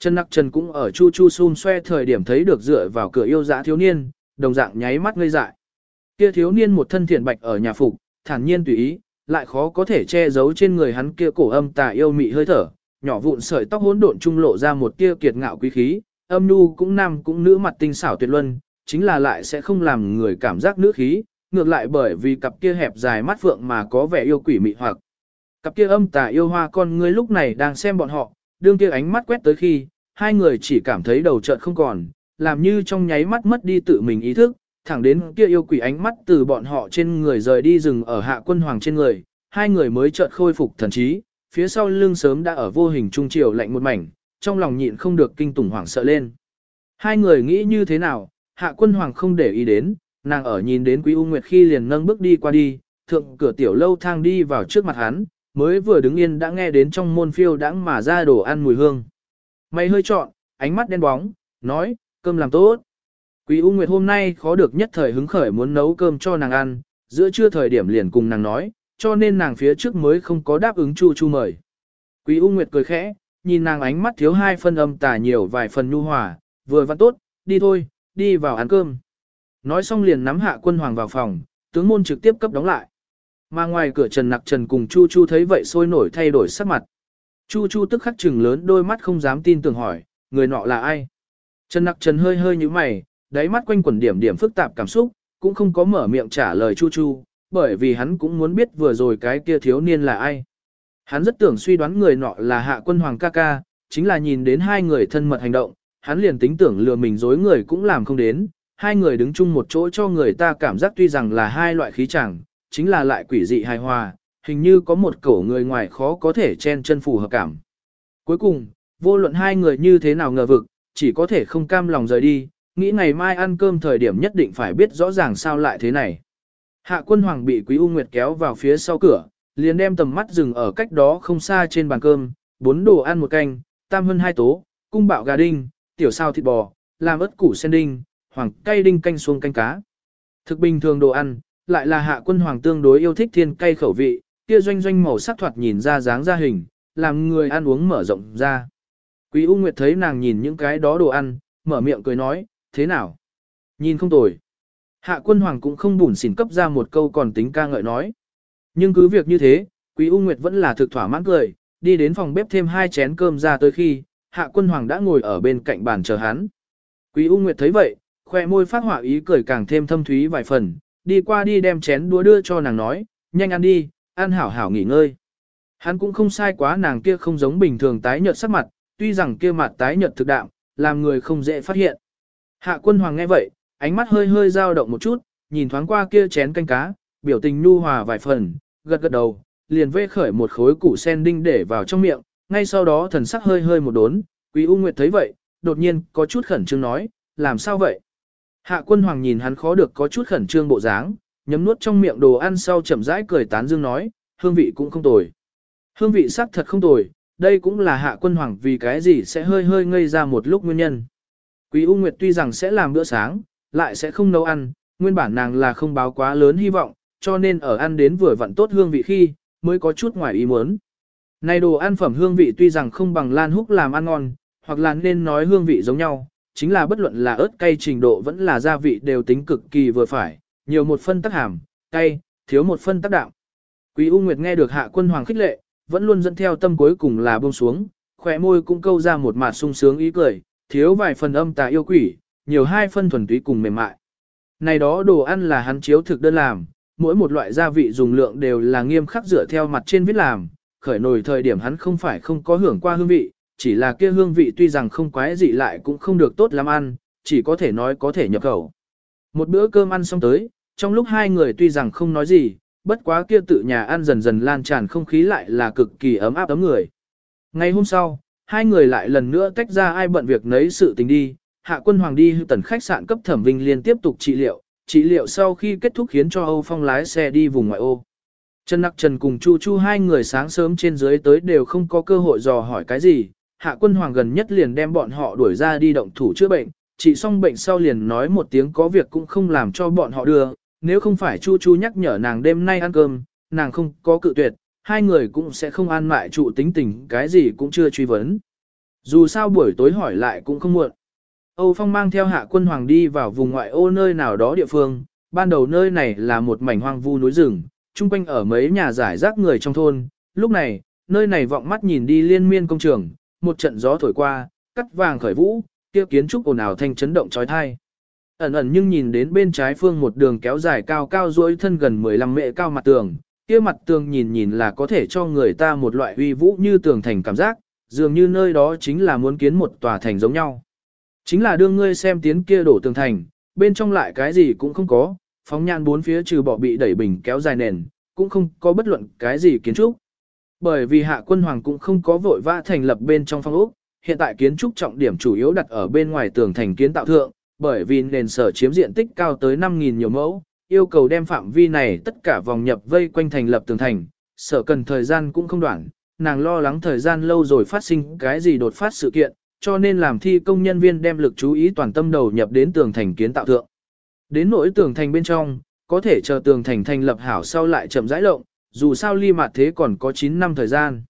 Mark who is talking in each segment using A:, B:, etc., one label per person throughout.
A: Trần Nặc Trần cũng ở Chu Chu xun xoe thời điểm thấy được dựa vào cửa yêu dã thiếu niên, đồng dạng nháy mắt ngây dại. Kia thiếu niên một thân thiện bạch ở nhà phục, thản nhiên tùy ý, lại khó có thể che giấu trên người hắn kia cổ âm tà yêu mị hơi thở, nhỏ vụn sợi tóc hỗn độn trung lộ ra một tia kiệt ngạo quý khí, âm nu cũng nam cũng nữ mặt tinh xảo tuyệt luân, chính là lại sẽ không làm người cảm giác nữ khí, ngược lại bởi vì cặp kia hẹp dài mắt phượng mà có vẻ yêu quỷ mị hoặc. Cặp kia âm tà yêu hoa con ngươi lúc này đang xem bọn họ, đương kia ánh mắt quét tới khi, hai người chỉ cảm thấy đầu trợn không còn, làm như trong nháy mắt mất đi tự mình ý thức, thẳng đến kia yêu quỷ ánh mắt từ bọn họ trên người rời đi rừng ở hạ quân hoàng trên người, hai người mới chợt khôi phục thần trí, phía sau lưng sớm đã ở vô hình trung chiều lạnh một mảnh, trong lòng nhịn không được kinh tủng hoảng sợ lên. Hai người nghĩ như thế nào, hạ quân hoàng không để ý đến, nàng ở nhìn đến quý U Nguyệt khi liền nâng bước đi qua đi, thượng cửa tiểu lâu thang đi vào trước mặt hắn, mới vừa đứng yên đã nghe đến trong môn phiêu đãng mà ra đồ ăn mùi hương. Mày hơi trọn, ánh mắt đen bóng, nói, cơm làm tốt. Quý U Nguyệt hôm nay khó được nhất thời hứng khởi muốn nấu cơm cho nàng ăn, giữa trưa thời điểm liền cùng nàng nói, cho nên nàng phía trước mới không có đáp ứng Chu Chu mời. Quý U Nguyệt cười khẽ, nhìn nàng ánh mắt thiếu hai phân âm tà nhiều vài phần nhu hòa, vừa văn tốt, đi thôi, đi vào ăn cơm. Nói xong liền nắm hạ quân hoàng vào phòng, tướng môn trực tiếp cấp đóng lại. Mà ngoài cửa Trần Nặc Trần cùng Chu Chu thấy vậy sôi nổi thay đổi sắc mặt. Chu Chu tức khắc chừng lớn đôi mắt không dám tin tưởng hỏi, người nọ là ai? Trần Nặc Trần hơi hơi như mày, đáy mắt quanh quẩn điểm điểm phức tạp cảm xúc, cũng không có mở miệng trả lời Chu Chu, bởi vì hắn cũng muốn biết vừa rồi cái kia thiếu niên là ai. Hắn rất tưởng suy đoán người nọ là hạ quân hoàng ca ca, chính là nhìn đến hai người thân mật hành động, hắn liền tính tưởng lừa mình dối người cũng làm không đến, hai người đứng chung một chỗ cho người ta cảm giác tuy rằng là hai loại khí chẳng, chính là lại quỷ dị hài hòa, hình như có một cổ người ngoài khó có thể chen chân phù hợp cảm. Cuối cùng, vô luận hai người như thế nào ngờ vực, chỉ có thể không cam lòng rời đi, nghĩ ngày mai ăn cơm thời điểm nhất định phải biết rõ ràng sao lại thế này. Hạ quân hoàng bị Quý U Nguyệt kéo vào phía sau cửa, liền đem tầm mắt dừng ở cách đó không xa trên bàn cơm, bốn đồ ăn một canh, tam hơn hai tố, cung bạo gà đinh, tiểu sao thịt bò, làm ớt củ sen đinh, hoàng cay đinh canh xuống canh cá. Thực bình thường đồ ăn, lại là hạ quân hoàng tương đối yêu thích thiên cay khẩu vị, kia doanh doanh màu sắc thoạt nhìn ra dáng ra hình, làm người ăn uống mở rộng ra. Quý U Nguyệt thấy nàng nhìn những cái đó đồ ăn, mở miệng cười nói, thế nào? Nhìn không tồi. Hạ quân hoàng cũng không bùn xỉn cấp ra một câu còn tính ca ngợi nói. Nhưng cứ việc như thế, Quý U Nguyệt vẫn là thực thỏa mãn cười, đi đến phòng bếp thêm hai chén cơm ra tới khi, hạ quân hoàng đã ngồi ở bên cạnh bàn chờ hắn. Quý U Nguyệt thấy vậy, khoe môi phát họa ý cười càng thêm thâm thúy vài phần, đi qua đi đem chén đũa đưa cho nàng nói, nhanh ăn đi, ăn hảo hảo nghỉ ngơi. Hắn cũng không sai quá nàng kia không giống bình thường tái nhợt sắc mặt, tuy rằng kia mặt tái nhợt thực đạm, làm người không dễ phát hiện. Hạ quân hoàng nghe vậy, ánh mắt hơi hơi dao động một chút, nhìn thoáng qua kia chén canh cá, biểu tình nhu hòa vài phần, gật gật đầu, liền vê khởi một khối củ sen đinh để vào trong miệng, ngay sau đó thần sắc hơi hơi một đốn, Quý U Nguyệt thấy vậy, đột nhiên có chút khẩn trương nói, làm sao vậy? Hạ quân hoàng nhìn hắn khó được có chút khẩn trương bộ dáng, nhấm nuốt trong miệng đồ ăn sau chậm rãi cười tán dương nói, hương vị cũng không tồi. Hương vị sắc thật không tồi, đây cũng là hạ quân hoàng vì cái gì sẽ hơi hơi ngây ra một lúc nguyên nhân. Quý U Nguyệt tuy rằng sẽ làm bữa sáng, lại sẽ không nấu ăn, nguyên bản nàng là không báo quá lớn hy vọng, cho nên ở ăn đến vừa vặn tốt hương vị khi, mới có chút ngoài ý muốn. Này đồ ăn phẩm hương vị tuy rằng không bằng Lan Húc làm ăn ngon, hoặc là nên nói hương vị giống nhau, chính là bất luận là ớt cay trình độ vẫn là gia vị đều tính cực kỳ vừa phải, nhiều một phân tắc hàm, cay, thiếu một phân tắc đạm. Quý U Nguyệt nghe được hạ quân hoàng khích lệ, vẫn luôn dẫn theo tâm cuối cùng là buông xuống, khỏe môi cũng câu ra một mặt sung sướng ý cười, thiếu vài phần âm tà yêu quỷ, nhiều hai phân thuần túy cùng mềm mại. Này đó đồ ăn là hắn chiếu thực đơn làm, mỗi một loại gia vị dùng lượng đều là nghiêm khắc dựa theo mặt trên viết làm, khởi nồi thời điểm hắn không phải không có hưởng qua hương vị, chỉ là kia hương vị tuy rằng không quái dị lại cũng không được tốt lắm ăn, chỉ có thể nói có thể nhập khẩu. Một bữa cơm ăn xong tới, trong lúc hai người tuy rằng không nói gì, bất quá kia tự nhà ăn dần dần lan tràn không khí lại là cực kỳ ấm áp ấm người. Ngày hôm sau, hai người lại lần nữa tách ra ai bận việc nấy sự tình đi, hạ quân hoàng đi hưu tần khách sạn cấp thẩm vinh liên tiếp tục trị liệu, trị liệu sau khi kết thúc khiến cho Âu Phong lái xe đi vùng ngoại ô. Trần Nặc Trần cùng Chu Chu hai người sáng sớm trên dưới tới đều không có cơ hội dò hỏi cái gì, hạ quân hoàng gần nhất liền đem bọn họ đuổi ra đi động thủ chữa bệnh, chỉ xong bệnh sau liền nói một tiếng có việc cũng không làm cho bọn họ đưa, nếu không phải Chu Chu nhắc nhở nàng đêm nay ăn cơm, nàng không có cự tuyệt, hai người cũng sẽ không an mại trụ tính tình cái gì cũng chưa truy vấn. Dù sao buổi tối hỏi lại cũng không muộn. Âu Phong mang theo hạ quân hoàng đi vào vùng ngoại ô nơi nào đó địa phương, ban đầu nơi này là một mảnh hoang vu núi rừng, chung quanh ở mấy nhà giải rác người trong thôn, lúc này, nơi này vọng mắt nhìn đi liên miên công trường, một trận gió thổi qua, cắt vàng khởi vũ, kia kiến trúc ồn ào thanh chấn động chói tai. Ẩn ẩn nhưng nhìn đến bên trái phương một đường kéo dài cao cao duỗi thân gần 15 mệ cao mặt tường, kia mặt tường nhìn nhìn là có thể cho người ta một loại uy vũ như tường thành cảm giác, dường như nơi đó chính là muốn kiến một tòa thành giống nhau. Chính là đương ngươi xem tiến kia đổ tường thành, bên trong lại cái gì cũng không có, phóng nhan bốn phía trừ bỏ bị đẩy bình kéo dài nền, cũng không có bất luận cái gì kiến trúc. Bởi vì hạ quân hoàng cũng không có vội vã thành lập bên trong phong ốc, hiện tại kiến trúc trọng điểm chủ yếu đặt ở bên ngoài tường thành kiến tạo thượng, bởi vì nền sở chiếm diện tích cao tới 5.000 nhiều mẫu, yêu cầu đem phạm vi này tất cả vòng nhập vây quanh thành lập tường thành, sở cần thời gian cũng không đoạn, nàng lo lắng thời gian lâu rồi phát sinh cái gì đột phát sự kiện, cho nên làm thi công nhân viên đem lực chú ý toàn tâm đầu nhập đến tường thành kiến tạo thượng. Đến nỗi tường thành bên trong, có thể chờ tường thành thành lập hảo sau lại chậm rãi lộng, dù sao ly mặt thế còn có 9 năm thời gian.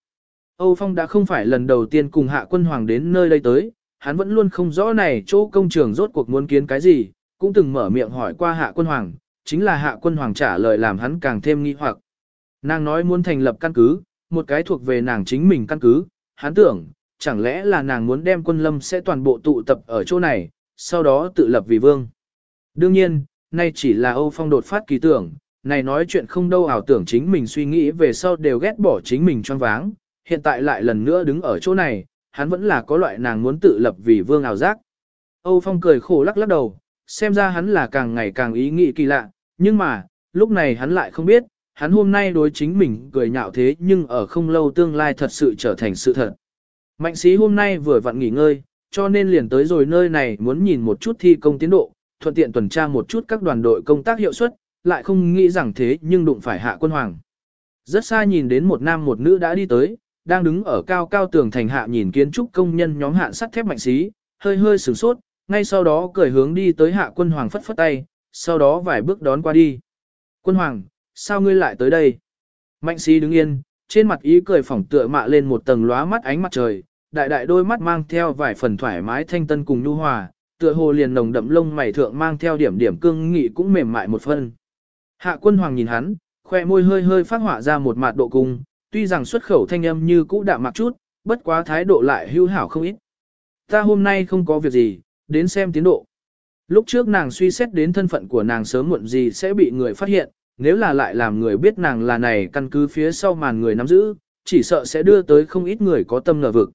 A: Âu Phong đã không phải lần đầu tiên cùng hạ quân hoàng đến nơi đây tới, hắn vẫn luôn không rõ này chỗ công trường rốt cuộc muốn kiến cái gì, cũng từng mở miệng hỏi qua hạ quân hoàng, chính là hạ quân hoàng trả lời làm hắn càng thêm nghi hoặc. Nàng nói muốn thành lập căn cứ, một cái thuộc về nàng chính mình căn cứ, hắn tưởng, chẳng lẽ là nàng muốn đem quân lâm sẽ toàn bộ tụ tập ở chỗ này, sau đó tự lập vì vương. Đương nhiên, nay chỉ là Âu Phong đột phát kỳ tưởng, này nói chuyện không đâu ảo tưởng chính mình suy nghĩ về sau đều ghét bỏ chính mình choáng váng, hiện tại lại lần nữa đứng ở chỗ này, hắn vẫn là có loại nàng muốn tự lập vì vương ảo giác. Âu Phong cười khổ lắc lắc đầu, xem ra hắn là càng ngày càng ý nghĩ kỳ lạ, nhưng mà, lúc này hắn lại không biết, hắn hôm nay đối chính mình cười nhạo thế nhưng ở không lâu tương lai thật sự trở thành sự thật. Mạnh sĩ hôm nay vừa vặn nghỉ ngơi, cho nên liền tới rồi nơi này muốn nhìn một chút thi công tiến độ, thuận tiện tuần tra một chút các đoàn đội công tác hiệu suất, lại không nghĩ rằng thế nhưng đụng phải hạ quân hoàng. Rất xa nhìn đến một nam một nữ đã đi tới, đang đứng ở cao cao tường thành hạ nhìn kiến trúc công nhân nhóm hạn sắt thép mạnh sĩ, hơi hơi sửng sốt, ngay sau đó cởi hướng đi tới hạ quân hoàng phất phất tay, sau đó vài bước đón qua đi. Quân hoàng, sao ngươi lại tới đây? Mạnh sĩ đứng yên, trên mặt ý cười phỏng tựa mạ lên một tầng lóa mắt ánh mặt trời, đại đại đôi mắt mang theo vài phần thoải mái thanh tân cùng nhu hòa, tựa hồ liền nồng đậm lông mày thượng mang theo điểm điểm cương nghị cũng mềm mại một phân. Hạ quân hoàng nhìn hắn, khoe môi hơi hơi phát họa ra một mạt độ cung, tuy rằng xuất khẩu thanh âm như cũ đạm mặc chút, bất quá thái độ lại hưu hảo không ít. Ta hôm nay không có việc gì, đến xem tiến độ. Lúc trước nàng suy xét đến thân phận của nàng sớm muộn gì sẽ bị người phát hiện, nếu là lại làm người biết nàng là này căn cứ phía sau màn người nắm giữ, chỉ sợ sẽ đưa tới không ít người có tâm ngờ vực.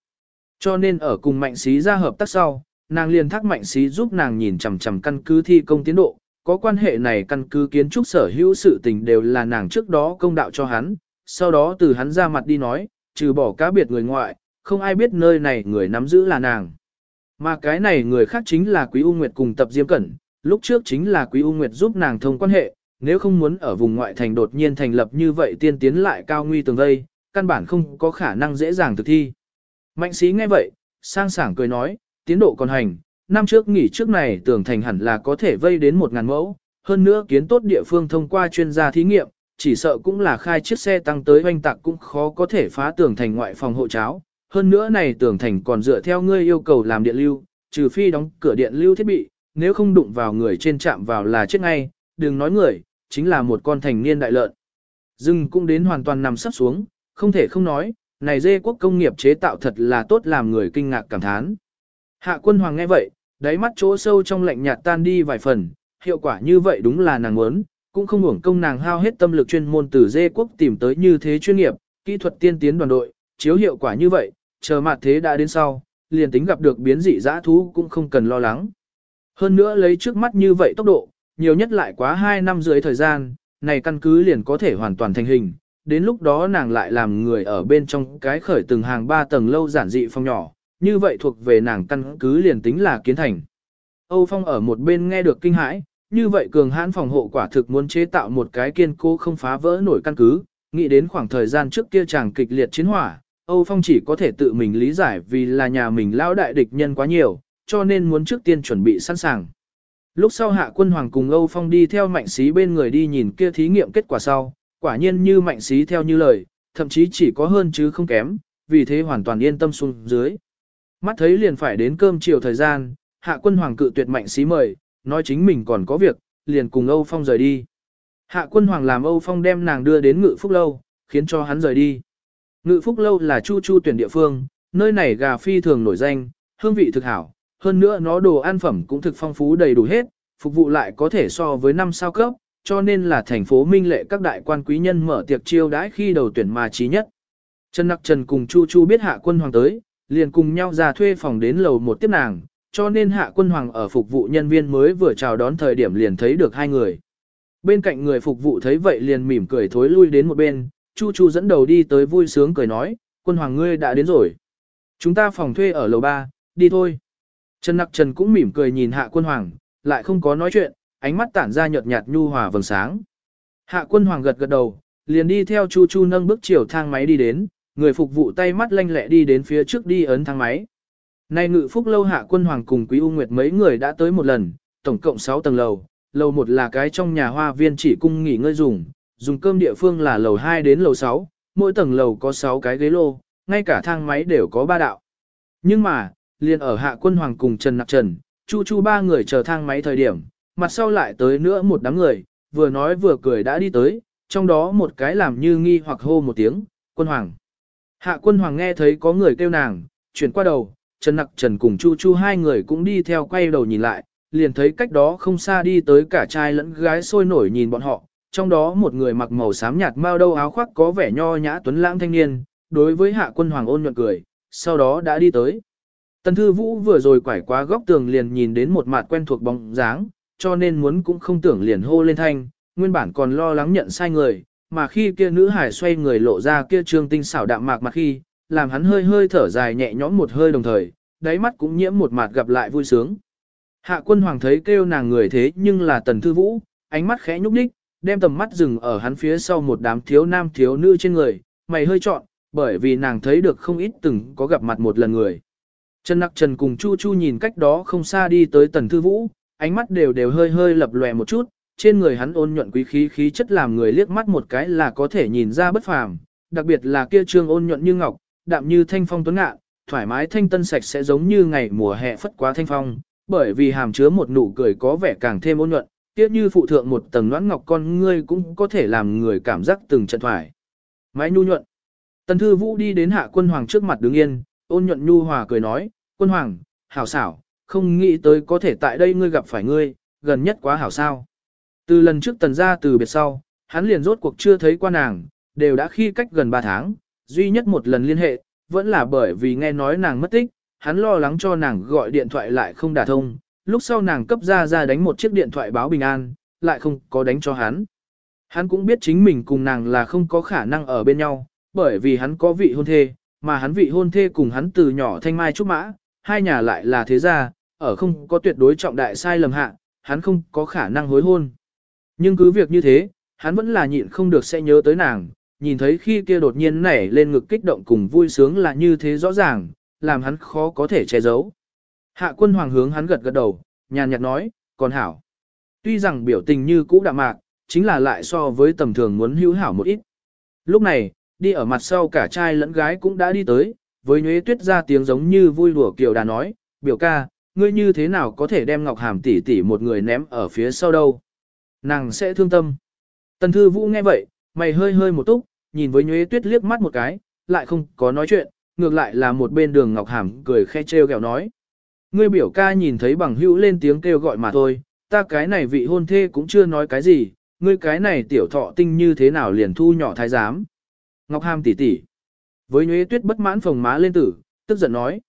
A: Cho nên ở cùng mạnh xí ra hợp tác sau, nàng liền thác mạnh xí giúp nàng nhìn chằm chằm căn cứ thi công tiến độ, có quan hệ này căn cứ kiến trúc sở hữu sự tình đều là nàng trước đó công đạo cho hắn, sau đó từ hắn ra mặt đi nói, trừ bỏ cá biệt người ngoại, không ai biết nơi này người nắm giữ là nàng. Mà cái này người khác chính là Quý U Nguyệt cùng tập Diêm Cẩn, lúc trước chính là Quý U Nguyệt giúp nàng thông quan hệ, nếu không muốn ở vùng ngoại thành đột nhiên thành lập như vậy tiên tiến lại cao nguy tường vây, căn bản không có khả năng dễ dàng thực thi. Mạnh sĩ nghe vậy, sang sảng cười nói, tiến độ còn hành, năm trước nghỉ trước này tưởng thành hẳn là có thể vây đến 1.000 mẫu, hơn nữa kiến tốt địa phương thông qua chuyên gia thí nghiệm, chỉ sợ cũng là khai chiếc xe tăng tới oanh tạc cũng khó có thể phá tường thành ngoại phòng hộ cháo. Hơn nữa này tường thành còn dựa theo ngươi yêu cầu làm điện lưu, trừ phi đóng cửa điện lưu thiết bị, nếu không đụng vào người trên chạm vào là chết ngay, đừng nói người, chính là một con thành niên đại lợn. Dừng cũng đến hoàn toàn nằm sắp xuống, không thể không nói, này dê quốc công nghiệp chế tạo thật là tốt làm người kinh ngạc cảm thán. Hạ quân hoàng nghe vậy, đáy mắt chỗ sâu trong lạnh nhạt tan đi vài phần, hiệu quả như vậy đúng là nàng muốn, cũng không hưởng công nàng hao hết tâm lực chuyên môn từ dê quốc tìm tới như thế chuyên nghiệp, kỹ thuật tiên tiến đoàn đội, chiếu hiệu quả như vậy, chờ mặt thế đã đến sau, liền tính gặp được biến dị dã thú cũng không cần lo lắng. Hơn nữa lấy trước mắt như vậy tốc độ, nhiều nhất lại quá 2 năm dưới thời gian, này căn cứ liền có thể hoàn toàn thành hình, đến lúc đó nàng lại làm người ở bên trong cái khởi từng hàng ba tầng lâu giản dị phòng nhỏ, như vậy thuộc về nàng căn cứ liền tính là kiến thành. Âu Phong ở một bên nghe được kinh hãi, như vậy cường hãn phòng hộ quả thực muốn chế tạo một cái kiên cố không phá vỡ nổi căn cứ, nghĩ đến khoảng thời gian trước kia chàng kịch liệt chiến hỏa, Âu Phong chỉ có thể tự mình lý giải vì là nhà mình lão đại địch nhân quá nhiều, cho nên muốn trước tiên chuẩn bị sẵn sàng. Lúc sau hạ quân hoàng cùng Âu Phong đi theo mạnh xí bên người đi nhìn kia thí nghiệm kết quả sau, quả nhiên như mạnh xí theo như lời, thậm chí chỉ có hơn chứ không kém, vì thế hoàn toàn yên tâm xuống dưới. Mắt thấy liền phải đến cơm chiều thời gian, hạ quân hoàng cự tuyệt mạnh xí mời, nói chính mình còn có việc, liền cùng Âu Phong rời đi. Hạ quân hoàng làm Âu Phong đem nàng đưa đến ngự phúc lâu, khiến cho hắn rời đi. Ngự phúc lâu là chu chu tuyển địa phương, nơi này gà phi thường nổi danh, hương vị thực hảo, hơn nữa nó đồ ăn phẩm cũng thực phong phú đầy đủ hết, phục vụ lại có thể so với năm sao cấp, cho nên là thành phố minh lệ các đại quan quý nhân mở tiệc chiêu đãi khi đầu tuyển mà trí nhất. Trần Nặc Trần cùng Chu Chu biết hạ quân hoàng tới, liền cùng nhau ra thuê phòng đến lầu một tiếp nàng, cho nên hạ quân hoàng ở phục vụ nhân viên mới vừa chào đón thời điểm liền thấy được hai người. Bên cạnh người phục vụ thấy vậy liền mỉm cười thối lui đến một bên, Chu Chu dẫn đầu đi tới vui sướng cười nói, quân hoàng ngươi đã đến rồi. Chúng ta phòng thuê ở lầu 3, đi thôi. Trần Nặc Trần cũng mỉm cười nhìn hạ quân hoàng, lại không có nói chuyện, ánh mắt tản ra nhợt nhạt nhu hòa vầng sáng. Hạ quân hoàng gật gật đầu, liền đi theo Chu Chu nâng bước chiều thang máy đi đến, người phục vụ tay mắt lanh lẹ đi đến phía trước đi ấn thang máy. Nay ngự phúc lâu hạ quân hoàng cùng quý u nguyệt mấy người đã tới một lần, tổng cộng 6 tầng lầu, lầu 1 là cái trong nhà hoa viên chỉ cung nghỉ ngơi dùng, dùng cơm địa phương là lầu 2 đến lầu 6, mỗi tầng lầu có 6 cái ghế lô, ngay cả thang máy đều có ba đạo. Nhưng mà, liền ở hạ quân hoàng cùng Trần Nặc Trần, Chu Chu ba người chờ thang máy thời điểm, mặt sau lại tới nữa một đám người, vừa nói vừa cười đã đi tới, trong đó một cái làm như nghi hoặc hô một tiếng, quân hoàng. Hạ quân hoàng nghe thấy có người kêu nàng, chuyển qua đầu, Trần Nặc Trần cùng Chu Chu hai người cũng đi theo quay đầu nhìn lại, liền thấy cách đó không xa đi tới cả trai lẫn gái sôi nổi nhìn bọn họ, trong đó một người mặc màu xám nhạt mao đâu áo khoác có vẻ nho nhã tuấn lãng thanh niên, đối với hạ quân hoàng ôn nhuận cười, sau đó đã đi tới. Tần Thư Vũ vừa rồi quải qua góc tường liền nhìn đến một mặt quen thuộc bóng dáng, cho nên muốn cũng không tưởng liền hô lên thanh, nguyên bản còn lo lắng nhận sai người, mà khi kia nữ hải xoay người lộ ra kia trương tinh xảo đạm mạc mặt khi, làm hắn hơi hơi thở dài nhẹ nhõm một hơi đồng thời, đáy mắt cũng nhiễm một mặt gặp lại vui sướng. Hạ quân hoàng thấy kêu nàng người thế nhưng là tần thư vũ, ánh mắt khẽ nhúc nhích, đem tầm mắt dừng ở hắn phía sau một đám thiếu nam thiếu nữ trên người, mày hơi trọn, bởi vì nàng thấy được không ít từng có gặp mặt một lần người. Trần Nặc Trần cùng Chu Chu nhìn cách đó không xa đi tới tần thư vũ, ánh mắt đều đều hơi hơi lập lòe một chút, trên người hắn ôn nhuận quý khí khí chất làm người liếc mắt một cái là có thể nhìn ra bất phàm, đặc biệt là kia trương ôn nhuận như ngọc, đạm như thanh phong tuấn ngạ, thoải mái thanh tân sạch sẽ giống như ngày mùa hè phất quá thanh phong, bởi vì hàm chứa một nụ cười có vẻ càng thêm ôn nhuận, tiếc như phụ thượng một tầng loãng ngọc con ngươi cũng có thể làm người cảm giác từng trận thoải. Mái nhu nhuận. Tần Thư Vũ đi đến Hạ Quân Hoàng trước mặt đứng yên, ôn nhuận nhu hòa cười nói, "Quân Hoàng, hảo xảo, không nghĩ tới có thể tại đây ngươi gặp phải ngươi, gần nhất quá hảo sao?" Từ lần trước tần ra từ biệt sau, hắn liền rốt cuộc chưa thấy qua nàng, đều đã khi cách gần 3 tháng, duy nhất một lần liên hệ, vẫn là bởi vì nghe nói nàng mất tích, hắn lo lắng cho nàng gọi điện thoại lại không đả thông, lúc sau nàng cấp ra ra đánh một chiếc điện thoại báo bình an, lại không có đánh cho hắn. Hắn cũng biết chính mình cùng nàng là không có khả năng ở bên nhau, bởi vì hắn có vị hôn thê, mà hắn vị hôn thê cùng hắn từ nhỏ thanh mai trúc mã, hai nhà lại là thế gia, ở không có tuyệt đối trọng đại sai lầm hạ, hắn không có khả năng hối hôn. Nhưng cứ việc như thế, hắn vẫn là nhịn không được sẽ nhớ tới nàng, nhìn thấy khi kia đột nhiên nảy lên ngực kích động cùng vui sướng là như thế rõ ràng, làm hắn khó có thể che giấu. Hạ quân hoàng hướng hắn gật gật đầu, nhàn nhạt nói, còn hảo. Tuy rằng biểu tình như cũ đạm mạc, chính là lại so với tầm thường muốn hữu hảo một ít. Lúc này, đi ở mặt sau cả trai lẫn gái cũng đã đi tới, với nhuế tuyết ra tiếng giống như vui đùa kiều đà nói, biểu ca, ngươi như thế nào có thể đem ngọc hàm tỷ tỷ một người ném ở phía sau đâu. Nàng sẽ thương tâm. Tần thư vũ nghe vậy, mày hơi hơi một túc, nhìn với nhuế tuyết liếc mắt một cái, lại không có nói chuyện, ngược lại là một bên đường ngọc hàm cười khe trêu ghẹo nói. Ngươi biểu ca nhìn thấy bằng hữu lên tiếng kêu gọi mà thôi, ta cái này vị hôn thê cũng chưa nói cái gì, ngươi cái này tiểu thọ tinh như thế nào liền thu nhỏ thái giám. Ngọc hàm tỷ tỷ. Với nhuế tuyết bất mãn phồng má lên tử, tức giận nói.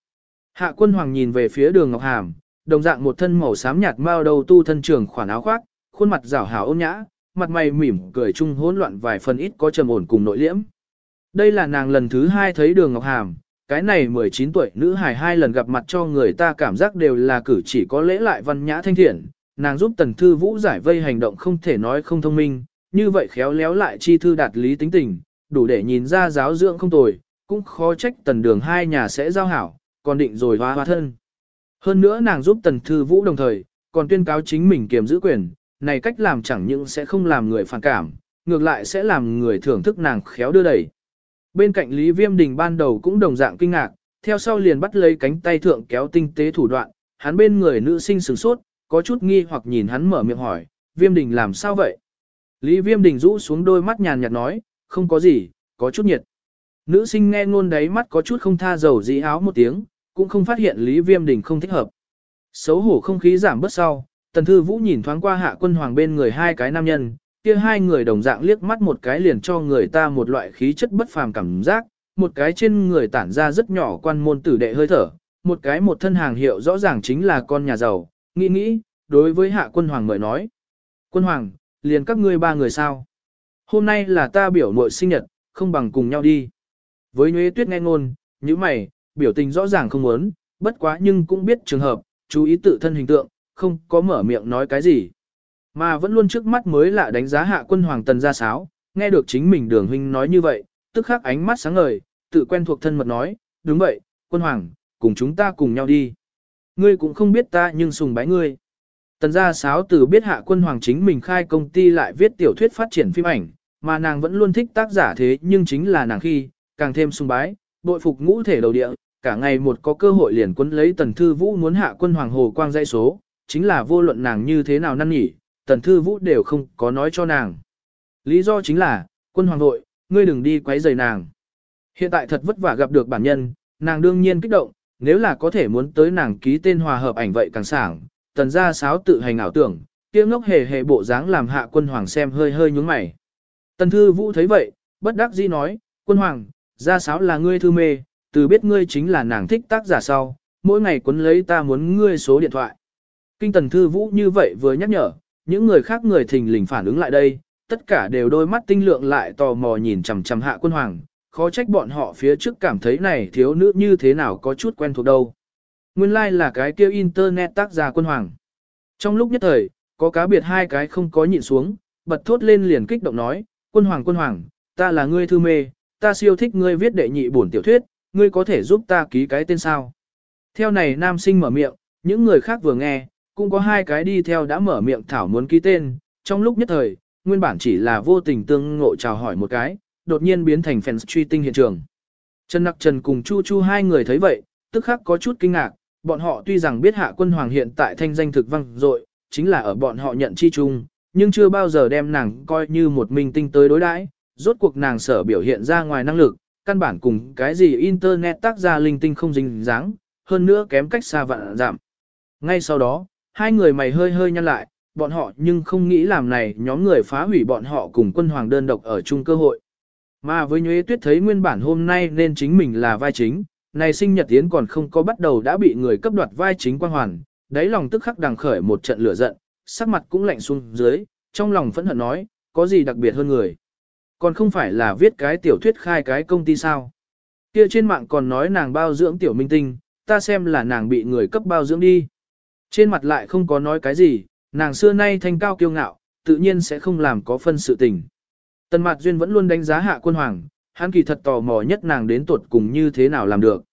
A: Hạ quân hoàng nhìn về phía đường ngọc hàm, đồng dạng một thân màu xám nhạt mao đầu tu thân trường khoản áo khoác, khuôn mặt rảo hảo ôn nhã, mặt mày mỉm cười chung hỗn loạn vài phần ít có trầm ổn cùng nội liễm. Đây là nàng lần thứ hai thấy đường Ngọc Hàm, cái này 19 tuổi nữ hài hai lần gặp mặt cho người ta cảm giác đều là cử chỉ có lễ lại văn nhã thanh thiện, nàng giúp tần thư vũ giải vây hành động không thể nói không thông minh, như vậy khéo léo lại chi thư đạt lý tính tình, đủ để nhìn ra giáo dưỡng không tồi, cũng khó trách tần đường hai nhà sẽ giao hảo, còn định rồi hóa hóa thân. Hơn nữa nàng giúp tần thư vũ đồng thời, còn tuyên cáo chính mình kiềm giữ quyền, này cách làm chẳng những sẽ không làm người phản cảm, ngược lại sẽ làm người thưởng thức nàng khéo đưa đẩy. Bên cạnh Lý Viêm Đình ban đầu cũng đồng dạng kinh ngạc, theo sau liền bắt lấy cánh tay thượng kéo tinh tế thủ đoạn, hắn bên người nữ sinh sửng sốt, có chút nghi hoặc nhìn hắn mở miệng hỏi, viêm đình làm sao vậy? Lý viêm đình rũ xuống đôi mắt nhàn nhạt nói, không có gì, có chút nhiệt. Nữ sinh nghe ngôn đáy mắt có chút không tha dầu dĩ áo một tiếng, cũng không phát hiện Lý viêm đình không thích hợp. Xấu hổ không khí giảm bớt sau, tần thư vũ nhìn thoáng qua hạ quân hoàng bên người hai cái nam nhân, kia hai người đồng dạng liếc mắt một cái liền cho người ta một loại khí chất bất phàm cảm giác, một cái trên người tản ra rất nhỏ quan môn tử đệ hơi thở, một cái một thân hàng hiệu rõ ràng chính là con nhà giàu, nghĩ nghĩ, đối với hạ quân hoàng mời nói. Quân hoàng, liền các ngươi ba người sao? Hôm nay là ta biểu muội sinh nhật, không bằng cùng nhau đi. Với Nhuế Tuyết nghe ngôn, như mày, biểu tình rõ ràng không muốn, bất quá nhưng cũng biết trường hợp, chú ý tự thân hình tượng, không có mở miệng nói cái gì. Mà vẫn luôn trước mắt mới lạ đánh giá hạ quân hoàng tần ra sáo, nghe được chính mình đường huynh nói như vậy, tức khắc ánh mắt sáng ngời, tự quen thuộc thân mật nói, đúng vậy, quân hoàng, cùng chúng ta cùng nhau đi. Ngươi cũng không biết ta nhưng sùng bái ngươi. Tần gia sáo từ biết hạ quân hoàng chính mình khai công ty lại viết tiểu thuyết phát triển phim ảnh, mà nàng vẫn luôn thích tác giả thế nhưng chính là nàng khi, càng thêm sùng bái, bội phục ngũ thể đầu địa, cả ngày một có cơ hội liền quân lấy tần thư vũ muốn hạ quân hoàng hồ quang dây số, chính là vô luận nàng như thế nào năn nhỉ, tần thư vũ đều không có nói cho nàng. Lý do chính là, quân hoàng hội, ngươi đừng đi quấy rầy nàng. Hiện tại thật vất vả gặp được bản nhân, nàng đương nhiên kích động, nếu là có thể muốn tới nàng ký tên hòa hợp ảnh vậy càng sảng, tần gia sáo tự hành ảo tưởng, kia ngốc hề hề bộ dáng làm hạ quân hoàng xem hơi hơi nhúng mày. Tần thư vũ thấy vậy, bất đắc dĩ nói, quân hoàng, gia sáo là ngươi thư mê, từ biết ngươi chính là nàng thích tác giả sau, mỗi ngày quấn lấy ta muốn ngươi số điện thoại. Kinh tần thư vũ như vậy vừa nhắc nhở, những người khác người thình lình phản ứng lại đây, tất cả đều đôi mắt tinh lượng lại tò mò nhìn chằm chằm hạ quân hoàng, khó trách bọn họ phía trước cảm thấy này thiếu nữ như thế nào có chút quen thuộc đâu. Nguyên lai like là cái kêu internet tác giả quân hoàng. Trong lúc nhất thời, có cá biệt hai cái không có nhịn xuống, bật thốt lên liền kích động nói, quân hoàng quân hoàng, ta là ngươi thư mê, ta siêu thích ngươi viết đệ nhị bổn tiểu thuyết, ngươi có thể giúp ta ký cái tên sao. Theo này nam sinh mở miệng, những người khác vừa nghe, cũng có hai cái đi theo đã mở miệng thảo muốn ký tên, trong lúc nhất thời, nguyên bản chỉ là vô tình tương ngộ chào hỏi một cái, đột nhiên biến thành fans truy tinh hiện trường. Trần Nặc Trần cùng Chu Chu hai người thấy vậy, tức khắc có chút kinh ngạc, bọn họ tuy rằng biết hạ quân hoàng hiện tại thanh danh thực văng dội chính là ở bọn họ nhận chi chung, nhưng chưa bao giờ đem nàng coi như một minh tinh tới đối đãi rốt cuộc nàng sở biểu hiện ra ngoài năng lực, căn bản cùng cái gì internet tác ra linh tinh không dính dáng, hơn nữa kém cách xa vạn giảm. Ngay sau đó, hai người mày hơi hơi nhăn lại, bọn họ nhưng không nghĩ làm này nhóm người phá hủy bọn họ cùng quân hoàng đơn độc ở chung cơ hội. Mà với Nhuế Tuyết thấy nguyên bản hôm nay nên chính mình là vai chính, này sinh nhật tiến còn không có bắt đầu đã bị người cấp đoạt vai chính quan hoàn, đáy lòng tức khắc đằng khởi một trận lửa giận, sắc mặt cũng lạnh xuống dưới, trong lòng phẫn hận nói, có gì đặc biệt hơn người. Còn không phải là viết cái tiểu thuyết khai cái công ty sao. Kia trên mạng còn nói nàng bao dưỡng tiểu minh tinh, ta xem là nàng bị người cấp bao dưỡng đi. Trên mặt lại không có nói cái gì, nàng xưa nay thanh cao kiêu ngạo, tự nhiên sẽ không làm có phân sự tình. Tần Mạt Duyên vẫn luôn đánh giá hạ quân hoàng, hắn kỳ thật tò mò nhất nàng đến tuột cùng như thế nào làm được.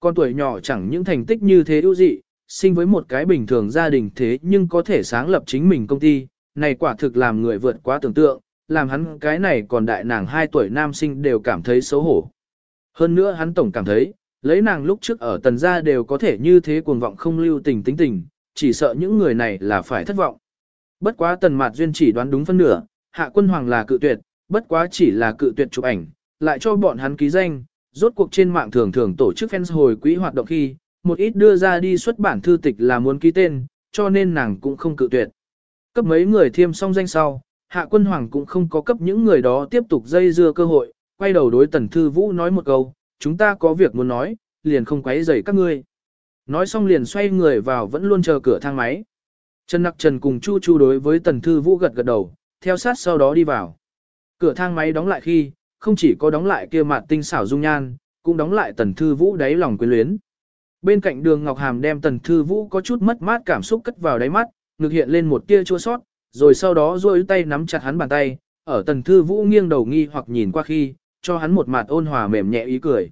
A: Con tuổi nhỏ chẳng những thành tích như thế ưu dị, sinh với một cái bình thường gia đình thế nhưng có thể sáng lập chính mình công ty, này quả thực làm người vượt quá tưởng tượng, làm hắn cái này còn đại nàng 2 tuổi nam sinh đều cảm thấy xấu hổ. Hơn nữa hắn tổng cảm thấy, lấy nàng lúc trước ở tần gia đều có thể như thế cuồng vọng không lưu tình tính tình, chỉ sợ những người này là phải thất vọng. Bất quá tần mạt duyên chỉ đoán đúng phân nửa, hạ quân hoàng là cự tuyệt, bất quá chỉ là cự tuyệt chụp ảnh, lại cho bọn hắn ký danh, rốt cuộc trên mạng thường thường tổ chức fans hồi quỹ hoạt động khi, một ít đưa ra đi xuất bản thư tịch là muốn ký tên, cho nên nàng cũng không cự tuyệt. Cấp mấy người thiêm xong danh sau, hạ quân hoàng cũng không có cấp những người đó tiếp tục dây dưa cơ hội, quay đầu đối tần thư vũ nói một câu, chúng ta có việc muốn nói, liền không quấy rầy các ngươi. Nói xong liền xoay người vào vẫn luôn chờ cửa thang máy. Trần Nặc Trần cùng Chu Chu đối với tần thư vũ gật gật đầu, theo sát sau đó đi vào. Cửa thang máy đóng lại khi, không chỉ có đóng lại kia mặt tinh xảo dung nhan, cũng đóng lại tần thư vũ đáy lòng quyến luyến. Bên cạnh đường Ngọc Hàm đem tần thư vũ có chút mất mát cảm xúc cất vào đáy mắt, ngực hiện lên một tia chua sót, rồi sau đó duỗi tay nắm chặt hắn bàn tay, ở tần thư vũ nghiêng đầu nghi hoặc nhìn qua khi, cho hắn một mặt ôn hòa mềm nhẹ ý cười.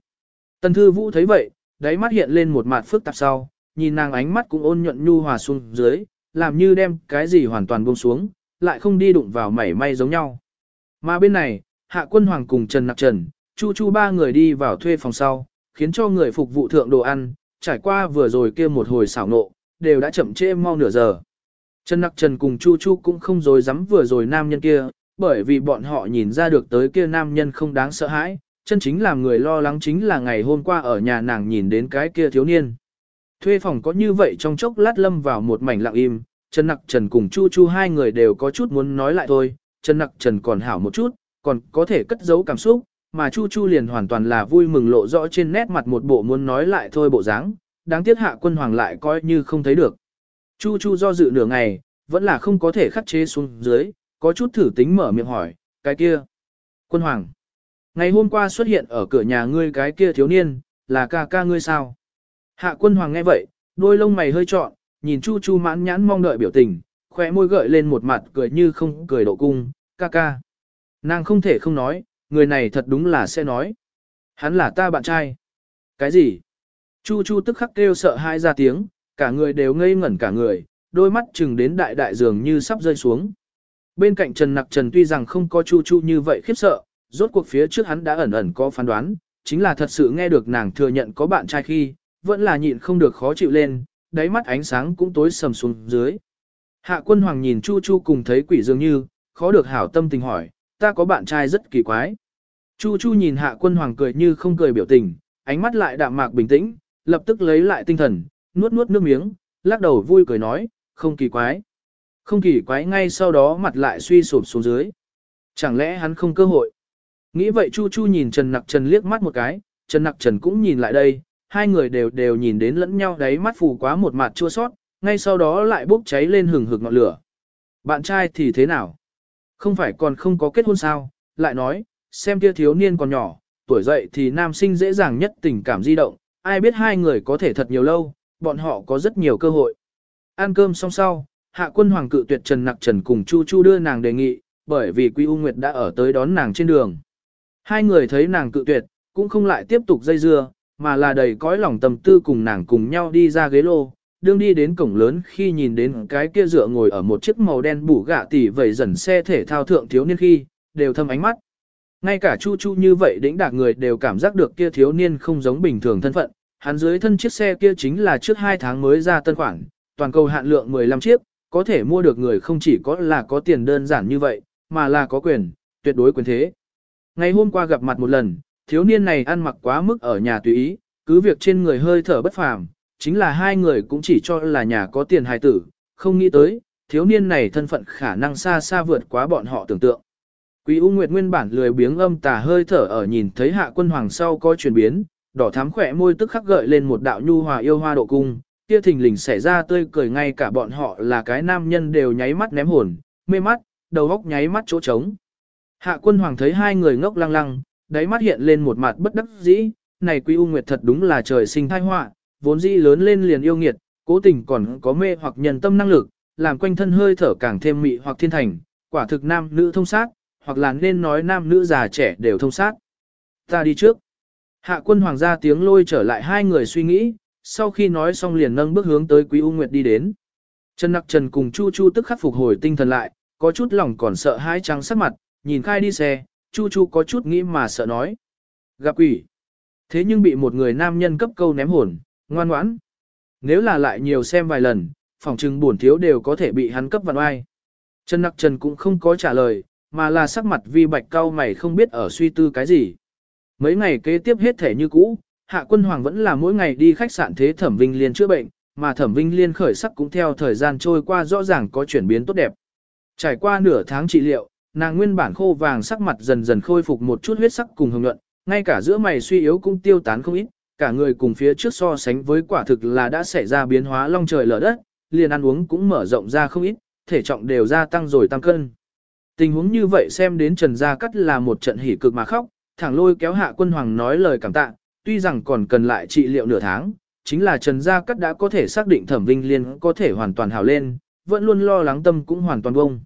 A: Tần thư vũ thấy vậy, đáy mắt hiện lên một mặt phức tạp sau, nhìn nàng ánh mắt cũng ôn nhuận nhu hòa xuống dưới, làm như đem cái gì hoàn toàn buông xuống, lại không đi đụng vào mảy may giống nhau. Mà bên này, Hạ Quân Hoàng cùng Trần Nặc Trần, Chu Chu ba người đi vào thuê phòng sau, khiến cho người phục vụ thượng đồ ăn, trải qua vừa rồi kia một hồi xảo nộ, đều đã chậm trễ mau nửa giờ. Trần Nặc Trần cùng Chu Chu cũng không dối dám vừa rồi nam nhân kia, bởi vì bọn họ nhìn ra được tới kia nam nhân không đáng sợ hãi, chân chính làm người lo lắng chính là ngày hôm qua ở nhà nàng nhìn đến cái kia thiếu niên. Thuê phòng có như vậy trong chốc lát lâm vào một mảnh lặng im, Trần Nặc Trần cùng Chu Chu hai người đều có chút muốn nói lại thôi, Trần Nặc Trần còn hảo một chút, còn có thể cất giấu cảm xúc, mà Chu Chu liền hoàn toàn là vui mừng lộ rõ trên nét mặt một bộ muốn nói lại thôi bộ dáng, đáng tiếc hạ quân hoàng lại coi như không thấy được. Chu Chu do dự nửa ngày, vẫn là không có thể khắc chế xuống dưới, có chút thử tính mở miệng hỏi, cái kia. Quân hoàng, ngày hôm qua xuất hiện ở cửa nhà ngươi cái kia thiếu niên, là ca ca ngươi sao? Hạ quân hoàng nghe vậy, đôi lông mày hơi trọn, nhìn Chu Chu mãn nhãn mong đợi biểu tình, khóe môi gợi lên một mặt cười như không cười độ cung, ca ca. Nàng không thể không nói, người này thật đúng là sẽ nói. Hắn là ta bạn trai. Cái gì? Chu Chu tức khắc kêu sợ hai ra tiếng, cả người đều ngây ngẩn cả người, đôi mắt chừng đến đại đại dường như sắp rơi xuống. Bên cạnh Trần Nặc Trần tuy rằng không có Chu Chu như vậy khiếp sợ, rốt cuộc phía trước hắn đã ẩn ẩn có phán đoán, chính là thật sự nghe được nàng thừa nhận có bạn trai khi, vẫn là nhịn không được khó chịu lên, đáy mắt ánh sáng cũng tối sầm xuống dưới. Hạ quân hoàng nhìn Chu Chu cùng thấy quỷ dường như, khó được hảo tâm tình hỏi, ta có bạn trai rất kỳ quái. Chu Chu nhìn hạ quân hoàng cười như không cười biểu tình, ánh mắt lại đạm mạc bình tĩnh, lập tức lấy lại tinh thần, nuốt nuốt nước miếng, lắc đầu vui cười nói, không kỳ quái. Không kỳ quái ngay sau đó mặt lại suy sụp xuống dưới. Chẳng lẽ hắn không cơ hội? Nghĩ vậy Chu Chu nhìn Trần Nặc Trần liếc mắt một cái, Trần Nặc Trần cũng nhìn lại đây, hai người đều đều nhìn đến lẫn nhau đáy mắt phù quá một mặt chua sót, ngay sau đó lại bốc cháy lên hừng hực ngọn lửa. Bạn trai thì thế nào? Không phải còn không có kết hôn sao? Lại nói, xem kia thiếu niên còn nhỏ, tuổi dậy thì nam sinh dễ dàng nhất tình cảm di động, ai biết hai người có thể thật nhiều lâu, bọn họ có rất nhiều cơ hội. Ăn cơm xong sau, hạ quân hoàng cự tuyệt Trần Nặc Trần cùng Chu Chu đưa nàng đề nghị, bởi vì Quy U Nguyệt đã ở tới đón nàng trên đường. Hai người thấy nàng cự tuyệt, cũng không lại tiếp tục dây dưa, mà là đầy cõi lòng tâm tư cùng nàng cùng nhau đi ra ghế lô, đương đi đến cổng lớn khi nhìn đến cái kia dựa ngồi ở một chiếc màu đen bủ gạ tỉ vẩy dần xe thể thao thượng thiếu niên khi, đều thâm ánh mắt. Ngay cả Chu Chu như vậy đĩnh đạc người đều cảm giác được kia thiếu niên không giống bình thường thân phận, hắn dưới thân chiếc xe kia chính là trước 2 tháng mới ra tân khoản, toàn cầu hạn lượng 15 chiếc, có thể mua được người không chỉ có là có tiền đơn giản như vậy, mà là có quyền, tuyệt đối quyền thế. Ngày hôm qua gặp mặt một lần, thiếu niên này ăn mặc quá mức ở nhà tùy ý, cứ việc trên người hơi thở bất phàm, chính là hai người cũng chỉ cho là nhà có tiền hài tử, không nghĩ tới, thiếu niên này thân phận khả năng xa xa vượt quá bọn họ tưởng tượng. Quý U Nguyệt nguyên bản lười biếng âm tà hơi thở ở nhìn thấy hạ quân hoàng sau có chuyển biến, đỏ thắm khỏe môi tức khắc gợi lên một đạo nhu hòa yêu hoa độ cung, kia thình lình xảy ra tươi cười ngay cả bọn họ là cái nam nhân đều nháy mắt ném hồn, mê mắt, đầu góc nháy mắt chỗ trống. Hạ quân hoàng thấy hai người ngốc lăng lăng, đáy mắt hiện lên một mặt bất đắc dĩ, này Quý U Nguyệt thật đúng là trời sinh thai họa, vốn dĩ lớn lên liền yêu nghiệt, cố tình còn có mê hoặc nhân tâm năng lực, làm quanh thân hơi thở càng thêm mị hoặc thiên thành, quả thực nam nữ thông sát, hoặc là nên nói nam nữ già trẻ đều thông sát. Ta đi trước. Hạ quân hoàng gia tiếng lôi trở lại hai người suy nghĩ, sau khi nói xong liền nâng bước hướng tới Quý U Nguyệt đi đến. Trần Nặc Trần cùng Chu Chu tức khắc phục hồi tinh thần lại, có chút lòng còn sợ hai trắng sắc mặt, nhìn khai đi xe, Chu Chu có chút nghĩ mà sợ nói. Gặp quỷ. Thế nhưng bị một người nam nhân cấp câu ném hồn, ngoan ngoãn. Nếu là lại nhiều xem vài lần, phòng trừng buồn thiếu đều có thể bị hắn cấp vặn oai. Trần Nặc Trần cũng không có trả lời, mà là sắc mặt vi bạch cao mày không biết ở suy tư cái gì. Mấy ngày kế tiếp hết thể như cũ, Hạ Quân Hoàng vẫn là mỗi ngày đi khách sạn thế Thẩm Vinh Liên chữa bệnh, mà Thẩm Vinh Liên khởi sắc cũng theo thời gian trôi qua rõ ràng có chuyển biến tốt đẹp. Trải qua nửa tháng trị liệu, nàng nguyên bản khô vàng sắc mặt dần dần khôi phục một chút huyết sắc cùng hồng nhuận, ngay cả giữa mày suy yếu cũng tiêu tán không ít, cả người cùng phía trước so sánh với quả thực là đã xảy ra biến hóa long trời lở đất, liền ăn uống cũng mở rộng ra không ít, thể trọng đều gia tăng rồi tăng cân. Tình huống như vậy xem đến Trần Gia Cắt là một trận hỉ cực mà khóc, thẳng lôi kéo hạ quân hoàng nói lời cảm tạ, tuy rằng còn cần lại trị liệu nửa tháng, chính là Trần Gia Cắt đã có thể xác định thẩm vinh liên có thể hoàn toàn hảo lên, vẫn luôn lo lắng tâm cũng hoàn toàn bông.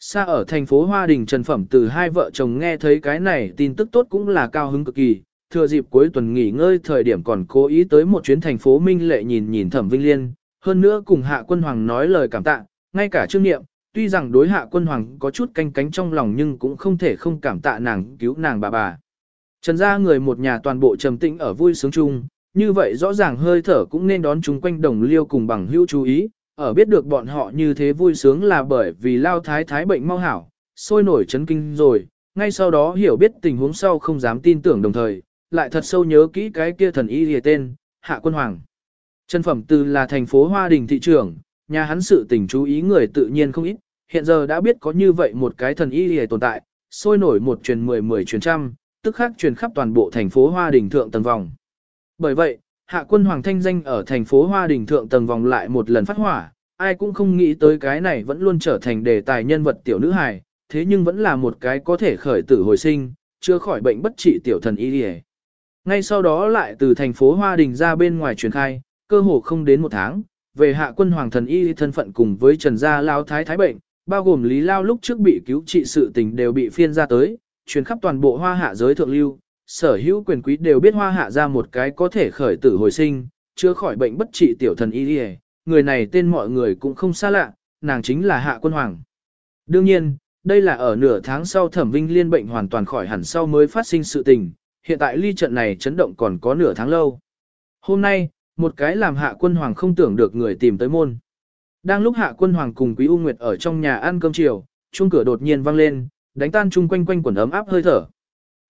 A: Xa ở thành phố Hoa Đình Trần Phẩm từ hai vợ chồng nghe thấy cái này tin tức tốt cũng là cao hứng cực kỳ, thừa dịp cuối tuần nghỉ ngơi thời điểm còn cố ý tới một chuyến thành phố Minh Lệ nhìn nhìn Thẩm Vinh Liên, hơn nữa cùng Hạ Quân Hoàng nói lời cảm tạ, ngay cả trương niệm, tuy rằng đối Hạ Quân Hoàng có chút canh cánh trong lòng nhưng cũng không thể không cảm tạ nàng cứu nàng bà bà. Trần gia người một nhà toàn bộ trầm tĩnh ở vui sướng chung, như vậy rõ ràng hơi thở cũng nên đón chúng quanh đồng liêu cùng bằng hữu chú ý, ở biết được bọn họ như thế vui sướng là bởi vì lao thái thái bệnh mau hảo, sôi nổi chấn kinh rồi, ngay sau đó hiểu biết tình huống sau không dám tin tưởng đồng thời, lại thật sâu nhớ kỹ cái kia thần y lìa tên, Hạ Quân Hoàng. Trần Phẩm Từ là thành phố Hoa Đình thị trưởng, nhà hắn sự tình chú ý người tự nhiên không ít, hiện giờ đã biết có như vậy một cái thần y lìa tồn tại, sôi nổi một truyền mười mười truyền trăm, tức khác truyền khắp toàn bộ thành phố Hoa Đình thượng tầng vòng. Bởi vậy, Hạ Quân Hoàng thanh danh ở thành phố Hoa Đình thượng tầng vòng lại một lần phát hỏa, ai cũng không nghĩ tới cái này vẫn luôn trở thành đề tài nhân vật tiểu nữ hài, thế nhưng vẫn là một cái có thể khởi tử hồi sinh, chưa khỏi bệnh bất trị tiểu thần y lìa. Ngay sau đó lại từ thành phố Hoa Đình ra bên ngoài truyền khai, cơ hồ không đến một tháng, về hạ quân hoàng thần y thân phận cùng với Trần Gia Lao Thái Thái Bệnh, bao gồm Lý Lao lúc trước bị cứu trị sự tình đều bị phiên ra tới, truyền khắp toàn bộ hoa hạ giới thượng lưu, sở hữu quyền quý đều biết hoa hạ ra một cái có thể khởi tử hồi sinh, chữa khỏi bệnh bất trị tiểu thần y người này tên mọi người cũng không xa lạ, nàng chính là hạ quân hoàng. Đương nhiên, đây là ở nửa tháng sau thẩm vinh liên bệnh hoàn toàn khỏi hẳn sau mới phát sinh sự tình, hiện tại ly trận này chấn động còn có nửa tháng lâu. Hôm nay, một cái làm hạ quân hoàng không tưởng được người tìm tới môn. Đang lúc hạ quân hoàng cùng quý U Nguyệt ở trong nhà ăn cơm chiều, chuông cửa đột nhiên vang lên, đánh tan chung quanh quanh quần ấm áp hơi thở.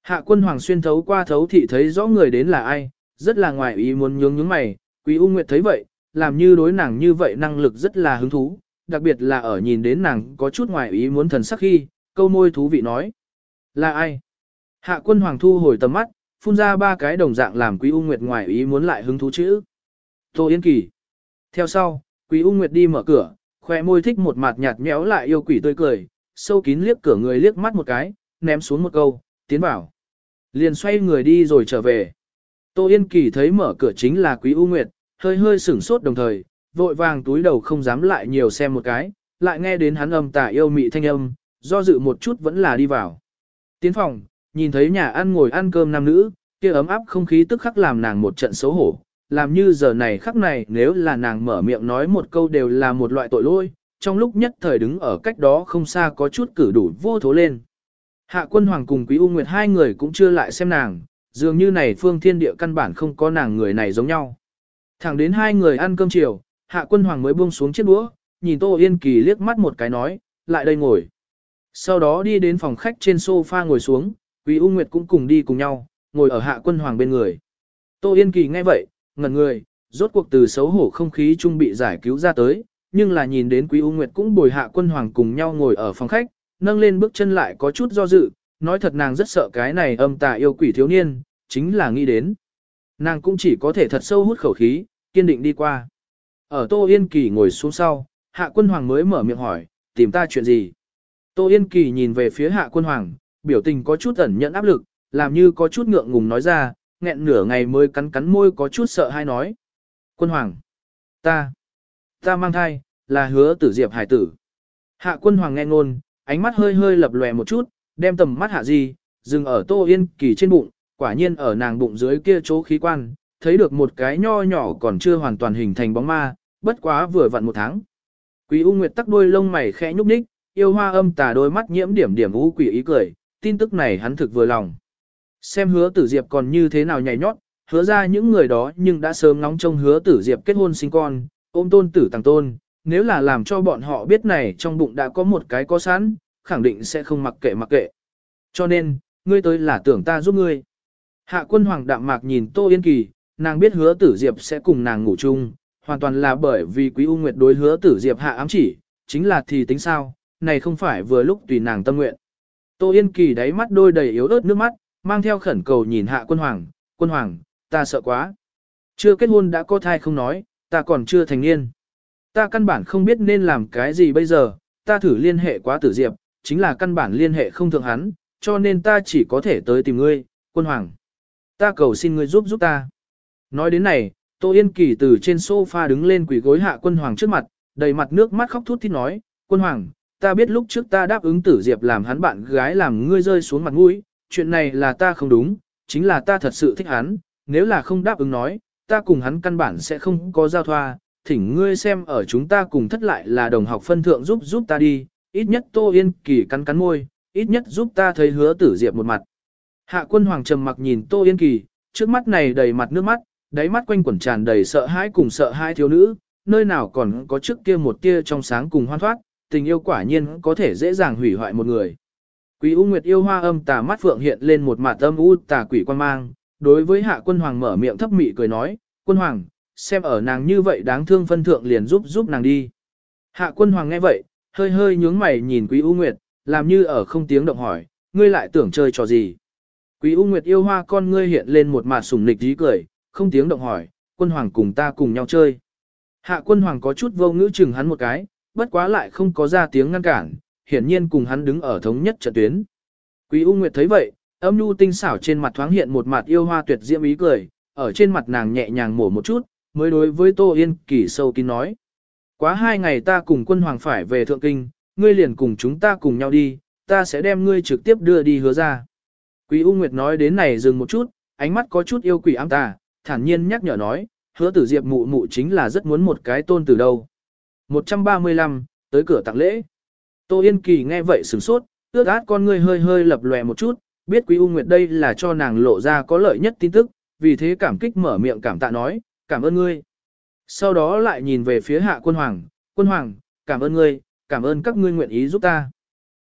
A: Hạ quân hoàng xuyên thấu qua thấu thị thấy rõ người đến là ai, rất là ngoài ý muốn nhướng nhướng mày, quý U Nguyệt thấy vậy, làm như đối nàng như vậy năng lực rất là hứng thú, đặc biệt là ở nhìn đến nàng có chút ngoài ý muốn thần sắc khi, câu môi thú vị nói. Là ai? Hạ quân hoàng thu hồi tầm mắt, phun ra ba cái đồng dạng làm quý U Nguyệt ngoài ý muốn lại hứng thú chữ. Tô Yên Kỳ. Theo sau, quý U Nguyệt đi mở cửa, khoe môi thích một mặt nhạt nhẽo lại yêu quỷ tươi cười, sâu kín liếc cửa người liếc mắt một cái, ném xuống một câu, tiến vào. Liền xoay người đi rồi trở về. Tô Yên Kỳ thấy mở cửa chính là quý U Nguyệt, hơi hơi sửng sốt đồng thời, vội vàng túi đầu không dám lại nhiều xem một cái, lại nghe đến hắn âm tà yêu mị thanh âm, do dự một chút vẫn là đi vào. Tiến phòng, nhìn thấy nhà ăn ngồi ăn cơm nam nữ, kia ấm áp không khí tức khắc làm nàng một trận xấu hổ, làm như giờ này khắc này nếu là nàng mở miệng nói một câu đều là một loại tội lỗi, trong lúc nhất thời đứng ở cách đó không xa có chút cử đủ vô thố lên. Hạ quân hoàng cùng quý U Nguyệt hai người cũng chưa lại xem nàng, dường như này phương thiên địa căn bản không có nàng người này giống nhau. Thẳng đến hai người ăn cơm chiều, hạ quân hoàng mới buông xuống chiếc đũa, nhìn Tô Yên Kỳ liếc mắt một cái nói, lại đây ngồi. Sau đó đi đến phòng khách trên sofa ngồi xuống, Quý U Nguyệt cũng cùng đi cùng nhau, ngồi ở hạ quân hoàng bên người. Tô Yên Kỳ nghe vậy, ngẩn người, rốt cuộc từ xấu hổ không khí trung bị giải cứu ra tới, nhưng là nhìn đến Quý U Nguyệt cũng bồi hạ quân hoàng cùng nhau ngồi ở phòng khách, nâng lên bước chân lại có chút do dự, nói thật nàng rất sợ cái này âm tà yêu quỷ thiếu niên, chính là nghĩ đến. Nàng cũng chỉ có thể thật sâu hút khẩu khí, kiên định đi qua. Ở Tô Yên Kỳ ngồi xuống sau, Hạ Quân Hoàng mới mở miệng hỏi, tìm ta chuyện gì? Tô Yên Kỳ nhìn về phía Hạ Quân Hoàng, biểu tình có chút ẩn nhận áp lực, làm như có chút ngượng ngùng nói ra, nghẹn nửa ngày mới cắn cắn môi có chút sợ hay nói. Quân Hoàng, ta, ta mang thai, là hứa tử diệp hải tử. Hạ Quân Hoàng nghe ngôn, ánh mắt hơi hơi lập lòe một chút, đem tầm mắt hạ gì, dừng ở Tô Yên Kỳ trên bụng, quả nhiên ở nàng bụng dưới kia chỗ khí quan, thấy được một cái nho nhỏ còn chưa hoàn toàn hình thành bóng ma, bất quá vừa vặn một tháng. Quý U Nguyệt tắc đuôi lông mày khẽ nhúc nhích, yêu hoa âm tà đôi mắt nhiễm điểm điểm u quỷ ý cười, tin tức này hắn thực vừa lòng. Xem hứa tử diệp còn như thế nào nhảy nhót, hứa ra những người đó nhưng đã sớm ngóng trông hứa tử diệp kết hôn sinh con, ôm tôn tử tăng tôn, nếu là làm cho bọn họ biết này trong bụng đã có một cái có sẵn, khẳng định sẽ không mặc kệ mặc kệ. Cho nên, ngươi tới là tưởng ta giúp ngươi. Hạ quân hoàng đạm mạc nhìn Tô Yên Kỳ, nàng biết hứa tử diệp sẽ cùng nàng ngủ chung, hoàn toàn là bởi vì quý U Nguyệt đối hứa tử diệp hạ ám chỉ, chính là thì tính sao, này không phải vừa lúc tùy nàng tâm nguyện. Tô Yên Kỳ đáy mắt đôi đầy yếu ớt nước mắt, mang theo khẩn cầu nhìn hạ quân hoàng, quân hoàng, ta sợ quá. Chưa kết hôn đã có thai không nói, ta còn chưa thành niên. Ta căn bản không biết nên làm cái gì bây giờ, ta thử liên hệ quá tử diệp, chính là căn bản liên hệ không thượng hắn, cho nên ta chỉ có thể tới tìm ngươi, quân hoàng. Ta cầu xin ngươi giúp giúp ta. Nói đến này, Tô Yên Kỳ từ trên sofa đứng lên quỷ gối hạ quân hoàng trước mặt, đầy mặt nước mắt khóc thút thít nói, quân hoàng, ta biết lúc trước ta đáp ứng tử diệp làm hắn bạn gái làm ngươi rơi xuống mặt mũi, chuyện này là ta không đúng, chính là ta thật sự thích hắn, nếu là không đáp ứng nói, ta cùng hắn căn bản sẽ không có giao thoa, thỉnh ngươi xem ở chúng ta cùng thất lại là đồng học phân thượng giúp giúp ta đi, ít nhất Tô Yên Kỳ cắn cắn môi, ít nhất giúp ta thấy hứa tử diệp một mặt. Hạ quân hoàng trầm mặc nhìn Tô Yên Kỳ, trước mắt này đầy mặt nước mắt, đáy mắt quanh quẩn tràn đầy sợ hãi cùng sợ hai thiếu nữ, nơi nào còn có trước kia một tia trong sáng cùng hoan thoát, tình yêu quả nhiên có thể dễ dàng hủy hoại một người. Quý U Nguyệt yêu hoa âm tà mắt phượng hiện lên một mặt âm u tà quỷ quan mang, đối với hạ quân hoàng mở miệng thấp mị cười nói, quân hoàng, xem ở nàng như vậy đáng thương phân thượng liền giúp giúp nàng đi. Hạ quân hoàng nghe vậy, hơi hơi nhướng mày nhìn Quý U Nguyệt, làm như ở không tiếng động hỏi, ngươi lại tưởng chơi trò gì. Quý U Nguyệt yêu hoa con ngươi hiện lên một mặt sùng nịch dí cười, không tiếng động hỏi, quân hoàng cùng ta cùng nhau chơi. Hạ quân hoàng có chút vô ngữ chừng hắn một cái, bất quá lại không có ra tiếng ngăn cản, hiển nhiên cùng hắn đứng ở thống nhất trận tuyến. Quý U Nguyệt thấy vậy, âm nhu tinh xảo trên mặt thoáng hiện một mặt yêu hoa tuyệt diễm ý cười, ở trên mặt nàng nhẹ nhàng mổ một chút, mới đối với Tô Yên Kỳ sâu kín nói. Quá hai ngày ta cùng quân hoàng phải về Thượng Kinh, ngươi liền cùng chúng ta cùng nhau đi, ta sẽ đem ngươi trực tiếp đưa đi hứa ra. Quý U Nguyệt nói đến này dừng một chút, ánh mắt có chút yêu quỷ ám tà, thản nhiên nhắc nhở nói, hứa tử diệp mụ mụ chính là rất muốn một cái tôn từ đâu. 135, tới cửa tặng lễ. Tô Yên Kỳ nghe vậy sửng sốt, ước át con ngươi hơi hơi lập lòe một chút, biết Quý U Nguyệt đây là cho nàng lộ ra có lợi nhất tin tức, vì thế cảm kích mở miệng cảm tạ nói, cảm ơn ngươi. Sau đó lại nhìn về phía hạ quân hoàng, quân hoàng, cảm ơn ngươi, cảm ơn các ngươi nguyện ý giúp ta.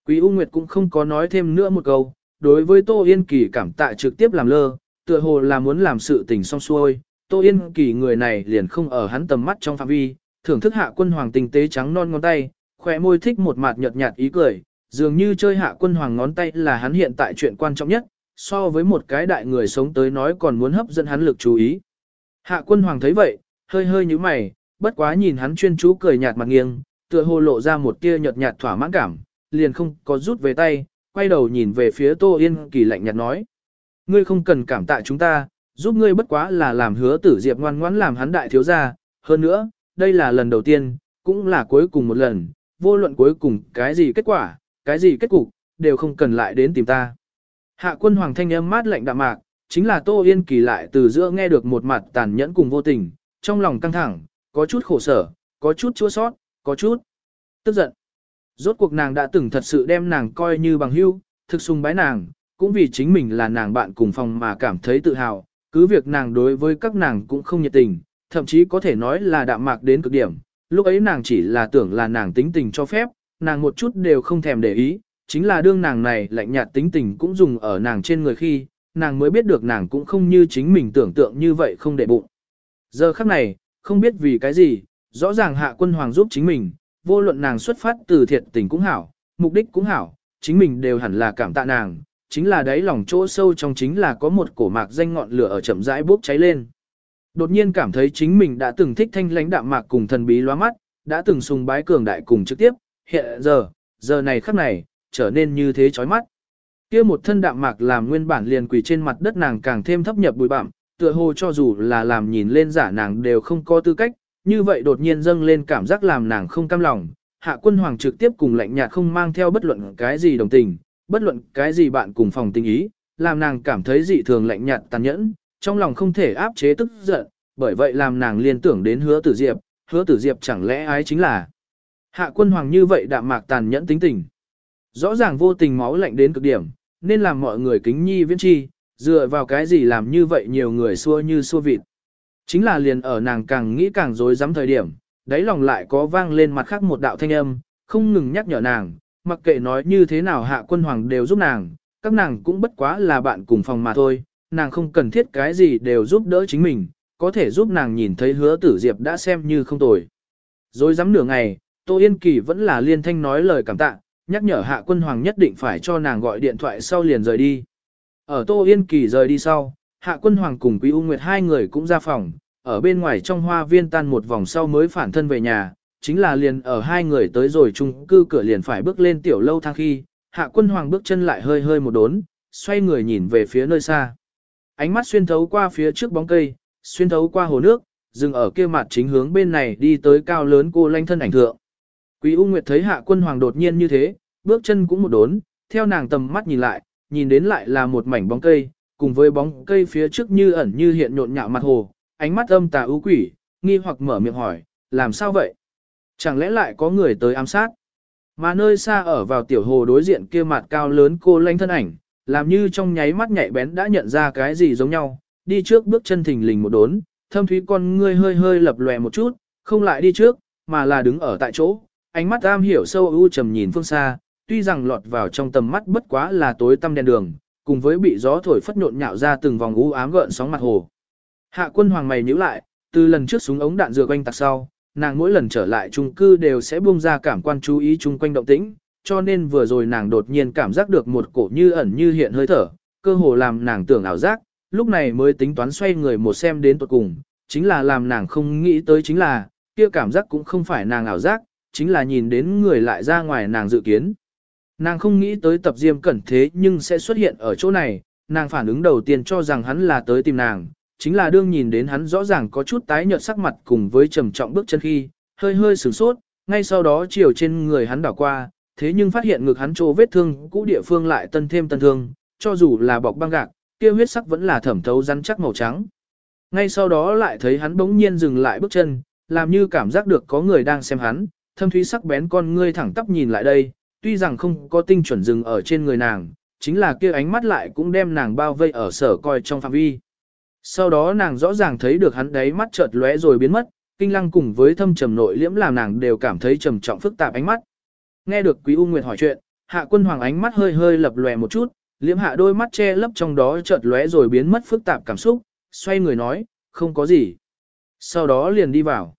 A: Quý U Nguyệt cũng không có nói thêm nữa một câu, đối với Tô Yên Kỳ cảm tạ trực tiếp làm lơ, tựa hồ là muốn làm sự tình xong xuôi, Tô Yên Kỳ người này liền không ở hắn tầm mắt trong phạm vi, thưởng thức hạ quân hoàng tinh tế trắng non ngón tay, khỏe môi thích một mặt nhợt nhạt ý cười, dường như chơi hạ quân hoàng ngón tay là hắn hiện tại chuyện quan trọng nhất, so với một cái đại người sống tới nói còn muốn hấp dẫn hắn lực chú ý. Hạ quân hoàng thấy vậy, hơi hơi như mày, bất quá nhìn hắn chuyên chú cười nhạt mặt nghiêng, tựa hồ lộ ra một tia nhợt nhạt thỏa mãn cảm, liền không có rút về tay, quay đầu nhìn về phía Tô Yên Kỳ lạnh nhạt nói. Ngươi không cần cảm tạ chúng ta, giúp ngươi bất quá là làm hứa tử diệp ngoan ngoãn làm hắn đại thiếu gia, hơn nữa, đây là lần đầu tiên, cũng là cuối cùng một lần, vô luận cuối cùng cái gì kết quả, cái gì kết cục, đều không cần lại đến tìm ta. Hạ quân hoàng thanh âm mát lạnh đạm mạc, chính là Tô Yên Kỳ lại từ giữa nghe được một mặt tàn nhẫn cùng vô tình, trong lòng căng thẳng, có chút khổ sở, có chút chua sót, có chút tức giận. Rốt cuộc nàng đã từng thật sự đem nàng coi như bằng hữu, thực sung bái nàng, cũng vì chính mình là nàng bạn cùng phòng mà cảm thấy tự hào, cứ việc nàng đối với các nàng cũng không nhiệt tình, thậm chí có thể nói là đạm mạc đến cực điểm, lúc ấy nàng chỉ là tưởng là nàng tính tình cho phép, nàng một chút đều không thèm để ý, chính là đương nàng này lạnh nhạt tính tình cũng dùng ở nàng trên người khi, nàng mới biết được nàng cũng không như chính mình tưởng tượng như vậy không để bụng. Giờ khắc này, không biết vì cái gì, rõ ràng hạ quân hoàng giúp chính mình, vô luận nàng xuất phát từ thiệt tình cũng hảo, mục đích cũng hảo, chính mình đều hẳn là cảm tạ nàng, chính là đáy lòng chỗ sâu trong chính là có một cổ mạc danh ngọn lửa ở chậm rãi bốc cháy lên. Đột nhiên cảm thấy chính mình đã từng thích thanh lãnh đạm mạc cùng thần bí loa mắt, đã từng sùng bái cường đại cùng trực tiếp, hiện giờ, giờ này khắc này, trở nên như thế chói mắt. Kia một thân đạm mạc làm nguyên bản liền quỳ trên mặt đất nàng càng thêm thấp nhập bụi bặm, tựa hồ cho dù là làm nhìn lên giả nàng đều không có tư cách, như vậy đột nhiên dâng lên cảm giác làm nàng không cam lòng. Hạ quân hoàng trực tiếp cùng lạnh nhạt không mang theo bất luận cái gì đồng tình, bất luận cái gì bạn cùng phòng tình ý, làm nàng cảm thấy dị thường lạnh nhạt tàn nhẫn, trong lòng không thể áp chế tức giận, bởi vậy làm nàng liên tưởng đến hứa tử diệp, hứa tử diệp chẳng lẽ ái chính là hạ quân hoàng như vậy đạm mạc tàn nhẫn tính tình. Rõ ràng vô tình máu lạnh đến cực điểm, nên làm mọi người kính nhi viễn chi, dựa vào cái gì làm như vậy nhiều người xua như xua vịt. Chính là liền ở nàng càng nghĩ càng dối dám thời điểm, đáy lòng lại có vang lên mặt khác một đạo thanh âm, không ngừng nhắc nhở nàng, mặc kệ nói như thế nào hạ quân hoàng đều giúp nàng, các nàng cũng bất quá là bạn cùng phòng mà thôi, nàng không cần thiết cái gì đều giúp đỡ chính mình, có thể giúp nàng nhìn thấy hứa tử diệp đã xem như không tồi. Rồi dám nửa ngày, Tô Yên Kỳ vẫn là liên thanh nói lời cảm tạ, nhắc nhở hạ quân hoàng nhất định phải cho nàng gọi điện thoại sau liền rời đi. Ở Tô Yên Kỳ rời đi sau, hạ quân hoàng cùng Quý U Nguyệt hai người cũng ra phòng, ở bên ngoài trong hoa viên tan một vòng sau mới phản thân về nhà, chính là liền ở hai người tới rồi chung cư cửa liền phải bước lên tiểu lâu thang khi, hạ quân hoàng bước chân lại hơi hơi một đốn, xoay người nhìn về phía nơi xa. Ánh mắt xuyên thấu qua phía trước bóng cây, xuyên thấu qua hồ nước, dừng ở kia mặt chính hướng bên này đi tới cao lớn cô lanh thân ảnh thượng. Quý U Nguyệt thấy hạ quân hoàng đột nhiên như thế, bước chân cũng một đốn, theo nàng tầm mắt nhìn lại, nhìn đến lại là một mảnh bóng cây, cùng với bóng cây phía trước như ẩn như hiện nhộn nhạo mặt hồ, ánh mắt âm tà ưu quỷ, nghi hoặc mở miệng hỏi, làm sao vậy? Chẳng lẽ lại có người tới ám sát? Mà nơi xa ở vào tiểu hồ đối diện kia mặt cao lớn cô lanh thân ảnh, làm như trong nháy mắt nhạy bén đã nhận ra cái gì giống nhau, đi trước bước chân thình lình một đốn, thâm thúy con ngươi hơi hơi lập lòe một chút, không lại đi trước, mà là đứng ở tại chỗ, ánh mắt am hiểu sâu u trầm nhìn phương xa, tuy rằng lọt vào trong tầm mắt bất quá là tối tăm đen đường, cùng với bị gió thổi phất nhộn nhạo ra từng vòng u ám gợn sóng mặt hồ. Hạ quân hoàng mày nhíu lại, từ lần trước súng ống đạn dừa quanh tạc sau, nàng mỗi lần trở lại trung cư đều sẽ buông ra cảm quan chú ý chung quanh động tĩnh, cho nên vừa rồi nàng đột nhiên cảm giác được một cổ như ẩn như hiện hơi thở, cơ hồ làm nàng tưởng ảo giác, lúc này mới tính toán xoay người một xem đến tuột cùng, chính là làm nàng không nghĩ tới chính là, kia cảm giác cũng không phải nàng ảo giác, chính là nhìn đến người lại ra ngoài nàng dự kiến. Nàng không nghĩ tới tập diêm cẩn thế nhưng sẽ xuất hiện ở chỗ này, nàng phản ứng đầu tiên cho rằng hắn là tới tìm nàng, chính là đương nhìn đến hắn rõ ràng có chút tái nhợt sắc mặt cùng với trầm trọng bước chân khi, hơi hơi sửng sốt, ngay sau đó chiều trên người hắn đảo qua, thế nhưng phát hiện ngực hắn chỗ vết thương cũ địa phương lại tân thêm tân thương, cho dù là bọc băng gạc, kia huyết sắc vẫn là thẩm thấu rắn chắc màu trắng. Ngay sau đó lại thấy hắn bỗng nhiên dừng lại bước chân, làm như cảm giác được có người đang xem hắn, thâm thúy sắc bén con ngươi thẳng tắp nhìn lại đây, tuy rằng không có tinh chuẩn dừng ở trên người nàng, chính là kia ánh mắt lại cũng đem nàng bao vây ở sở coi trong phạm vi. Sau đó nàng rõ ràng thấy được hắn đấy mắt chợt lóe rồi biến mất, kinh lăng cùng với thâm trầm nội liễm làm nàng đều cảm thấy trầm trọng phức tạp ánh mắt. Nghe được Quý U Nguyệt hỏi chuyện, Hạ Quân Hoàng ánh mắt hơi hơi lập lòe một chút, liễm hạ đôi mắt che lấp trong đó chợt lóe rồi biến mất phức tạp cảm xúc, xoay người nói, không có gì. Sau đó liền đi vào.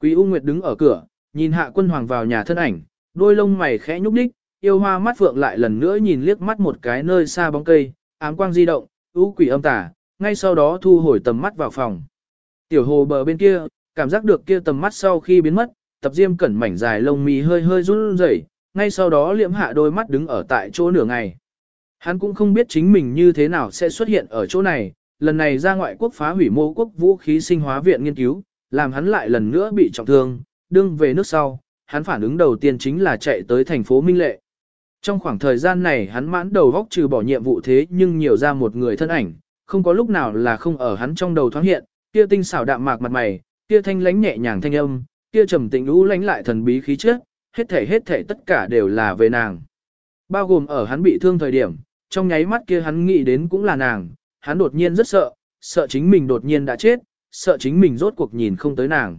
A: Quý U Nguyệt đứng ở cửa, nhìn Hạ Quân Hoàng vào nhà thân ảnh, đôi lông mày khẽ nhúc nhích, yêu hoa mắt phượng lại lần nữa nhìn liếc mắt một cái nơi xa bóng cây, ám quang di động, ưu quỷ âm tà, ngay sau đó thu hồi tầm mắt vào phòng. Tiểu hồ bờ bên kia, cảm giác được kia tầm mắt sau khi biến mất, tập diêm cẩn mảnh dài lông mì hơi hơi run rẩy, ngay sau đó liễm hạ đôi mắt đứng ở tại chỗ nửa ngày. Hắn cũng không biết chính mình như thế nào sẽ xuất hiện ở chỗ này, lần này ra ngoại quốc phá hủy mô quốc vũ khí sinh hóa viện nghiên cứu, làm hắn lại lần nữa bị trọng thương, đương về nước sau, hắn phản ứng đầu tiên chính là chạy tới thành phố Minh Lệ. Trong khoảng thời gian này hắn mãn đầu góc trừ bỏ nhiệm vụ thế nhưng nhiều ra một người thân ảnh, không có lúc nào là không ở hắn trong đầu thoáng hiện, kia tinh xảo đạm mạc mặt mày, kia thanh lánh nhẹ nhàng thanh âm, kia trầm tĩnh lũ lánh lại thần bí khí chất, hết thể hết thể tất cả đều là về nàng. Bao gồm ở hắn bị thương thời điểm, trong nháy mắt kia hắn nghĩ đến cũng là nàng, hắn đột nhiên rất sợ, sợ chính mình đột nhiên đã chết, sợ chính mình rốt cuộc nhìn không tới nàng.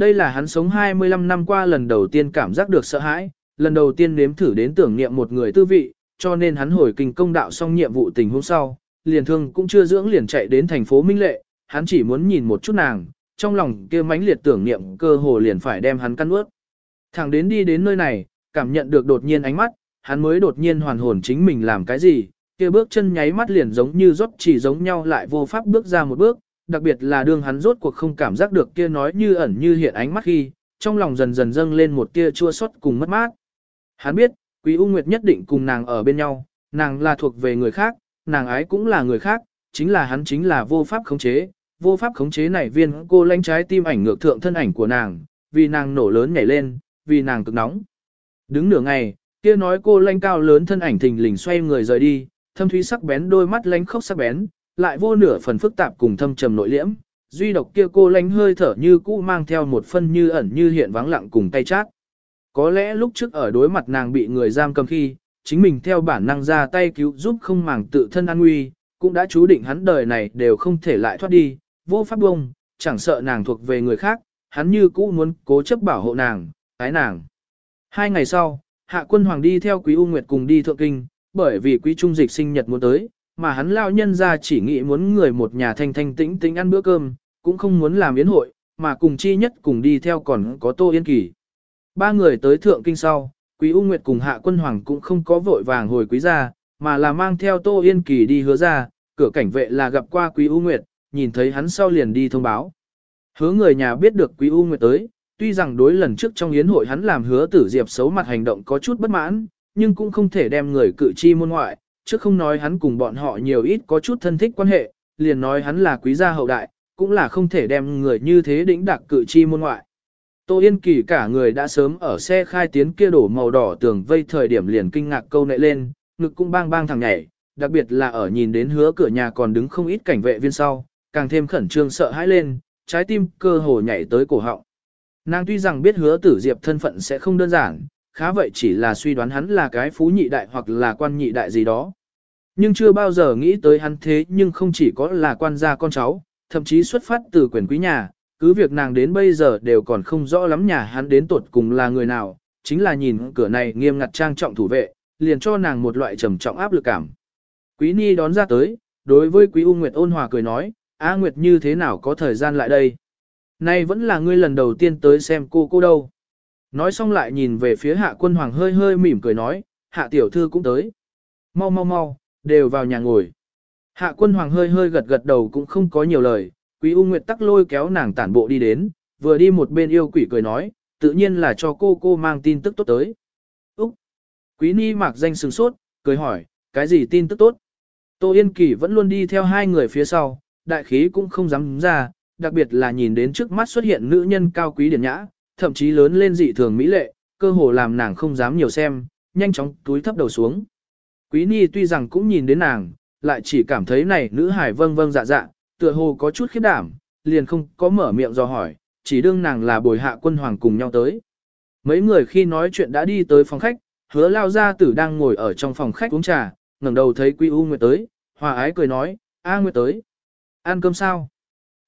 A: Đây là hắn sống 25 năm qua lần đầu tiên cảm giác được sợ hãi, lần đầu tiên nếm thử đến tưởng niệm một người tư vị, cho nên hắn hồi kinh công đạo xong nhiệm vụ tình hôm sau, liền thương cũng chưa dưỡng liền chạy đến thành phố Minh Lệ, hắn chỉ muốn nhìn một chút nàng, trong lòng kia mãnh liệt tưởng niệm cơ hồ liền phải đem hắn căn ướt. Thẳng đến đi đến nơi này, cảm nhận được đột nhiên ánh mắt, hắn mới đột nhiên hoàn hồn chính mình làm cái gì, kia bước chân nháy mắt liền giống như rót chỉ giống nhau lại vô pháp bước ra một bước, đặc biệt là đương hắn rốt cuộc không cảm giác được kia nói như ẩn như hiện ánh mắt khi, trong lòng dần dần dâng lên một tia chua xót cùng mất mát. Hắn biết, Quý U Nguyệt nhất định cùng nàng ở bên nhau, nàng là thuộc về người khác, nàng ái cũng là người khác, chính là hắn chính là vô pháp khống chế, vô pháp khống chế này viên cô lanh trái tim ảnh ngược thượng thân ảnh của nàng, vì nàng nổ lớn nhảy lên, vì nàng cực nóng. Đứng nửa ngày, kia nói cô lanh cao lớn thân ảnh thình lình xoay người rời đi, thâm thúy sắc bén đôi mắt lánh khốc sắc bén, lại vô nửa phần phức tạp cùng thâm trầm nội liễm, duy độc kia cô lánh hơi thở như cũ mang theo một phân như ẩn như hiện vắng lặng cùng tay chát. Có lẽ lúc trước ở đối mặt nàng bị người giam cầm khi, chính mình theo bản năng ra tay cứu giúp không màng tự thân an nguy, cũng đã chú định hắn đời này đều không thể lại thoát đi, vô pháp bông, chẳng sợ nàng thuộc về người khác, hắn như cũ muốn cố chấp bảo hộ nàng, ái nàng. Hai ngày sau, Hạ quân hoàng đi theo Quý U Nguyệt cùng đi thượng kinh, bởi vì Quý Trung Dịch sinh nhật muốn tới, mà hắn lao nhân ra chỉ nghĩ muốn người một nhà thanh thanh tĩnh tĩnh ăn bữa cơm, cũng không muốn làm yến hội, mà cùng chi nhất cùng đi theo còn có Tô Yên Kỳ. Ba người tới thượng kinh sau, Quý U Nguyệt cùng Hạ Quân Hoàng cũng không có vội vàng hồi quý gia, mà là mang theo Tô Yên Kỳ đi hứa ra, cửa cảnh vệ là gặp qua Quý U Nguyệt, nhìn thấy hắn sau liền đi thông báo. Hứa người nhà biết được Quý U Nguyệt tới, tuy rằng đối lần trước trong yến hội hắn làm hứa tử diệp xấu mặt hành động có chút bất mãn, nhưng cũng không thể đem người cự chi môn ngoại, chứ không nói hắn cùng bọn họ nhiều ít có chút thân thích quan hệ, liền nói hắn là quý gia hậu đại, cũng là không thể đem người như thế đỉnh đặc cử chi môn ngoại. Tô Yên Kỳ cả người đã sớm ở xe khai tiến kia đổ màu đỏ tường vây thời điểm liền kinh ngạc câu nệ lên, ngực cũng bang bang thẳng nhảy, đặc biệt là ở nhìn đến hứa cửa nhà còn đứng không ít cảnh vệ viên sau, càng thêm khẩn trương sợ hãi lên, trái tim cơ hồ nhảy tới cổ họng. Nàng tuy rằng biết hứa tử diệp thân phận sẽ không đơn giản, khá vậy chỉ là suy đoán hắn là cái phú nhị đại hoặc là quan nhị đại gì đó nhưng chưa bao giờ nghĩ tới hắn thế nhưng không chỉ có là quan gia con cháu, thậm chí xuất phát từ quyền quý nhà, cứ việc nàng đến bây giờ đều còn không rõ lắm nhà hắn đến tuột cùng là người nào, chính là nhìn cửa này nghiêm ngặt trang trọng thủ vệ, liền cho nàng một loại trầm trọng áp lực cảm. Quý Ni đón ra tới, đối với Quý U Nguyệt ôn hòa cười nói, A Nguyệt như thế nào có thời gian lại đây? Nay vẫn là ngươi lần đầu tiên tới xem cô cô đâu. Nói xong lại nhìn về phía hạ quân hoàng hơi hơi mỉm cười nói, hạ tiểu thư cũng tới. Mau mau mau, đều vào nhà ngồi. Hạ quân hoàng hơi hơi gật gật đầu cũng không có nhiều lời, quý U Nguyệt tắc lôi kéo nàng tản bộ đi đến, vừa đi một bên yêu quỷ cười nói, tự nhiên là cho cô cô mang tin tức tốt tới. Úc! Quý Ni mạc danh sừng sốt, cười hỏi, cái gì tin tức tốt? Tô Yên Kỳ vẫn luôn đi theo hai người phía sau, đại khí cũng không dám ra, đặc biệt là nhìn đến trước mắt xuất hiện nữ nhân cao quý điển nhã, thậm chí lớn lên dị thường mỹ lệ, cơ hồ làm nàng không dám nhiều xem, nhanh chóng túi thấp đầu xuống. Quý Ni tuy rằng cũng nhìn đến nàng, lại chỉ cảm thấy này nữ hải vâng vâng dạ dạ, tựa hồ có chút khiếp đảm, liền không có mở miệng do hỏi, chỉ đương nàng là bồi hạ quân hoàng cùng nhau tới. Mấy người khi nói chuyện đã đi tới phòng khách, hứa lao gia tử đang ngồi ở trong phòng khách uống trà, ngẩng đầu thấy Quý U Nguyệt tới, hòa ái cười nói, A Nguyệt tới. Ăn cơm sao?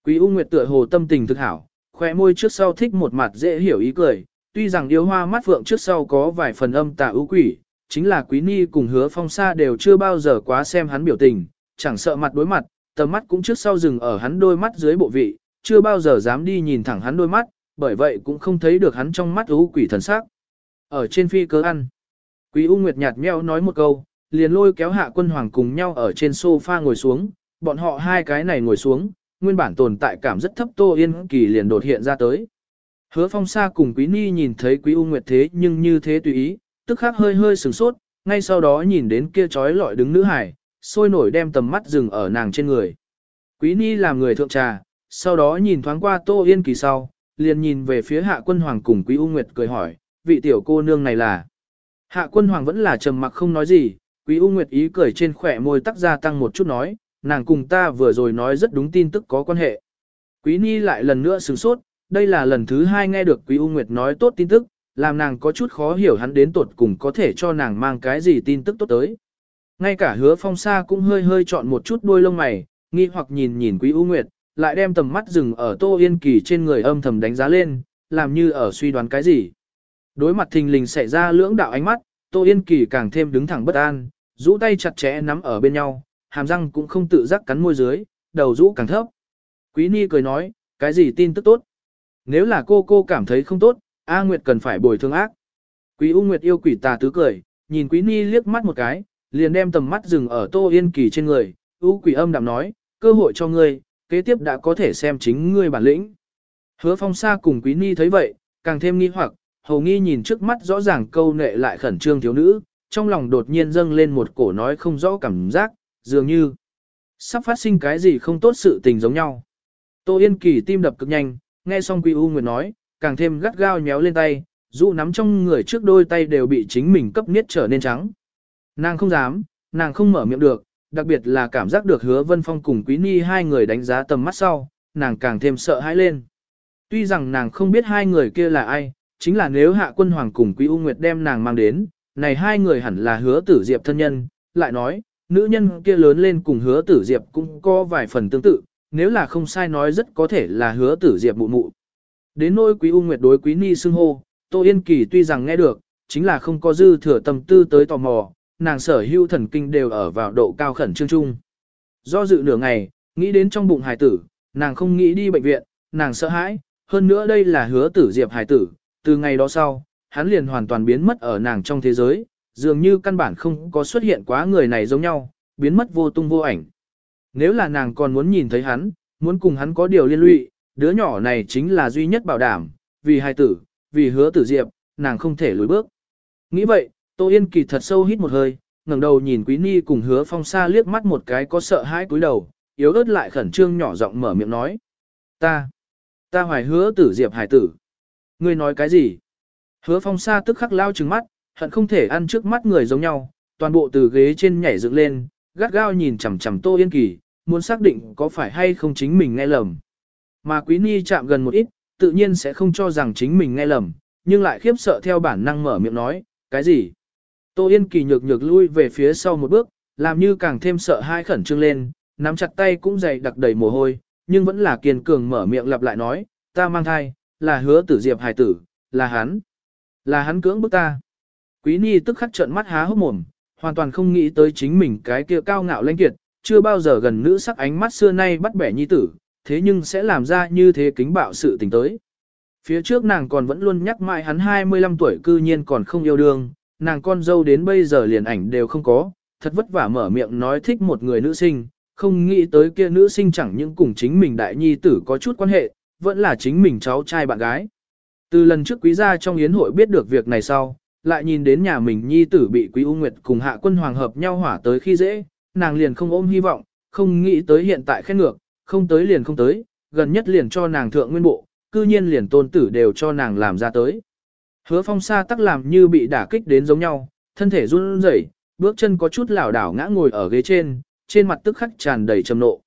A: Quý U Nguyệt tựa hồ tâm tình thực hảo, khóe môi trước sau thích một mặt dễ hiểu ý cười, tuy rằng điếu hoa mắt phượng trước sau có vài phần âm tà ưu quỷ, chính là Quý Ni cùng hứa phong xa đều chưa bao giờ quá xem hắn biểu tình, chẳng sợ mặt đối mặt, tầm mắt cũng trước sau dừng ở hắn đôi mắt dưới bộ vị, chưa bao giờ dám đi nhìn thẳng hắn đôi mắt, bởi vậy cũng không thấy được hắn trong mắt u quỷ thần sắc. Ở trên phi cớ ăn, Quý U Nguyệt nhạt meo nói một câu, liền lôi kéo hạ quân hoàng cùng nhau ở trên sofa ngồi xuống, bọn họ hai cái này ngồi xuống, nguyên bản tồn tại cảm rất thấp Tô Yên Kỳ liền đột hiện ra tới. Hứa phong xa cùng Quý Ni nhìn thấy Quý U Nguyệt thế nhưng như thế tùy ý, tức khắc hơi hơi sửng sốt, ngay sau đó nhìn đến kia trói lọi đứng nữ hải, sôi nổi đem tầm mắt dừng ở nàng trên người. Quý Ni làm người thượng trà, sau đó nhìn thoáng qua Tô Yên Kỳ sau, liền nhìn về phía Hạ Quân Hoàng cùng Quý U Nguyệt cười hỏi, vị tiểu cô nương này là. Hạ Quân Hoàng vẫn là trầm mặc không nói gì, Quý U Nguyệt ý cười trên khỏe môi tắc ra tăng một chút nói, nàng cùng ta vừa rồi nói rất đúng tin tức có quan hệ. Quý Ni lại lần nữa sửng sốt, đây là lần thứ hai nghe được Quý U Nguyệt nói tốt tin tức, làm nàng có chút khó hiểu hắn đến tột cùng có thể cho nàng mang cái gì tin tức tốt tới. Ngay cả hứa phong xa cũng hơi hơi chọn một chút đôi lông mày, nghi hoặc nhìn nhìn Quý U Nguyệt, lại đem tầm mắt dừng ở Tô Yên Kỳ trên người âm thầm đánh giá lên, làm như ở suy đoán cái gì. Đối mặt thình lình xảy ra lưỡng đạo ánh mắt, Tô Yên Kỳ càng thêm đứng thẳng bất an, rũ tay chặt chẽ nắm ở bên nhau, hàm răng cũng không tự giác cắn môi dưới, đầu rũ càng thấp. Quý Ni cười nói, cái gì tin tức tốt? Nếu là cô cô cảm thấy không tốt, A Nguyệt cần phải bồi thương ác. Quý U Nguyệt yêu quỷ tà tứ cười, nhìn Quý Ni liếc mắt một cái, liền đem tầm mắt dừng ở Tô Yên Kỳ trên người, U quỷ âm đạm nói, cơ hội cho ngươi, kế tiếp đã có thể xem chính ngươi bản lĩnh. Hứa phong sa cùng Quý Ni thấy vậy, càng thêm nghi hoặc, hầu nghi nhìn trước mắt rõ ràng câu nệ lại khẩn trương thiếu nữ, trong lòng đột nhiên dâng lên một cổ nói không rõ cảm giác, dường như sắp phát sinh cái gì không tốt sự tình giống nhau. Tô Yên Kỳ tim đập cực nhanh, nghe xong Quý U Nguyệt nói, càng thêm gắt gao nhéo lên tay, dụ nắm trong người trước đôi tay đều bị chính mình cấp niết trở nên trắng. Nàng không dám, nàng không mở miệng được, đặc biệt là cảm giác được hứa vân phong cùng quý ni hai người đánh giá tầm mắt sau, nàng càng thêm sợ hãi lên. Tuy rằng nàng không biết hai người kia là ai, chính là nếu hạ quân hoàng cùng quý U Nguyệt đem nàng mang đến, này hai người hẳn là hứa tử diệp thân nhân, lại nói, nữ nhân kia lớn lên cùng hứa tử diệp cũng có vài phần tương tự, nếu là không sai nói rất có thể là hứa tử diệp mụ mụ. Đến nỗi quý U Nguyệt đối quý ni xưng hô, Tô Yên Kỳ tuy rằng nghe được, chính là không có dư thừa tâm tư tới tò mò, nàng sở hữu thần kinh đều ở vào độ cao khẩn trương chung. Do dự nửa ngày, nghĩ đến trong bụng hài tử, nàng không nghĩ đi bệnh viện, nàng sợ hãi, hơn nữa đây là hứa tử diệp hài tử, từ ngày đó sau, hắn liền hoàn toàn biến mất ở nàng trong thế giới, dường như căn bản không có xuất hiện quá người này giống nhau, biến mất vô tung vô ảnh. Nếu là nàng còn muốn nhìn thấy hắn, muốn cùng hắn có điều liên lụy, đứa nhỏ này chính là duy nhất bảo đảm, vì hài tử, vì hứa tử diệp, nàng không thể lùi bước. Nghĩ vậy, Tô Yên Kỳ thật sâu hít một hơi, ngẩng đầu nhìn Quý Ni cùng hứa phong xa liếc mắt một cái có sợ hãi cúi đầu, yếu ớt lại khẩn trương nhỏ giọng mở miệng nói. Ta, ta hoài hứa tử diệp hải tử. Ngươi nói cái gì? Hứa phong xa tức khắc lao trừng mắt, hận không thể ăn trước mắt người giống nhau, toàn bộ từ ghế trên nhảy dựng lên, gắt gao nhìn chằm chằm Tô Yên Kỳ, muốn xác định có phải hay không chính mình nghe lầm. Mà Quý Ni chạm gần một ít, tự nhiên sẽ không cho rằng chính mình nghe lầm, nhưng lại khiếp sợ theo bản năng mở miệng nói, cái gì? Tô Yên Kỳ nhược nhược lui về phía sau một bước, làm như càng thêm sợ hai khẩn trương lên, nắm chặt tay cũng dày đặc đầy mồ hôi, nhưng vẫn là kiên cường mở miệng lặp lại nói, ta mang thai, là hứa tử diệp hài tử, là hắn, là hắn cưỡng bức ta. Quý Nhi tức khắc trợn mắt há hốc mồm, hoàn toàn không nghĩ tới chính mình cái kia cao ngạo lãnh kiệt, chưa bao giờ gần nữ sắc ánh mắt xưa nay bắt bẻ nhi tử, thế nhưng sẽ làm ra như thế kính bạo sự tình tới. Phía trước nàng còn vẫn luôn nhắc mãi hắn 25 tuổi cư nhiên còn không yêu đương, nàng con dâu đến bây giờ liền ảnh đều không có, thật vất vả mở miệng nói thích một người nữ sinh, không nghĩ tới kia nữ sinh chẳng những cùng chính mình đại nhi tử có chút quan hệ, vẫn là chính mình cháu trai bạn gái. Từ lần trước quý gia trong yến hội biết được việc này sau, lại nhìn đến nhà mình nhi tử bị quý U Nguyệt cùng hạ quân hoàng hợp nhau hỏa tới khi dễ, nàng liền không ôm hy vọng, không nghĩ tới hiện tại khét ngược, không tới liền không tới, gần nhất liền cho nàng thượng nguyên bộ, cư nhiên liền tôn tử đều cho nàng làm ra tới. Hứa phong sa tắc làm như bị đả kích đến giống nhau, thân thể run rẩy, bước chân có chút lảo đảo ngã ngồi ở ghế trên, trên mặt tức khắc tràn đầy trầm nộ.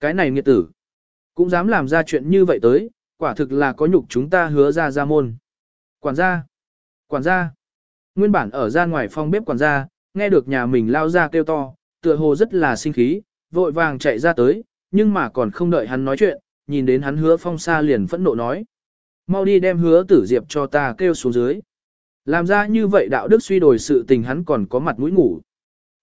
A: Cái này nghiệt tử, cũng dám làm ra chuyện như vậy tới, quả thực là có nhục chúng ta hứa ra ra môn. Quản gia, quản gia, nguyên bản ở ra ngoài phòng bếp quản gia, nghe được nhà mình lao ra kêu to, tựa hồ rất là sinh khí, vội vàng chạy ra tới, nhưng mà còn không đợi hắn nói chuyện, nhìn đến hắn hứa phong xa liền phẫn nộ nói. Mau đi đem hứa tử diệp cho ta kêu xuống dưới. Làm ra như vậy đạo đức suy đổi sự tình hắn còn có mặt mũi ngủ.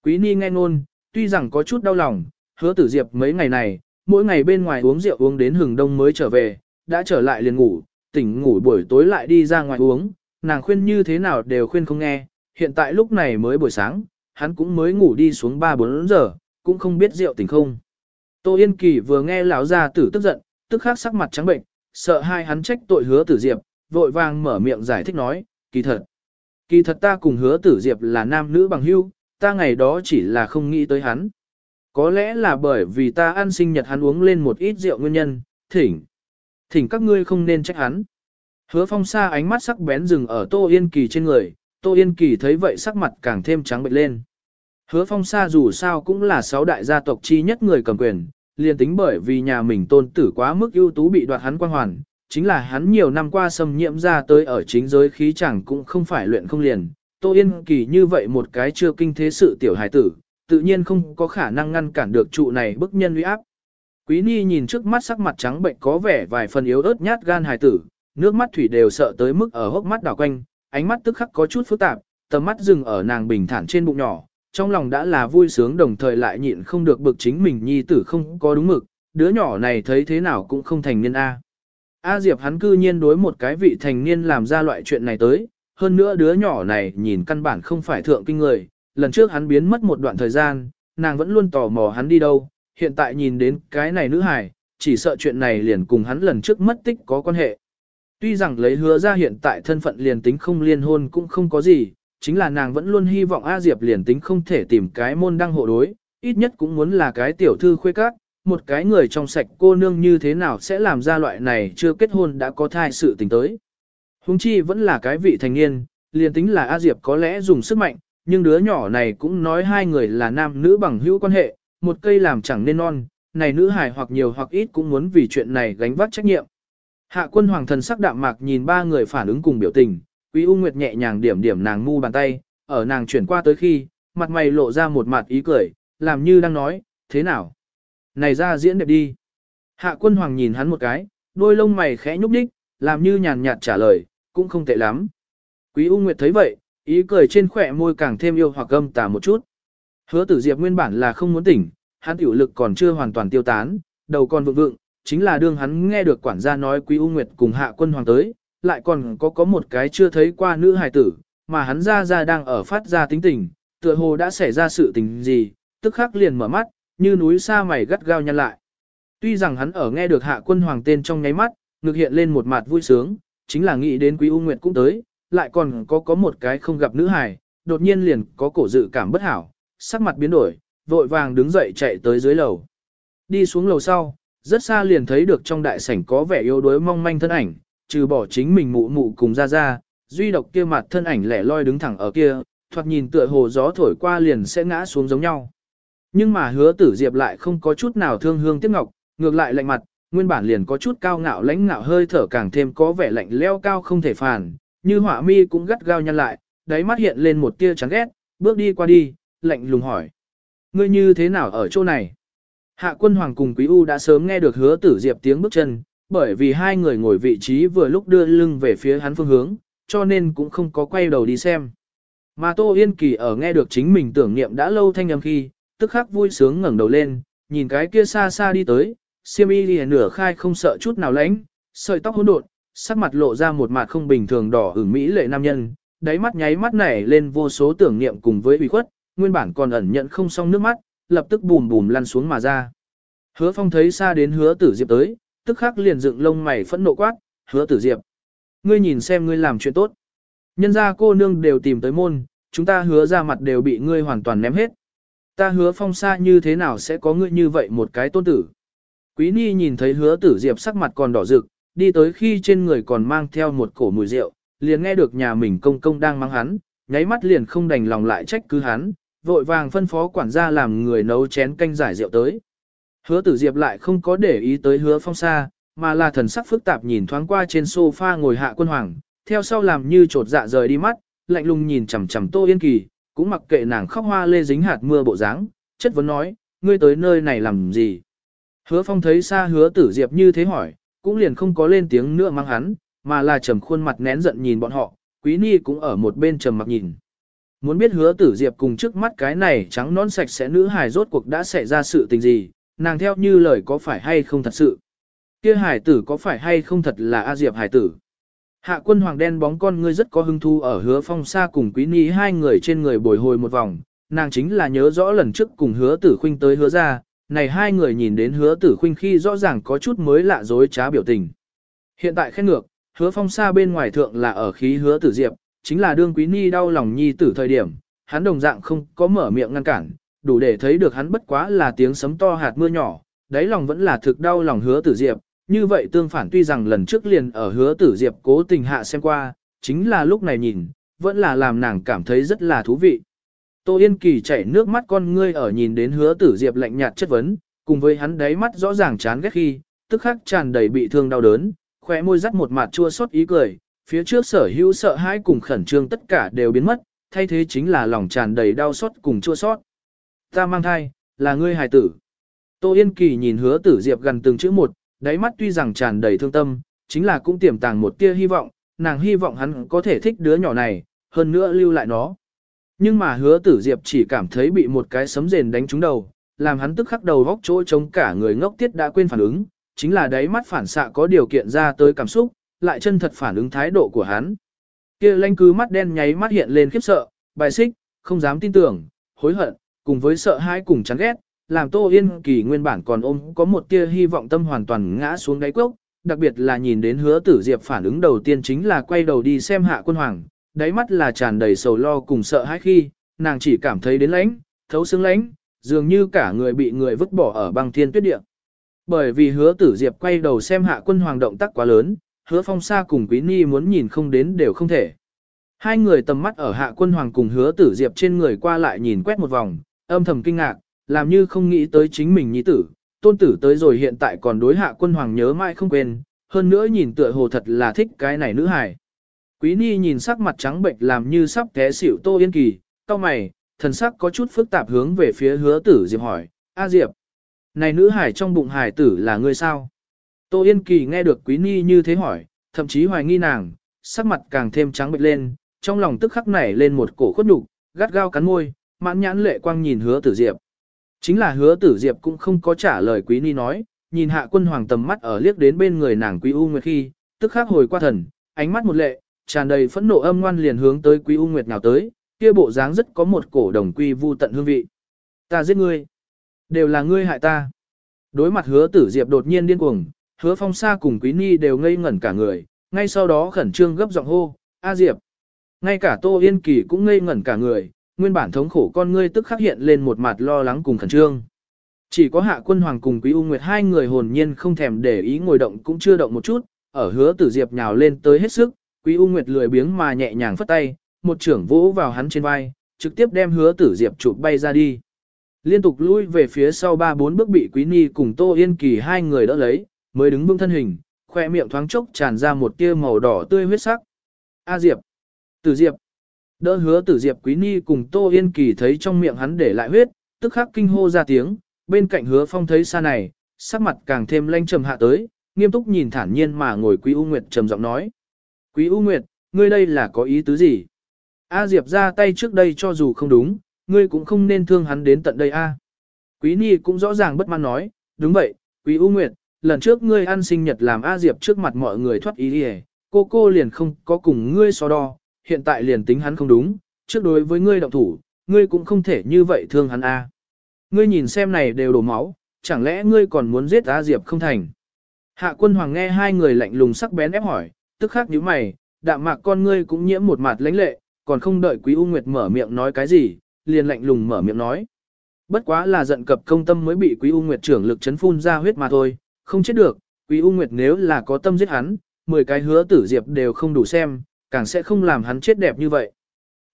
A: Quý ni nghe ngôn, tuy rằng có chút đau lòng, hứa tử diệp mấy ngày này, mỗi ngày bên ngoài uống rượu uống đến hừng đông mới trở về, đã trở lại liền ngủ, tỉnh ngủ buổi tối lại đi ra ngoài uống, nàng khuyên như thế nào đều khuyên không nghe, hiện tại lúc này mới buổi sáng, hắn cũng mới ngủ đi xuống 3-4 giờ, cũng không biết rượu tỉnh không. Tô Yên Kỳ vừa nghe lão gia tử tức giận, tức khắc sắc mặt trắng bệnh, sợ hai hắn trách tội hứa tử diệp, vội vàng mở miệng giải thích nói, kỳ thật. Kỳ thật ta cùng hứa tử diệp là nam nữ bằng hữu, ta ngày đó chỉ là không nghĩ tới hắn. Có lẽ là bởi vì ta ăn sinh nhật hắn uống lên một ít rượu nguyên nhân, thỉnh. Thỉnh các ngươi không nên trách hắn. Hứa phong xa ánh mắt sắc bén dừng ở Tô Yên Kỳ trên người, Tô Yên Kỳ thấy vậy sắc mặt càng thêm trắng bệnh lên. Hứa phong xa dù sao cũng là sáu đại gia tộc chi nhất người cầm quyền, liền tính bởi vì nhà mình tôn tử quá mức ưu tú bị đoạt hắn quan hoàn, chính là hắn nhiều năm qua xâm nhiễm ra tới ở chính giới khí chẳng cũng không phải luyện không liền. Tô Yên Kỳ như vậy một cái chưa kinh thế sự tiểu hài tử, tự nhiên không có khả năng ngăn cản được trụ này bức nhân uy áp. Quý Ni nhìn trước mắt sắc mặt trắng bệnh có vẻ vài phần yếu ớt nhát gan hài tử, nước mắt thủy đều sợ tới mức ở hốc mắt đảo quanh, ánh mắt tức khắc có chút phức tạp, tầm mắt dừng ở nàng bình thản trên bụng nhỏ, trong lòng đã là vui sướng đồng thời lại nhịn không được bực chính mình nhi tử không có đúng mực, đứa nhỏ này thấy thế nào cũng không thành niên A. A Diệp hắn cư nhiên đối một cái vị thành niên làm ra loại chuyện này tới, hơn nữa đứa nhỏ này nhìn căn bản không phải thượng kinh người, lần trước hắn biến mất một đoạn thời gian, nàng vẫn luôn tò mò hắn đi đâu, hiện tại nhìn đến cái này nữ hài, chỉ sợ chuyện này liền cùng hắn lần trước mất tích có quan hệ. Tuy rằng lấy hứa ra hiện tại thân phận liền tính không liên hôn cũng không có gì, chính là nàng vẫn luôn hy vọng A Diệp liền tính không thể tìm cái môn đăng hộ đối, ít nhất cũng muốn là cái tiểu thư khuê các, một cái người trong sạch cô nương như thế nào sẽ làm ra loại này chưa kết hôn đã có thai sự tình tới. Hùng chi vẫn là cái vị thành niên, liền tính là A Diệp có lẽ dùng sức mạnh, nhưng đứa nhỏ này cũng nói hai người là nam nữ bằng hữu quan hệ, một cây làm chẳng nên non, này nữ hài hoặc nhiều hoặc ít cũng muốn vì chuyện này gánh vác trách nhiệm. Hạ quân hoàng thần sắc đạm mạc nhìn ba người phản ứng cùng biểu tình, Quý U Nguyệt nhẹ nhàng điểm điểm nàng mu bàn tay, ở nàng chuyển qua tới khi, mặt mày lộ ra một mặt ý cười, làm như đang nói, thế nào? Này ra diễn đẹp đi. Hạ quân hoàng nhìn hắn một cái, đôi lông mày khẽ nhúc đích, làm như nhàn nhạt trả lời, cũng không tệ lắm. Quý U Nguyệt thấy vậy, ý cười trên khỏe môi càng thêm yêu hoặc gâm tà một chút. Hứa tử diệp nguyên bản là không muốn tỉnh, hắn tiểu lực còn chưa hoàn toàn tiêu tán, đầu còn vượng vượng, chính là đương hắn nghe được quản gia nói Quý U Nguyệt cùng hạ quân hoàng tới, lại còn có có một cái chưa thấy qua nữ hài tử, mà hắn ra ra đang ở phát ra tính tình, tựa hồ đã xảy ra sự tình gì, tức khắc liền mở mắt, như núi xa mày gắt gao nhăn lại. Tuy rằng hắn ở nghe được hạ quân hoàng tên trong nháy mắt, ngực hiện lên một mặt vui sướng, chính là nghĩ đến quý U Nguyệt cũng tới, lại còn có có một cái không gặp nữ hài, đột nhiên liền có cổ dự cảm bất hảo, sắc mặt biến đổi, vội vàng đứng dậy chạy tới dưới lầu. Đi xuống lầu sau, rất xa liền thấy được trong đại sảnh có vẻ yếu đuối mong manh thân ảnh, trừ bỏ chính mình mụ mụ cùng ra ra, duy độc kia mặt thân ảnh lẻ loi đứng thẳng ở kia, thoạt nhìn tựa hồ gió thổi qua liền sẽ ngã xuống giống nhau. Nhưng mà hứa tử diệp lại không có chút nào thương hương tiếc ngọc, ngược lại lạnh mặt, nguyên bản liền có chút cao ngạo lãnh ngạo hơi thở càng thêm có vẻ lạnh leo cao không thể phản, như hỏa mi cũng gắt gao nhăn lại, đáy mắt hiện lên một tia chán ghét, bước đi qua đi, lạnh lùng hỏi. ngươi như thế nào ở chỗ này? Hạ quân hoàng cùng quý u đã sớm nghe được hứa tử diệp tiếng bước chân, bởi vì hai người ngồi vị trí vừa lúc đưa lưng về phía hắn phương hướng, cho nên cũng không có quay đầu đi xem. Mà Tô Yên Kỳ ở nghe được chính mình tưởng niệm đã lâu thanh âm khi, tức khắc vui sướng ngẩng đầu lên, nhìn cái kia xa xa đi tới, siêm y lìa nửa khai không sợ chút nào lãnh, sợi tóc hỗn độn, sắc mặt lộ ra một mặt không bình thường đỏ ửng mỹ lệ nam nhân, đáy mắt nháy mắt nảy lên vô số tưởng niệm cùng với ủy khuất, nguyên bản còn ẩn nhận không xong nước mắt, lập tức bùm bùm lăn xuống mà ra. Hứa Phong thấy xa đến Hứa Tử Diệp tới, tức khắc liền dựng lông mày phẫn nộ quát, "Hứa Tử Diệp, ngươi nhìn xem ngươi làm chuyện tốt. Nhân gia cô nương đều tìm tới môn, chúng ta hứa ra mặt đều bị ngươi hoàn toàn ném hết. Ta hứa phong xa như thế nào sẽ có ngươi như vậy một cái tôn tử. Quý Ni nhìn thấy hứa tử diệp sắc mặt còn đỏ rực, đi tới khi trên người còn mang theo một cổ mùi rượu, liền nghe được nhà mình công công đang mang hắn, nháy mắt liền không đành lòng lại trách cứ hắn, vội vàng phân phó quản gia làm người nấu chén canh giải rượu tới. Hứa tử diệp lại không có để ý tới hứa phong xa, mà là thần sắc phức tạp nhìn thoáng qua trên sofa ngồi hạ quân hoàng, theo sau làm như trột dạ rời đi mắt, lạnh lùng nhìn chằm chằm Tô Yên Kỳ, cũng mặc kệ nàng khóc hoa lê dính hạt mưa bộ dáng, chất vấn nói, ngươi tới nơi này làm gì? Hứa Phong thấy xa Hứa Tử Diệp như thế hỏi, cũng liền không có lên tiếng nữa mang hắn, mà là trầm khuôn mặt nén giận nhìn bọn họ, Quý Ni cũng ở một bên trầm mặc nhìn. Muốn biết Hứa Tử Diệp cùng trước mắt cái này trắng non sạch sẽ nữ hài rốt cuộc đã xảy ra sự tình gì, nàng theo như lời có phải hay không thật sự? Kia hải tử có phải hay không thật là A Diệp hải tử? Hạ quân hoàng đen bóng con ngươi rất có hứng thu ở hứa phong xa cùng quý ni hai người trên người bồi hồi một vòng, nàng chính là nhớ rõ lần trước cùng hứa tử khuynh tới hứa ra, này hai người nhìn đến hứa tử khuynh khi rõ ràng có chút mới lạ dối trá biểu tình. Hiện tại khen ngược, hứa phong xa bên ngoài thượng là ở khí hứa tử diệp, chính là đương quý ni đau lòng nhi tử thời điểm, hắn đồng dạng không có mở miệng ngăn cản, đủ để thấy được hắn bất quá là tiếng sấm to hạt mưa nhỏ, đáy lòng vẫn là thực đau lòng hứa tử diệp, như vậy tương phản tuy rằng lần trước liền ở hứa tử diệp cố tình hạ xem qua, chính là lúc này nhìn, vẫn là làm nàng cảm thấy rất là thú vị. Tô Yên Kỳ chảy nước mắt con ngươi ở nhìn đến hứa tử diệp lạnh nhạt chất vấn, cùng với hắn đáy mắt rõ ràng chán ghét khi, tức khắc tràn đầy bị thương đau đớn, khóe môi rắc một mặt chua xót ý cười, phía trước sở hữu sợ hãi cùng khẩn trương tất cả đều biến mất, thay thế chính là lòng tràn đầy đau xót cùng chua xót. Ta mang thai, là ngươi hài tử. Tô Yên Kỳ nhìn hứa tử diệp gần từng chữ một, đáy mắt tuy rằng tràn đầy thương tâm, chính là cũng tiềm tàng một tia hy vọng, nàng hy vọng hắn có thể thích đứa nhỏ này, hơn nữa lưu lại nó. Nhưng mà hứa tử diệp chỉ cảm thấy bị một cái sấm rền đánh trúng đầu, làm hắn tức khắc đầu góc chỗ trống cả người ngốc tiết đã quên phản ứng, chính là đáy mắt phản xạ có điều kiện ra tới cảm xúc, lại chân thật phản ứng thái độ của hắn. kia lanh cứ mắt đen nháy mắt hiện lên khiếp sợ, bài xích, không dám tin tưởng, hối hận, cùng với sợ hãi cùng chán ghét, làm Tô Yên Kỳ nguyên bản còn ôm có một tia hy vọng tâm hoàn toàn ngã xuống đáy cốc, đặc biệt là nhìn đến hứa tử diệp phản ứng đầu tiên chính là quay đầu đi xem hạ quân hoàng, đáy mắt là tràn đầy sầu lo cùng sợ hãi khi, nàng chỉ cảm thấy đến lãnh, thấu xương lãnh, dường như cả người bị người vứt bỏ ở băng thiên tuyết địa. Bởi vì hứa tử diệp quay đầu xem hạ quân hoàng động tác quá lớn, hứa phong sa cùng quý ni muốn nhìn không đến đều không thể. Hai người tầm mắt ở hạ quân hoàng cùng hứa tử diệp trên người qua lại nhìn quét một vòng, âm thầm kinh ngạc, làm như không nghĩ tới chính mình nhi tử, tôn tử tới rồi hiện tại còn đối hạ quân hoàng nhớ mãi không quên, hơn nữa nhìn tựa hồ thật là thích cái này nữ hài. Quý Ni nhìn sắc mặt trắng bệnh làm như sắp té xỉu Tô Yên Kỳ, cao mày, thần sắc có chút phức tạp hướng về phía hứa tử Diệp hỏi, A Diệp, này nữ hải trong bụng hải tử là ngươi sao? Tô Yên Kỳ nghe được Quý Ni như thế hỏi, thậm chí hoài nghi nàng, sắc mặt càng thêm trắng bệnh lên, trong lòng tức khắc nảy lên một cổ khuất nhục, gắt gao cắn môi, mãn nhãn lệ quang nhìn hứa tử Diệp. Chính là hứa tử diệp cũng không có trả lời quý ni nói, nhìn hạ quân hoàng tầm mắt ở liếc đến bên người nàng quý u nguyệt khi, tức khắc hồi qua thần, ánh mắt một lệ, tràn đầy phẫn nộ âm ngoan liền hướng tới quý u nguyệt nào tới, kia bộ dáng rất có một cổ đồng quy vu tận hương vị. Ta giết ngươi, đều là ngươi hại ta. Đối mặt hứa tử diệp đột nhiên điên cuồng, hứa phong sa cùng quý ni đều ngây ngẩn cả người, ngay sau đó khẩn trương gấp giọng hô, A Diệp. Ngay cả Tô Yên Kỳ cũng ngây ngẩn cả người, nguyên bản thống khổ con ngươi tức khắc hiện lên một mặt lo lắng cùng khẩn trương. Chỉ có hạ quân hoàng cùng quý u nguyệt hai người hồn nhiên không thèm để ý ngồi động cũng chưa động một chút, ở hứa tử diệp nhào lên tới hết sức, quý u nguyệt lười biếng mà nhẹ nhàng phất tay, một trưởng vỗ vào hắn trên vai, trực tiếp đem hứa tử diệp chụp bay ra đi. Liên tục lui về phía sau ba bốn bước bị quý ni cùng tô yên kỳ hai người đỡ lấy, mới đứng vững thân hình, khoe miệng thoáng chốc tràn ra một tia màu đỏ tươi huyết sắc. A Diệp! Tử Diệp! Đỡ hứa tử diệp quý ni cùng Tô Yên Kỳ thấy trong miệng hắn để lại huyết, tức khắc kinh hô ra tiếng, bên cạnh hứa phong thấy xa này, sắc mặt càng thêm lanh trầm hạ tới, nghiêm túc nhìn thản nhiên mà ngồi Quý U Nguyệt trầm giọng nói. Quý U Nguyệt, ngươi đây là có ý tứ gì? A Diệp ra tay trước đây cho dù không đúng, ngươi cũng không nên thương hắn đến tận đây a. Quý Ni cũng rõ ràng bất mãn nói, đúng vậy, Quý U Nguyệt, lần trước ngươi ăn sinh nhật làm A Diệp trước mặt mọi người thoát ý đi cô cô liền không có cùng ngươi so đo, hiện tại liền tính hắn không đúng, trước đối với ngươi động thủ, ngươi cũng không thể như vậy thương hắn a. Ngươi nhìn xem này đều đổ máu, chẳng lẽ ngươi còn muốn giết A Diệp không thành? Hạ quân hoàng nghe hai người lạnh lùng sắc bén ép hỏi, tức khắc nhíu mày, đạm mạc con ngươi cũng nhiễm một mặt lãnh lệ, còn không đợi Quý U Nguyệt mở miệng nói cái gì, liền lạnh lùng mở miệng nói. Bất quá là giận cập công tâm mới bị Quý U Nguyệt trưởng lực chấn phun ra huyết mà thôi, không chết được, Quý U Nguyệt nếu là có tâm giết hắn, 10 cái hứa tử diệp đều không đủ xem, càng sẽ không làm hắn chết đẹp như vậy.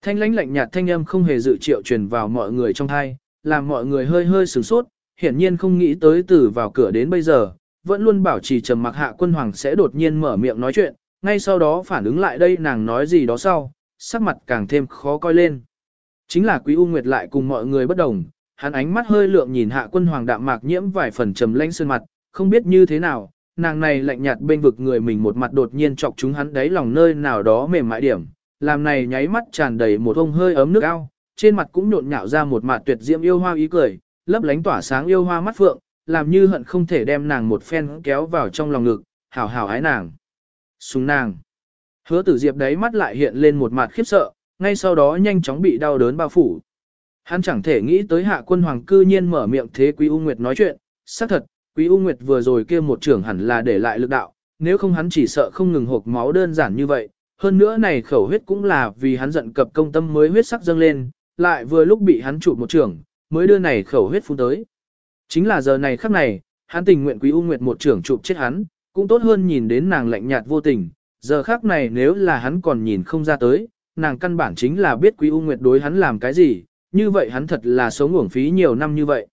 A: Thanh lãnh lạnh nhạt thanh âm không hề dự triệu truyền vào mọi người trong thai, làm mọi người hơi hơi sửng sốt, hiển nhiên không nghĩ tới từ vào cửa đến bây giờ, vẫn luôn bảo trì trầm mặc hạ quân hoàng sẽ đột nhiên mở miệng nói chuyện, ngay sau đó phản ứng lại đây nàng nói gì đó sau, sắc mặt càng thêm khó coi lên. Chính là Quý U Nguyệt lại cùng mọi người bất đồng, hắn ánh mắt hơi lượng nhìn hạ quân hoàng đạm mạc nhiễm vài phần trầm lãnh sơn mặt, không biết như thế nào, nàng này lạnh nhạt bên vực người mình một mặt đột nhiên chọc chúng hắn đáy lòng nơi nào đó mềm mại điểm, làm này nháy mắt tràn đầy một ông hơi ấm nước ao, trên mặt cũng nhộn nhạo ra một mặt tuyệt diễm yêu hoa ý cười, lấp lánh tỏa sáng yêu hoa mắt phượng, làm như hận không thể đem nàng một phen kéo vào trong lòng ngực, hảo hảo ái nàng. Súng nàng. Hứa tử diệp đáy mắt lại hiện lên một mặt khiếp sợ, ngay sau đó nhanh chóng bị đau đớn bao phủ. Hắn chẳng thể nghĩ tới hạ quân hoàng cư nhiên mở miệng thế Quý U Nguyệt nói chuyện, xác thật, Quý U Nguyệt vừa rồi kia một trưởng hẳn là để lại lực đạo, nếu không hắn chỉ sợ không ngừng hộp máu đơn giản như vậy. Hơn nữa này khẩu huyết cũng là vì hắn giận cập công tâm mới huyết sắc dâng lên, lại vừa lúc bị hắn chụp một trưởng, mới đưa này khẩu huyết phun tới. Chính là giờ này khắc này, hắn tình nguyện Quý U Nguyệt một trưởng chụp chết hắn, cũng tốt hơn nhìn đến nàng lạnh nhạt vô tình. Giờ khắc này nếu là hắn còn nhìn không ra tới, nàng căn bản chính là biết Quý U Nguyệt đối hắn làm cái gì, như vậy hắn thật là sống uổng phí nhiều năm như vậy.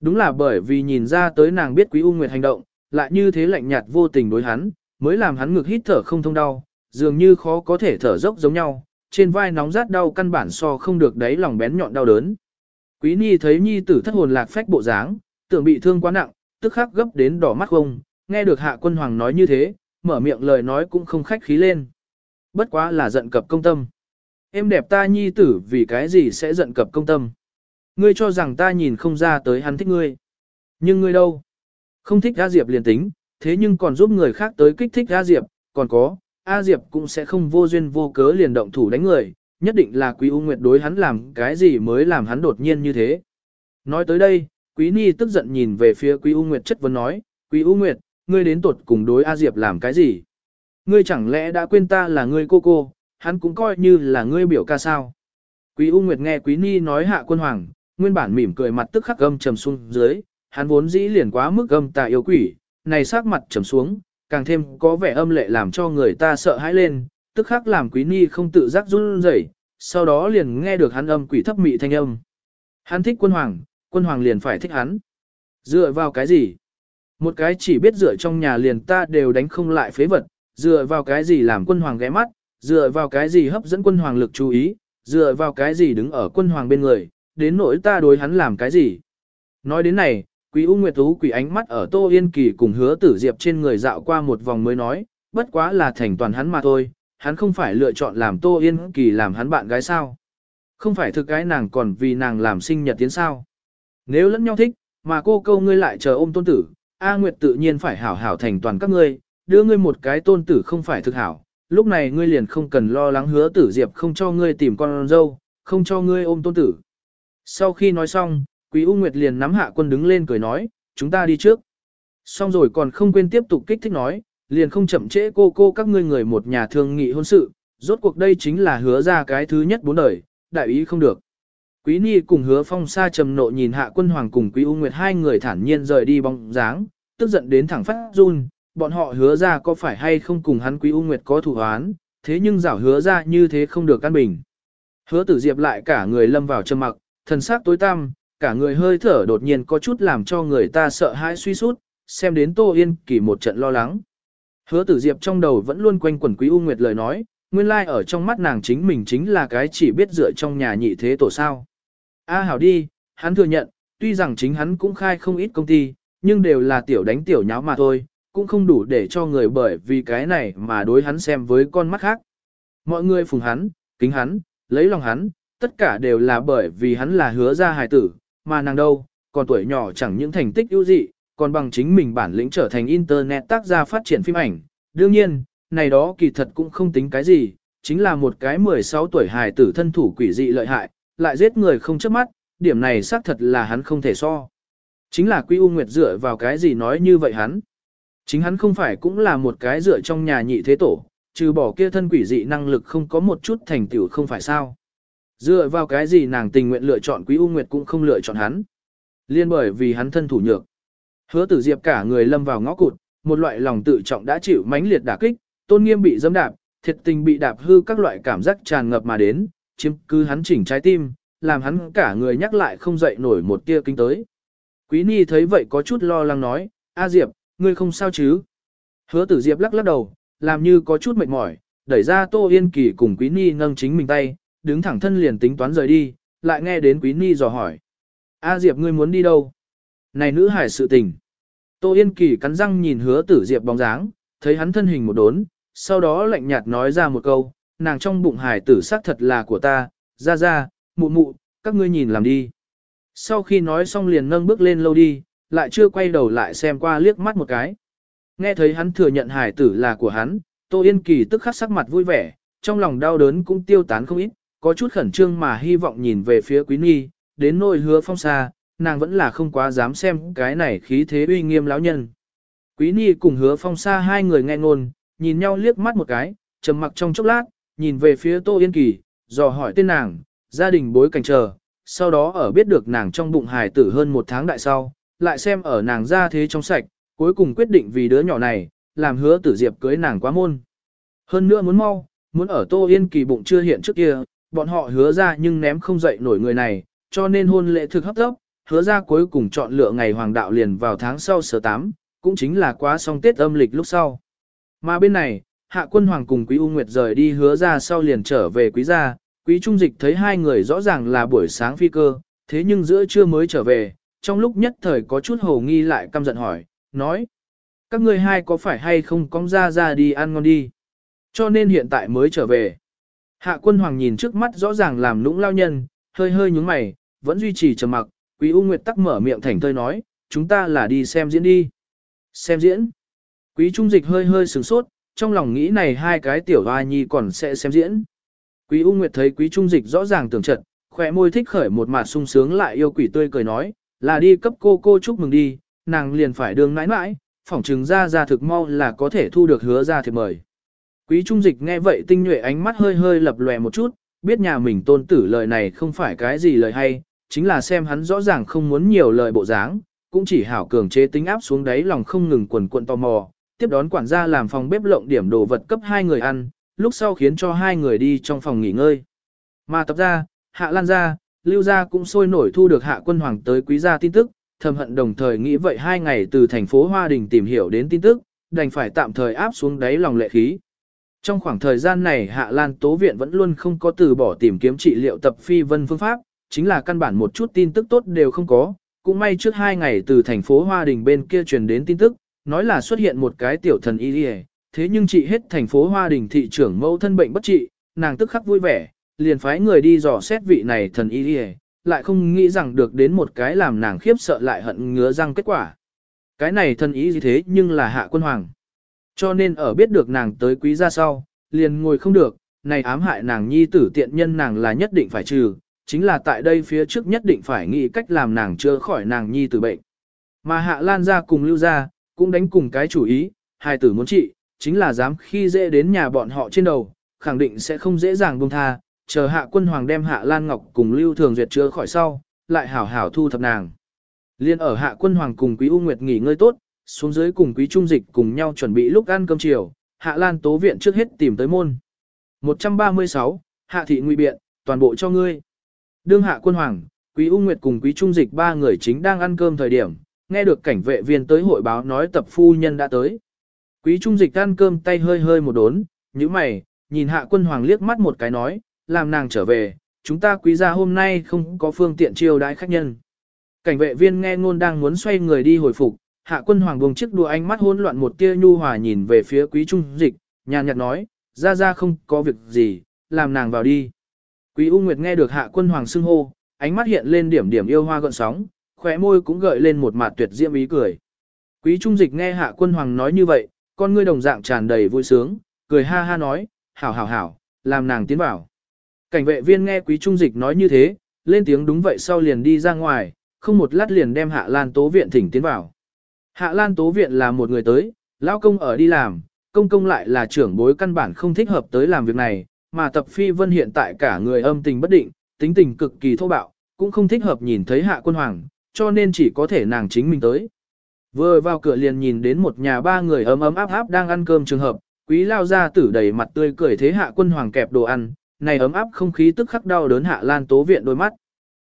A: Đúng là bởi vì nhìn ra tới nàng biết Quý U Nguyệt hành động, lại như thế lạnh nhạt vô tình đối hắn, mới làm hắn ngực hít thở không thông đau, dường như khó có thể thở dốc giống nhau, trên vai nóng rát đau căn bản so không được đáy lòng bén nhọn đau đớn. Quý Nhi thấy Nhi tử thất hồn lạc phách bộ dáng, tưởng bị thương quá nặng, tức khắc gấp đến đỏ mắt không, nghe được Hạ Quân Hoàng nói như thế, mở miệng lời nói cũng không khách khí lên. Bất quá là giận cập công tâm. Em đẹp ta Nhi tử vì cái gì sẽ giận cập công tâm. Ngươi cho rằng ta nhìn không ra tới hắn thích ngươi. Nhưng ngươi đâu? Không thích A Diệp liền tính, thế nhưng còn giúp người khác tới kích thích A Diệp, còn có, A Diệp cũng sẽ không vô duyên vô cớ liền động thủ đánh người, nhất định là Quý U Nguyệt đối hắn làm cái gì mới làm hắn đột nhiên như thế. Nói tới đây, Quý Ni tức giận nhìn về phía Quý U Nguyệt chất vấn nói, Quý U Nguyệt, ngươi đến tuột cùng đối A Diệp làm cái gì? Ngươi chẳng lẽ đã quên ta là ngươi cô cô, hắn cũng coi như là ngươi biểu ca sao? Quý U Nguyệt nghe Quý Ni nói hạ quân hoàng, nguyên bản mỉm cười mặt tức khắc gâm trầm xuống dưới, hắn vốn dĩ liền quá mức gâm tà yêu quỷ, này sắc mặt trầm xuống, càng thêm có vẻ âm lệ làm cho người ta sợ hãi lên, tức khắc làm quý ni không tự giác run rẩy, sau đó liền nghe được hắn âm quỷ thấp mị thanh âm. Hắn thích quân hoàng, quân hoàng liền phải thích hắn. Dựa vào cái gì? Một cái chỉ biết dựa trong nhà liền ta đều đánh không lại phế vật, dựa vào cái gì làm quân hoàng ghé mắt, dựa vào cái gì hấp dẫn quân hoàng lực chú ý, dựa vào cái gì đứng ở quân hoàng bên người, đến nỗi ta đối hắn làm cái gì. Nói đến này, Quý U Nguyệt Tú quỷ ánh mắt ở Tô Yên Kỳ cùng hứa tử diệp trên người dạo qua một vòng mới nói, bất quá là thành toàn hắn mà thôi, hắn không phải lựa chọn làm Tô Yên Kỳ làm hắn bạn gái sao. Không phải thực cái nàng còn vì nàng làm sinh nhật tiến sao. Nếu lẫn nhau thích, mà cô câu ngươi lại chờ ôm tôn tử, A Nguyệt tự nhiên phải hảo hảo thành toàn các ngươi, đưa ngươi một cái tôn tử không phải thực hảo, lúc này ngươi liền không cần lo lắng hứa tử diệp không cho ngươi tìm con dâu, không cho ngươi ôm tôn tử. Sau khi nói xong, Quý U Nguyệt liền nắm hạ quân đứng lên cười nói, chúng ta đi trước. Xong rồi còn không quên tiếp tục kích thích nói, liền không chậm trễ cô cô các ngươi người một nhà thương nghị hôn sự, rốt cuộc đây chính là hứa ra cái thứ nhất bốn đời, đại ý không được. Quý Ni cùng hứa phong xa trầm nộ nhìn hạ quân hoàng cùng Quý U Nguyệt hai người thản nhiên rời đi bóng dáng, tức giận đến thẳng phát run, bọn họ hứa ra có phải hay không cùng hắn Quý U Nguyệt có thủ án, thế nhưng giảo hứa ra như thế không được căn bình. Hứa tử diệp lại cả người lâm vào trầm mặc, thần sắc tối tăm, cả người hơi thở đột nhiên có chút làm cho người ta sợ hãi suy sút, xem đến Tô Yên Kỳ một trận lo lắng. Hứa tử diệp trong đầu vẫn luôn quanh quẩn Quý U Nguyệt lời nói, nguyên lai like ở trong mắt nàng chính mình chính là cái chỉ biết dựa trong nhà nhị thế tổ sao. A hảo đi, hắn thừa nhận, tuy rằng chính hắn cũng khai không ít công ty, nhưng đều là tiểu đánh tiểu nháo mà thôi, cũng không đủ để cho người bởi vì cái này mà đối hắn xem với con mắt khác. Mọi người phùng hắn, kính hắn, lấy lòng hắn, tất cả đều là bởi vì hắn là hứa ra hài tử, mà nàng đâu, còn tuổi nhỏ chẳng những thành tích ưu dị, còn bằng chính mình bản lĩnh trở thành internet tác gia phát triển phim ảnh. Đương nhiên, này đó kỳ thật cũng không tính cái gì, chính là một cái 16 tuổi hài tử thân thủ quỷ dị lợi hại, lại giết người không chớp mắt, điểm này xác thật là hắn không thể so. Chính là Quy U Nguyệt dựa vào cái gì nói như vậy hắn. Chính hắn không phải cũng là một cái dựa trong nhà nhị thế tổ, trừ bỏ kia thân quỷ dị năng lực không có một chút thành tựu không phải sao. Dựa vào cái gì nàng tình nguyện lựa chọn Quý U Nguyệt cũng không lựa chọn hắn. Liên bởi vì hắn thân thủ nhược. Hứa tử diệp cả người lâm vào ngõ cụt, một loại lòng tự trọng đã chịu mãnh liệt đả kích, tôn nghiêm bị dâm đạp, thiệt tình bị đạp hư các loại cảm giác tràn ngập mà đến, chiếm cứ hắn chỉnh trái tim, làm hắn cả người nhắc lại không dậy nổi một tia kinh tới. Quý Ni thấy vậy có chút lo lắng nói, A Diệp, ngươi không sao chứ? Hứa tử Diệp lắc lắc đầu, làm như có chút mệt mỏi, đẩy ra Tô Yên Kỳ cùng Quý Ni nâng chính mình tay, đứng thẳng thân liền tính toán rời đi, lại nghe đến Quý Ni dò hỏi. A Diệp ngươi muốn đi đâu? Này nữ hải sự tình. Tô Yên Kỳ cắn răng nhìn hứa tử Diệp bóng dáng, thấy hắn thân hình một đốn, sau đó lạnh nhạt nói ra một câu, nàng trong bụng hải tử xác thật là của ta, ra ra, mụ mụ, các ngươi nhìn làm đi. Sau khi nói xong liền nâng bước lên lâu đi, lại chưa quay đầu lại xem qua liếc mắt một cái. Nghe thấy hắn thừa nhận hải tử là của hắn, Tô Yên Kỳ tức khắc sắc mặt vui vẻ, trong lòng đau đớn cũng tiêu tán không ít, có chút khẩn trương mà hy vọng nhìn về phía Quý Nhi, đến nỗi hứa phong xa, nàng vẫn là không quá dám xem cái này khí thế uy nghiêm lão nhân. Quý Nhi cùng hứa phong xa hai người nghe ngôn, nhìn nhau liếc mắt một cái, trầm mặc trong chốc lát, nhìn về phía Tô Yên Kỳ, dò hỏi tên nàng, gia đình bối cảnh chờ, sau đó ở biết được nàng trong bụng hài tử hơn một tháng đại sau, lại xem ở nàng ra thế trong sạch, cuối cùng quyết định vì đứa nhỏ này, làm hứa tử diệp cưới nàng quá môn. Hơn nữa muốn mau, muốn ở Tô Yên Kỳ bụng chưa hiện trước kia, bọn họ hứa ra nhưng ném không dậy nổi người này, cho nên hôn lễ thực hấp tốc, hứa ra cuối cùng chọn lựa ngày hoàng đạo liền vào tháng sau sở 8, cũng chính là quá xong Tết âm lịch lúc sau. Mà bên này, Hạ Quân Hoàng cùng Quý U Nguyệt rời đi hứa ra sau liền trở về Quý gia, Quý Trung Dịch thấy hai người rõ ràng là buổi sáng phi cơ, thế nhưng giữa trưa mới trở về, trong lúc nhất thời có chút hồ nghi lại căm giận hỏi, nói. Các ngươi hai có phải hay không cong ra ra đi ăn ngon đi? Cho nên hiện tại mới trở về. Hạ quân hoàng nhìn trước mắt rõ ràng làm nũng lao nhân, hơi hơi nhúng mày, vẫn duy trì trầm mặc, Quý U Nguyệt tắc mở miệng thành thơi nói, chúng ta là đi xem diễn đi. Xem diễn. Quý Trung Dịch hơi hơi sửng sốt, trong lòng nghĩ này hai cái tiểu hoa nhi còn sẽ xem diễn. Quý U Nguyệt thấy Quý Trung Dịch rõ ràng tưởng trận, khỏe môi thích khởi một mặt sung sướng lại yêu quỷ tươi cười nói, là đi cấp cô cô chúc mừng đi, nàng liền phải đường nãi nãi, phỏng trừng ra ra thực mau là có thể thu được hứa ra thiệp mời. Quý Trung Dịch nghe vậy tinh nhuệ ánh mắt hơi hơi lập lòe một chút, biết nhà mình tôn tử lời này không phải cái gì lời hay, chính là xem hắn rõ ràng không muốn nhiều lời bộ dáng, cũng chỉ hảo cường chế tính áp xuống đáy lòng không ngừng quần cuộn tò mò, tiếp đón quản gia làm phòng bếp lộng điểm đồ vật cấp hai người ăn, lúc sau khiến cho hai người đi trong phòng nghỉ ngơi. Mà tập ra, hạ lan ra, lưu gia cũng sôi nổi thu được hạ quân hoàng tới quý gia tin tức, thầm hận đồng thời nghĩ vậy hai ngày từ thành phố Hoa Đình tìm hiểu đến tin tức, đành phải tạm thời áp xuống đáy lòng lệ khí. Trong khoảng thời gian này Hạ Lan Tố Viện vẫn luôn không có từ bỏ tìm kiếm trị liệu tập phi vân phương pháp, chính là căn bản một chút tin tức tốt đều không có, cũng may trước hai ngày từ thành phố Hoa Đình bên kia truyền đến tin tức, nói là xuất hiện một cái tiểu thần y đi thế nhưng trị hết thành phố Hoa Đình thị trưởng mẫu thân bệnh bất trị, nàng tức khắc vui vẻ, liền phái người đi dò xét vị này thần y đi lại không nghĩ rằng được đến một cái làm nàng khiếp sợ lại hận ngứa răng kết quả. Cái này thần y gì thế nhưng là hạ quân hoàng. Cho nên ở biết được nàng tới quý gia sau, liền ngồi không được, này ám hại nàng nhi tử tiện nhân nàng là nhất định phải trừ, chính là tại đây phía trước nhất định phải nghĩ cách làm nàng chữa khỏi nàng nhi tử bệnh. Mà hạ lan ra cùng lưu ra, cũng đánh cùng cái chủ ý, hai tử muốn trị, chính là dám khi dễ đến nhà bọn họ trên đầu, khẳng định sẽ không dễ dàng buông tha, chờ hạ quân hoàng đem hạ lan ngọc cùng lưu thường duyệt chữa khỏi sau, lại hảo hảo thu thập nàng. Liên ở hạ quân hoàng cùng quý U Nguyệt nghỉ ngơi tốt, xuống dưới cùng quý trung dịch cùng nhau chuẩn bị lúc ăn cơm chiều, hạ lan tố viện trước hết tìm tới môn. 136, hạ thị nguy biện, toàn bộ cho ngươi. Đương hạ quân hoàng, quý U Nguyệt cùng quý trung dịch ba người chính đang ăn cơm thời điểm, nghe được cảnh vệ viên tới hội báo nói tập phu nhân đã tới. Quý trung dịch ăn cơm tay hơi hơi một đốn, như mày, nhìn hạ quân hoàng liếc mắt một cái nói, làm nàng trở về, chúng ta quý gia hôm nay không có phương tiện chiêu đãi khách nhân. Cảnh vệ viên nghe ngôn đang muốn xoay người đi hồi phục, hạ quân hoàng buông chiếc đùa ánh mắt hỗn loạn một tia nhu hòa nhìn về phía quý trung dịch, nhàn nhạt nói, ra ra không có việc gì, làm nàng vào đi. Quý U Nguyệt nghe được hạ quân hoàng xưng hô, ánh mắt hiện lên điểm điểm yêu hoa gợn sóng, khóe môi cũng gợi lên một mặt tuyệt diễm ý cười. Quý trung dịch nghe hạ quân hoàng nói như vậy, con ngươi đồng dạng tràn đầy vui sướng, cười ha ha nói, hảo hảo hảo, làm nàng tiến vào. Cảnh vệ viên nghe quý trung dịch nói như thế, lên tiếng đúng vậy sau liền đi ra ngoài, không một lát liền đem hạ lan tố viện thỉnh tiến vào. Hạ lan tố viện là một người tới, lão công ở đi làm, công công lại là trưởng bối căn bản không thích hợp tới làm việc này, mà tập phi vân hiện tại cả người âm tình bất định, tính tình cực kỳ thô bạo, cũng không thích hợp nhìn thấy hạ quân hoàng, cho nên chỉ có thể nàng chính mình tới. Vừa vào cửa liền nhìn đến một nhà ba người ấm ấm áp áp đang ăn cơm trường hợp, quý lao ra tử đầy mặt tươi cười thế hạ quân hoàng kẹp đồ ăn, này ấm áp không khí tức khắc đau đớn hạ lan tố viện đôi mắt.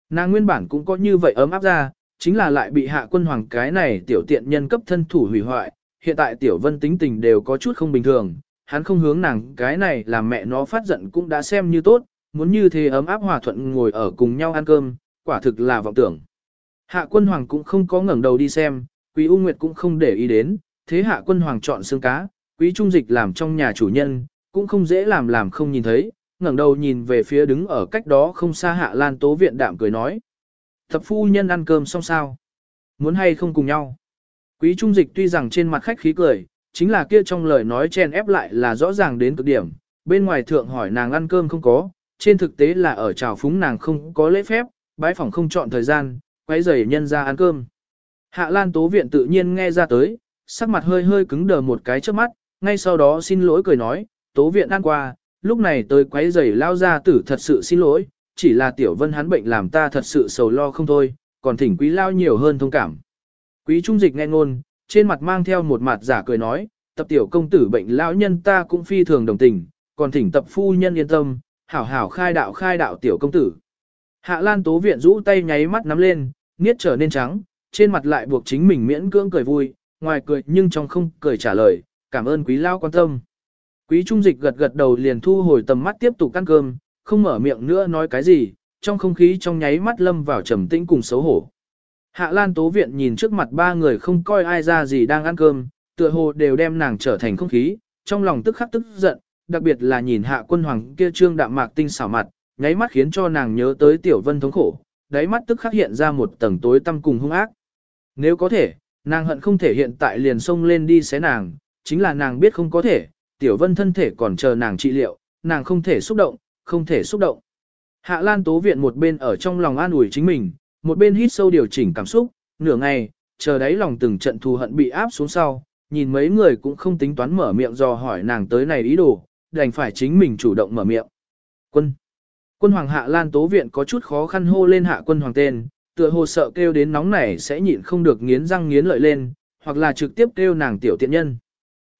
A: Nàng nguyên bản cũng có như vậy ấm áp ra, chính là lại bị hạ quân hoàng cái này tiểu tiện nhân cấp thân thủ hủy hoại, hiện tại tiểu vân tính tình đều có chút không bình thường, hắn không hướng nàng cái này làm mẹ nó phát giận cũng đã xem như tốt, muốn như thế ấm áp hòa thuận ngồi ở cùng nhau ăn cơm, quả thực là vọng tưởng. Hạ quân hoàng cũng không có ngẩng đầu đi xem, quý U Nguyệt cũng không để ý đến, thế hạ quân hoàng chọn xương cá, quý trung dịch làm trong nhà chủ nhân, cũng không dễ làm làm không nhìn thấy, ngẩng đầu nhìn về phía đứng ở cách đó không xa hạ lan tố viện đạm cười nói. Thập phu nhân ăn cơm xong sao? Muốn hay không cùng nhau? Quý trung dịch tuy rằng trên mặt khách khí cười, chính là kia trong lời nói chen ép lại là rõ ràng đến cực điểm. Bên ngoài thượng hỏi nàng ăn cơm không có, trên thực tế là ở trào phúng nàng không có lễ phép, bái phòng không chọn thời gian, quấy rầy nhân ra ăn cơm. Hạ Lan Tố Viện tự nhiên nghe ra tới, sắc mặt hơi hơi cứng đờ một cái trước mắt, ngay sau đó xin lỗi cười nói, Tố Viện ăn qua, lúc này tới quấy rầy lao ra tử thật sự xin lỗi, chỉ là tiểu vân hắn bệnh làm ta thật sự sầu lo không thôi, còn thỉnh quý lao nhiều hơn thông cảm. Quý trung dịch nghe ngôn, trên mặt mang theo một mặt giả cười nói, tập tiểu công tử bệnh lão nhân ta cũng phi thường đồng tình, còn thỉnh tập phu nhân yên tâm, hảo hảo khai đạo khai đạo tiểu công tử. Hạ Lan Tố Viện rũ tay nháy mắt nắm lên, niết trở nên trắng, trên mặt lại buộc chính mình miễn cưỡng cười vui, ngoài cười nhưng trong không cười trả lời, cảm ơn quý lao quan tâm. Quý trung dịch gật gật đầu liền thu hồi tầm mắt tiếp tục ăn cơm, không mở miệng nữa nói cái gì, trong không khí trong nháy mắt lâm vào trầm tĩnh cùng xấu hổ. Hạ Lan Tố Viện nhìn trước mặt ba người không coi ai ra gì đang ăn cơm, tựa hồ đều đem nàng trở thành không khí, trong lòng tức khắc tức giận, đặc biệt là nhìn hạ quân hoàng kia trương đạm mạc tinh xảo mặt, nháy mắt khiến cho nàng nhớ tới tiểu vân thống khổ, đáy mắt tức khắc hiện ra một tầng tối tăm cùng hung ác. Nếu có thể, nàng hận không thể hiện tại liền xông lên đi xé nàng, chính là nàng biết không có thể, tiểu vân thân thể còn chờ nàng trị liệu, nàng không thể xúc động, không thể xúc động. Hạ Lan Tố Viện một bên ở trong lòng an ủi chính mình, một bên hít sâu điều chỉnh cảm xúc, nửa ngày, chờ đáy lòng từng trận thù hận bị áp xuống sau, nhìn mấy người cũng không tính toán mở miệng dò hỏi nàng tới này ý đồ, đành phải chính mình chủ động mở miệng. Quân. Quân Hoàng Hạ Lan Tố Viện có chút khó khăn hô lên hạ quân hoàng tên, tựa hồ sợ kêu đến nóng này sẽ nhịn không được nghiến răng nghiến lợi lên, hoặc là trực tiếp kêu nàng tiểu tiện nhân.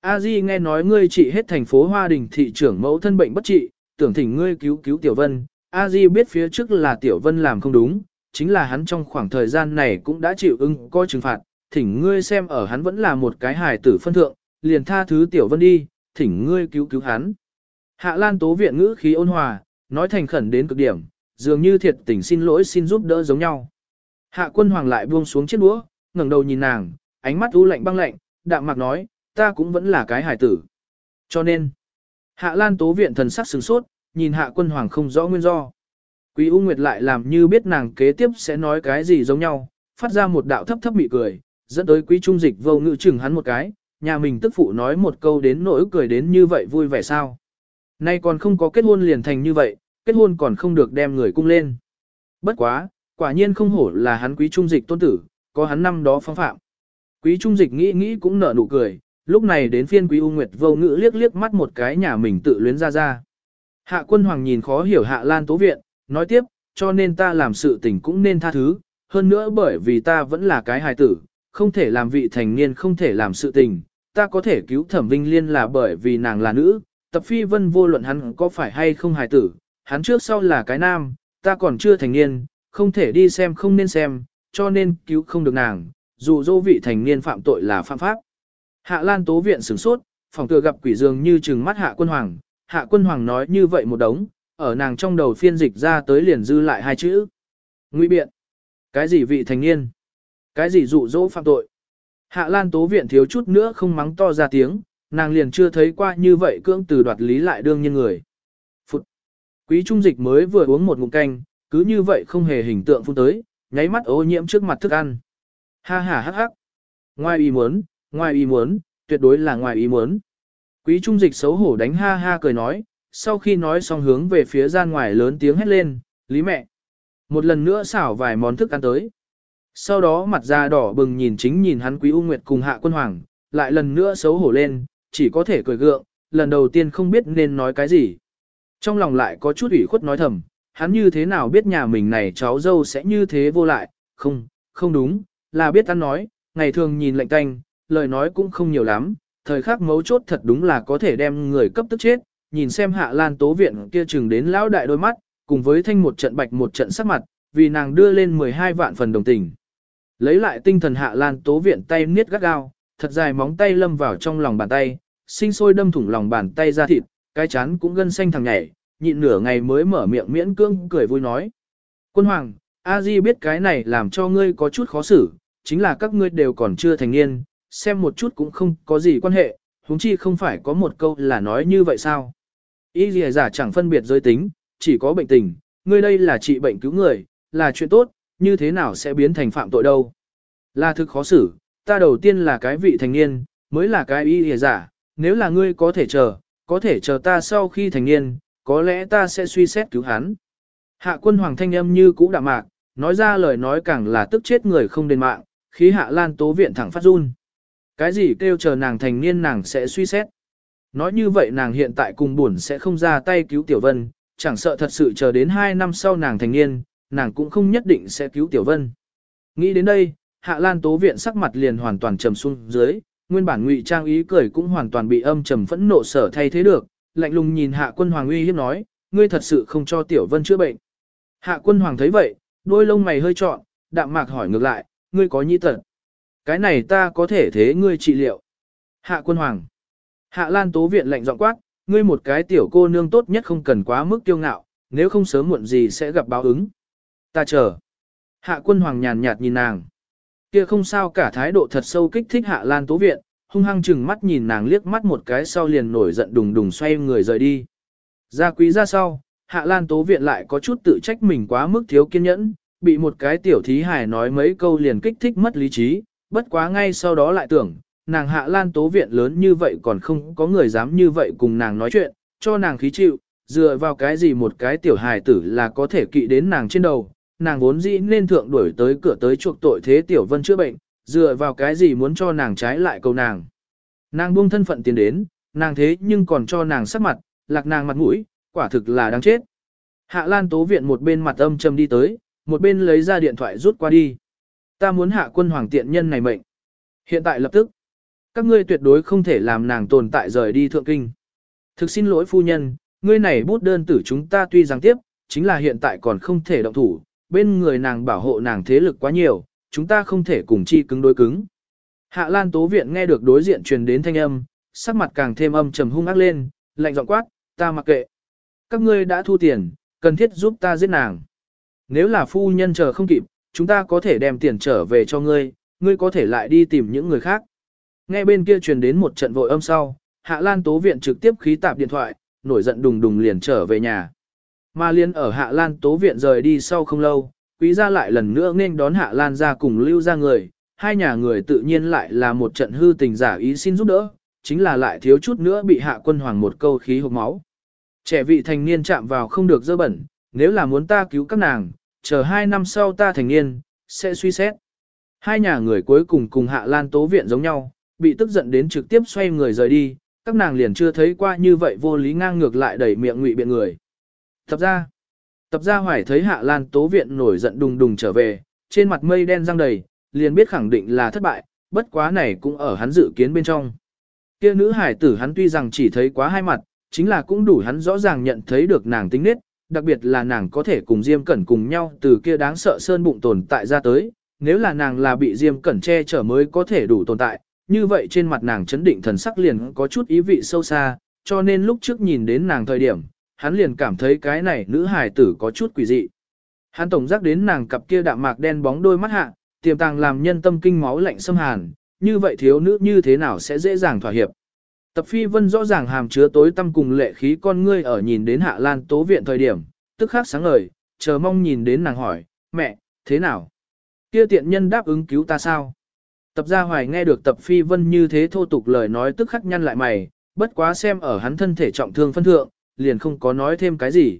A: A Di nghe nói ngươi trị hết thành phố Hoa Đình thị trưởng mẫu thân bệnh bất trị, tưởng thỉnh ngươi cứu cứu Tiểu Vân. A Di biết phía trước là Tiểu Vân làm không đúng, chính là hắn trong khoảng thời gian này cũng đã chịu ưng coi trừng phạt, thỉnh ngươi xem ở hắn vẫn là một cái hài tử phân thượng, liền tha thứ Tiểu Vân đi, thỉnh ngươi cứu cứu hắn. Hạ Lan Tố viện ngữ khí ôn hòa, nói thành khẩn đến cực điểm, dường như thiệt tình xin lỗi xin giúp đỡ giống nhau. Hạ quân hoàng lại buông xuống chiếc đũa, ngẩng đầu nhìn nàng, ánh mắt u lạnh băng lạnh, đạm mạc nói, ta cũng vẫn là cái hài tử. Cho nên, Hạ Lan Tố viện thần sắc sửng sốt, nhìn Hạ quân hoàng không rõ nguyên do. Quý U Nguyệt lại làm như biết nàng kế tiếp sẽ nói cái gì giống nhau, phát ra một đạo thấp thấp mị cười, dẫn tới quý trung dịch vô ngữ chừng hắn một cái, nhà mình tức phụ nói một câu đến nỗi cười đến như vậy vui vẻ sao. Nay còn không có kết hôn liền thành như vậy, kết hôn còn không được đem người cung lên. Bất quá, quả nhiên không hổ là hắn quý trung dịch tôn tử, có hắn năm đó phong phạm. Quý trung dịch nghĩ nghĩ cũng nở nụ cười, lúc này đến phiên quý U Nguyệt vô ngữ liếc liếc mắt một cái nhà mình tự luyến ra ra. Hạ quân hoàng nhìn khó hiểu hạ lan tố viện, nói tiếp, cho nên ta làm sự tình cũng nên tha thứ, hơn nữa bởi vì ta vẫn là cái hài tử, không thể làm vị thành niên không thể làm sự tình, ta có thể cứu thẩm vinh liên là bởi vì nàng là nữ, tập phi vân vô luận hắn có phải hay không hài tử, hắn trước sau là cái nam, ta còn chưa thành niên, không thể đi xem không nên xem, cho nên cứu không được nàng, dù dô vị thành niên phạm tội là phạm pháp. Hạ Lan tố viện sửng sốt, phòng tựa gặp quỷ dường như trừng mắt hạ quân hoàng, hạ quân hoàng nói như vậy một đống, ở nàng trong đầu phiên dịch ra tới liền dư lại hai chữ. nguy biện. Cái gì vị thành niên? Cái gì dụ dỗ phạm tội? Hạ Lan Tố Viện thiếu chút nữa không mắng to ra tiếng, nàng liền chưa thấy qua như vậy cưỡng từ đoạt lý lại đương nhiên người. Phụt! Quý trung dịch mới vừa uống một ngụm canh, cứ như vậy không hề hình tượng phun tới, nháy mắt ô nhiễm trước mặt thức ăn. Ha ha hắc hắc! Ngoài ý muốn, ngoài ý muốn, tuyệt đối là ngoài ý muốn. Quý trung dịch xấu hổ đánh ha ha cười nói, sau khi nói xong hướng về phía gian ngoài lớn tiếng hét lên, lý mẹ. Một lần nữa xảo vài món thức ăn tới. Sau đó mặt da đỏ bừng nhìn chính nhìn hắn quý U Nguyệt cùng hạ quân hoàng, lại lần nữa xấu hổ lên, chỉ có thể cười gượng, lần đầu tiên không biết nên nói cái gì. Trong lòng lại có chút ủy khuất nói thầm, hắn như thế nào biết nhà mình này cháu dâu sẽ như thế vô lại, không, không đúng, là biết ăn nói, ngày thường nhìn lạnh tanh, lời nói cũng không nhiều lắm, thời khắc mấu chốt thật đúng là có thể đem người cấp tức chết, nhìn xem hạ lan tố viện kia chừng đến lão đại đôi mắt, cùng với thanh một trận bạch một trận sắc mặt, vì nàng đưa lên 12 vạn phần đồng tình. Lấy lại tinh thần hạ lan tố viện tay niết gắt gao, thật dài móng tay lâm vào trong lòng bàn tay, sinh sôi đâm thủng lòng bàn tay ra thịt, cái chán cũng gân xanh thằng nhảy, nhịn nửa ngày mới mở miệng miễn cương cười vui nói. Quân hoàng, A Di biết cái này làm cho ngươi có chút khó xử, chính là các ngươi đều còn chưa thành niên, xem một chút cũng không có gì quan hệ, huống chi không phải có một câu là nói như vậy sao. Y lìa giả chẳng phân biệt giới tính, chỉ có bệnh tình, ngươi đây là trị bệnh cứu người, là chuyện tốt, như thế nào sẽ biến thành phạm tội đâu. Là thực khó xử, ta đầu tiên là cái vị thành niên, mới là cái y lìa giả, nếu là ngươi có thể chờ, có thể chờ ta sau khi thành niên, có lẽ ta sẽ suy xét cứu hắn. Hạ quân hoàng thanh âm như cũ đạm mạc, nói ra lời nói càng là tức chết người không đền mạng, khí hạ lan tố viện thẳng phát run. Cái gì kêu chờ nàng thành niên nàng sẽ suy xét. Nói như vậy nàng hiện tại cùng buồn sẽ không ra tay cứu Tiểu Vân, chẳng sợ thật sự chờ đến 2 năm sau nàng thành niên, nàng cũng không nhất định sẽ cứu Tiểu Vân. Nghĩ đến đây, Hạ Lan Tố Viện sắc mặt liền hoàn toàn trầm xuống dưới, nguyên bản ngụy trang ý cười cũng hoàn toàn bị âm trầm phẫn nộ sở thay thế được, lạnh lùng nhìn Hạ Quân Hoàng uy hiếp nói, ngươi thật sự không cho Tiểu Vân chữa bệnh. Hạ Quân Hoàng thấy vậy, đôi lông mày hơi trọn, đạm mạc hỏi ngược lại, ngươi có nhi tật. Cái này ta có thể thế ngươi trị liệu. Hạ Quân Hoàng. Hạ Lan Tố Viện lệnh giọng quát, ngươi một cái tiểu cô nương tốt nhất không cần quá mức tiêu ngạo, nếu không sớm muộn gì sẽ gặp báo ứng. Ta chờ. Hạ Quân Hoàng nhàn nhạt nhìn nàng. Kia không sao cả thái độ thật sâu kích thích Hạ Lan Tố Viện, hung hăng chừng mắt nhìn nàng liếc mắt một cái sau liền nổi giận đùng đùng xoay người rời đi. Ra quý ra sau, Hạ Lan Tố Viện lại có chút tự trách mình quá mức thiếu kiên nhẫn, bị một cái tiểu thí hài nói mấy câu liền kích thích mất lý trí, bất quá ngay sau đó lại tưởng, nàng Hạ Lan Tố Viện lớn như vậy còn không có người dám như vậy cùng nàng nói chuyện, cho nàng khí chịu, dựa vào cái gì một cái tiểu hài tử là có thể kỵ đến nàng trên đầu, nàng vốn dĩ nên thượng đuổi tới cửa tới chuộc tội thế tiểu vân chữa bệnh, dựa vào cái gì muốn cho nàng trái lại cầu nàng. Nàng buông thân phận tiền đến, nàng thế nhưng còn cho nàng sắc mặt, lạc nàng mặt mũi, quả thực là đáng chết. Hạ Lan Tố Viện một bên mặt âm trầm đi tới, một bên lấy ra điện thoại rút qua đi. Ta muốn hạ quân hoàng tiện nhân này mệnh. Hiện tại lập tức, các ngươi tuyệt đối không thể làm nàng tồn tại rời đi thượng kinh. Thực xin lỗi phu nhân, ngươi này bút đơn tử chúng ta tuy rằng tiếp, chính là hiện tại còn không thể động thủ, bên người nàng bảo hộ nàng thế lực quá nhiều, chúng ta không thể cùng chi cứng đối cứng. Hạ Lan Tố Viện nghe được đối diện truyền đến thanh âm, sắc mặt càng thêm âm trầm hung ác lên, lạnh giọng quát, ta mặc kệ. Các ngươi đã thu tiền, cần thiết giúp ta giết nàng. Nếu là phu nhân chờ không kịp, chúng ta có thể đem tiền trở về cho ngươi, ngươi có thể lại đi tìm những người khác. Nghe bên kia truyền đến một trận vội âm sau, Hạ Lan Tố Viện trực tiếp khí tạp điện thoại, nổi giận đùng đùng liền trở về nhà. Mà liên ở Hạ Lan Tố Viện rời đi sau không lâu, quý gia lại lần nữa nên đón Hạ Lan ra cùng lưu ra người, hai nhà người tự nhiên lại là một trận hư tình giả ý xin giúp đỡ, chính là lại thiếu chút nữa bị Hạ Quân Hoàng một câu khí hộp máu. Trẻ vị thành niên chạm vào không được dơ bẩn, nếu là muốn ta cứu các nàng, chờ hai năm sau ta thành niên, sẽ suy xét. Hai nhà người cuối cùng cùng Hạ Lan Tố Viện giống nhau, bị tức giận đến trực tiếp xoay người rời đi, các nàng liền chưa thấy qua như vậy vô lý ngang ngược lại đẩy miệng ngụy biện người. Tập ra, tập ra hoài thấy Hạ Lan Tố Viện nổi giận đùng đùng trở về, trên mặt mây đen răng đầy, liền biết khẳng định là thất bại, bất quá này cũng ở hắn dự kiến bên trong. Kia nữ hải tử hắn tuy rằng chỉ thấy quá hai mặt, chính là cũng đủ hắn rõ ràng nhận thấy được nàng tính nết, đặc biệt là nàng có thể cùng Diêm Cẩn cùng nhau từ kia đáng sợ sơn bụng tồn tại ra tới, nếu là nàng là bị Diêm Cẩn che chở mới có thể đủ tồn tại, như vậy trên mặt nàng chấn định thần sắc liền có chút ý vị sâu xa, cho nên lúc trước nhìn đến nàng thời điểm, hắn liền cảm thấy cái này nữ hài tử có chút quỷ dị. Hắn tổng giác đến nàng cặp kia đạm mạc đen bóng đôi mắt hạ, tiềm tàng làm nhân tâm kinh máu lạnh xâm hàn, như vậy thiếu nữ như thế nào sẽ dễ dàng thỏa hiệp. Tập phi vân rõ ràng hàm chứa tối tâm cùng lệ khí con ngươi ở nhìn đến hạ lan tố viện thời điểm, tức khắc sáng ngời, chờ mong nhìn đến nàng hỏi, mẹ, thế nào? Kia tiện nhân đáp ứng cứu ta sao? Tập gia hoài nghe được tập phi vân như thế thô tục lời nói tức khắc nhăn lại mày, bất quá xem ở hắn thân thể trọng thương phân thượng, liền không có nói thêm cái gì.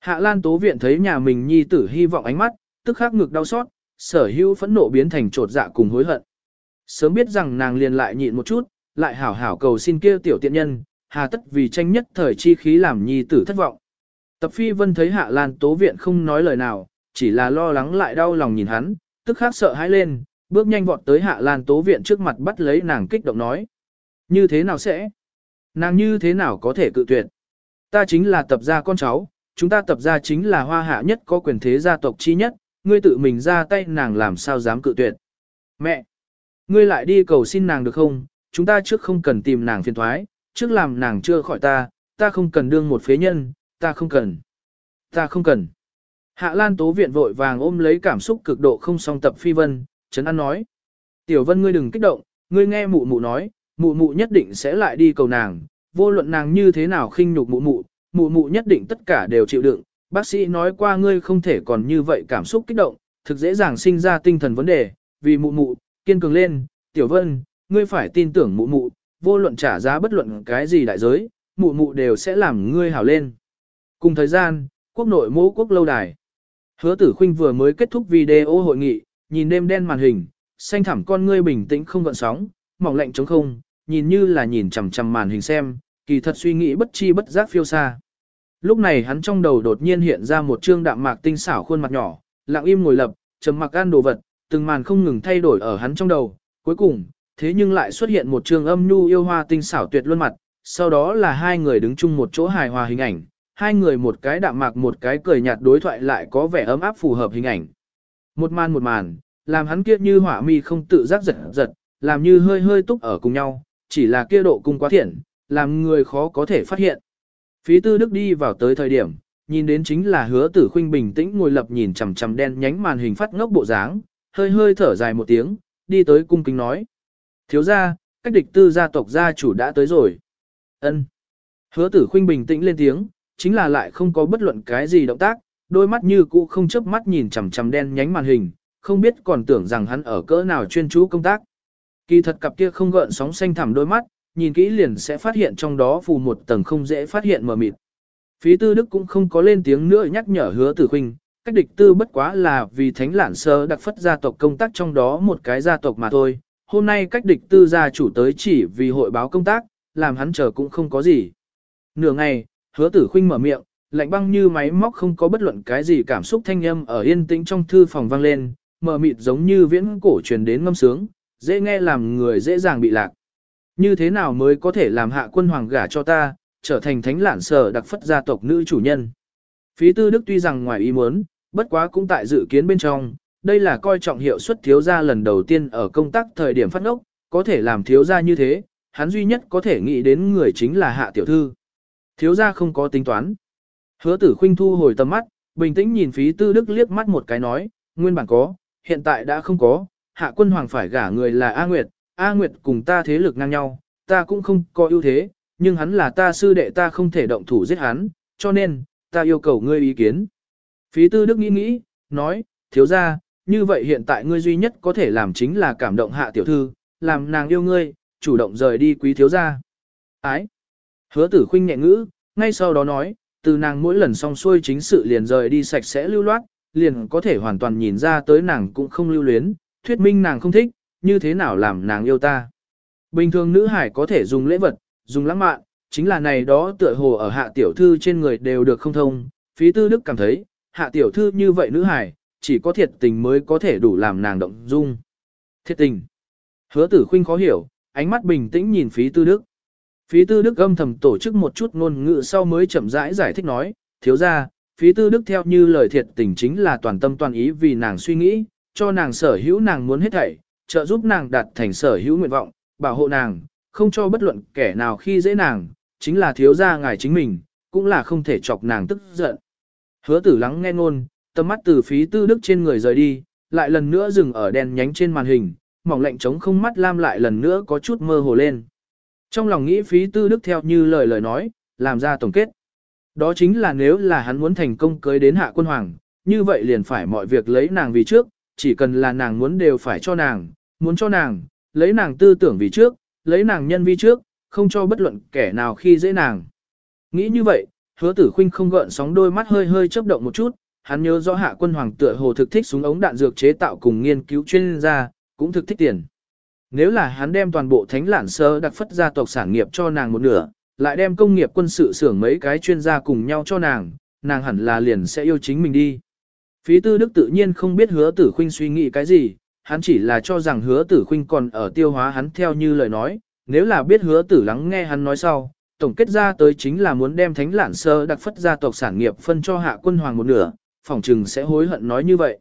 A: Hạ Lan Tố Viện thấy nhà mình nhi tử hy vọng ánh mắt, tức khắc ngực đau xót, sở hữu phẫn nộ biến thành trột dạ cùng hối hận. Sớm biết rằng nàng liền lại nhịn một chút, lại hảo hảo cầu xin kia tiểu tiện nhân, hà tất vì tranh nhất thời chi khí làm nhi tử thất vọng. Tập Phi Vân thấy Hạ Lan Tố Viện không nói lời nào, chỉ là lo lắng lại đau lòng nhìn hắn, tức khắc sợ hãi lên, bước nhanh vọt tới Hạ Lan Tố Viện trước mặt bắt lấy nàng kích động nói. Như thế nào sẽ? Nàng như thế nào có thể cự tuyệt? Ta chính là tập gia con cháu, chúng ta tập gia chính là hoa hạ nhất có quyền thế gia tộc chi nhất, ngươi tự mình ra tay nàng làm sao dám cự tuyệt. Mẹ! Ngươi lại đi cầu xin nàng được không? Chúng ta trước không cần tìm nàng phiền thoái, trước làm nàng chưa khỏi ta, ta không cần đương một phế nhân, ta không cần. Ta không cần. Hạ Lan Tố Viện vội vàng ôm lấy cảm xúc cực độ không song tập phi vân, Trấn An nói. Tiểu Vân ngươi đừng kích động, ngươi nghe mụ mụ nói, mụ mụ nhất định sẽ lại đi cầu nàng, vô luận nàng như thế nào khinh nhục mụ mụ, mụ mụ nhất định tất cả đều chịu đựng. Bác sĩ nói qua ngươi không thể còn như vậy cảm xúc kích động, thực dễ dàng sinh ra tinh thần vấn đề, vì mụ mụ, kiên cường lên, Tiểu Vân, ngươi phải tin tưởng mụ mụ, vô luận trả giá bất luận cái gì đại giới, mụ mụ đều sẽ làm ngươi hảo lên. Cùng thời gian, quốc nội mô quốc lâu đài. Hứa tử khinh vừa mới kết thúc video hội nghị, nhìn đêm đen màn hình, xanh thẳm con ngươi bình tĩnh không gợn sóng, mỏng lạnh trống không, nhìn như là nhìn chằm chằm màn hình xem, kỳ thật suy nghĩ bất chi bất giác phiêu xa. Lúc này hắn trong đầu đột nhiên hiện ra một trương đạm mạc tinh xảo khuôn mặt nhỏ, lặng im ngồi lập, trầm mặc ăn đồ vật, từng màn không ngừng thay đổi ở hắn trong đầu, cuối cùng, thế nhưng lại xuất hiện một trường âm nhu yêu hoa tinh xảo tuyệt luôn mặt, sau đó là hai người đứng chung một chỗ hài hòa hình ảnh, hai người một cái đạm mạc một cái cười nhạt đối thoại lại có vẻ ấm áp phù hợp hình ảnh. Một màn một màn, làm hắn kia như hỏa mi không tự giác giật giật, làm như hơi hơi túc ở cùng nhau, chỉ là kia độ cung quá thiện, làm người khó có thể phát hiện. Phí tư đức đi vào tới thời điểm, nhìn đến chính là hứa tử khuynh bình tĩnh ngồi lập nhìn chằm chằm đen nhánh màn hình phát ngốc bộ dáng, hơi hơi thở dài một tiếng, đi tới cung kính nói. Thiếu gia, cách địch tư gia tộc gia chủ đã tới rồi. ân Hứa tử khuynh bình tĩnh lên tiếng, chính là lại không có bất luận cái gì động tác, đôi mắt như cũ không chớp mắt nhìn chằm chằm đen nhánh màn hình, không biết còn tưởng rằng hắn ở cỡ nào chuyên chú công tác. Kỳ thật cặp kia không gợn sóng xanh thẳm đôi mắt, nhìn kỹ liền sẽ phát hiện trong đó phù một tầng không dễ phát hiện mờ mịt. Phí tư đức cũng không có lên tiếng nữa nhắc nhở hứa tử khuynh, cách địch tư bất quá là vì thánh lản sơ đặc phất gia tộc công tác trong đó một cái gia tộc mà thôi. Hôm nay cách địch tư gia chủ tới chỉ vì hội báo công tác, làm hắn chờ cũng không có gì. Nửa ngày, hứa tử Khinh mở miệng, lạnh băng như máy móc không có bất luận cái gì cảm xúc thanh âm ở yên tĩnh trong thư phòng vang lên, mờ mịt giống như viễn cổ truyền đến ngâm sướng, dễ nghe làm người dễ dàng bị lạc. Như thế nào mới có thể làm hạ quân hoàng gả cho ta, trở thành thánh lản sở đặc phất gia tộc nữ chủ nhân. Phí tư đức tuy rằng ngoài ý muốn, bất quá cũng tại dự kiến bên trong, đây là coi trọng hiệu suất thiếu gia lần đầu tiên ở công tác thời điểm phát ngốc, có thể làm thiếu gia như thế, hắn duy nhất có thể nghĩ đến người chính là hạ tiểu thư. Thiếu gia không có tính toán. Hứa tử khuynh thu hồi tầm mắt, bình tĩnh nhìn phí tư đức liếc mắt một cái nói, nguyên bản có, hiện tại đã không có, hạ quân hoàng phải gả người là A Nguyệt, A Nguyệt cùng ta thế lực ngang nhau, ta cũng không có ưu thế, nhưng hắn là ta sư đệ ta không thể động thủ giết hắn, cho nên, ta yêu cầu ngươi ý kiến. Phí tư đức nghĩ nghĩ, nói, thiếu gia như vậy hiện tại ngươi duy nhất có thể làm chính là cảm động hạ tiểu thư, làm nàng yêu ngươi, chủ động rời đi quý thiếu gia. Ái! Hứa tử khinh nhẹ ngữ, ngay sau đó nói, từ nàng mỗi lần xong xuôi chính sự liền rời đi sạch sẽ lưu loát, liền có thể hoàn toàn nhìn ra tới nàng cũng không lưu luyến, thuyết minh nàng không thích, như thế nào làm nàng yêu ta. Bình thường nữ hải có thể dùng lễ vật, dùng lãng mạn, chính là này đó tựa hồ ở hạ tiểu thư trên người đều được không thông. Phí tư đức cảm thấy, hạ tiểu thư như vậy nữ hải, chỉ có thiệt tình mới có thể đủ làm nàng động dung. Thiệt tình. Hứa tử khuynh khó hiểu, ánh mắt bình tĩnh nhìn phí tư đức. Phí tư đức âm thầm tổ chức một chút ngôn ngữ sau mới chậm rãi giải, giải thích nói, thiếu ra, phí tư đức theo như lời thiệt tình chính là toàn tâm toàn ý vì nàng suy nghĩ, cho nàng sở hữu nàng muốn hết thảy, trợ giúp nàng đạt thành sở hữu nguyện vọng, bảo hộ nàng, không cho bất luận kẻ nào khi dễ nàng, chính là thiếu gia ngài chính mình, cũng là không thể chọc nàng tức giận. Hứa tử lắng nghe ngôn, tầm mắt từ phí tư đức trên người rời đi, lại lần nữa dừng ở đèn nhánh trên màn hình, mỏng lạnh trống không mắt lam lại lần nữa có chút mơ hồ lên. Trong lòng nghĩ phí tư đức theo như lời lời nói, làm ra tổng kết. Đó chính là nếu là hắn muốn thành công cưới đến hạ quân hoàng, như vậy liền phải mọi việc lấy nàng vì trước, chỉ cần là nàng muốn đều phải cho nàng, muốn cho nàng, lấy nàng tư tưởng vì trước, lấy nàng nhân vi trước, không cho bất luận kẻ nào khi dễ nàng. Nghĩ như vậy, hứa tử khinh không gợn sóng đôi mắt hơi hơi chớp động một chút, hắn nhớ rõ hạ quân hoàng tựa hồ thực thích súng ống đạn dược chế tạo cùng nghiên cứu chuyên gia, cũng thực thích tiền. Nếu là hắn đem toàn bộ thánh lản sơ đặc phất gia tộc sản nghiệp cho nàng một nửa, lại đem công nghiệp quân sự xưởng mấy cái chuyên gia cùng nhau cho nàng, nàng hẳn là liền sẽ yêu chính mình đi. Phí tư đức tự nhiên không biết hứa tử khinh suy nghĩ cái gì, hắn chỉ là cho rằng hứa tử khinh còn ở tiêu hóa hắn theo như lời nói, nếu là biết hứa tử lắng nghe hắn nói sau, tổng kết ra tới chính là muốn đem thánh lản sơ đặc phất gia tộc sản nghiệp phân cho hạ quân hoàng một nửa, phỏng trừng sẽ hối hận nói như vậy.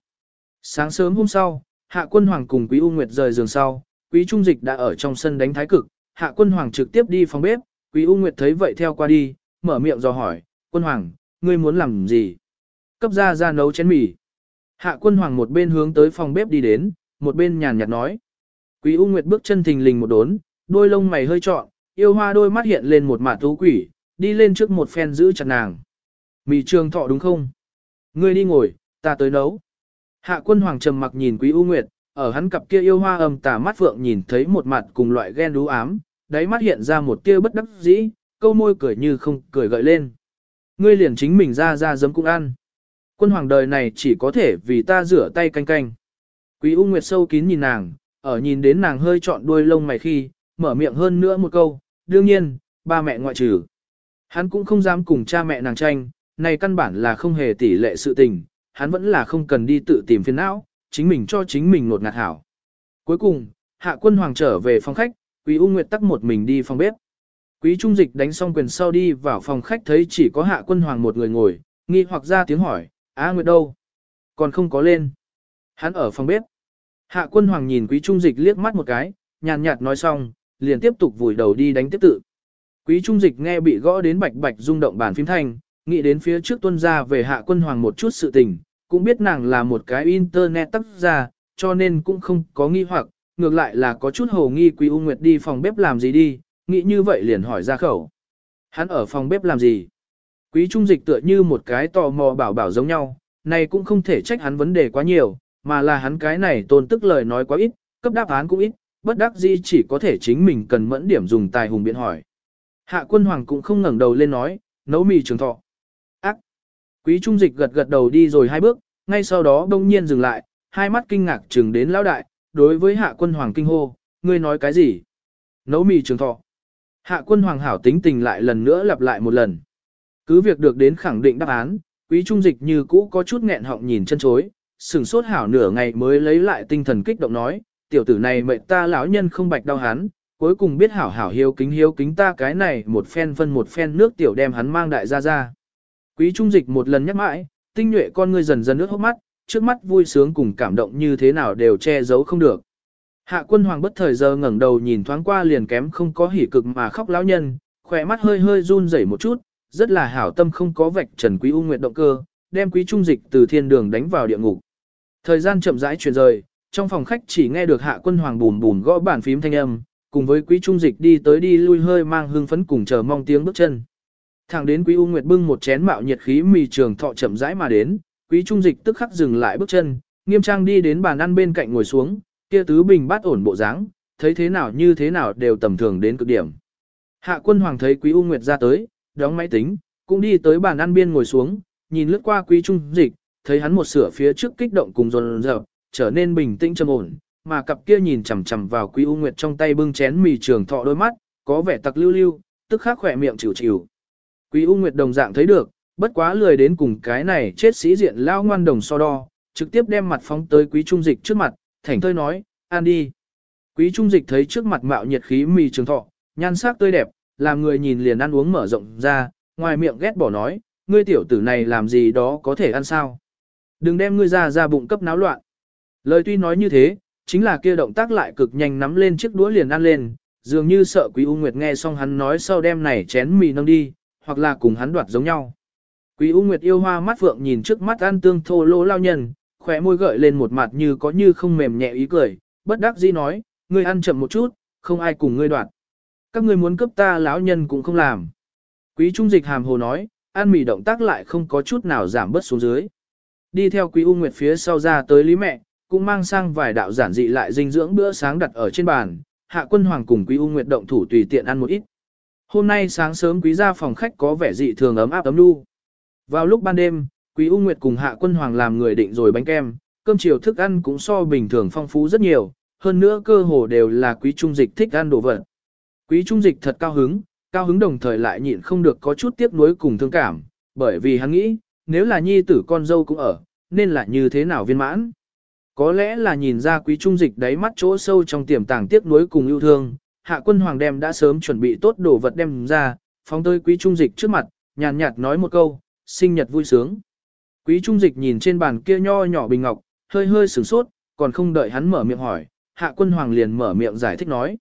A: Sáng sớm hôm sau, hạ quân hoàng cùng quý U Nguyệt rời giường sau, quý trung dịch đã ở trong sân đánh thái cực, hạ quân hoàng trực tiếp đi phòng bếp, quý U Nguyệt thấy vậy theo qua đi, mở miệng dò hỏi, quân hoàng, ngươi muốn làm gì? Cấp ra ra nấu chén mì. Hạ quân hoàng một bên hướng tới phòng bếp đi đến, một bên nhàn nhạt nói. Quý U Nguyệt bước chân thình lình một đốn, đôi lông mày hơi trọn, yêu hoa đôi mắt hiện lên một mạt thú quỷ, đi lên trước một phen giữ chặt nàng. Mì trường thọ đúng không? Ngươi đi ngồi, ta tới nấu. Hạ quân hoàng trầm mặc nhìn Quý U Nguyệt, ở hắn cặp kia yêu hoa âm tà mắt phượng nhìn thấy một mặt cùng loại ghen đú ám, đáy mắt hiện ra một tia bất đắc dĩ, câu môi cười như không cười gợi lên. Ngươi liền chính mình ra ra giấm cũng ăn. Quân hoàng đời này chỉ có thể vì ta rửa tay canh canh. Quý U Nguyệt sâu kín nhìn nàng, ở nhìn đến nàng hơi trọn đuôi lông mày khi, mở miệng hơn nữa một câu, đương nhiên, ba mẹ ngoại trừ. Hắn cũng không dám cùng cha mẹ nàng tranh, này căn bản là không hề tỷ lệ sự tình, hắn vẫn là không cần đi tự tìm phiền não, chính mình cho chính mình nột ngạt hảo. Cuối cùng, hạ quân hoàng trở về phòng khách, Quý U Nguyệt tắc một mình đi phòng bếp. Quý Trung Dịch đánh xong quyền sau đi vào phòng khách thấy chỉ có hạ quân hoàng một người ngồi, nghi hoặc ra tiếng hỏi, Á Nguyệt đâu? Còn không có lên. Hắn ở phòng bếp. Hạ quân hoàng nhìn Quý Trung Dịch liếc mắt một cái, nhàn nhạt nói xong, liền tiếp tục vùi đầu đi đánh tiếp tự. Quý Trung Dịch nghe bị gõ đến bạch bạch rung động bàn phím thanh, nghĩ đến phía trước tuân ra về hạ quân hoàng một chút sự tình, cũng biết nàng là một cái internet tác gia, cho nên cũng không có nghi hoặc, ngược lại là có chút hồ nghi Quý U Nguyệt đi phòng bếp làm gì đi, nghĩ như vậy liền hỏi ra khẩu. Hắn ở phòng bếp làm gì? Quý Trung Dịch tựa như một cái tò mò bảo bảo giống nhau, này cũng không thể trách hắn vấn đề quá nhiều, mà là hắn cái này tôn tức lời nói quá ít, cấp đáp án cũng ít, bất đắc dĩ chỉ có thể chính mình cần mẫn điểm dùng tài hùng biện hỏi. Hạ quân hoàng cũng không ngẩng đầu lên nói, nấu mì trường thọ. Quý trung dịch gật gật đầu đi rồi hai bước, ngay sau đó đông nhiên dừng lại, hai mắt kinh ngạc chừng đến lão đại, đối với hạ quân hoàng kinh hô, ngươi nói cái gì? Nấu mì trường thọ. Hạ quân hoàng hảo tính tình lại lần nữa lặp lại một lần. Cứ việc được đến khẳng định đáp án, quý trung dịch như cũ có chút nghẹn họng nhìn chân chối, sừng sốt hảo nửa ngày mới lấy lại tinh thần kích động nói, tiểu tử này mệnh ta lão nhân không bạch đau hắn, cuối cùng biết hảo hảo hiếu kính hiếu kính ta cái này một phen phân một phen nước tiểu đem hắn mang đại ra ra. Quý trung dịch một lần nhắc mãi, tinh nhuệ con ngươi dần dần nước hốc mắt, trước mắt vui sướng cùng cảm động như thế nào đều che giấu không được. Hạ quân hoàng bất thời giờ ngẩng đầu nhìn thoáng qua liền kém không có hỉ cực mà khóc lão nhân, khỏe mắt hơi hơi run rẩy một chút, rất là hảo tâm không có vạch trần quý u nguyệt động cơ, đem quý trung dịch từ thiên đường đánh vào địa ngục. Thời gian chậm rãi chuyển rời, trong phòng khách chỉ nghe được hạ quân hoàng bùn bùn gõ bàn phím thanh âm, cùng với quý trung dịch đi tới đi lui hơi mang hương phấn cùng chờ mong tiếng bước chân. Thẳng đến quý U Nguyệt bưng một chén mạo nhiệt khí mì trường thọ chậm rãi mà đến, quý trung dịch tức khắc dừng lại bước chân, nghiêm trang đi đến bàn ăn bên cạnh ngồi xuống, kia tứ bình bát ổn bộ dáng, thấy thế nào như thế nào đều tầm thường đến cực điểm. Hạ quân hoàng thấy quý U Nguyệt ra tới, đóng máy tính, cũng đi tới bàn ăn biên ngồi xuống, nhìn lướt qua quý trung dịch, thấy hắn một sửa phía trước kích động cùng dồn dập, trở nên bình tĩnh trầm ổn, mà cặp kia nhìn chằm chằm vào Quý U Nguyệt trong tay bưng chén mì trường thọ đôi mắt, có vẻ tặc lưu lưu, tức khắc khỏe miệng chịu chịu. Quý U Nguyệt đồng dạng thấy được, bất quá lười đến cùng cái này chết sĩ diện lao ngoan đồng so đo, trực tiếp đem mặt phóng tới Quý Trung Dịch trước mặt, thảnh thơi nói, ăn đi. Quý Trung Dịch thấy trước mặt mạo nhiệt khí mì trường thọ, nhan sắc tươi đẹp, làm người nhìn liền ăn uống mở rộng ra, ngoài miệng ghét bỏ nói, ngươi tiểu tử này làm gì đó có thể ăn sao. Đừng đem ngươi ra ra bụng cấp náo loạn. Lời tuy nói như thế, chính là kia động tác lại cực nhanh nắm lên chiếc đũa liền ăn lên, dường như sợ Quý U Nguyệt nghe xong hắn nói sau đem này chén mì nâng đi, hoặc là cùng hắn đoạt giống nhau. Quý U Nguyệt yêu hoa mắt phượng nhìn trước mắt ăn tương thô lỗ lao nhân, khỏe môi gợi lên một mặt như có như không mềm nhẹ ý cười, bất đắc dĩ nói, ngươi ăn chậm một chút, không ai cùng ngươi đoạt. Các ngươi muốn cướp ta lão nhân cũng không làm. Quý Trung Dịch hàm hồ nói, ăn mì động tác lại không có chút nào giảm bớt xuống dưới. Đi theo Quý U Nguyệt phía sau ra tới Lý mẹ, cũng mang sang vài đạo giản dị lại dinh dưỡng bữa sáng đặt ở trên bàn, Hạ Quân Hoàng cùng Quý U Nguyệt động thủ tùy tiện ăn một ít. Hôm nay sáng sớm quý gia phòng khách có vẻ dị thường ấm áp ấm nu. Vào lúc ban đêm, Quý U Nguyệt cùng Hạ Quân Hoàng làm người định rồi bánh kem, cơm chiều thức ăn cũng so bình thường phong phú rất nhiều, hơn nữa cơ hồ đều là Quý Trung Dịch thích ăn đồ vật. Quý Trung Dịch thật cao hứng, cao hứng đồng thời lại nhịn không được có chút tiếc nuối cùng thương cảm, bởi vì hắn nghĩ, nếu là nhi tử con dâu cũng ở, nên là như thế nào viên mãn. Có lẽ là nhìn ra quý trung dịch đáy mắt chỗ sâu trong tiềm tàng tiếc nuối cùng yêu thương, hạ quân hoàng đem đã sớm chuẩn bị tốt đồ vật đem ra, phóng tới quý trung dịch trước mặt, nhàn nhạt nói một câu, sinh nhật vui sướng. Quý trung dịch nhìn trên bàn kia nho nhỏ bình ngọc, hơi hơi sửng sốt, còn không đợi hắn mở miệng hỏi, hạ quân hoàng liền mở miệng giải thích nói.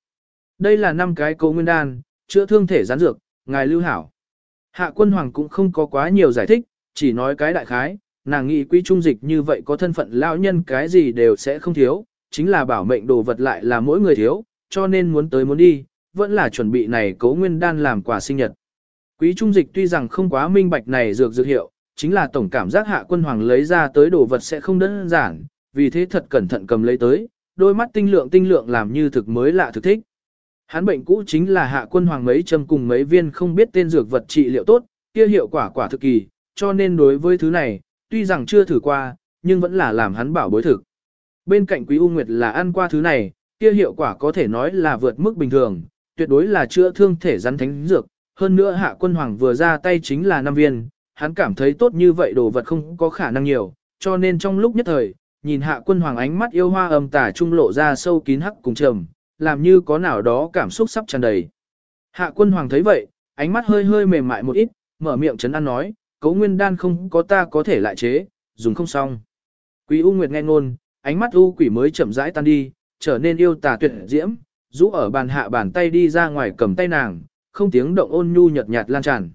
A: Đây là năm cái cố nguyên đan, chữa thương thể gián dược, ngài lưu hảo. Hạ quân hoàng cũng không có quá nhiều giải thích, chỉ nói cái đại khái, nàng nghĩ quý trung dịch như vậy có thân phận lao nhân cái gì đều sẽ không thiếu, chính là bảo mệnh đồ vật lại là mỗi người thiếu, cho nên muốn tới muốn đi, vẫn là chuẩn bị này cố nguyên đan làm quà sinh nhật. Quý trung dịch tuy rằng không quá minh bạch này dược dược hiệu, chính là tổng cảm giác hạ quân hoàng lấy ra tới đồ vật sẽ không đơn giản, vì thế thật cẩn thận cầm lấy tới, đôi mắt tinh lượng tinh lượng làm như thực mới lạ thực thích. Hắn bệnh cũ chính là hạ quân hoàng mấy châm cùng mấy viên không biết tên dược vật trị liệu tốt, kia hiệu quả quả thực kỳ, cho nên đối với thứ này, tuy rằng chưa thử qua, nhưng vẫn là làm hắn bảo bối thực. Bên cạnh Quý U Nguyệt là ăn qua thứ này, kia hiệu quả có thể nói là vượt mức bình thường, tuyệt đối là chữa thương thể rắn thánh dược, hơn nữa hạ quân hoàng vừa ra tay chính là năm viên, hắn cảm thấy tốt như vậy đồ vật không có khả năng nhiều, cho nên trong lúc nhất thời, nhìn hạ quân hoàng ánh mắt yêu hoa âm tả trung lộ ra sâu kín hắc cùng trầm, làm như có nào đó cảm xúc sắp tràn đầy. Hạ quân hoàng thấy vậy, ánh mắt hơi hơi mềm mại một ít, mở miệng chấn an nói, cấu nguyên đan không có ta có thể lại chế, dùng không xong. Quý U Nguyệt nghe ngôn, ánh mắt U quỷ mới chậm rãi tan đi, trở nên yêu tà tuyệt diễm, rũ ở bàn hạ bàn tay đi ra ngoài cầm tay nàng, không tiếng động ôn nhu nhợt nhạt lan tràn.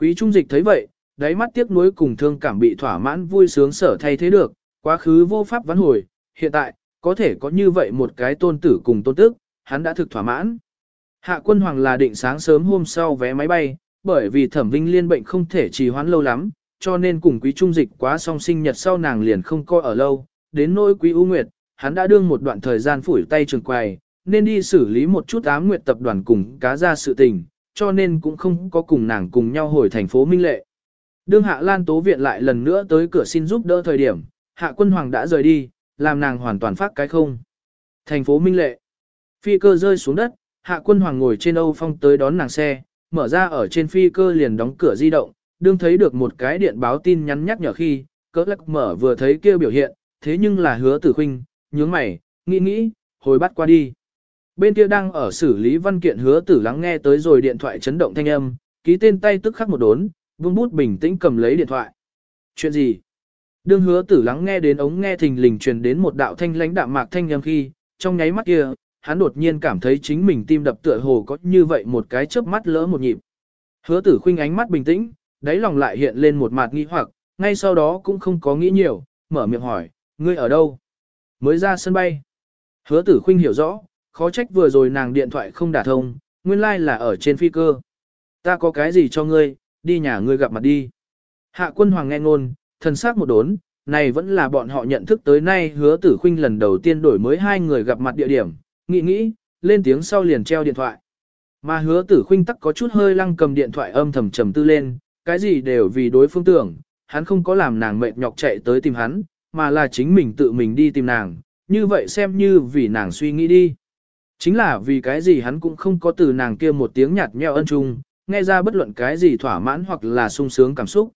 A: Quý Trung Dịch thấy vậy, đáy mắt tiếc nuối cùng thương cảm bị thỏa mãn vui sướng sở thay thế được, quá khứ vô pháp vãn hồi, hiện tại, có thể có như vậy một cái tôn tử cùng tôn tức, hắn đã thực thỏa mãn. Hạ quân hoàng là định sáng sớm hôm sau vé máy bay, bởi vì thẩm vinh liên bệnh không thể trì hoãn lâu lắm, cho nên cùng quý trung dịch quá song sinh nhật sau nàng liền không coi ở lâu, đến nỗi quý ưu nguyệt, hắn đã đương một đoạn thời gian phủi tay trường quầy, nên đi xử lý một chút ám nguyệt tập đoàn cùng cá ra sự tình, cho nên cũng không có cùng nàng cùng nhau hồi thành phố Minh Lệ. Đương Hạ Lan Tố Viện lại lần nữa tới cửa xin giúp đỡ thời điểm, Hạ Quân Hoàng đã rời đi, làm nàng hoàn toàn phát cái không. Thành phố Minh Lệ. Phi cơ rơi xuống đất, Hạ Quân Hoàng ngồi trên Âu Phong tới đón nàng xe, mở ra ở trên phi cơ liền đóng cửa di động, đương thấy được một cái điện báo tin nhắn nhắc nhở khi, cỡ lắc mở vừa thấy kêu biểu hiện, thế nhưng là hứa tử huynh nhướng mày, nghĩ nghĩ, hồi bắt qua đi. Bên kia đang ở xử lý văn kiện hứa tử lắng nghe tới rồi điện thoại chấn động thanh âm, ký tên tay tức khắc một đốn, vương bút bình tĩnh cầm lấy điện thoại. Chuyện gì? Đương hứa tử lắng nghe đến ống nghe thình lình truyền đến một đạo thanh lãnh đạm mạc thanh âm khi, trong nháy mắt kia, hắn đột nhiên cảm thấy chính mình tim đập tựa hồ có như vậy một cái chớp mắt lỡ một nhịp. Hứa tử khinh ánh mắt bình tĩnh, đáy lòng lại hiện lên một mặt nghi hoặc, ngay sau đó cũng không có nghĩ nhiều, mở miệng hỏi, ngươi ở đâu? Mới ra sân bay. Hứa tử khinh hiểu rõ, khó trách vừa rồi nàng điện thoại không đả thông, nguyên lai like là ở trên phi cơ. Ta có cái gì cho ngươi, đi nhà ngươi gặp mặt đi. Hạ quân hoàng nghe ngôn, thần sắc một đốn, này vẫn là bọn họ nhận thức tới nay hứa tử khinh lần đầu tiên đổi mới hai người gặp mặt địa điểm, nghĩ nghĩ, lên tiếng sau liền treo điện thoại. Mà hứa tử khinh tắc có chút hơi lăng cầm điện thoại âm thầm trầm tư lên, cái gì đều vì đối phương tưởng, hắn không có làm nàng mệt nhọc chạy tới tìm hắn, mà là chính mình tự mình đi tìm nàng, như vậy xem như vì nàng suy nghĩ đi. Chính là vì cái gì hắn cũng không có từ nàng kia một tiếng nhạt nhẽo ân trung, nghe ra bất luận cái gì thỏa mãn hoặc là sung sướng cảm xúc.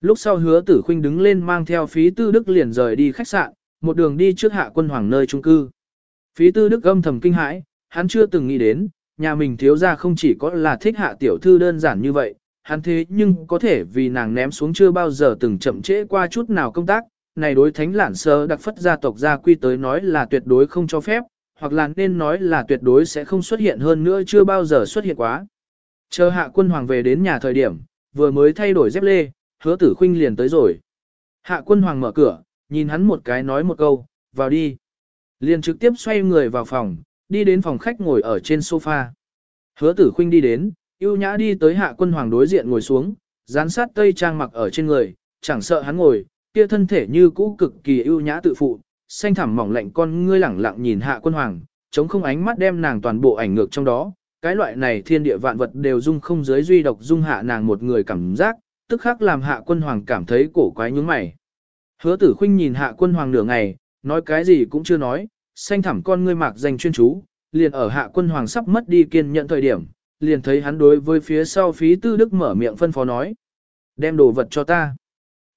A: Lúc sau hứa tử khuynh đứng lên mang theo phí tư đức liền rời đi khách sạn, một đường đi trước hạ quân hoàng nơi trung cư. Phí tư đức âm thầm kinh hãi, hắn chưa từng nghĩ đến, nhà mình thiếu ra không chỉ có là thích hạ tiểu thư đơn giản như vậy, hắn thế nhưng có thể vì nàng ném xuống chưa bao giờ từng chậm trễ qua chút nào công tác, này đối thánh lản sơ đặc phất gia tộc gia quy tới nói là tuyệt đối không cho phép, hoặc là nên nói là tuyệt đối sẽ không xuất hiện hơn nữa chưa bao giờ xuất hiện quá. Chờ hạ quân hoàng về đến nhà thời điểm, vừa mới thay đổi dép lê, hứa tử khinh liền tới rồi. Hạ quân hoàng mở cửa, nhìn hắn một cái nói một câu, vào đi. Liền trực tiếp xoay người vào phòng, đi đến phòng khách ngồi ở trên sofa. Hứa tử khinh đi đến, yêu nhã đi tới hạ quân hoàng đối diện ngồi xuống, dán sát tây trang mặc ở trên người, chẳng sợ hắn ngồi, kia thân thể như cũ cực kỳ ưu nhã tự phụ, xanh thẳm mỏng lạnh con ngươi lẳng lặng nhìn hạ quân hoàng, chống không ánh mắt đem nàng toàn bộ ảnh ngược trong đó, cái loại này thiên địa vạn vật đều dung không giới duy độc dung hạ nàng một người cảm giác, tức khắc làm hạ quân hoàng cảm thấy cổ quái nhướng mày. Hứa tử khinh nhìn hạ quân hoàng nửa ngày, nói cái gì cũng chưa nói, xanh thẳm con ngươi mạc dành chuyên chú, liền ở hạ quân hoàng sắp mất đi kiên nhận thời điểm, liền thấy hắn đối với phía sau phí tư đức mở miệng phân phó nói. Đem đồ vật cho ta.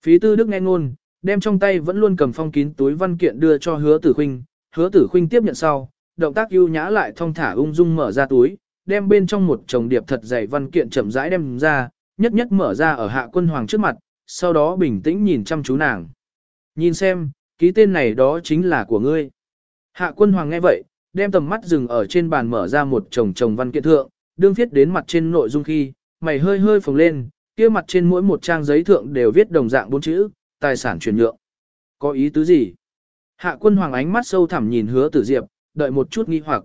A: Phí tư đức nghe ngôn, đem trong tay vẫn luôn cầm phong kín túi văn kiện đưa cho hứa tử khinh, hứa tử khinh tiếp nhận sau, động tác ưu nhã lại thong thả ung dung mở ra túi, đem bên trong một chồng điệp thật dày văn kiện chậm rãi đem ra, nhất nhất mở ra ở hạ quân hoàng trước mặt, sau đó bình tĩnh nhìn chăm chú nàng. Nhìn xem, ký tên này đó chính là của ngươi. Hạ quân hoàng nghe vậy, đem tầm mắt dừng ở trên bàn mở ra một chồng chồng văn kiện thượng, đương viết đến mặt trên nội dung khi, mày hơi hơi phồng lên, kia mặt trên mỗi một trang giấy thượng đều viết đồng dạng bốn chữ, tài sản chuyển nhượng. Có ý tứ gì? Hạ quân hoàng ánh mắt sâu thẳm nhìn hứa tử diệp, đợi một chút nghi hoặc.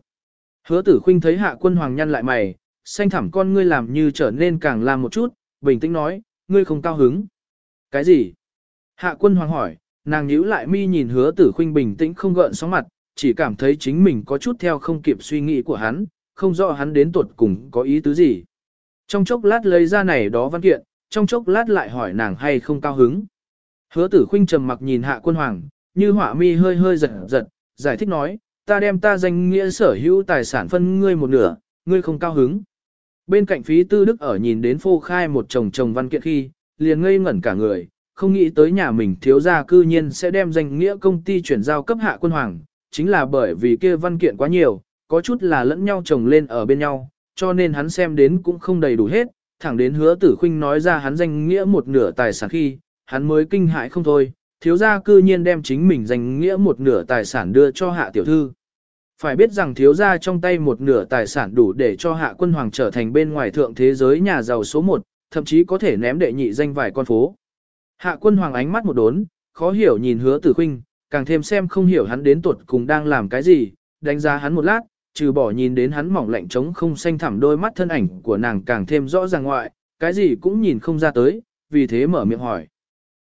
A: Hứa tử khinh thấy hạ quân hoàng nhăn lại mày, xanh thẳm con ngươi làm như trở nên càng làm một chút, bình tĩnh nói, ngươi không cao hứng. Cái gì? Hạ quân hoàng hỏi, nàng nhíu lại mi nhìn hứa tử khinh bình tĩnh không gợn sóng mặt, chỉ cảm thấy chính mình có chút theo không kịp suy nghĩ của hắn, không rõ hắn đến tuột cùng có ý tứ gì. Trong chốc lát lấy ra này đó văn kiện, trong chốc lát lại hỏi nàng hay không cao hứng. Hứa tử khinh trầm mặc nhìn hạ quân hoàng, như hỏa mi hơi hơi giật giật, giải thích nói, ta đem ta danh nghĩa sở hữu tài sản phân ngươi một nửa, ngươi không cao hứng. Bên cạnh phí tư đức ở nhìn đến phô khai một chồng chồng văn kiện khi, liền ngây ngẩn cả người, không nghĩ tới nhà mình thiếu gia cư nhiên sẽ đem danh nghĩa công ty chuyển giao cấp hạ quân hoàng, chính là bởi vì kia văn kiện quá nhiều, có chút là lẫn nhau chồng lên ở bên nhau, cho nên hắn xem đến cũng không đầy đủ hết, thẳng đến hứa tử khinh nói ra hắn danh nghĩa một nửa tài sản khi, hắn mới kinh hãi không thôi, thiếu gia cư nhiên đem chính mình danh nghĩa một nửa tài sản đưa cho hạ tiểu thư. Phải biết rằng thiếu gia trong tay một nửa tài sản đủ để cho hạ quân hoàng trở thành bên ngoài thượng thế giới nhà giàu số một, thậm chí có thể ném đệ nhị danh vài con phố. Hạ quân hoàng ánh mắt một đốn, khó hiểu nhìn hứa tử khinh, càng thêm xem không hiểu hắn đến tuột cùng đang làm cái gì, đánh giá hắn một lát, trừ bỏ nhìn đến hắn mỏng lạnh trống không xanh thẳm đôi mắt thân ảnh của nàng càng thêm rõ ràng ngoại, cái gì cũng nhìn không ra tới, vì thế mở miệng hỏi.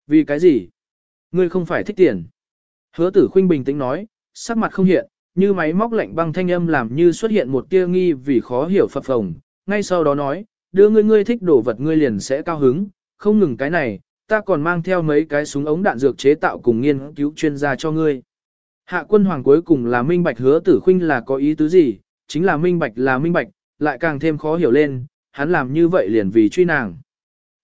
A: Vì cái gì? Ngươi không phải thích tiền. Hứa tử khinh bình tĩnh nói, sắc mặt không hiện, như máy móc lạnh băng thanh âm làm như xuất hiện một tia nghi vì khó hiểu phập phồng. Ngay sau đó nói, đưa ngươi ngươi thích đồ vật ngươi liền sẽ cao hứng, không ngừng cái này, ta còn mang theo mấy cái súng ống đạn dược chế tạo cùng nghiên cứu chuyên gia cho ngươi. Hạ quân hoàng cuối cùng là minh bạch hứa tử khinh là có ý tứ gì, chính là minh bạch là minh bạch, lại càng thêm khó hiểu lên, hắn làm như vậy liền vì truy nàng.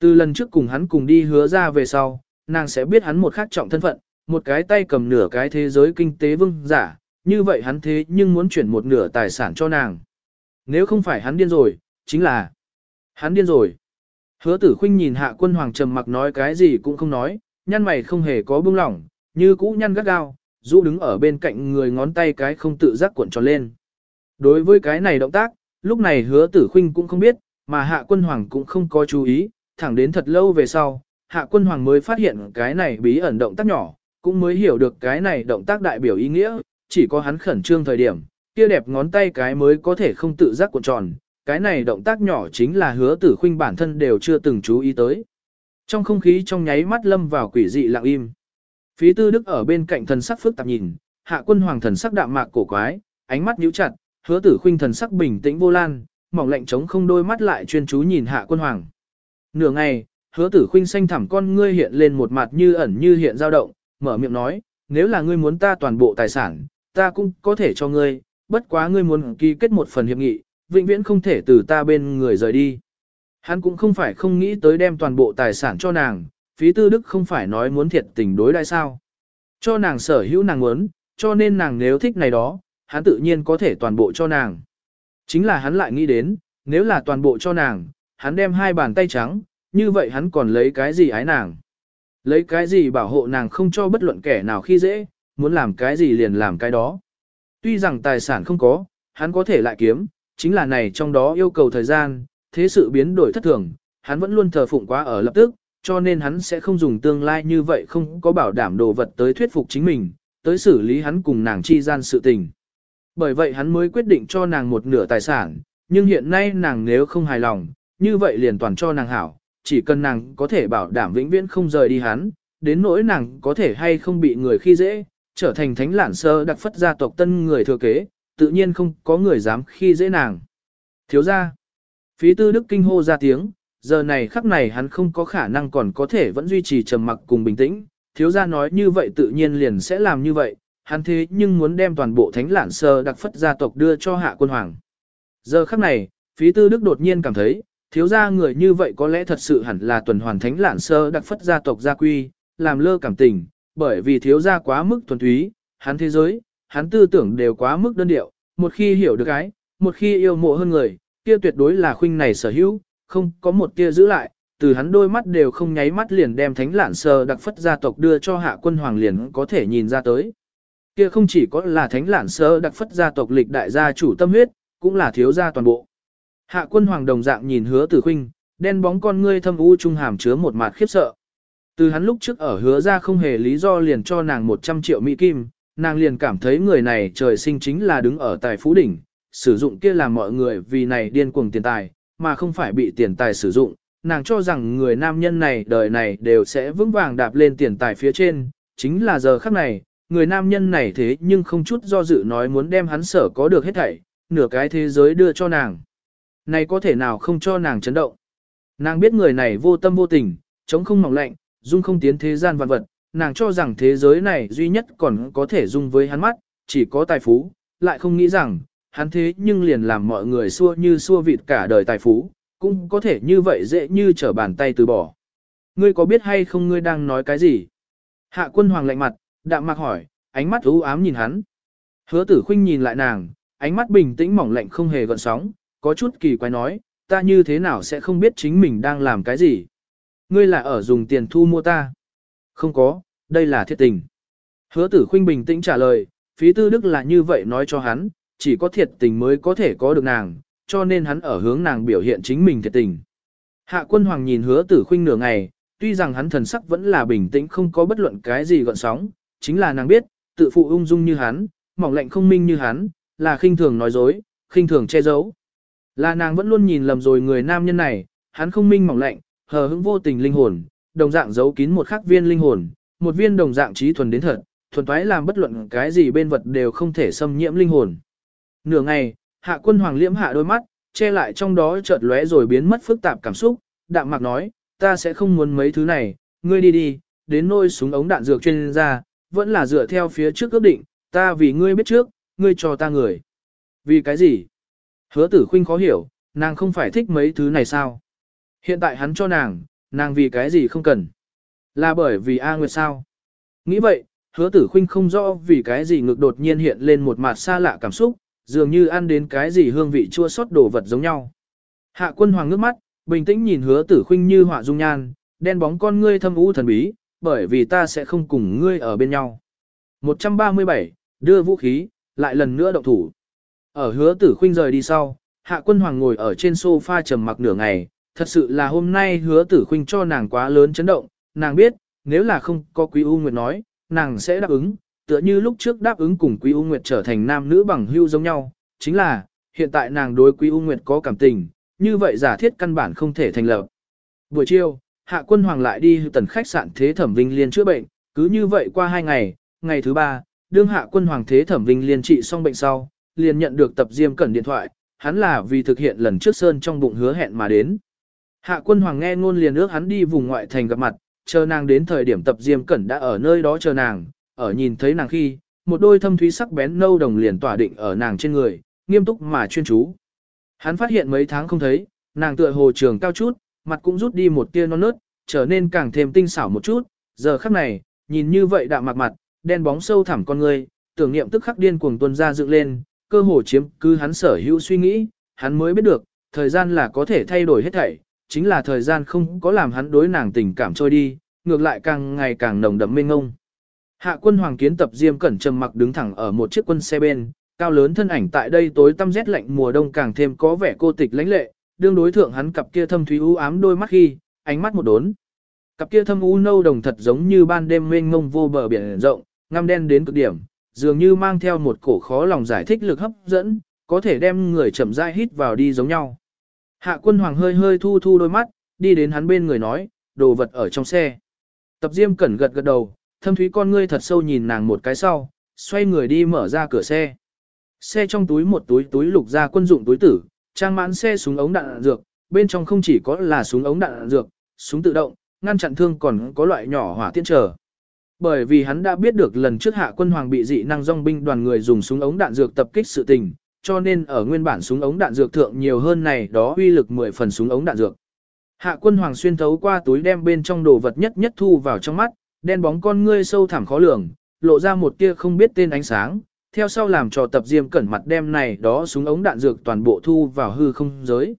A: Từ lần trước cùng hắn cùng đi hứa ra về sau, nàng sẽ biết hắn một khắc trọng thân phận, một cái tay cầm nửa cái thế giới kinh tế vương giả, như vậy hắn thế nhưng muốn chuyển một nửa tài sản cho nàng. Nếu không phải hắn điên rồi, chính là hắn điên rồi. Hứa tử khinh nhìn hạ quân hoàng trầm mặc nói cái gì cũng không nói, nhăn mày không hề có bưng lỏng, như cũ nhăn gắt gao, Dũ đứng ở bên cạnh người ngón tay cái không tự giác cuộn tròn lên. Đối với cái này động tác, lúc này hứa tử khinh cũng không biết, mà hạ quân hoàng cũng không có chú ý, thẳng đến thật lâu về sau, hạ quân hoàng mới phát hiện cái này bí ẩn động tác nhỏ, cũng mới hiểu được cái này động tác đại biểu ý nghĩa, chỉ có hắn khẩn trương thời điểm, kia đẹp ngón tay cái mới có thể không tự giác cuộn tròn, cái này động tác nhỏ chính là hứa tử khinh bản thân đều chưa từng chú ý tới. Trong không khí trong nháy mắt lâm vào quỷ dị lặng im. Phí tư đức ở bên cạnh thần sắc phức tạp nhìn, hạ quân hoàng thần sắc đạm mạc cổ quái, ánh mắt nhíu chặt, hứa tử khuynh thần sắc bình tĩnh vô lan, mỏng lạnh trống không đôi mắt lại chuyên chú nhìn hạ quân hoàng. Nửa ngày, hứa tử khuynh xanh thẳm con ngươi hiện lên một mặt như ẩn như hiện dao động, mở miệng nói, nếu là ngươi muốn ta toàn bộ tài sản, ta cũng có thể cho ngươi, bất quá ngươi muốn ký kết một phần hiệp nghị, vĩnh viễn không thể từ ta bên người rời đi. Hắn cũng không phải không nghĩ tới đem toàn bộ tài sản cho nàng, phí tư đức không phải nói muốn thiệt tình đối đại sao. Cho nàng sở hữu nàng muốn, cho nên nàng nếu thích này đó, hắn tự nhiên có thể toàn bộ cho nàng. Chính là hắn lại nghĩ đến, nếu là toàn bộ cho nàng, hắn đem hai bàn tay trắng, như vậy hắn còn lấy cái gì ái nàng. Lấy cái gì bảo hộ nàng không cho bất luận kẻ nào khi dễ, muốn làm cái gì liền làm cái đó. Tuy rằng tài sản không có, hắn có thể lại kiếm, chính là này trong đó yêu cầu thời gian, thế sự biến đổi thất thường, hắn vẫn luôn thờ phụng quá ở lập tức, cho nên hắn sẽ không dùng tương lai như vậy không có bảo đảm đồ vật tới thuyết phục chính mình, tới xử lý hắn cùng nàng chi gian sự tình. Bởi vậy hắn mới quyết định cho nàng một nửa tài sản, nhưng hiện nay nàng nếu không hài lòng, như vậy liền toàn cho nàng hảo, chỉ cần nàng có thể bảo đảm vĩnh viễn không rời đi hắn, đến nỗi nàng có thể hay không bị người khi dễ, trở thành thánh lản sơ đặc phất gia tộc tân người thừa kế, tự nhiên không có người dám khi dễ nàng. Thiếu ra, phí tư đức kinh hô ra tiếng, giờ này khắc này hắn không có khả năng còn có thể vẫn duy trì trầm mặc cùng bình tĩnh, thiếu gia nói như vậy tự nhiên liền sẽ làm như vậy, hắn thế nhưng muốn đem toàn bộ thánh lạn sơ đặc phất gia tộc đưa cho hạ quân hoàng. Giờ khắc này, phí tư đức đột nhiên cảm thấy, thiếu gia người như vậy có lẽ thật sự hẳn là tuần hoàn thánh lạn sơ đặc phất gia tộc gia quy, làm lơ cảm tình, bởi vì thiếu gia quá mức thuần túy, hắn thế giới, hắn tư tưởng đều quá mức đơn điệu, một khi hiểu được cái, một khi yêu mộ hơn người, kia tuyệt đối là khuynh này sở hữu, không có một tia giữ lại, từ hắn đôi mắt đều không nháy mắt liền đem thánh lạn sơ đặc phất gia tộc đưa cho hạ quân hoàng liền có thể nhìn ra tới. Kia không chỉ có là thánh lạn sơ đặc phất gia tộc lịch đại gia chủ tâm huyết, cũng là thiếu gia toàn bộ. Hạ quân hoàng đồng dạng nhìn hứa tử khinh, đen bóng con ngươi thâm u trung hàm chứa một mặt khiếp sợ. Từ hắn lúc trước ở hứa ra không hề lý do liền cho nàng 100 triệu mỹ kim, nàng liền cảm thấy người này trời sinh chính là đứng ở tài phú đỉnh, sử dụng kia làm mọi người vì này điên cuồng tiền tài, mà không phải bị tiền tài sử dụng. Nàng cho rằng người nam nhân này đời này đều sẽ vững vàng đạp lên tiền tài phía trên, chính là giờ khắc này, người nam nhân này thế nhưng không chút do dự nói muốn đem hắn sở có được hết thảy, nửa cái thế giới đưa cho nàng. Này có thể nào không cho nàng chấn động. Nàng biết người này vô tâm vô tình, chống không mỏng lạnh, dung không tiến thế gian vạn vật, nàng cho rằng thế giới này duy nhất còn có thể dung với hắn mắt, chỉ có tài phú, lại không nghĩ rằng, hắn thế nhưng liền làm mọi người xua như xua vịt cả đời tài phú, cũng có thể như vậy dễ như trở bàn tay từ bỏ. Ngươi có biết hay không ngươi đang nói cái gì? Hạ quân hoàng lạnh mặt, đạm mạc hỏi, ánh mắt u ám nhìn hắn. Hứa tử khinh nhìn lại nàng, ánh mắt bình tĩnh mỏng lạnh không hề gợn sóng, có chút kỳ quái nói, ta như thế nào sẽ không biết chính mình đang làm cái gì? Ngươi là ở dùng tiền thu mua ta? Không có, đây là thiết tình. Hứa tử khinh bình tĩnh trả lời, phí tư đức là như vậy nói cho hắn, chỉ có thiệt tình mới có thể có được nàng, cho nên hắn ở hướng nàng biểu hiện chính mình thiệt tình. Hạ quân hoàng nhìn hứa tử khinh nửa ngày, tuy rằng hắn thần sắc vẫn là bình tĩnh không có bất luận cái gì gợn sóng, chính là nàng biết, tự phụ ung dung như hắn, mỏng lạnh không minh như hắn, là khinh thường nói dối, khinh thường che giấu. Là nàng vẫn luôn nhìn lầm rồi người nam nhân này, hắn không minh mỏng lạnh, hờ hững vô tình linh hồn, đồng dạng giấu kín một khắc viên linh hồn, một viên đồng dạng trí thuần đến thật, thuần toái làm bất luận cái gì bên vật đều không thể xâm nhiễm linh hồn. Nửa ngày, hạ quân hoàng liễm hạ đôi mắt, che lại trong đó chợt lóe rồi biến mất phức tạp cảm xúc, đạm mạc nói, ta sẽ không muốn mấy thứ này, ngươi đi đi, đến nôi súng ống đạn dược chuyên ra, vẫn là dựa theo phía trước ước định, ta vì ngươi biết trước, ngươi cho ta người. Vì cái gì? Hứa tử khinh khó hiểu, nàng không phải thích mấy thứ này sao? Hiện tại hắn cho nàng, nàng vì cái gì không cần? Là bởi vì A Nguyệt sao? Nghĩ vậy, hứa tử khinh không rõ vì cái gì ngực đột nhiên hiện lên một mặt xa lạ cảm xúc, dường như ăn đến cái gì hương vị chua xót đồ vật giống nhau. Hạ quân hoàng ngước mắt, bình tĩnh nhìn hứa tử khinh như họa dung nhan, đen bóng con ngươi thâm u thần bí, bởi vì ta sẽ không cùng ngươi ở bên nhau. 137, đưa vũ khí, lại lần nữa động thủ. Ở hứa tử khinh rời đi sau, hạ quân hoàng ngồi ở trên sofa trầm mặc nửa ngày, thật sự là hôm nay hứa tử khinh cho nàng quá lớn chấn động, nàng biết, nếu là không có quý U Nguyệt nói, nàng sẽ đáp ứng, tựa như lúc trước đáp ứng cùng quý U Nguyệt trở thành nam nữ bằng hưu giống nhau, chính là, hiện tại nàng đối quý U Nguyệt có cảm tình, như vậy giả thiết căn bản không thể thành lập. Buổi chiều, hạ quân hoàng lại đi tần khách sạn thế thẩm vinh liên chữa bệnh, cứ như vậy qua hai ngày, ngày thứ ba, đương hạ quân hoàng thế thẩm vinh liên trị xong bệnh sau, liền nhận được tập diêm cẩn điện thoại, hắn là vì thực hiện lần trước sơn trong bụng hứa hẹn mà đến. Hạ quân hoàng nghe ngôn liền ước hắn đi vùng ngoại thành gặp mặt, chờ nàng đến thời điểm tập diêm cẩn đã ở nơi đó chờ nàng, ở nhìn thấy nàng khi, một đôi thâm thúy sắc bén nâu đồng liền tỏa định ở nàng trên người, nghiêm túc mà chuyên chú. Hắn phát hiện mấy tháng không thấy, nàng tựa hồ trường cao chút, mặt cũng rút đi một tia non nớt, trở nên càng thêm tinh xảo một chút, giờ khắc này, nhìn như vậy đạm mặt mặt, đen bóng sâu thẳm con người, tưởng niệm tức khắc điên cuồng tuôn ra dựng lên, cơ hồ chiếm cứ hắn sở hữu suy nghĩ, hắn mới biết được, thời gian là có thể thay đổi hết thảy, chính là thời gian không có làm hắn đối nàng tình cảm trôi đi, ngược lại càng ngày càng nồng đậm mênh ngông. Hạ quân hoàng kiến tập diêm cẩn trầm mặc đứng thẳng ở một chiếc quân xe bên, cao lớn thân ảnh tại đây tối tăm rét lạnh mùa đông càng thêm có vẻ cô tịch lãnh lệ, đương đối thượng hắn cặp kia thâm thúy u ám đôi mắt khi, ánh mắt một đốn. Cặp kia thâm u nâu đồng thật giống như ban đêm mênh mông vô bờ biển rộng, ngăm đen đến cực điểm, dường như mang theo một cổ khó lòng giải thích lực hấp dẫn, có thể đem người chậm rãi hít vào đi giống nhau. Hạ quân hoàng hơi hơi thu thu đôi mắt, đi đến hắn bên người nói, đồ vật ở trong xe. Tập diêm cẩn gật gật đầu, thâm thúy con ngươi thật sâu nhìn nàng một cái sau, xoay người đi mở ra cửa xe. Xe trong túi một túi túi lục ra quân dụng túi tử, trang mãn xe súng ống đạn dược, bên trong không chỉ có là súng ống đạn dược, súng tự động, ngăn chặn thương còn có loại nhỏ hỏa tiễn trở. Bởi vì hắn đã biết được lần trước hạ quân hoàng bị dị năng dòng binh đoàn người dùng súng ống đạn dược tập kích sự tình, cho nên ở nguyên bản súng ống đạn dược thượng nhiều hơn này đó uy lực 10 phần súng ống đạn dược. Hạ quân hoàng xuyên thấu qua túi đem bên trong đồ vật nhất nhất thu vào trong mắt, đen bóng con ngươi sâu thẳm khó lường, lộ ra một tia không biết tên ánh sáng, theo sau làm cho tập diêm cẩn mặt đem này đó súng ống đạn dược toàn bộ thu vào hư không giới.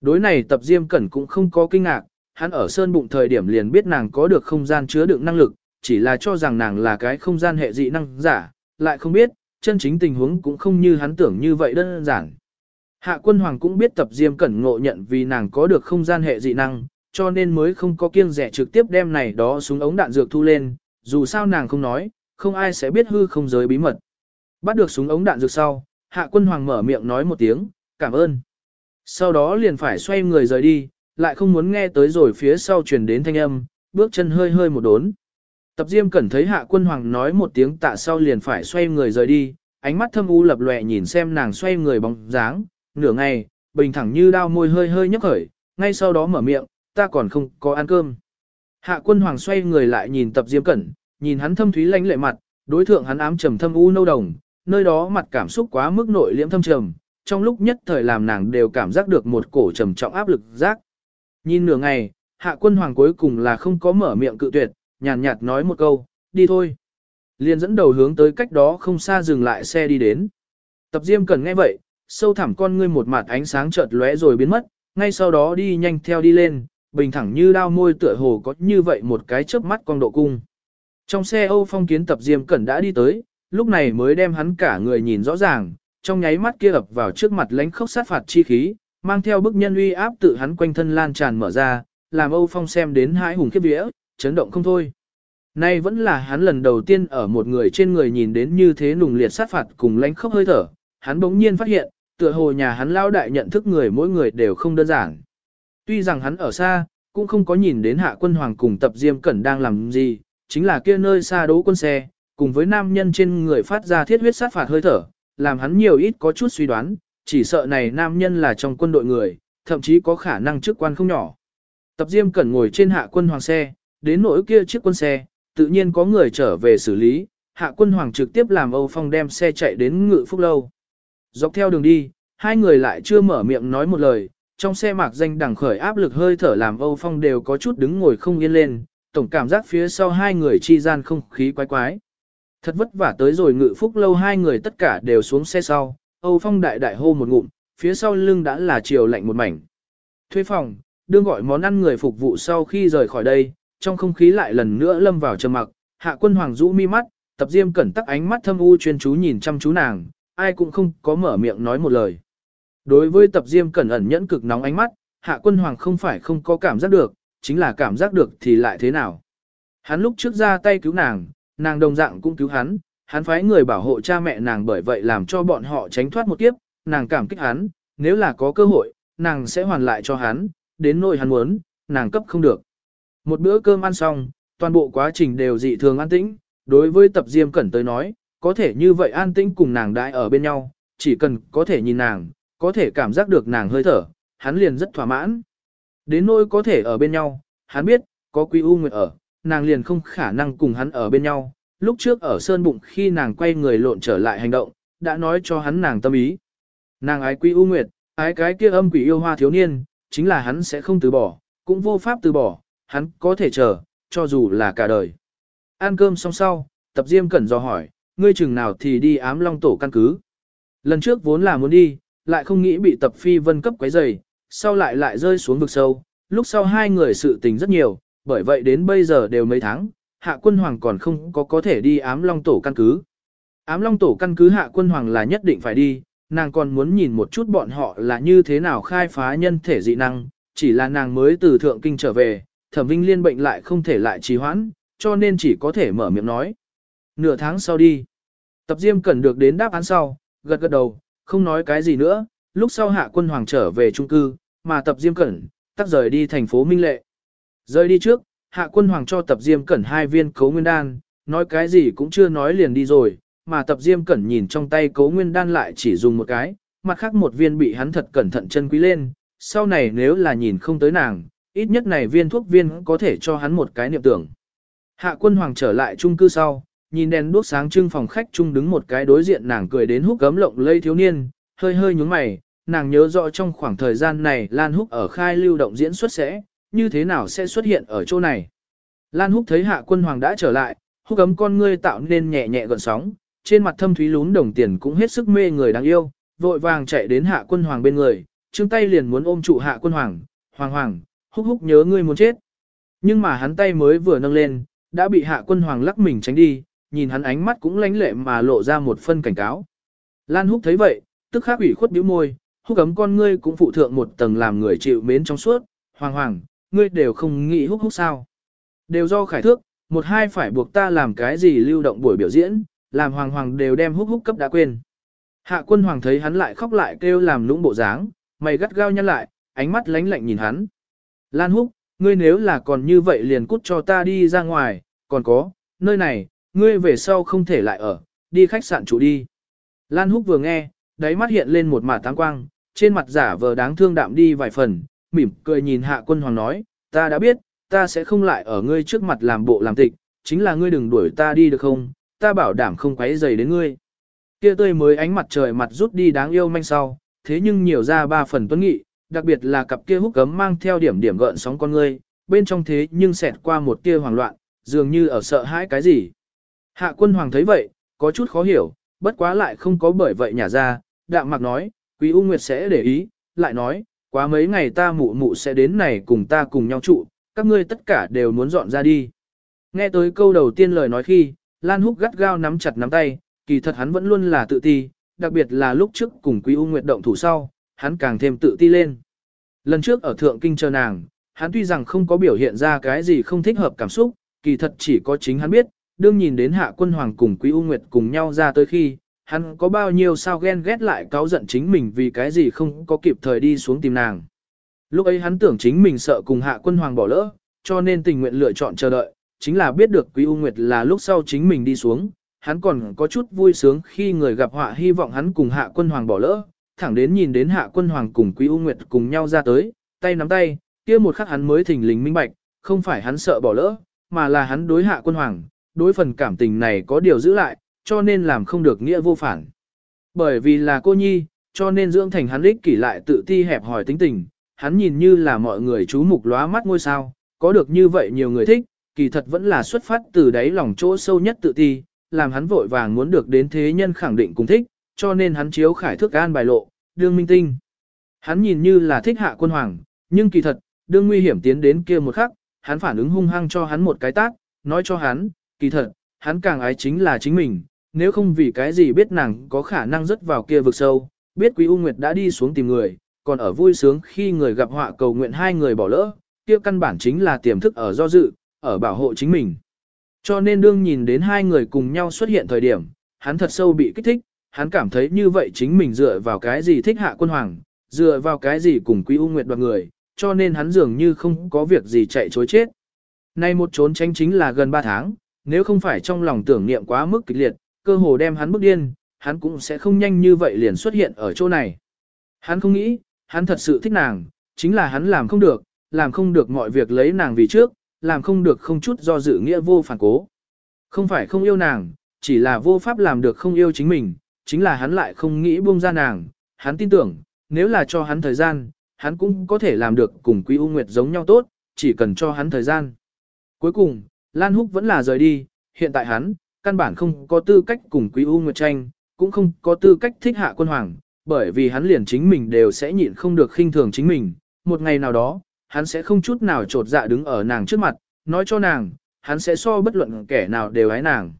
A: Đối này tập diêm cẩn cũng không có kinh ngạc, hắn ở sơn bụng thời điểm liền biết nàng có được không gian chứa đựng năng lực, chỉ là cho rằng nàng là cái không gian hệ dị năng giả, lại không biết, chân chính tình huống cũng không như hắn tưởng như vậy đơn giản. Hạ quân hoàng cũng biết tập diêm cẩn ngộ nhận vì nàng có được không gian hệ dị năng, cho nên mới không có kiêng rẻ trực tiếp đem này đó xuống ống đạn dược thu lên, dù sao nàng không nói, không ai sẽ biết hư không giới bí mật. Bắt được súng ống đạn dược sau, hạ quân hoàng mở miệng nói một tiếng, cảm ơn. Sau đó liền phải xoay người rời đi, lại không muốn nghe tới rồi phía sau truyền đến thanh âm, bước chân hơi hơi một đốn. Tập Diêm Cẩn thấy Hạ Quân Hoàng nói một tiếng tạ sau liền phải xoay người rời đi, ánh mắt thâm u lập lòe nhìn xem nàng xoay người bóng dáng, nửa ngày, bình thẳng như đao môi hơi hơi nhấc khởi, ngay sau đó mở miệng, ta còn không có ăn cơm. Hạ Quân Hoàng xoay người lại nhìn Tập Diêm Cẩn, nhìn hắn thâm thúy lãnh lệ mặt, đối thượng hắn ám trầm thâm u nâu đồng, nơi đó mặt cảm xúc quá mức nội liễm thâm trầm, trong lúc nhất thời làm nàng đều cảm giác được một cổ trầm trọng áp lực giác. Nhìn nửa ngày, Hạ Quân Hoàng cuối cùng là không có mở miệng cự tuyệt, nhàn nhạt nói một câu, đi thôi. Liền dẫn đầu hướng tới cách đó không xa dừng lại xe đi đến. Tập Diêm cần nghe vậy, sâu thẳm con ngươi một mặt ánh sáng chợt lóe rồi biến mất, ngay sau đó đi nhanh theo đi lên, bình thẳng như đao môi tựa hồ có như vậy một cái chớp mắt con độ cung. Trong xe Âu Phong kiến Tập Diêm Cẩn đã đi tới, lúc này mới đem hắn cả người nhìn rõ ràng, trong nháy mắt kia ập vào trước mặt lánh khốc sát phạt chi khí, mang theo bức nhân uy áp tự hắn quanh thân lan tràn mở ra, làm Âu Phong xem đến hãi hùng khiếp vía, chấn động không thôi. Nay vẫn là hắn lần đầu tiên ở một người trên người nhìn đến như thế nùng liệt sát phạt cùng lãnh khốc hơi thở, hắn bỗng nhiên phát hiện, tựa hồ nhà hắn lao đại nhận thức người mỗi người đều không đơn giản. Tuy rằng hắn ở xa, cũng không có nhìn đến hạ quân hoàng cùng tập diêm cẩn đang làm gì, chính là kia nơi xa đố quân xe, cùng với nam nhân trên người phát ra thiết huyết sát phạt hơi thở, làm hắn nhiều ít có chút suy đoán, chỉ sợ này nam nhân là trong quân đội người, thậm chí có khả năng chức quan không nhỏ. Tập diêm cẩn ngồi trên hạ quân hoàng xe, đến nỗi kia chiếc quân xe, tự nhiên có người trở về xử lý, hạ quân hoàng trực tiếp làm Âu Phong đem xe chạy đến ngự phúc lâu. Dọc theo đường đi, hai người lại chưa mở miệng nói một lời, trong xe mạc danh đằng khởi áp lực hơi thở làm Âu Phong đều có chút đứng ngồi không yên lên, tổng cảm giác phía sau hai người chi gian không khí quái quái. Thật vất vả tới rồi ngự phúc lâu hai người tất cả đều xuống xe sau, Âu Phong đại đại hô một ngụm, phía sau lưng đã là chiều lạnh một mảnh. Thuê phòng, đương gọi món ăn người phục vụ sau khi rời khỏi đây, trong không khí lại lần nữa lâm vào trầm mặc, hạ quân hoàng rũ mi mắt, tập diêm cẩn tắc ánh mắt thâm u chuyên chú nhìn chăm chú nàng, ai cũng không có mở miệng nói một lời. Đối với tập diêm cẩn ẩn nhẫn cực nóng ánh mắt, hạ quân hoàng không phải không có cảm giác được, chính là cảm giác được thì lại thế nào. Hắn lúc trước ra tay cứu nàng, nàng đồng dạng cũng cứu hắn, hắn phái người bảo hộ cha mẹ nàng bởi vậy làm cho bọn họ tránh thoát một kiếp, nàng cảm kích hắn, nếu là có cơ hội, nàng sẽ hoàn lại cho hắn, đến nỗi hắn muốn, nàng cấp không được. Một bữa cơm ăn xong, toàn bộ quá trình đều dị thường an tĩnh, đối với tập diêm cẩn tới nói, có thể như vậy an tĩnh cùng nàng đãi ở bên nhau, chỉ cần có thể nhìn nàng, có thể cảm giác được nàng hơi thở, hắn liền rất thỏa mãn. Đến nỗi có thể ở bên nhau, hắn biết, có quý u nguyệt ở, nàng liền không khả năng cùng hắn ở bên nhau. Lúc trước ở sơn bụng khi nàng quay người lộn trở lại hành động, đã nói cho hắn nàng tâm ý. Nàng ái quý u nguyệt, ái cái kia âm quỷ yêu hoa thiếu niên, chính là hắn sẽ không từ bỏ, cũng vô pháp từ bỏ, hắn có thể chờ, cho dù là cả đời. Ăn cơm xong sau, tập diêm cẩn do hỏi, ngươi chừng nào thì đi ám long tổ căn cứ. Lần trước vốn là muốn đi, lại không nghĩ bị tập phi vân cấp quấy rầy, sau lại lại rơi xuống vực sâu, lúc sau hai người sự tình rất nhiều, bởi vậy đến bây giờ đều mấy tháng, hạ quân hoàng còn không có có thể đi ám long tổ căn cứ. Ám long tổ căn cứ hạ quân hoàng là nhất định phải đi, nàng còn muốn nhìn một chút bọn họ là như thế nào khai phá nhân thể dị năng, chỉ là nàng mới từ thượng kinh trở về, thẩm vinh liên bệnh lại không thể lại trì hoãn, cho nên chỉ có thể mở miệng nói. Nửa tháng sau đi. Tập Diêm cần được đến đáp án sau, gật gật đầu, không nói cái gì nữa, lúc sau hạ quân hoàng trở về trung cư, mà Tập Diêm Cẩn, tắt rời đi thành phố Minh Lệ. Rời đi trước, hạ quân hoàng cho Tập Diêm Cẩn hai viên cấu nguyên đan, nói cái gì cũng chưa nói liền đi rồi, mà Tập Diêm Cẩn nhìn trong tay cấu nguyên đan lại chỉ dùng một cái, mặt khác một viên bị hắn thật cẩn thận chân quý lên, sau này nếu là nhìn không tới nàng, ít nhất này viên thuốc viên có thể cho hắn một cái niệm tưởng. Hạ quân hoàng trở lại trung cư sau, nhìn đèn đuốc sáng trưng phòng khách chung đứng một cái đối diện nàng cười đến húc gấm lộng lây thiếu niên, hơi hơi nhúng mày, nàng nhớ rõ trong khoảng thời gian này Lan Húc ở khai lưu động diễn xuất sẽ, như thế nào sẽ xuất hiện ở chỗ này. Lan Húc thấy hạ quân hoàng đã trở lại, húc gấm con ngươi tạo nên nhẹ nhẹ gợn sóng, trên mặt thâm thúy lún đồng tiền cũng hết sức mê người đáng yêu, vội vàng chạy đến hạ quân hoàng bên người, chương tay liền muốn ôm trụ hạ quân hoàng, hoàng hoàng, húc húc nhớ ngươi muốn chết. Nhưng mà hắn tay mới vừa nâng lên, đã bị hạ quân hoàng lắc mình tránh đi, nhìn hắn ánh mắt cũng lánh lệ mà lộ ra một phân cảnh cáo. Lan húc thấy vậy, tức khắc ủy khuất bĩu môi, húc ấm con ngươi cũng phụ thượng một tầng làm người chịu mến trong suốt, hoàng hoàng, ngươi đều không nghĩ húc húc sao. Đều do khải thước, một hai phải buộc ta làm cái gì lưu động buổi biểu diễn, làm hoàng hoàng đều đem húc húc cấp đã quên. Hạ quân hoàng thấy hắn lại khóc lại kêu làm lũng bộ dáng, mày gắt gao nhăn lại, ánh mắt lánh lạnh nhìn hắn. Lan húc, ngươi nếu là còn như vậy liền cút cho ta đi ra ngoài, còn có, nơi này, ngươi về sau không thể lại ở, đi khách sạn chủ đi. Lan húc vừa nghe, đáy mắt hiện lên một mả táng quang, trên mặt giả vờ đáng thương đạm đi vài phần, mỉm cười nhìn hạ quân hoàng nói, ta đã biết, ta sẽ không lại ở ngươi trước mặt làm bộ làm tịch, chính là ngươi đừng đuổi ta đi được không, ta bảo đảm không quấy rầy đến ngươi. Kia tươi mới ánh mặt trời mặt rút đi đáng yêu manh sau, thế nhưng nhiều ra ba phần tuấn nghị, đặc biệt là cặp kia húc cấm mang theo điểm điểm gợn sóng con ngươi, bên trong thế nhưng xẹt qua một tia hoảng loạn, dường như ở sợ hãi cái gì. Hạ quân hoàng thấy vậy, có chút khó hiểu, bất quá lại không có bởi vậy nhả ra, đạm mặc nói, quý U Nguyệt sẽ để ý, lại nói, quá mấy ngày ta mụ mụ sẽ đến này cùng ta cùng nhau trụ, các ngươi tất cả đều muốn dọn ra đi. Nghe tới câu đầu tiên lời nói khi, Lan Húc gắt gao nắm chặt nắm tay, kỳ thật hắn vẫn luôn là tự ti, đặc biệt là lúc trước cùng Quý U Nguyệt động thủ sau, hắn càng thêm tự ti lên. Lần trước ở Thượng Kinh chờ nàng, hắn tuy rằng không có biểu hiện ra cái gì không thích hợp cảm xúc, kỳ thật chỉ có chính hắn biết, đương nhìn đến Hạ Quân Hoàng cùng Quý U Nguyệt cùng nhau ra tới khi, hắn có bao nhiêu sao ghen ghét lại cáo giận chính mình vì cái gì không có kịp thời đi xuống tìm nàng. Lúc ấy hắn tưởng chính mình sợ cùng Hạ Quân Hoàng bỏ lỡ, cho nên tình nguyện lựa chọn chờ đợi, chính là biết được Quý U Nguyệt là lúc sau chính mình đi xuống, hắn còn có chút vui sướng khi người gặp họa hy vọng hắn cùng Hạ Quân Hoàng bỏ lỡ, thẳng đến nhìn đến Hạ Quân Hoàng cùng Quý U Nguyệt cùng nhau ra tới, tay nắm tay, kia một khắc hắn mới thỉnh lình minh bạch, không phải hắn sợ bỏ lỡ, mà là hắn đối Hạ Quân Hoàng, đối phần cảm tình này có điều giữ lại, cho nên làm không được nghĩa vô phản. Bởi vì là cô nhi, cho nên dưỡng thành hắn ích kỷ lại tự ti hẹp hỏi tính tình, hắn nhìn như là mọi người chú mục lóa mắt ngôi sao, có được như vậy nhiều người thích, kỳ thật vẫn là xuất phát từ đáy lòng chỗ sâu nhất tự ti, làm hắn vội vàng muốn được đến thế nhân khẳng định cùng thích, cho nên hắn chiếu khải thước an bài lộ, đương minh tinh. Hắn nhìn như là thích hạ quân hoàng, nhưng kỳ thật, đương nguy hiểm tiến đến kia một khắc, hắn phản ứng hung hăng cho hắn một cái tác, nói cho hắn, kỳ thật, hắn càng ái chính là chính mình, nếu không vì cái gì biết nàng có khả năng rớt vào kia vực sâu, biết Quý U Nguyệt đã đi xuống tìm người, còn ở vui sướng khi người gặp họa cầu nguyện hai người bỏ lỡ, kia căn bản chính là tiềm thức ở do dự, ở bảo hộ chính mình. Cho nên đương nhìn đến hai người cùng nhau xuất hiện thời điểm, hắn thật sâu bị kích thích, hắn cảm thấy như vậy chính mình dựa vào cái gì thích hạ quân hoàng, dựa vào cái gì cùng Quý U Nguyệt đoàn người, cho nên hắn dường như không có việc gì chạy chối chết. Nay một trốn tránh chính là gần 3 tháng, nếu không phải trong lòng tưởng niệm quá mức kịch liệt, cơ hồ đem hắn bức điên, hắn cũng sẽ không nhanh như vậy liền xuất hiện ở chỗ này. Hắn không nghĩ, hắn thật sự thích nàng, chính là hắn làm không được, làm không được mọi việc lấy nàng vì trước, làm không được không chút do dự nghĩa vô phản cố. Không phải không yêu nàng, chỉ là vô pháp làm được không yêu chính mình, chính là hắn lại không nghĩ buông ra nàng, hắn tin tưởng, nếu là cho hắn thời gian, hắn cũng có thể làm được cùng Quý U Nguyệt giống nhau tốt, chỉ cần cho hắn thời gian. Cuối cùng, Lan Húc vẫn là rời đi, hiện tại hắn, căn bản không có tư cách cùng Quý U Nguyệt tranh, cũng không có tư cách thích hạ quân hoàng, bởi vì hắn liền chính mình đều sẽ nhịn không được khinh thường chính mình. Một ngày nào đó, hắn sẽ không chút nào trột dạ đứng ở nàng trước mặt, nói cho nàng, hắn sẽ so bất luận kẻ nào đều ái nàng.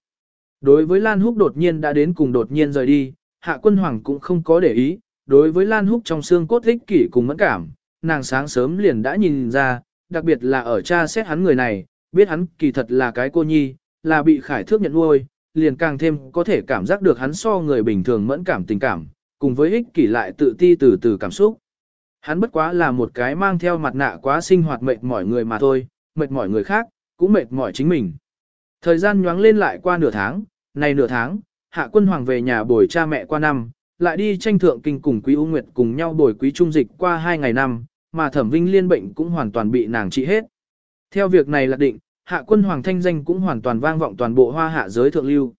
A: Đối với Lan Húc đột nhiên đã đến cùng đột nhiên rời đi, hạ quân hoàng cũng không có để ý, đối với Lan Húc trong xương cốt ích kỷ cùng mẫn cảm, nàng sáng sớm liền đã nhìn ra, đặc biệt là ở cha xét hắn người này, biết hắn kỳ thật là cái cô nhi, là bị khải thước nhận nuôi, liền càng thêm có thể cảm giác được hắn so người bình thường mẫn cảm tình cảm, cùng với ích kỷ lại tự ti từ từ cảm xúc. Hắn bất quá là một cái mang theo mặt nạ quá sinh hoạt mệt mỏi người mà thôi, mệt mỏi người khác, cũng mệt mỏi chính mình. Thời gian nhoáng lên lại qua nửa tháng, này nửa tháng, hạ quân hoàng về nhà bồi cha mẹ qua năm, lại đi tranh thượng kinh cùng quý U Nguyệt cùng nhau bồi quý trung dịch qua hai ngày năm, mà thẩm vinh liên bệnh cũng hoàn toàn bị nàng trị hết. Theo việc này là định, hạ quân hoàng thanh danh cũng hoàn toàn vang vọng toàn bộ hoa hạ giới thượng lưu.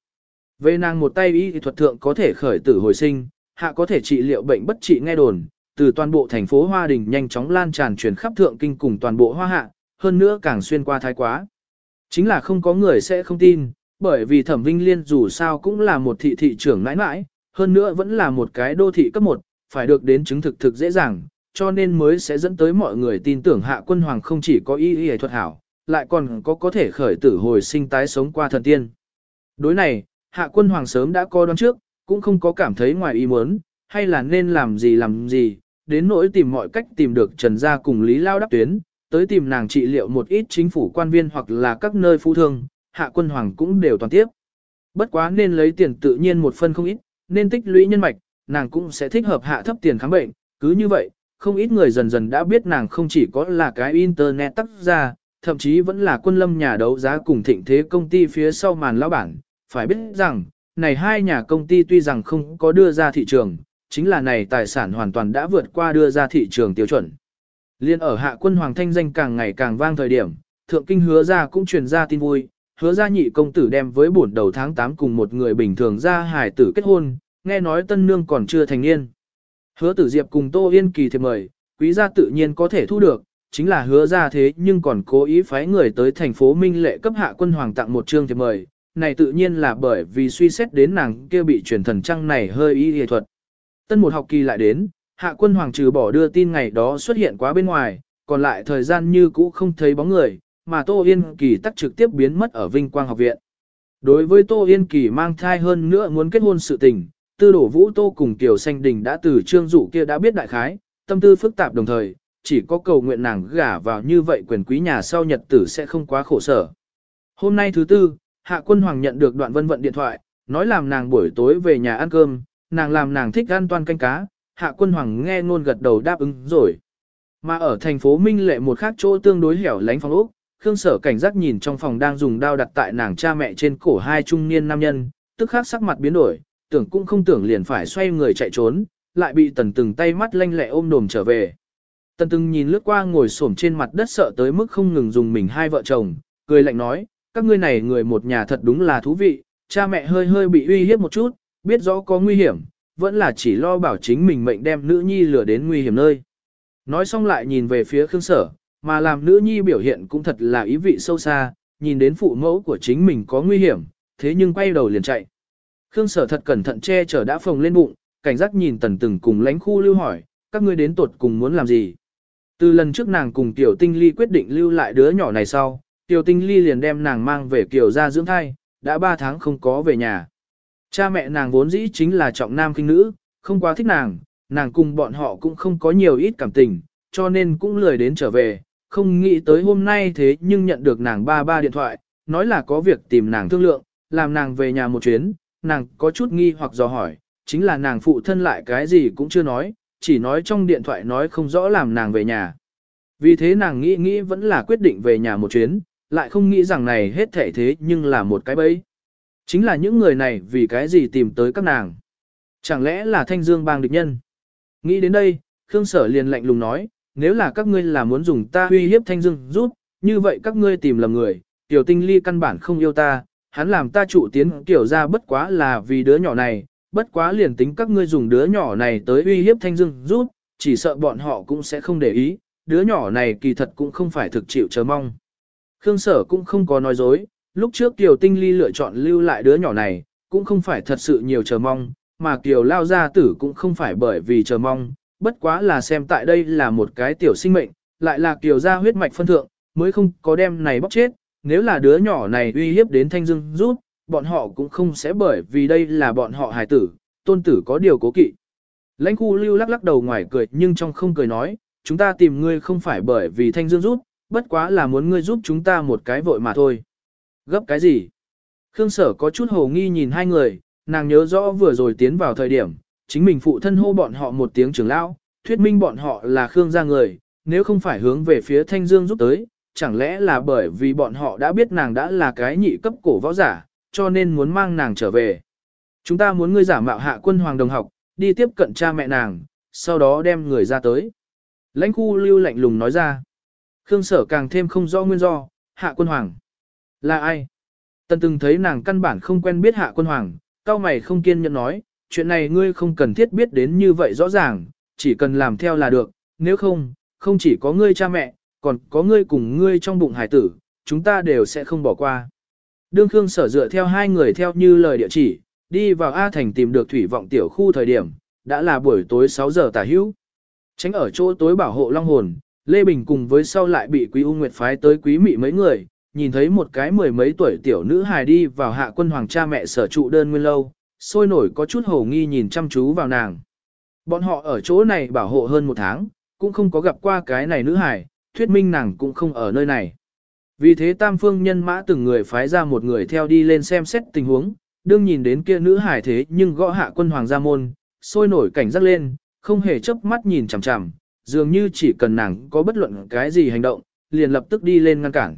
A: Về nàng một tay y thuật thượng có thể khởi tử hồi sinh, hạ có thể trị liệu bệnh bất trị nghe đồn, từ toàn bộ thành phố Hoa Đình nhanh chóng lan tràn truyền khắp thượng kinh cùng toàn bộ hoa hạ, hơn nữa càng xuyên qua thái quá. Chính là không có người sẽ không tin, bởi vì thẩm vinh liên dù sao cũng là một thị thị trưởng nãi nãi, hơn nữa vẫn là một cái đô thị cấp một, phải được đến chứng thực thực dễ dàng, cho nên mới sẽ dẫn tới mọi người tin tưởng hạ quân hoàng không chỉ có y y thuật hảo, lại còn có có thể khởi tử hồi sinh tái sống qua thần tiên. Đối này, hạ quân hoàng sớm đã coi đoán trước, cũng không có cảm thấy ngoài ý muốn, hay là nên làm gì làm gì, đến nỗi tìm mọi cách tìm được Trần Gia cùng Lý Lao đáp tuyến, tới tìm nàng trị liệu một ít chính phủ quan viên hoặc là các nơi phu thương, hạ quân hoàng cũng đều toàn tiếp. Bất quá nên lấy tiền tự nhiên một phân không ít, nên tích lũy nhân mạch, nàng cũng sẽ thích hợp hạ thấp tiền khám bệnh, cứ như vậy, không ít người dần dần đã biết nàng không chỉ có là cái internet tác ra, thậm chí vẫn là quân lâm nhà đấu giá cùng thịnh thế công ty phía sau màn lão bản, phải biết rằng, này hai nhà công ty tuy rằng không có đưa ra thị trường, chính là này tài sản hoàn toàn đã vượt qua đưa ra thị trường tiêu chuẩn. Liên ở hạ quân hoàng thanh danh càng ngày càng vang thời điểm, thượng kinh hứa ra cũng truyền ra tin vui, hứa ra nhị công tử đem với bổn đầu tháng 8 cùng một người bình thường ra hải tử kết hôn, nghe nói tân nương còn chưa thành niên. Hứa tử diệp cùng Tô Yên Kỳ thiệp mời, quý gia tự nhiên có thể thu được, chính là hứa ra thế nhưng còn cố ý phái người tới thành phố Minh Lệ cấp hạ quân hoàng tặng một chương thiệp mời, này tự nhiên là bởi vì suy xét đến nàng kia bị truyền thần trăng này hơi ý y thuật. Tân một học kỳ lại đến, hạ quân hoàng trừ bỏ đưa tin ngày đó xuất hiện quá bên ngoài, còn lại thời gian như cũ không thấy bóng người, mà Tô Yên Kỳ tắc trực tiếp biến mất ở Vinh Quang học viện. Đối với Tô Yên Kỳ mang thai hơn nữa muốn kết hôn sự tình, tư đổ vũ Tô cùng Kiều Xanh Đình đã từ trương dụ kia đã biết đại khái, tâm tư phức tạp đồng thời, chỉ có cầu nguyện nàng gả vào như vậy quyền quý nhà sau nhật tử sẽ không quá khổ sở. Hôm nay thứ tư, Hạ Quân Hoàng nhận được đoạn vân vận điện thoại, nói làm nàng buổi tối về nhà ăn cơm, nàng làm nàng thích ăn toan canh cá, Hạ Quân Hoàng nghe ngôn gật đầu đáp ứng rồi. Mà ở thành phố Minh Lệ một khác chỗ tương đối hẻo lánh phòng ốc, Khương Sở cảnh giác nhìn trong phòng đang dùng đao đặt tại nàng cha mẹ trên cổ hai trung niên nam nhân, tức khắc sắc mặt biến đổi, tưởng cũng không tưởng liền phải xoay người chạy trốn, lại bị tần từng tay mắt lanh lẹ ôm đồm trở về. Tần từng nhìn lướt qua ngồi xổm trên mặt đất sợ tới mức không ngừng dùng mình hai vợ chồng, cười lạnh nói, các ngươi này người một nhà thật đúng là thú vị, cha mẹ hơi hơi bị uy hiếp một chút, biết rõ có nguy hiểm, vẫn là chỉ lo bảo chính mình mệnh đem nữ nhi lừa đến nguy hiểm nơi. Nói xong lại nhìn về phía Khương Sở, mà làm nữ nhi biểu hiện cũng thật là ý vị sâu xa, nhìn đến phụ mẫu của chính mình có nguy hiểm, thế nhưng quay đầu liền chạy. Khương Sở thật cẩn thận che chở đã phồng lên bụng, cảnh giác nhìn tần từng cùng lánh khu lưu hỏi, các ngươi đến tuột cùng muốn làm gì. Từ lần trước nàng cùng Tiểu Tinh Ly quyết định lưu lại đứa nhỏ này sau, Tiểu Tinh Ly liền đem nàng mang về Kiều ra dưỡng thai, đã 3 tháng không có về nhà. Cha mẹ nàng vốn dĩ chính là trọng nam kinh nữ, không quá thích nàng, nàng cùng bọn họ cũng không có nhiều ít cảm tình, cho nên cũng lười đến trở về, không nghĩ tới hôm nay thế nhưng nhận được nàng ba ba điện thoại, nói là có việc tìm nàng thương lượng, làm nàng về nhà một chuyến, nàng có chút nghi hoặc dò hỏi, chính là nàng phụ thân lại cái gì cũng chưa nói, chỉ nói trong điện thoại nói không rõ làm nàng về nhà. Vì thế nàng nghĩ nghĩ vẫn là quyết định về nhà một chuyến, lại không nghĩ rằng này hết thể thế nhưng là một cái bẫy. Chính là những người này vì cái gì tìm tới các nàng. Chẳng lẽ là thanh dương bang địch nhân? Nghĩ đến đây, Khương Sở liền lạnh lùng nói, nếu là các ngươi là muốn dùng ta uy hiếp thanh dương rút, như vậy các ngươi tìm lầm người, tiểu tinh ly căn bản không yêu ta, hắn làm ta trụ tiến tiểu ra bất quá là vì đứa nhỏ này, bất quá liền tính các ngươi dùng đứa nhỏ này tới uy hiếp thanh dương rút, chỉ sợ bọn họ cũng sẽ không để ý, đứa nhỏ này kỳ thật cũng không phải thực chịu chờ mong. Khương Sở cũng không có nói dối, lúc trước Kiều Tinh Ly lựa chọn lưu lại đứa nhỏ này, cũng không phải thật sự nhiều chờ mong, mà Kiều Lao Gia Tử cũng không phải bởi vì chờ mong, bất quá là xem tại đây là một cái tiểu sinh mệnh, lại là Kiều Gia huyết mạch phân thượng, mới không có đem này bóc chết, nếu là đứa nhỏ này uy hiếp đến Thanh Dương rút, bọn họ cũng không sẽ bởi vì đây là bọn họ hài tử, tôn tử có điều cố kỵ. Lãnh khu lưu lắc lắc đầu ngoài cười nhưng trong không cười nói, chúng ta tìm ngươi không phải bởi vì Thanh Dương rút, bất quá là muốn ngươi giúp chúng ta một cái vội mà thôi. Gấp cái gì? Khương sở có chút hồ nghi nhìn hai người, nàng nhớ rõ vừa rồi tiến vào thời điểm, chính mình phụ thân hô bọn họ một tiếng trưởng lão, thuyết minh bọn họ là Khương gia người, nếu không phải hướng về phía Thanh Dương giúp tới, chẳng lẽ là bởi vì bọn họ đã biết nàng đã là cái nhị cấp cổ võ giả, cho nên muốn mang nàng trở về. Chúng ta muốn ngươi giả mạo hạ quân hoàng đồng học, đi tiếp cận cha mẹ nàng, sau đó đem người ra tới. Lãnh khu lưu lạnh lùng nói ra. Khương sở càng thêm không rõ nguyên do, hạ quân hoàng. Là ai? Tần từng thấy nàng căn bản không quen biết hạ quân hoàng, cao mày không kiên nhẫn nói, chuyện này ngươi không cần thiết biết đến như vậy rõ ràng, chỉ cần làm theo là được, nếu không, không chỉ có ngươi cha mẹ, còn có ngươi cùng ngươi trong bụng hải tử, chúng ta đều sẽ không bỏ qua. Đương Khương sở dựa theo hai người theo như lời địa chỉ, đi vào A Thành tìm được thủy vọng tiểu khu thời điểm, đã là buổi tối 6 giờ tả hữu. Tránh ở chỗ tối bảo hộ long hồn, Lê Bình cùng với sau lại bị Quý U Nguyệt phái tới quý mị mấy người, nhìn thấy một cái mười mấy tuổi tiểu nữ hài đi vào hạ quân hoàng cha mẹ sở trụ đơn nguyên lâu, sôi nổi có chút hồ nghi nhìn chăm chú vào nàng. Bọn họ ở chỗ này bảo hộ hơn một tháng, cũng không có gặp qua cái này nữ hài, thuyết minh nàng cũng không ở nơi này. Vì thế tam phương nhân mã từng người phái ra một người theo đi lên xem xét tình huống, đương nhìn đến kia nữ hải thế nhưng gõ hạ quân hoàng gia môn, sôi nổi cảnh giác lên, không hề chớp mắt nhìn chằm chằm, dường như chỉ cần nàng có bất luận cái gì hành động, liền lập tức đi lên ngăn cản.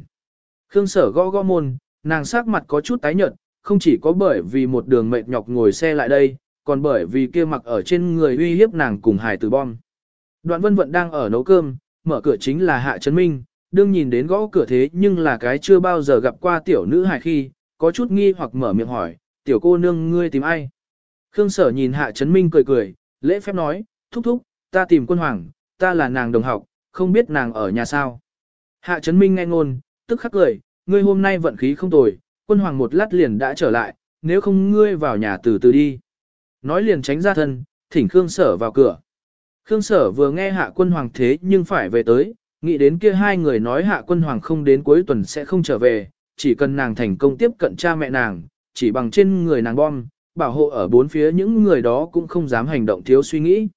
A: Khương sở gõ gõ môn, nàng sắc mặt có chút tái nhợt, không chỉ có bởi vì một đường mệt nhọc ngồi xe lại đây, còn bởi vì kia mặc ở trên người uy hiếp nàng cùng hải tử bom. Đoạn vân vận đang ở nấu cơm, mở cửa chính là Hạ Trấn Minh, đương nhìn đến gõ cửa thế nhưng là cái chưa bao giờ gặp qua tiểu nữ hài khi, có chút nghi hoặc mở miệng hỏi, tiểu cô nương ngươi tìm ai? Khương sở nhìn Hạ chấn Minh cười cười, lễ phép nói, thúc thúc, ta tìm quân hoàng, ta là nàng đồng học, không biết nàng ở nhà sao. Hạ chấn Minh nghe ngôn, tức khắc cười, ngươi hôm nay vận khí không tồi, quân hoàng một lát liền đã trở lại, nếu không ngươi vào nhà từ từ đi. Nói liền tránh ra thân, thỉnh Khương Sở vào cửa. Khương Sở vừa nghe hạ quân hoàng thế nhưng phải về tới, nghĩ đến kia hai người nói hạ quân hoàng không đến cuối tuần sẽ không trở về, chỉ cần nàng thành công tiếp cận cha mẹ nàng, chỉ bằng trên người nàng bom, bảo hộ ở bốn phía những người đó cũng không dám hành động thiếu suy nghĩ.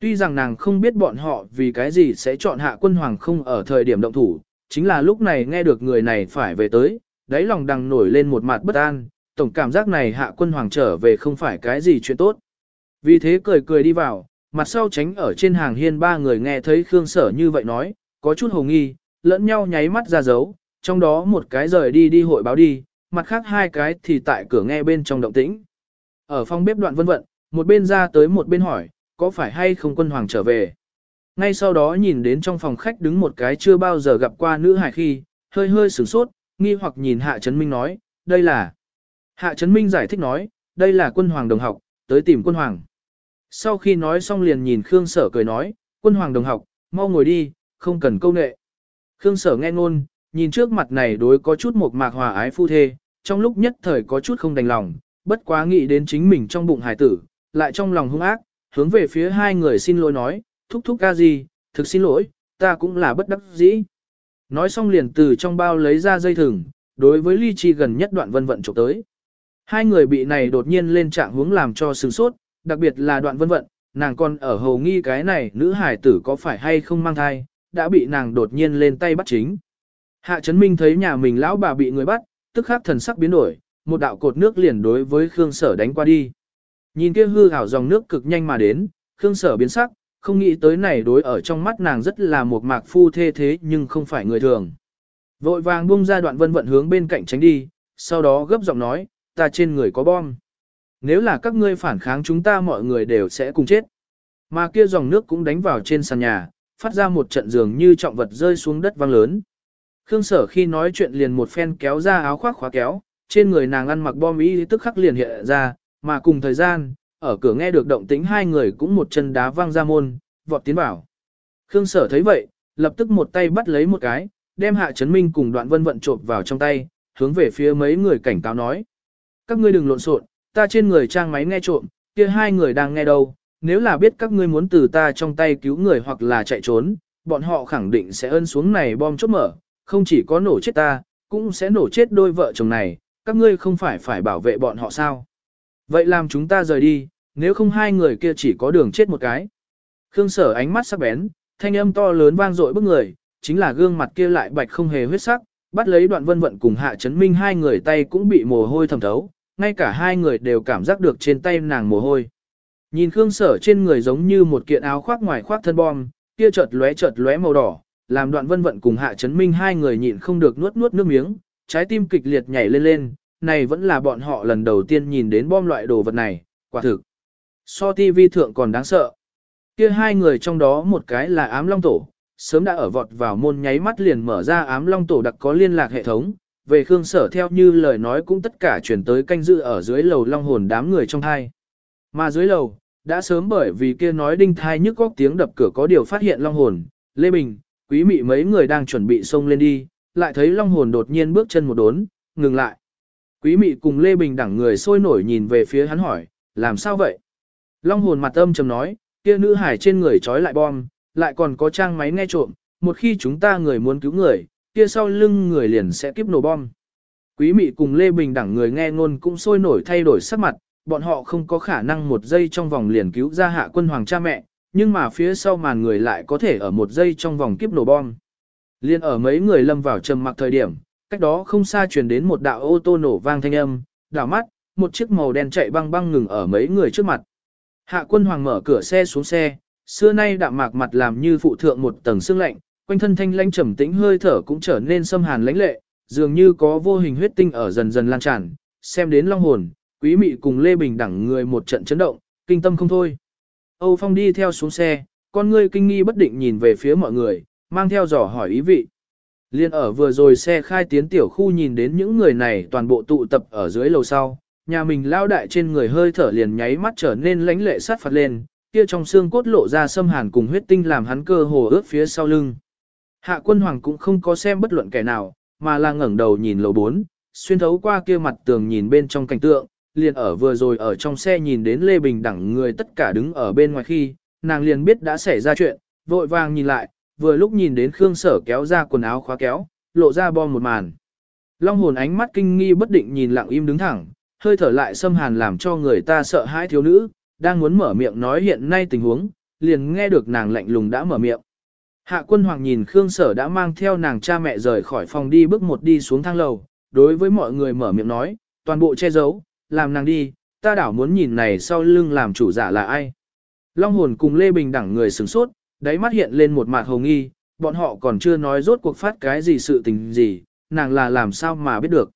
A: Tuy rằng nàng không biết bọn họ vì cái gì sẽ chọn hạ quân hoàng không ở thời điểm động thủ, chính là lúc này nghe được người này phải về tới, đáy lòng đằng nổi lên một mặt bất an, tổng cảm giác này hạ quân hoàng trở về không phải cái gì chuyện tốt. Vì thế cười cười đi vào, mặt sau tránh ở trên hàng hiên ba người nghe thấy Khương Sở như vậy nói, có chút hồ nghi, lẫn nhau nháy mắt ra dấu, trong đó một cái rời đi đi hội báo đi, mặt khác hai cái thì tại cửa nghe bên trong động tĩnh. Ở phòng bếp đoạn vân vận, một bên ra tới một bên hỏi, có phải hay không quân hoàng trở về? Ngay sau đó nhìn đến trong phòng khách đứng một cái chưa bao giờ gặp qua nữ hải khi, hơi hơi sửng sốt, nghi hoặc nhìn Hạ Trấn Minh nói, đây là... Hạ Trấn Minh giải thích nói, đây là quân hoàng đồng học, tới tìm quân hoàng. Sau khi nói xong liền nhìn Khương Sở cười nói, quân hoàng đồng học, mau ngồi đi, không cần câu nệ. Khương Sở nghe ngôn, nhìn trước mặt này đối có chút một mạc hòa ái phu thê, trong lúc nhất thời có chút không đành lòng, bất quá nghĩ đến chính mình trong bụng hải tử, lại trong lòng hung ác, hướng về phía hai người xin lỗi nói, thúc thúc ca gì, thực xin lỗi, ta cũng là bất đắc dĩ. Nói xong liền từ trong bao lấy ra dây thừng, đối với ly chi gần nhất đoạn vân vận chụp tới. Hai người bị này đột nhiên lên trạng hướng làm cho sừng sốt, đặc biệt là đoạn vân vận, nàng còn ở hầu nghi cái này nữ hải tử có phải hay không mang thai, đã bị nàng đột nhiên lên tay bắt chính. Hạ Trấn Minh thấy nhà mình lão bà bị người bắt, tức khắc thần sắc biến đổi, một đạo cột nước liền đối với Khương Sở đánh qua đi. Nhìn kia hư hảo dòng nước cực nhanh mà đến, Khương Sở biến sắc, không nghĩ tới này đối ở trong mắt nàng rất là một mạc phu thê thế nhưng không phải người thường. Vội vàng buông ra đoạn vân vận hướng bên cạnh tránh đi, sau đó gấp giọng nói, ta trên người có bom. Nếu là các ngươi phản kháng chúng ta mọi người đều sẽ cùng chết. Mà kia dòng nước cũng đánh vào trên sàn nhà, phát ra một trận dường như trọng vật rơi xuống đất vang lớn. Khương sở khi nói chuyện liền một phen kéo ra áo khoác khóa kéo, trên người nàng ăn mặc bom ý tức khắc liền hiện ra, mà cùng thời gian, ở cửa nghe được động tĩnh hai người cũng một chân đá vang ra môn, vọt tiến vào. Khương sở thấy vậy, lập tức một tay bắt lấy một cái, đem hạ chấn minh cùng đoạn vân vận trộm vào trong tay, hướng về phía mấy người cảnh cáo nói. Các ngươi đừng lộn xộn, ta trên người trang máy nghe trộm, kia hai người đang nghe đâu, nếu là biết các ngươi muốn từ ta trong tay cứu người hoặc là chạy trốn, bọn họ khẳng định sẽ ân xuống này bom chốt mở, không chỉ có nổ chết ta, cũng sẽ nổ chết đôi vợ chồng này, các ngươi không phải phải bảo vệ bọn họ sao. Vậy làm chúng ta rời đi, nếu không hai người kia chỉ có đường chết một cái. Khương sở ánh mắt sắc bén, thanh âm to lớn vang dội bức người, chính là gương mặt kia lại bạch không hề huyết sắc, bắt lấy đoạn vân vận cùng hạ chấn minh hai người tay cũng bị mồ hôi thẩm thấu, ngay cả hai người đều cảm giác được trên tay nàng mồ hôi. Nhìn Khương Sở trên người giống như một kiện áo khoác ngoài khoác thân bom, kia chợt lóe chợt lóe màu đỏ, làm đoạn vân vận cùng hạ chấn minh hai người nhịn không được nuốt nuốt nước miếng, trái tim kịch liệt nhảy lên lên, này vẫn là bọn họ lần đầu tiên nhìn đến bom loại đồ vật này, quả thực. So TV thượng còn đáng sợ. Kia hai người trong đó một cái là ám long tổ, sớm đã ở vọt vào môn nháy mắt liền mở ra ám long tổ đặc có liên lạc hệ thống, về Khương Sở theo như lời nói cũng tất cả chuyển tới canh dự ở dưới lầu long hồn đám người trong hai, Mà dưới lầu, đã sớm bởi vì kia nói đinh thai nhức góc tiếng đập cửa có điều phát hiện long hồn, Lê Bình, quý mị mấy người đang chuẩn bị xông lên đi, lại thấy long hồn đột nhiên bước chân một đốn, ngừng lại. Quý mị cùng Lê Bình đẳng người sôi nổi nhìn về phía hắn hỏi, làm sao vậy? Long hồn mặt âm trầm nói, kia nữ hải trên người trói lại bom, lại còn có trang máy nghe trộm, một khi chúng ta người muốn cứu người, kia sau lưng người liền sẽ kiếp nổ bom. Quý mị cùng Lê Bình đẳng người nghe ngôn cũng sôi nổi thay đổi sắc mặt, bọn họ không có khả năng một giây trong vòng liền cứu ra hạ quân hoàng cha mẹ, nhưng mà phía sau màn người lại có thể ở một giây trong vòng kiếp nổ bom. Liên ở mấy người lâm vào trầm mặc thời điểm, cách đó không xa truyền đến một đạo ô tô nổ vang thanh âm, đảo mắt, một chiếc màu đen chạy băng băng ngừng ở mấy người trước mặt. Hạ quân hoàng mở cửa xe xuống xe, xưa nay đạm mạc mặt làm như phụ thượng một tầng xương lạnh, quanh thân thanh lãnh trầm tĩnh hơi thở cũng trở nên xâm hàn lãnh lệ, dường như có vô hình huyết tinh ở dần dần lan tràn, xem đến long hồn, quý mị cùng Lê Bình đẳng người một trận chấn động, kinh tâm không thôi. Âu Phong đi theo xuống xe, con ngươi kinh nghi bất định nhìn về phía mọi người, mang theo dò hỏi ý vị. Liên ở vừa rồi xe khai tiến tiểu khu nhìn đến những người này toàn bộ tụ tập ở dưới lầu sau, nhà mình lao đại trên người hơi thở liền nháy mắt trở nên lãnh lệ sát phạt lên, kia trong xương cốt lộ ra xâm hàn cùng huyết tinh làm hắn cơ hồ ướt phía sau lưng. Hạ quân hoàng cũng không có xem bất luận kẻ nào, mà là ngẩng đầu nhìn lầu 4, xuyên thấu qua kia mặt tường nhìn bên trong cảnh tượng, liền ở vừa rồi ở trong xe nhìn đến Lê Bình đẳng người tất cả đứng ở bên ngoài khi, nàng liền biết đã xảy ra chuyện, vội vàng nhìn lại, vừa lúc nhìn đến Khương Sở kéo ra quần áo khóa kéo, lộ ra bom một màn. Long hồn ánh mắt kinh nghi bất định nhìn lặng im đứng thẳng, hơi thở lại xâm hàn làm cho người ta sợ hãi thiếu nữ, đang muốn mở miệng nói hiện nay tình huống, liền nghe được nàng lạnh lùng đã mở miệng. Hạ quân hoàng nhìn Khương Sở đã mang theo nàng cha mẹ rời khỏi phòng đi bước một đi xuống thang lầu, đối với mọi người mở miệng nói, toàn bộ che giấu, làm nàng đi, ta đảo muốn nhìn này sau lưng làm chủ giả là ai. Long hồn cùng Lê Bình đẳng người sửng sốt, đáy mắt hiện lên một mặt hồng nghi, bọn họ còn chưa nói rốt cuộc phát cái gì sự tình gì, nàng là làm sao mà biết được.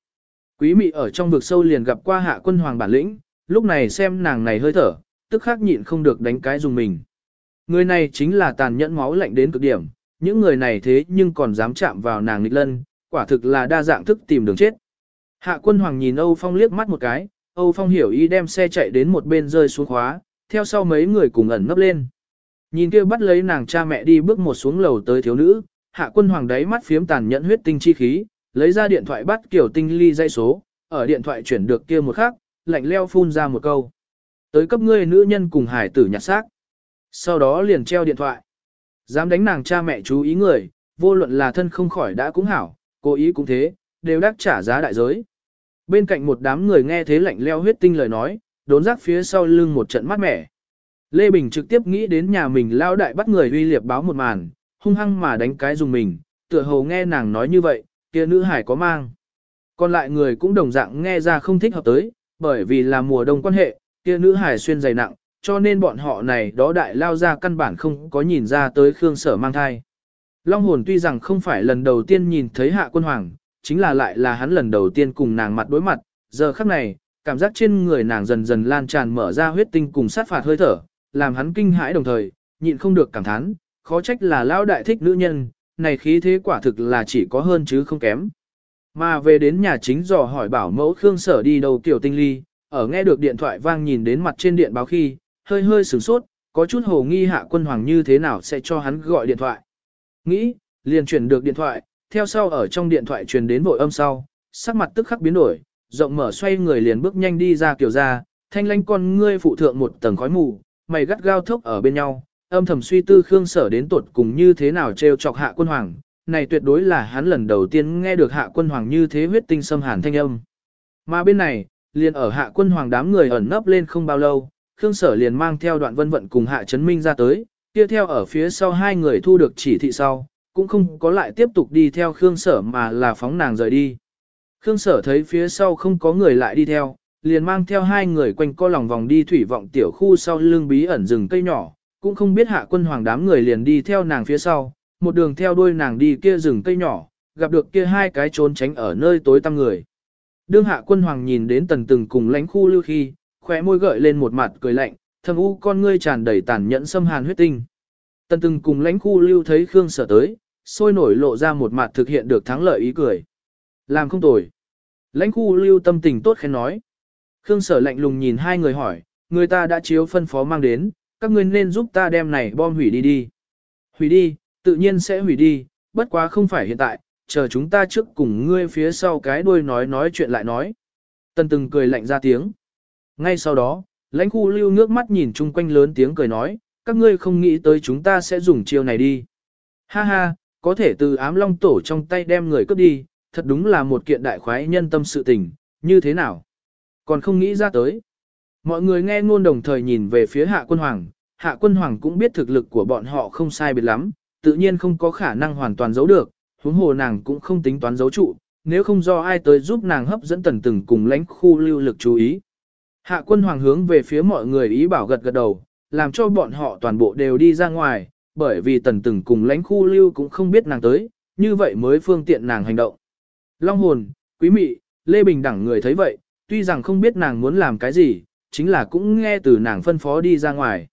A: Quý mị ở trong vực sâu liền gặp qua hạ quân hoàng bản lĩnh, lúc này xem nàng này hơi thở, tức khắc nhịn không được đánh cái dùng mình. Người này chính là tàn nhẫn máu lạnh đến cực điểm, những người này thế nhưng còn dám chạm vào nàng nghịch lân, quả thực là đa dạng thức tìm đường chết. Hạ quân hoàng nhìn Âu Phong liếc mắt một cái, Âu Phong hiểu ý đem xe chạy đến một bên rơi xuống khóa, theo sau mấy người cùng ẩn nấp lên. Nhìn kia bắt lấy nàng cha mẹ đi bước một xuống lầu tới thiếu nữ, hạ quân hoàng đáy mắt phiếm tàn nhẫn huyết tinh chi khí, lấy ra điện thoại bắt kiểu tinh ly dây số, ở điện thoại chuyển được kia một khắc, lạnh leo phun ra một câu. Tới cấp ngươi nữ nhân cùng hải tử nhặt xác. Sau đó liền treo điện thoại. Dám đánh nàng cha mẹ chú ý người, vô luận là thân không khỏi đã cũng hảo, cố ý cũng thế, đều đắc trả giá đại giới. Bên cạnh một đám người nghe thế lạnh leo huyết tinh lời nói, đốn giác phía sau lưng một trận mát mẻ. Lê Bình trực tiếp nghĩ đến nhà mình lao đại bắt người uy liệp báo một màn, hung hăng mà đánh cái dùng mình, tựa hồ nghe nàng nói như vậy, kia nữ hải có mang. Còn lại người cũng đồng dạng nghe ra không thích hợp tới, bởi vì là mùa đông quan hệ, kia nữ hải xuyên dày nặng, cho nên bọn họ này đó đại lao ra căn bản không có nhìn ra tới Khương Sở mang thai. Long hồn tuy rằng không phải lần đầu tiên nhìn thấy hạ quân hoàng, chính là lại là hắn lần đầu tiên cùng nàng mặt đối mặt, giờ khắc này, cảm giác trên người nàng dần dần lan tràn mở ra huyết tinh cùng sát phạt hơi thở, làm hắn kinh hãi đồng thời, nhịn không được cảm thán, khó trách là lão đại thích nữ nhân, này khí thế quả thực là chỉ có hơn chứ không kém. Mà về đến nhà chính dò hỏi bảo mẫu Khương Sở đi đâu tiểu tinh ly, ở nghe được điện thoại vang nhìn đến mặt trên điện báo khi, hơi hơi sửng sốt, có chút hồ nghi hạ quân hoàng như thế nào sẽ cho hắn gọi điện thoại. Nghĩ, liền chuyển được điện thoại, theo sau ở trong điện thoại truyền đến vội âm sau, sắc mặt tức khắc biến đổi, rộng mở xoay người liền bước nhanh đi ra kiểu ra, thanh lanh con ngươi phụ thượng một tầng khói mù, mày gắt gao thốc ở bên nhau, âm thầm suy tư Khương Sở đến tuột cùng như thế nào trêu chọc hạ quân hoàng, này tuyệt đối là hắn lần đầu tiên nghe được hạ quân hoàng như thế huyết tinh xâm hàn thanh âm. Mà bên này, liền ở hạ quân hoàng đám người ẩn nấp lên không bao lâu, Khương Sở liền mang theo đoạn vân vận cùng hạ chấn minh ra tới, tiếp theo ở phía sau hai người thu được chỉ thị sau, cũng không có lại tiếp tục đi theo Khương Sở mà là phóng nàng rời đi. Khương Sở thấy phía sau không có người lại đi theo, liền mang theo hai người quanh co lòng vòng đi thủy vọng tiểu khu sau lưng bí ẩn rừng cây nhỏ, cũng không biết hạ quân hoàng đám người liền đi theo nàng phía sau, một đường theo đuôi nàng đi kia rừng cây nhỏ, gặp được kia hai cái trốn tránh ở nơi tối tăm người. Đương hạ quân hoàng nhìn đến tần từng cùng lánh khu lưu khi, khóe môi gợi lên một mặt cười lạnh, thâm u con ngươi tràn đầy tàn nhẫn xâm hàn huyết tinh. Tần từng cùng lãnh khu lưu thấy Khương sở tới, sôi nổi lộ ra một mặt thực hiện được thắng lợi ý cười. Làm không tồi. Lãnh khu lưu tâm tình tốt khen nói. Khương sở lạnh lùng nhìn hai người hỏi, người ta đã chiếu phân phó mang đến, các ngươi nên giúp ta đem này bom hủy đi đi. Hủy đi, tự nhiên sẽ hủy đi, bất quá không phải hiện tại, chờ chúng ta trước cùng ngươi phía sau cái đuôi nói nói chuyện lại nói. Tần từng cười lạnh ra tiếng. Ngay sau đó, lãnh khu lưu nước mắt nhìn chung quanh lớn tiếng cười nói, các ngươi không nghĩ tới chúng ta sẽ dùng chiêu này đi. Ha ha, có thể từ ám long tổ trong tay đem người cướp đi, thật đúng là một kiện đại khoái nhân tâm sự tình, như thế nào? Còn không nghĩ ra tới. Mọi người nghe ngôn đồng thời nhìn về phía hạ quân hoàng, hạ quân hoàng cũng biết thực lực của bọn họ không sai biệt lắm, tự nhiên không có khả năng hoàn toàn giấu được, huống hồ nàng cũng không tính toán giấu trụ, nếu không do ai tới giúp nàng hấp dẫn tần từng cùng lãnh khu lưu lực chú ý. Hạ quân hoàng hướng về phía mọi người ý bảo gật gật đầu, làm cho bọn họ toàn bộ đều đi ra ngoài, bởi vì tần từng cùng lãnh khu lưu cũng không biết nàng tới, như vậy mới phương tiện nàng hành động. Long hồn, quý mị, Lê Bình đẳng người thấy vậy, tuy rằng không biết nàng muốn làm cái gì, chính là cũng nghe từ nàng phân phó đi ra ngoài.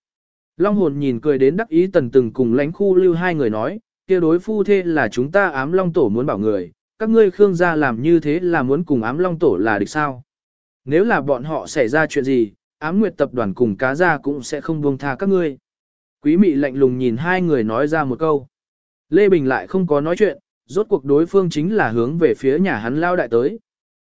A: Long hồn nhìn cười đến đắc ý tần từng cùng lãnh khu lưu hai người nói, kia đối phu thê là chúng ta ám long tổ muốn bảo người, các ngươi khương gia làm như thế là muốn cùng ám long tổ là địch sao. Nếu là bọn họ xảy ra chuyện gì, ám nguyệt tập đoàn cùng cá gia cũng sẽ không buông tha các ngươi. Quý mị lạnh lùng nhìn hai người nói ra một câu. Lê Bình lại không có nói chuyện, rốt cuộc đối phương chính là hướng về phía nhà hắn lao đại tới.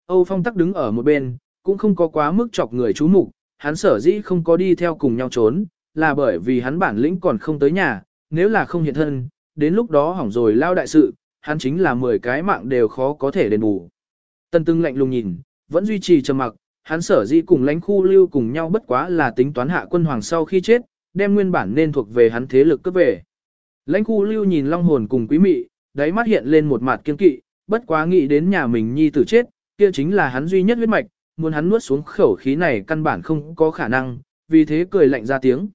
A: Âu Phong tắc đứng ở một bên, cũng không có quá mức chọc người chú mục, hắn sở dĩ không có đi theo cùng nhau trốn, là bởi vì hắn bản lĩnh còn không tới nhà, nếu là không hiện thân, đến lúc đó hỏng rồi lao đại sự, hắn chính là 10 cái mạng đều khó có thể đền bù. Tân Tưng lạnh lùng nhìn, vẫn duy trì trầm mặc, hắn sở dĩ cùng lãnh khu lưu cùng nhau bất quá là tính toán hạ quân hoàng sau khi chết, đem nguyên bản nên thuộc về hắn thế lực cấp về. Lãnh khu lưu nhìn long hồn cùng quý mị, đáy mắt hiện lên một mặt kiên kỵ, bất quá nghĩ đến nhà mình nhi tử chết, kia chính là hắn duy nhất huyết mạch, muốn hắn nuốt xuống khẩu khí này căn bản không có khả năng, vì thế cười lạnh ra tiếng.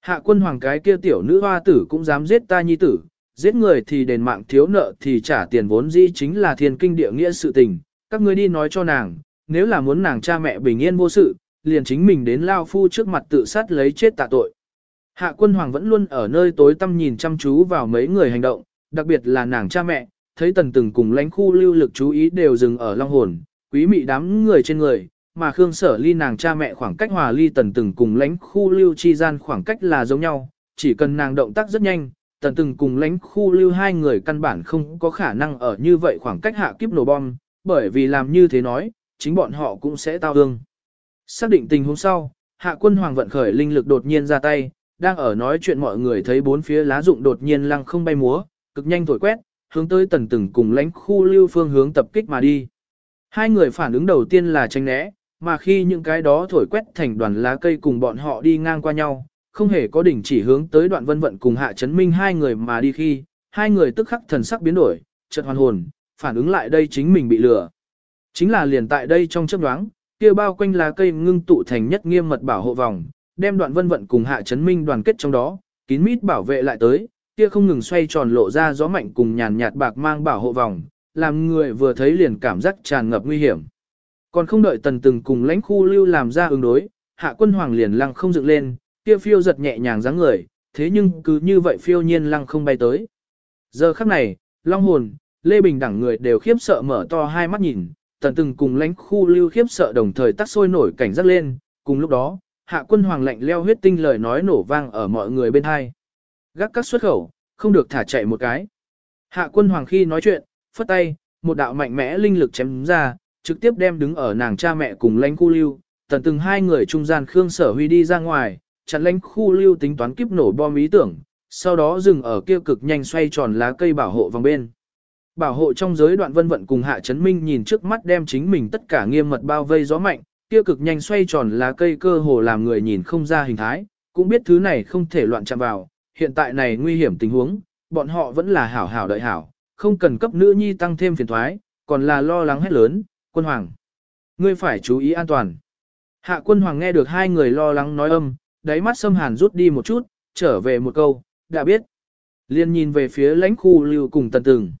A: Hạ quân hoàng cái kia tiểu nữ hoa tử cũng dám giết ta nhi tử, giết người thì đền mạng thiếu nợ thì trả tiền vốn dĩ chính là thiên kinh địa nghĩa sự tình, các ngươi đi nói cho nàng, nếu là muốn nàng cha mẹ bình yên vô sự, liền chính mình đến lao phu trước mặt tự sát lấy chết tạ tội. Hạ quân hoàng vẫn luôn ở nơi tối tăm nhìn chăm chú vào mấy người hành động, đặc biệt là nàng cha mẹ, thấy tần từng cùng lãnh khu lưu lực chú ý đều dừng ở long hồn, quý mị đám người trên người, mà Khương Sở Ly nàng cha mẹ khoảng cách hòa ly tần từng cùng lãnh khu lưu chi gian khoảng cách là giống nhau, chỉ cần nàng động tác rất nhanh, tần từng cùng lãnh khu lưu hai người căn bản không có khả năng ở như vậy khoảng cách hạ kiếp nổ bom, bởi vì làm như thế nói, chính bọn họ cũng sẽ tao ương. Xác định tình huống sau, hạ quân hoàng vận khởi linh lực đột nhiên ra tay, đang ở nói chuyện mọi người thấy bốn phía lá rụng đột nhiên lăng không bay múa, cực nhanh thổi quét, hướng tới tần từng cùng lãnh khu lưu phương hướng tập kích mà đi. Hai người phản ứng đầu tiên là tranh né, mà khi những cái đó thổi quét thành đoàn lá cây cùng bọn họ đi ngang qua nhau, không hề có đỉnh chỉ hướng tới đoạn vân vận cùng hạ chấn minh hai người mà đi khi, hai người tức khắc thần sắc biến đổi, chợt hoàn hồn, phản ứng lại đây chính mình bị lừa. Chính là liền tại đây trong chấp đoáng, kia bao quanh lá cây ngưng tụ thành nhất nghiêm mật bảo hộ vòng, đem đoạn vân vận cùng hạ chấn minh đoàn kết trong đó, kín mít bảo vệ lại tới, kia không ngừng xoay tròn lộ ra gió mạnh cùng nhàn nhạt bạc mang bảo hộ vòng, làm người vừa thấy liền cảm giác tràn ngập nguy hiểm. Còn không đợi tần từng cùng lãnh khu lưu làm ra ứng đối, hạ quân hoàng liền lăng không dựng lên, kia phiêu giật nhẹ nhàng dáng người, thế nhưng cứ như vậy phiêu nhiên lăng không bay tới. Giờ khắc này, long hồn, Lê Bình đẳng người đều khiếp sợ mở to hai mắt nhìn, tần từng cùng lãnh khu lưu khiếp sợ đồng thời tắt sôi nổi cảnh giác lên, cùng lúc đó, hạ quân hoàng lạnh leo huyết tinh lời nói nổ vang ở mọi người bên hai. Gác các xuất khẩu, không được thả chạy một cái. Hạ quân hoàng khi nói chuyện, phất tay, một đạo mạnh mẽ linh lực chém ra, trực tiếp đem đứng ở nàng cha mẹ cùng lãnh khu lưu, tần từng hai người trung gian Khương Sở Huy đi ra ngoài, chặn lãnh khu lưu tính toán kiếp nổ bom ý tưởng, sau đó dừng ở kia cực nhanh xoay tròn lá cây bảo hộ vòng bên. Bảo hộ trong giới đoạn vân vận cùng hạ Trấn minh nhìn trước mắt đem chính mình tất cả nghiêm mật bao vây gió mạnh, kia cực nhanh xoay tròn lá cây cơ hồ làm người nhìn không ra hình thái, cũng biết thứ này không thể loạn chạm vào, hiện tại này nguy hiểm tình huống, bọn họ vẫn là hảo hảo đợi hảo, không cần cấp nữ nhi tăng thêm phiền thoái, còn là lo lắng hết lớn, quân hoàng. Ngươi phải chú ý an toàn. Hạ quân hoàng nghe được hai người lo lắng nói âm, đáy mắt xâm hàn rút đi một chút, trở về một câu, đã biết. Liên nhìn về phía lãnh khu lưu cùng tần tường.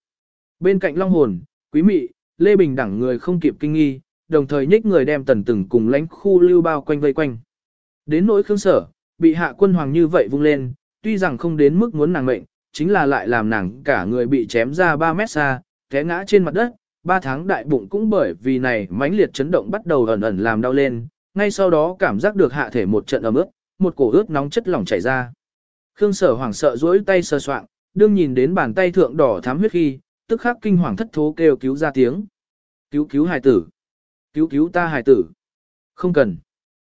A: Bên cạnh long hồn, quý mị, lê bình đẳng người không kịp kinh nghi, đồng thời nhích người đem tần từng cùng lãnh khu lưu bao quanh vây quanh. Đến nỗi khương sở, bị hạ quân hoàng như vậy vung lên, tuy rằng không đến mức muốn nàng mệnh, chính là lại làm nàng cả người bị chém ra 3 mét xa, té ngã trên mặt đất, 3 tháng đại bụng cũng bởi vì này mãnh liệt chấn động bắt đầu ẩn ẩn làm đau lên, ngay sau đó cảm giác được hạ thể một trận ấm ướt, một cổ ướt nóng chất lỏng chảy ra. Khương sở hoảng sợ duỗi tay sờ soạng, đương nhìn đến bàn tay thượng đỏ thắm huyết khi, tức khắc kinh hoàng thất thố kêu cứu ra tiếng. Cứu cứu hài tử. Cứu cứu ta hài tử. Không cần.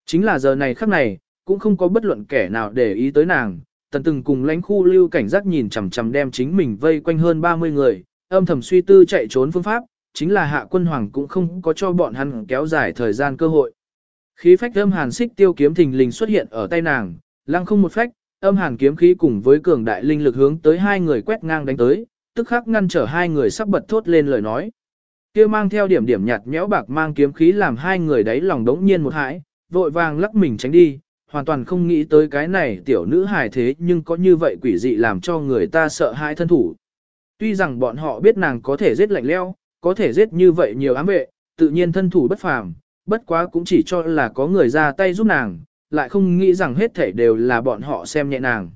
A: Chính là giờ này khắc này, cũng không có bất luận kẻ nào để ý tới nàng. Tần từng cùng lãnh khu lưu cảnh giác nhìn chằm chằm đem chính mình vây quanh hơn 30 người, âm thầm suy tư chạy trốn phương pháp, chính là hạ quân hoàng cũng không có cho bọn hắn kéo dài thời gian cơ hội. Khí phách âm hàn xích tiêu kiếm thình lình xuất hiện ở tay nàng, lăng không một phách, âm hàn kiếm khí cùng với cường đại linh lực hướng tới hai người quét ngang đánh tới, tức khắc ngăn trở hai người sắp bật thốt lên lời nói. Kia mang theo điểm điểm nhạt nhẽo bạc mang kiếm khí làm hai người đấy lòng đống nhiên một hãi, vội vàng lắc mình tránh đi, hoàn toàn không nghĩ tới cái này tiểu nữ hài thế nhưng có như vậy quỷ dị làm cho người ta sợ hãi thân thủ. Tuy rằng bọn họ biết nàng có thể giết lạnh leo, có thể giết như vậy nhiều ám vệ, tự nhiên thân thủ bất phàm, bất quá cũng chỉ cho là có người ra tay giúp nàng, lại không nghĩ rằng hết thể đều là bọn họ xem nhẹ nàng.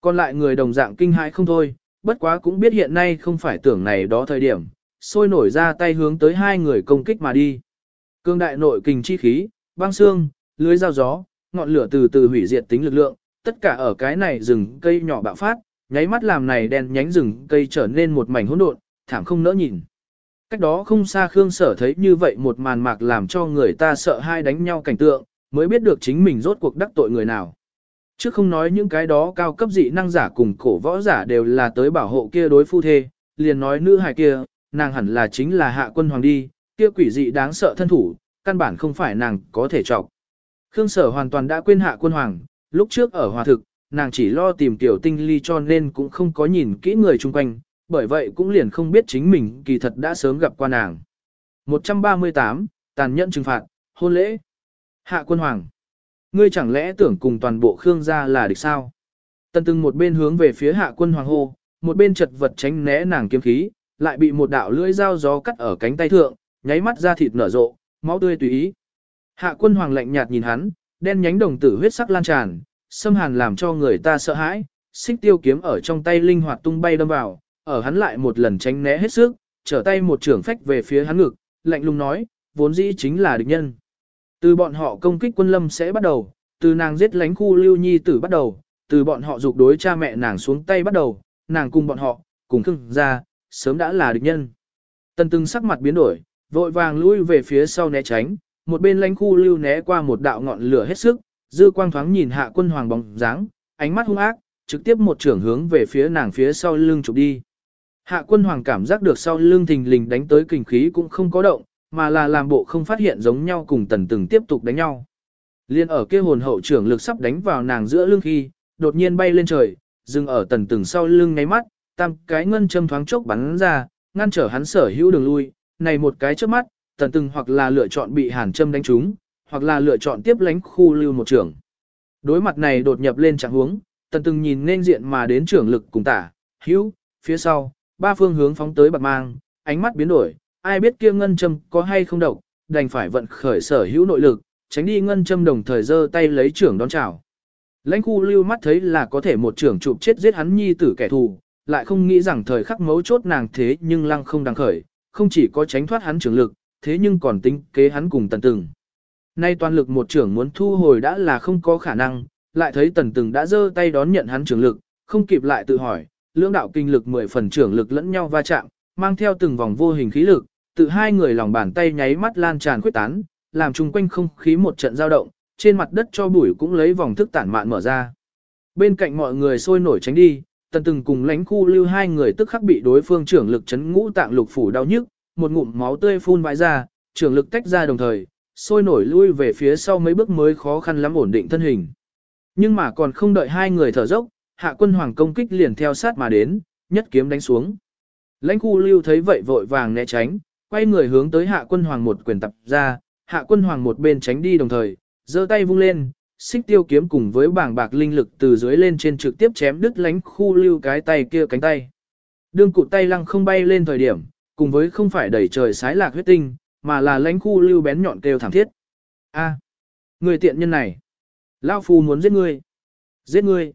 A: Còn lại người đồng dạng kinh hãi không thôi, bất quá cũng biết hiện nay không phải tưởng này đó thời điểm, sôi nổi ra tay hướng tới hai người công kích mà đi. Cương đại nội kình chi khí, băng xương, lưới dao gió, ngọn lửa từ từ hủy diệt tính lực lượng, tất cả ở cái này rừng cây nhỏ bạo phát, nháy mắt làm này đen nhánh rừng cây trở nên một mảnh hỗn độn, thảm không nỡ nhìn. Cách đó không xa Khương Sở thấy như vậy một màn mạc làm cho người ta sợ hai đánh nhau cảnh tượng, mới biết được chính mình rốt cuộc đắc tội người nào. Chứ không nói những cái đó cao cấp dị năng giả cùng cổ võ giả đều là tới bảo hộ kia đối phu thê, liền nói nữ hài kia, nàng hẳn là chính là hạ quân hoàng đi, kia quỷ dị đáng sợ thân thủ, căn bản không phải nàng có thể chọc. Khương sở hoàn toàn đã quên hạ quân hoàng, lúc trước ở hòa thực, nàng chỉ lo tìm tiểu tinh ly cho nên cũng không có nhìn kỹ người chung quanh, bởi vậy cũng liền không biết chính mình kỳ thật đã sớm gặp qua nàng. 138, tàn nhẫn trừng phạt, hôn lễ. Hạ quân hoàng. Ngươi chẳng lẽ tưởng cùng toàn bộ Khương gia là địch sao? Tần từng một bên hướng về phía hạ quân hoàng hô, một bên chật vật tránh né nàng kiếm khí, lại bị một đạo lưỡi dao gió cắt ở cánh tay thượng, nháy mắt ra thịt nở rộ, máu tươi tùy ý. Hạ quân hoàng lạnh nhạt nhìn hắn, đen nhánh đồng tử huyết sắc lan tràn, xâm hàn làm cho người ta sợ hãi, xích tiêu kiếm ở trong tay linh hoạt tung bay đâm vào, ở hắn lại một lần tránh né hết sức, trở tay một trưởng phách về phía hắn ngực, lạnh lùng nói, vốn dĩ chính là địch nhân. Từ bọn họ công kích quân lâm sẽ bắt đầu, từ nàng giết lánh khu lưu nhi tử bắt đầu, từ bọn họ dục đối cha mẹ nàng xuống tay bắt đầu, nàng cùng bọn họ, cùng khưng ra, sớm đã là địch nhân. Tần từng sắc mặt biến đổi, vội vàng lui về phía sau né tránh, một bên lánh khu lưu né qua một đạo ngọn lửa hết sức, dư quang thoáng nhìn hạ quân hoàng bóng dáng, ánh mắt hung ác, trực tiếp một trưởng hướng về phía nàng phía sau lưng chụp đi. Hạ quân hoàng cảm giác được sau lưng thình lình đánh tới kinh khí cũng không có động, mà là làm bộ không phát hiện giống nhau cùng tần từng tiếp tục đánh nhau. Liên ở kia hồn hậu trưởng lực sắp đánh vào nàng giữa lưng khi, đột nhiên bay lên trời, dừng ở tần từng sau lưng ngáy mắt, tam cái ngân châm thoáng chốc bắn ra, ngăn trở hắn sở hữu đường lui, này một cái trước mắt, tần từng hoặc là lựa chọn bị hàn châm đánh trúng, hoặc là lựa chọn tiếp lánh khu lưu một trưởng. Đối mặt này đột nhập lên trạng huống, tần từng nhìn nên diện mà đến trưởng lực cùng tả, hữu, phía sau, ba phương hướng phóng tới bạc mang, ánh mắt biến đổi, ai biết kia ngân châm có hay không độc, đành phải vận khởi sở hữu nội lực, tránh đi ngân châm đồng thời giơ tay lấy trưởng đón chào. Lãnh khu lưu mắt thấy là có thể một trưởng chụp chết giết hắn nhi tử kẻ thù, lại không nghĩ rằng thời khắc mấu chốt nàng thế nhưng lăng không đáng khởi, không chỉ có tránh thoát hắn trưởng lực, thế nhưng còn tính kế hắn cùng tần từng. Nay toàn lực một trưởng muốn thu hồi đã là không có khả năng, lại thấy tần từng đã giơ tay đón nhận hắn trưởng lực, không kịp lại tự hỏi, lưỡng đạo kinh lực mười phần trưởng lực lẫn nhau va chạm, mang theo từng vòng vô hình khí lực, tự hai người lòng bàn tay nháy mắt lan tràn khuyết tán, làm chung quanh không khí một trận dao động, trên mặt đất cho bụi cũng lấy vòng thức tản mạn mở ra. Bên cạnh mọi người sôi nổi tránh đi, tần từng cùng lãnh khu lưu hai người tức khắc bị đối phương trưởng lực chấn ngũ tạng lục phủ đau nhức, một ngụm máu tươi phun vãi ra, trưởng lực tách ra đồng thời, sôi nổi lui về phía sau mấy bước mới khó khăn lắm ổn định thân hình. Nhưng mà còn không đợi hai người thở dốc, hạ quân hoàng công kích liền theo sát mà đến, nhất kiếm đánh xuống. Lãnh khu lưu thấy vậy vội vàng né tránh, quay người hướng tới hạ quân hoàng một quyền tập ra, hạ quân hoàng một bên tránh đi đồng thời, giơ tay vung lên, xích tiêu kiếm cùng với bảng bạc linh lực từ dưới lên trên trực tiếp chém đứt lánh khu lưu cái tay kia cánh tay. Đương cụt tay lăng không bay lên thời điểm, cùng với không phải đẩy trời sái lạc huyết tinh, mà là lánh khu lưu bén nhọn kêu thảm thiết. A, người tiện nhân này, lão phu muốn giết ngươi, giết ngươi.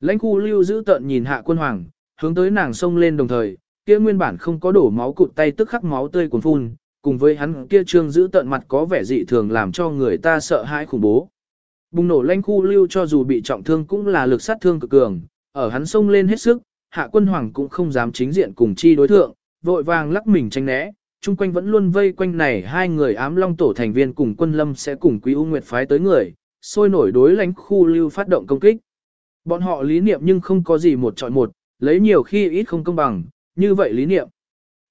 A: Lãnh khu lưu giữ tận nhìn hạ quân hoàng, hướng tới nàng xông lên đồng thời, kia nguyên bản không có đổ máu cụt tay tức khắc máu tươi cuồn phun, cùng với hắn kia trương giữ tận mặt có vẻ dị thường làm cho người ta sợ hãi khủng bố. Bùng nổ lanh khu lưu cho dù bị trọng thương cũng là lực sát thương cực cường, ở hắn xông lên hết sức, hạ quân hoàng cũng không dám chính diện cùng chi đối thượng, vội vàng lắc mình tránh né, chung quanh vẫn luôn vây quanh này hai người ám long tổ thành viên cùng quân lâm sẽ cùng quý u nguyệt phái tới người, sôi nổi đối lãnh khu lưu phát động công kích. Bọn họ lý niệm nhưng không có gì một chọi một, lấy nhiều khi ít không công bằng, như vậy lý niệm.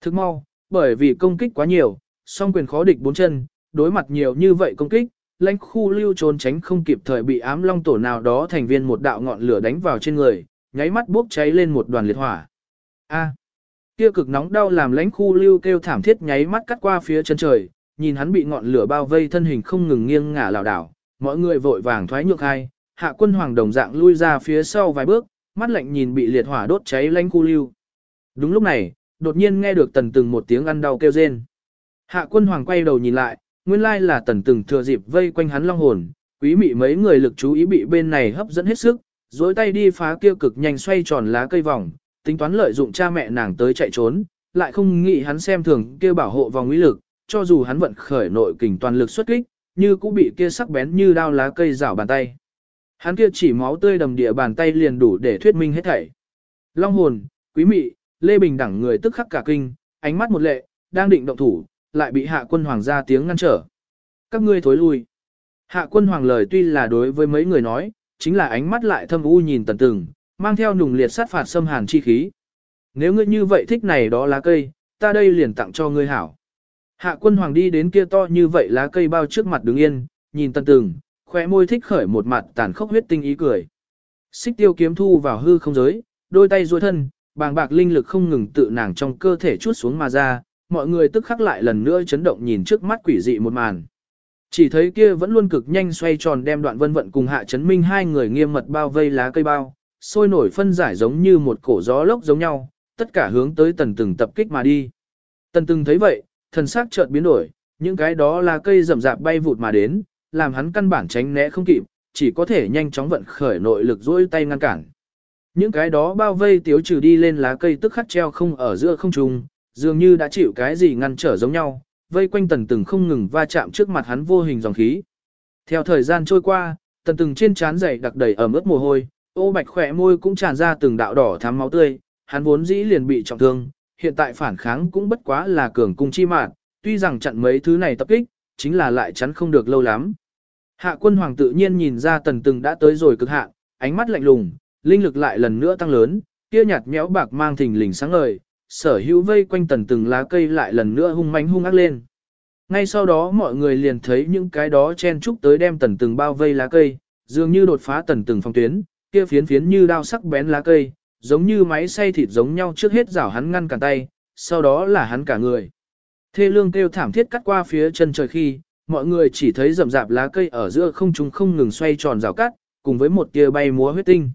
A: Thức mau, bởi vì công kích quá nhiều, song quyền khó địch bốn chân, đối mặt nhiều như vậy công kích, lãnh khu lưu trốn tránh không kịp thời bị ám long tổ nào đó thành viên một đạo ngọn lửa đánh vào trên người, nháy mắt bốc cháy lên một đoàn liệt hỏa. A. kia cực nóng đau làm lãnh khu lưu kêu thảm thiết nháy mắt cắt qua phía chân trời, nhìn hắn bị ngọn lửa bao vây thân hình không ngừng nghiêng ngả lảo đảo, mọi người vội vàng thoái nhượng hai, hạ quân hoàng đồng dạng lui ra phía sau vài bước, mắt lạnh nhìn bị liệt hỏa đốt cháy lãnh khu lưu. Đúng lúc này, đột nhiên nghe được tần từng một tiếng ăn đau kêu rên. Hạ quân hoàng quay đầu nhìn lại, nguyên lai là tần từng thừa dịp vây quanh hắn long hồn, quý mị mấy người lực chú ý bị bên này hấp dẫn hết sức, dối tay đi phá kia cực nhanh xoay tròn lá cây vòng, tính toán lợi dụng cha mẹ nàng tới chạy trốn, lại không nghĩ hắn xem thường kia bảo hộ vòng uy lực, cho dù hắn vận khởi nội kình toàn lực xuất kích, như cũng bị kia sắc bén như đao lá cây rảo bàn tay. Hắn kia chỉ máu tươi đầm địa bàn tay liền đủ để thuyết minh hết thảy. Long hồn, quý mị, Lê Bình đẳng người tức khắc cả kinh, ánh mắt một lệ, đang định động thủ, lại bị hạ quân hoàng ra tiếng ngăn trở. Các ngươi thối lui. Hạ quân hoàng lời tuy là đối với mấy người nói, chính là ánh mắt lại thâm u nhìn tần từng, mang theo nùng liệt sát phạt xâm hàn chi khí. Nếu ngươi như vậy thích này đó lá cây, ta đây liền tặng cho ngươi hảo. Hạ quân hoàng đi đến kia to như vậy lá cây bao trước mặt đứng yên, nhìn tần từng, khóe môi thích khởi một mặt tàn khốc huyết tinh ý cười. Xích tiêu kiếm thu vào hư không giới, đôi tay duỗi thân, bàng bạc linh lực không ngừng tự nàng trong cơ thể chuốt xuống mà ra, mọi người tức khắc lại lần nữa chấn động nhìn trước mắt quỷ dị một màn. Chỉ thấy kia vẫn luôn cực nhanh xoay tròn đem đoạn vân vận cùng hạ chấn minh hai người nghiêm mật bao vây lá cây bao, sôi nổi phân giải giống như một cổ gió lốc giống nhau, tất cả hướng tới tần từng tập kích mà đi. Tần từng thấy vậy, thần sắc chợt biến đổi, những cái đó là cây rậm rạp bay vụt mà đến, làm hắn căn bản tránh né không kịp, chỉ có thể nhanh chóng vận khởi nội lực duỗi tay ngăn cản. Những cái đó bao vây tiếu trừ đi lên lá cây tức khắc treo không ở giữa không trung, dường như đã chịu cái gì ngăn trở giống nhau, vây quanh tần từng không ngừng va chạm trước mặt hắn vô hình dòng khí. Theo thời gian trôi qua, tần từng trên trán dày đặc đầy ẩm ướt mồ hôi, ô bạch khỏe môi cũng tràn ra từng đạo đỏ thắm máu tươi, hắn vốn dĩ liền bị trọng thương, hiện tại phản kháng cũng bất quá là cường cung chi mạn, tuy rằng chặn mấy thứ này tập kích, chính là lại chắn không được lâu lắm. Hạ quân hoàng tự nhiên nhìn ra tần từng đã tới rồi cực hạn, ánh mắt lạnh lùng, linh lực lại lần nữa tăng lớn, kia nhạt méo bạc mang thình lình sáng ngời, sở hữu vây quanh tần từng lá cây lại lần nữa hung mãnh hung ác lên. Ngay sau đó mọi người liền thấy những cái đó chen chúc tới đem tần từng bao vây lá cây, dường như đột phá tần từng phong tuyến, kia phiến phiến như đao sắc bén lá cây, giống như máy xay thịt giống nhau trước hết rảo hắn ngăn cản tay, sau đó là hắn cả người. Thê lương kêu thảm thiết cắt qua phía chân trời khi, mọi người chỉ thấy rậm rạp lá cây ở giữa không trung không ngừng xoay tròn rào cắt, cùng với một tia bay múa huyết tinh.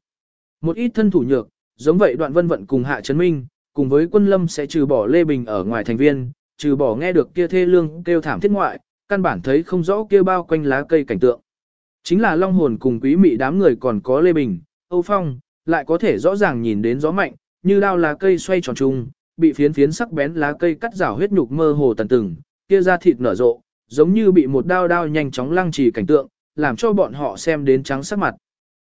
A: Một ít thân thủ nhược, giống vậy đoạn vân vận cùng hạ chấn minh, cùng với quân lâm sẽ trừ bỏ Lê Bình ở ngoài thành viên, trừ bỏ nghe được kia thê lương kêu thảm thiết ngoại, căn bản thấy không rõ kia bao quanh lá cây cảnh tượng. Chính là long hồn cùng quý mị đám người còn có Lê Bình, Âu Phong, lại có thể rõ ràng nhìn đến gió mạnh, như đao lá cây xoay tròn trung, bị phiến phiến sắc bén lá cây cắt rào huyết nhục mơ hồ tần từng, kia ra thịt nở rộ, giống như bị một đao đao nhanh chóng lăng trì cảnh tượng, làm cho bọn họ xem đến trắng sắc mặt.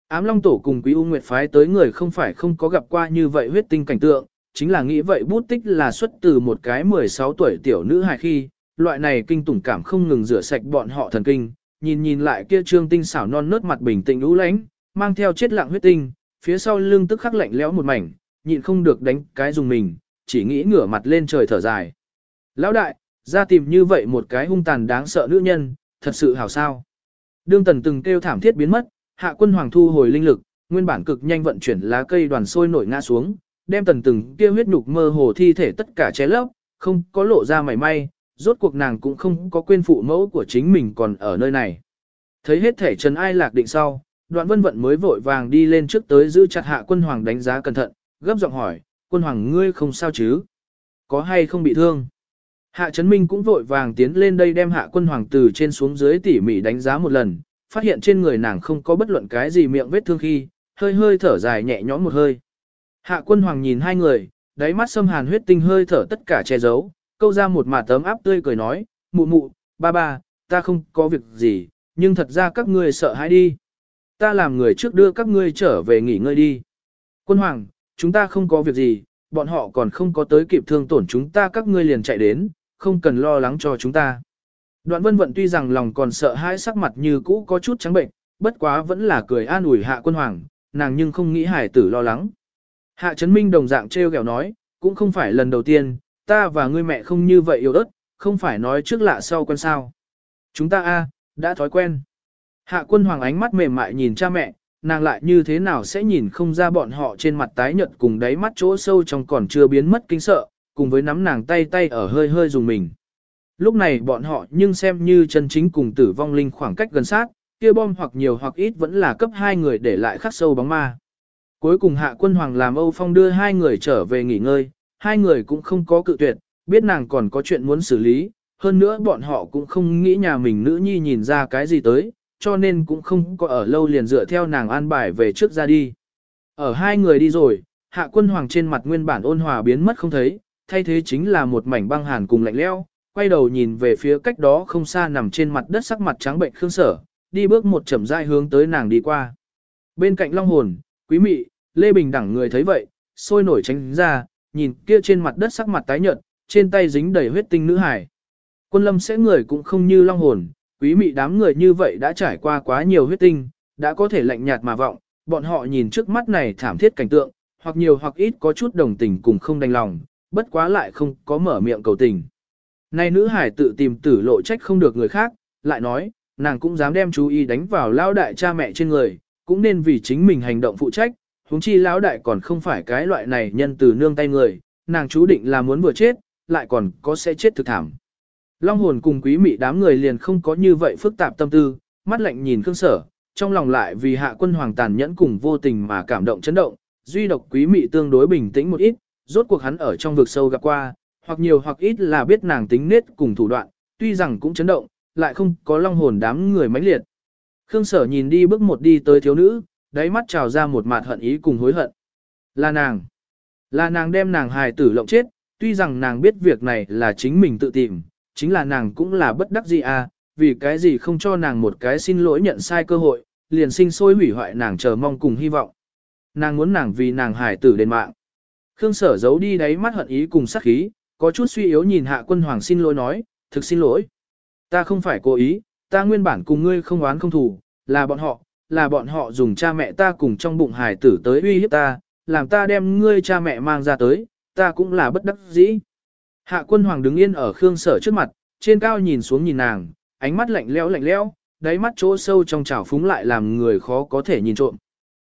A: Ám Long Tổ cùng Quý U Nguyệt phái tới người không phải không có gặp qua như vậy huyết tinh cảnh tượng, chính là nghĩ vậy bút tích là xuất từ một cái 16 tuổi tiểu nữ hài khi, loại này kinh tủng cảm không ngừng rửa sạch bọn họ thần kinh, nhìn nhìn lại kia trương tinh xảo non nớt mặt bình tĩnh ú lánh, mang theo chết lặng huyết tinh, phía sau lưng tức khắc lạnh lẽo một mảnh, nhịn không được đánh cái dùng mình, chỉ nghĩ ngửa mặt lên trời thở dài. Lão đại, ra tìm như vậy một cái hung tàn đáng sợ nữ nhân, thật sự hảo sao. Đương tần từng kêu thảm thiết biến mất, hạ quân hoàng thu hồi linh lực, nguyên bản cực nhanh vận chuyển lá cây đoàn sôi nổi ngã xuống, đem tần từng kia huyết nhục mơ hồ thi thể tất cả che lấp, không có lộ ra mảy may, rốt cuộc nàng cũng không có quên phụ mẫu của chính mình còn ở nơi này. Thấy hết thể Trần Ai lạc định sau, đoạn vân vận mới vội vàng đi lên trước tới giữ chặt hạ quân hoàng đánh giá cẩn thận, gấp giọng hỏi, quân hoàng ngươi không sao chứ? Có hay không bị thương? Hạ Trấn Minh cũng vội vàng tiến lên đây đem hạ quân hoàng từ trên xuống dưới tỉ mỉ đánh giá một lần, phát hiện trên người nàng không có bất luận cái gì miệng vết thương khi, hơi hơi thở dài nhẹ nhõm một hơi. Hạ quân hoàng nhìn hai người, đáy mắt xâm hàn huyết tinh hơi thở tất cả che giấu, câu ra một mà tấm áp tươi cười nói, mụ mụ, ba ba, ta không có việc gì, nhưng thật ra các ngươi sợ hãi đi. Ta làm người trước đưa các ngươi trở về nghỉ ngơi đi. Quân hoàng, chúng ta không có việc gì, bọn họ còn không có tới kịp thương tổn chúng ta các ngươi liền chạy đến, không cần lo lắng cho chúng ta. Đoạn vân vận tuy rằng lòng còn sợ hãi sắc mặt như cũ có chút trắng bệnh, bất quá vẫn là cười an ủi hạ quân hoàng, nàng nhưng không nghĩ hải tử lo lắng. Hạ Trấn Minh đồng dạng treo kẹo nói, cũng không phải lần đầu tiên, ta và ngươi mẹ không như vậy yêu ớt, không phải nói trước lạ sau quen sao. Chúng ta a đã thói quen. Hạ quân hoàng ánh mắt mềm mại nhìn cha mẹ, nàng lại như thế nào sẽ nhìn không ra bọn họ trên mặt tái nhợt cùng đáy mắt chỗ sâu trong còn chưa biến mất kinh sợ, cùng với nắm nàng tay tay ở hơi hơi dùng mình. Lúc này bọn họ nhưng xem như chân chính cùng tử vong linh khoảng cách gần sát, kia bom hoặc nhiều hoặc ít vẫn là cấp hai người để lại khắc sâu bóng ma. Cuối cùng hạ quân hoàng làm Âu Phong đưa hai người trở về nghỉ ngơi, hai người cũng không có cự tuyệt, biết nàng còn có chuyện muốn xử lý, hơn nữa bọn họ cũng không nghĩ nhà mình nữ nhi nhìn ra cái gì tới, cho nên cũng không có ở lâu liền dựa theo nàng an bài về trước ra đi. Ở hai người đi rồi, hạ quân hoàng trên mặt nguyên bản ôn hòa biến mất không thấy, thay thế chính là một mảnh băng hàn cùng lạnh lẽo, quay đầu nhìn về phía cách đó không xa nằm trên mặt đất sắc mặt trắng bệnh khương sở, đi bước một chậm rãi hướng tới nàng đi qua. Bên cạnh long hồn, quý mị, lê bình đẳng người thấy vậy, sôi nổi tránh ra, nhìn kia trên mặt đất sắc mặt tái nhợt, trên tay dính đầy huyết tinh nữ hải. Quân lâm sẽ người cũng không như long hồn, quý mị đám người như vậy đã trải qua quá nhiều huyết tinh, đã có thể lạnh nhạt mà vọng, bọn họ nhìn trước mắt này thảm thiết cảnh tượng, hoặc nhiều hoặc ít có chút đồng tình cùng không đành lòng, bất quá lại không có mở miệng cầu tình. Này nữ hải tự tìm tử lộ trách không được người khác, lại nói, nàng cũng dám đem chú ý đánh vào lao đại cha mẹ trên người, cũng nên vì chính mình hành động phụ trách, huống chi lão đại còn không phải cái loại này nhân từ nương tay người, nàng chú định là muốn vừa chết, lại còn có sẽ chết thực thảm. Long hồn cùng quý mị đám người liền không có như vậy phức tạp tâm tư, mắt lạnh nhìn khương sở, trong lòng lại vì hạ quân hoàng tàn nhẫn cùng vô tình mà cảm động chấn động, duy độc quý mị tương đối bình tĩnh một ít, rốt cuộc hắn ở trong vực sâu gặp qua, hoặc nhiều hoặc ít là biết nàng tính nết cùng thủ đoạn, tuy rằng cũng chấn động, lại không có long hồn đám người mãnh liệt. Khương sở nhìn đi bước một đi tới thiếu nữ, đáy mắt trào ra một mạt hận ý cùng hối hận. Là nàng. Là nàng đem nàng hài tử lộng chết, tuy rằng nàng biết việc này là chính mình tự tìm, chính là nàng cũng là bất đắc dĩ à, vì cái gì không cho nàng một cái xin lỗi nhận sai cơ hội, liền sinh sôi hủy hoại nàng chờ mong cùng hy vọng. Nàng muốn nàng vì nàng hài tử đền mạng. Khương sở giấu đi đáy mắt hận ý cùng sắc khí, có chút suy yếu nhìn hạ quân hoàng xin lỗi nói, thực xin lỗi. Ta không phải cố ý, ta nguyên bản cùng ngươi không oán không thù, là bọn họ, là bọn họ dùng cha mẹ ta cùng trong bụng hài tử tới uy hiếp ta, làm ta đem ngươi cha mẹ mang ra tới, ta cũng là bất đắc dĩ. Hạ quân hoàng đứng yên ở Khương sở trước mặt, trên cao nhìn xuống nhìn nàng, ánh mắt lạnh lẽo lạnh lẽo, đáy mắt chỗ sâu trong trào phúng lại làm người khó có thể nhìn trộm.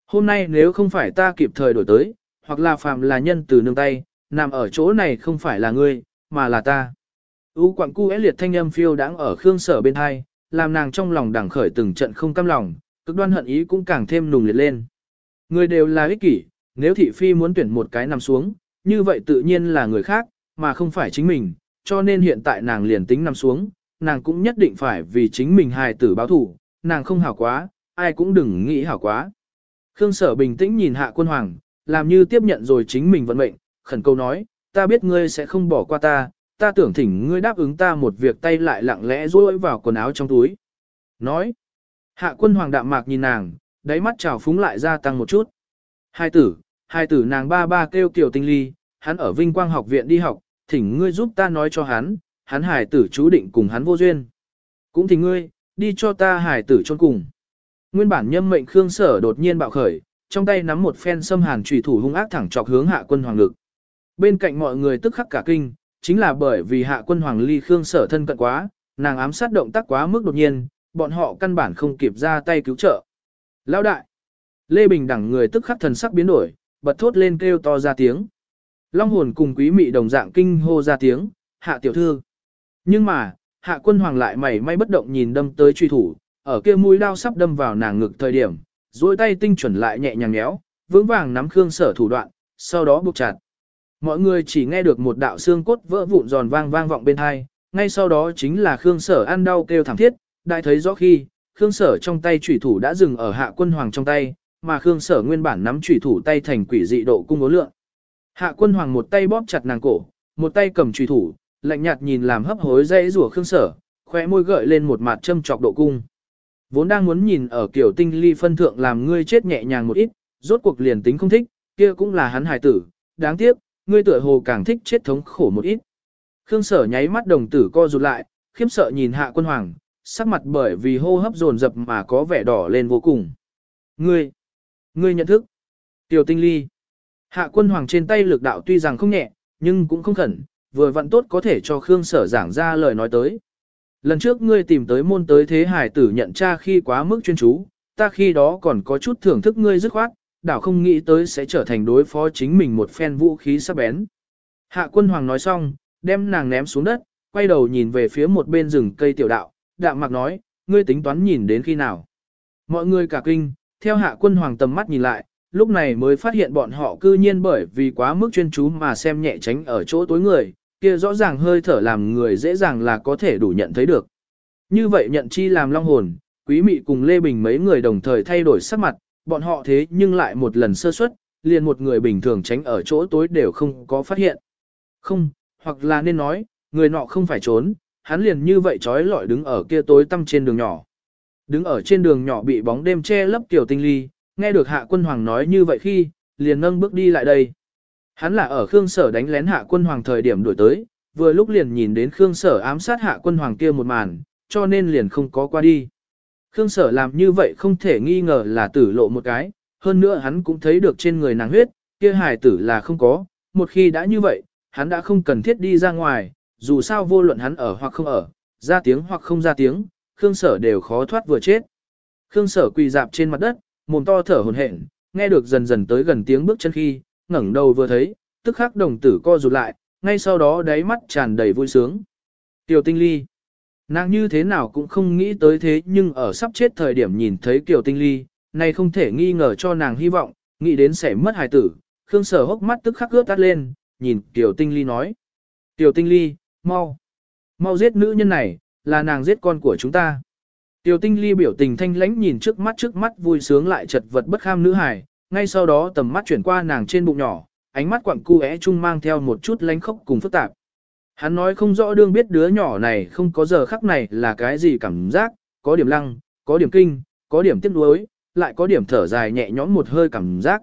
A: Hôm nay nếu không phải ta kịp thời đổi tới, hoặc là phàm là nhân từ nương tay, nằm ở chỗ này không phải là ngươi, mà là ta. U quặng cu liệt thanh âm phiêu đáng ở Khương sở bên hai, làm nàng trong lòng đẳng khởi từng trận không cam lòng, cực đoan hận ý cũng càng thêm nùng liệt lên. Người đều là ích kỷ, nếu thị phi muốn tuyển một cái nằm xuống, như vậy tự nhiên là người khác, mà không phải chính mình, cho nên hiện tại nàng liền tính nằm xuống, nàng cũng nhất định phải vì chính mình hài tử báo thủ, nàng không hảo quá, ai cũng đừng nghĩ hảo quá. Khương sở bình tĩnh nhìn hạ quân hoàng, làm như tiếp nhận rồi chính mình vận mệnh, khẩn cầu nói, ta biết ngươi sẽ không bỏ qua ta, ta tưởng thỉnh ngươi đáp ứng ta một việc tay lại lặng lẽ rối vào quần áo trong túi. Nói, hạ quân hoàng đạm mạc nhìn nàng, đáy mắt trào phúng lại gia tăng một chút. Hai tử, hai tử nàng ba ba kêu kiểu tinh ly, hắn ở vinh quang học viện đi học, thỉnh ngươi giúp ta nói cho hắn, hắn hải tử chú định cùng hắn vô duyên. Cũng thỉnh ngươi, đi cho ta hải tử chôn cùng. Nguyên bản nhâm mệnh Khương Sở đột nhiên bạo khởi, trong tay nắm một phen xâm hàn trùy thủ hung ác thẳng chọc hướng hạ quân hoàng lực. Bên cạnh mọi người tức khắc cả kinh, chính là bởi vì hạ quân hoàng ly Khương Sở thân cận quá, nàng ám sát động tác quá mức đột nhiên, bọn họ căn bản không kịp ra tay cứu trợ. Lão đại! Lê Bình đẳng người tức khắc thần sắc biến đổi, bật thốt lên kêu to ra tiếng. Long hồn cùng quý mị đồng dạng kinh hô ra tiếng, hạ tiểu thư. Nhưng mà, hạ quân hoàng lại mảy may bất động nhìn đâm tới truy thủ, ở kia mũi đao sắp đâm vào nàng ngực thời điểm, duỗi tay tinh chuẩn lại nhẹ nhàng nhéo, vững vàng nắm Khương Sở thủ đoạn, sau đó buộc chặt. Mọi người chỉ nghe được một đạo xương cốt vỡ vụn giòn vang vang vọng bên hai, ngay sau đó chính là Khương Sở ăn đau kêu thảm thiết, đại thấy rõ khi, Khương Sở trong tay chủy thủ đã dừng ở hạ quân hoàng trong tay, mà Khương Sở nguyên bản nắm chủy thủ tay thành quỷ dị độ cung ố lượng. Hạ quân hoàng một tay bóp chặt nàng cổ, một tay cầm chủy thủ, lạnh nhạt nhìn làm hấp hối dãy rủa Khương Sở, khóe môi gợi lên một mặt châm chọc độ cung. Vốn đang muốn nhìn ở kiểu tinh ly phân thượng làm ngươi chết nhẹ nhàng một ít, rốt cuộc liền tính không thích, kia cũng là hắn hài tử, đáng tiếc, ngươi tựa hồ càng thích chết thống khổ một ít. Khương sở nháy mắt đồng tử co rụt lại, khiếp sợ nhìn hạ quân hoàng, sắc mặt bởi vì hô hấp dồn dập mà có vẻ đỏ lên vô cùng. Ngươi, ngươi nhận thức. Tiểu tinh ly. Hạ quân hoàng trên tay lực đạo tuy rằng không nhẹ, nhưng cũng không khẩn, vừa vặn tốt có thể cho Khương sở giảng ra lời nói tới. Lần trước ngươi tìm tới môn tới thế hải tử nhận tra khi quá mức chuyên chú, ta khi đó còn có chút thưởng thức ngươi dứt khoát, đảo không nghĩ tới sẽ trở thành đối phó chính mình một phen vũ khí sắc bén. Hạ quân hoàng nói xong, đem nàng ném xuống đất, quay đầu nhìn về phía một bên rừng cây tiểu đạo, đạm mặc nói, ngươi tính toán nhìn đến khi nào. Mọi người cả kinh, theo hạ quân hoàng tầm mắt nhìn lại, lúc này mới phát hiện bọn họ cư nhiên bởi vì quá mức chuyên chú mà xem nhẹ tránh ở chỗ tối người, kia rõ ràng hơi thở làm người dễ dàng là có thể đủ nhận thấy được. Như vậy nhận chi làm long hồn, quý mị cùng Lê Bình mấy người đồng thời thay đổi sắc mặt, bọn họ thế nhưng lại một lần sơ suất, liền một người bình thường tránh ở chỗ tối đều không có phát hiện. Không, hoặc là nên nói, người nọ không phải trốn, hắn liền như vậy trói lọi đứng ở kia tối tăm trên đường nhỏ. Đứng ở trên đường nhỏ bị bóng đêm che lấp tiểu tinh ly, nghe được hạ quân hoàng nói như vậy khi, liền nâng bước đi lại đây. Hắn là ở Khương Sở đánh lén hạ quân hoàng thời điểm đuổi tới, vừa lúc liền nhìn đến Khương Sở ám sát hạ quân hoàng kia một màn, cho nên liền không có qua đi. Khương Sở làm như vậy không thể nghi ngờ là tử lộ một cái, hơn nữa hắn cũng thấy được trên người nàng huyết, kia hài tử là không có, một khi đã như vậy, hắn đã không cần thiết đi ra ngoài, dù sao vô luận hắn ở hoặc không ở, ra tiếng hoặc không ra tiếng, Khương Sở đều khó thoát vừa chết. Khương Sở quỳ dạp trên mặt đất, mồm to thở hổn hển, nghe được dần dần tới gần tiếng bước chân khi, ngẩng đầu vừa thấy, tức khắc đồng tử co rụt lại, ngay sau đó đáy mắt tràn đầy vui sướng. Tiểu Tinh Ly Nàng như thế nào cũng không nghĩ tới thế nhưng ở sắp chết thời điểm nhìn thấy Kiều Tinh Ly, này không thể nghi ngờ cho nàng hy vọng, nghĩ đến sẽ mất hài tử, Khương Sở hốc mắt tức khắc ướt tắt lên, nhìn Kiều Tinh Ly nói. Kiều Tinh Ly, mau, mau giết nữ nhân này, là nàng giết con của chúng ta. Tiểu Tinh Ly biểu tình thanh lãnh nhìn trước mắt trước mắt vui sướng lại chật vật bất kham nữ hài, ngay sau đó tầm mắt chuyển qua nàng trên bụng nhỏ, ánh mắt quặng cu é chung mang theo một chút lánh khốc cùng phức tạp. Hắn nói không rõ đương biết đứa nhỏ này không có giờ khắc này là cái gì cảm giác, có điểm lăng, có điểm kinh, có điểm tiếc nuối, lại có điểm thở dài nhẹ nhõm một hơi cảm giác.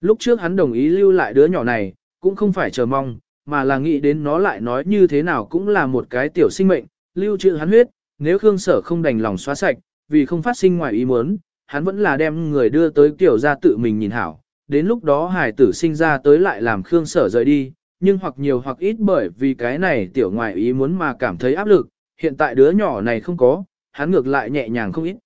A: Lúc trước hắn đồng ý lưu lại đứa nhỏ này, cũng không phải chờ mong, mà là nghĩ đến nó lại nói như thế nào cũng là một cái tiểu sinh mệnh, lưu trữ hắn huyết, nếu Khương Sở không đành lòng xóa sạch, vì không phát sinh ngoài ý muốn, hắn vẫn là đem người đưa tới tiểu ra tự mình nhìn hảo, đến lúc đó hài tử sinh ra tới lại làm Khương Sở rời đi, nhưng hoặc nhiều hoặc ít bởi vì cái này tiểu ngoại ý muốn mà cảm thấy áp lực, hiện tại đứa nhỏ này không có, hắn ngược lại nhẹ nhàng không ít.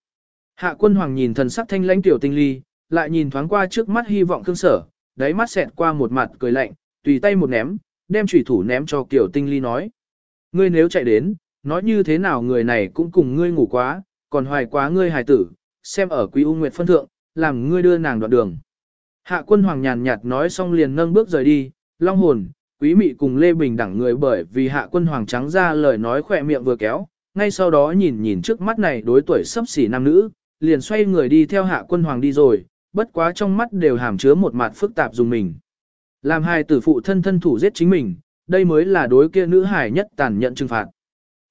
A: Hạ quân hoàng nhìn thần sắc thanh lãnh tiểu tinh ly, lại nhìn thoáng qua trước mắt hy vọng Khương Sở, đáy mắt xẹt qua một mặt cười lạnh, tùy tay một ném, đem chủy thủ ném cho tiểu tinh ly nói. Ngươi nếu chạy đến, nói như thế nào người này cũng cùng ngươi ngủ quá, còn hoài quá ngươi hài tử, xem ở quý u nguyệt phân thượng, làm ngươi đưa nàng đoạn đường. Hạ quân hoàng nhàn nhạt nói xong liền nâng bước rời đi, long hồn, quý mị cùng Lê Bình đẳng người bởi vì hạ quân hoàng trắng ra lời nói khỏe miệng vừa kéo, ngay sau đó nhìn nhìn trước mắt này đối tuổi sắp xỉ nam nữ, liền xoay người đi theo hạ quân hoàng đi rồi, bất quá trong mắt đều hàm chứa một mặt phức tạp dùng mình. Làm hai tử phụ thân thân thủ giết chính mình, đây mới là đối kia nữ hài nhất tàn nhẫn trừng phạt.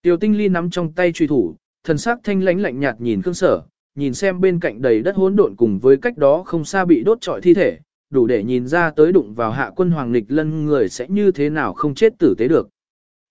A: Tiêu tinh ly nắm trong tay truy thủ, thần sắc thanh lãnh lạnh nhạt nhìn Khương Sở, nhìn xem bên cạnh đầy đất hỗn độn cùng với cách đó không xa bị đốt trọi thi thể, đủ để nhìn ra tới đụng vào hạ quân hoàng lịch lân người sẽ như thế nào không chết tử tế được.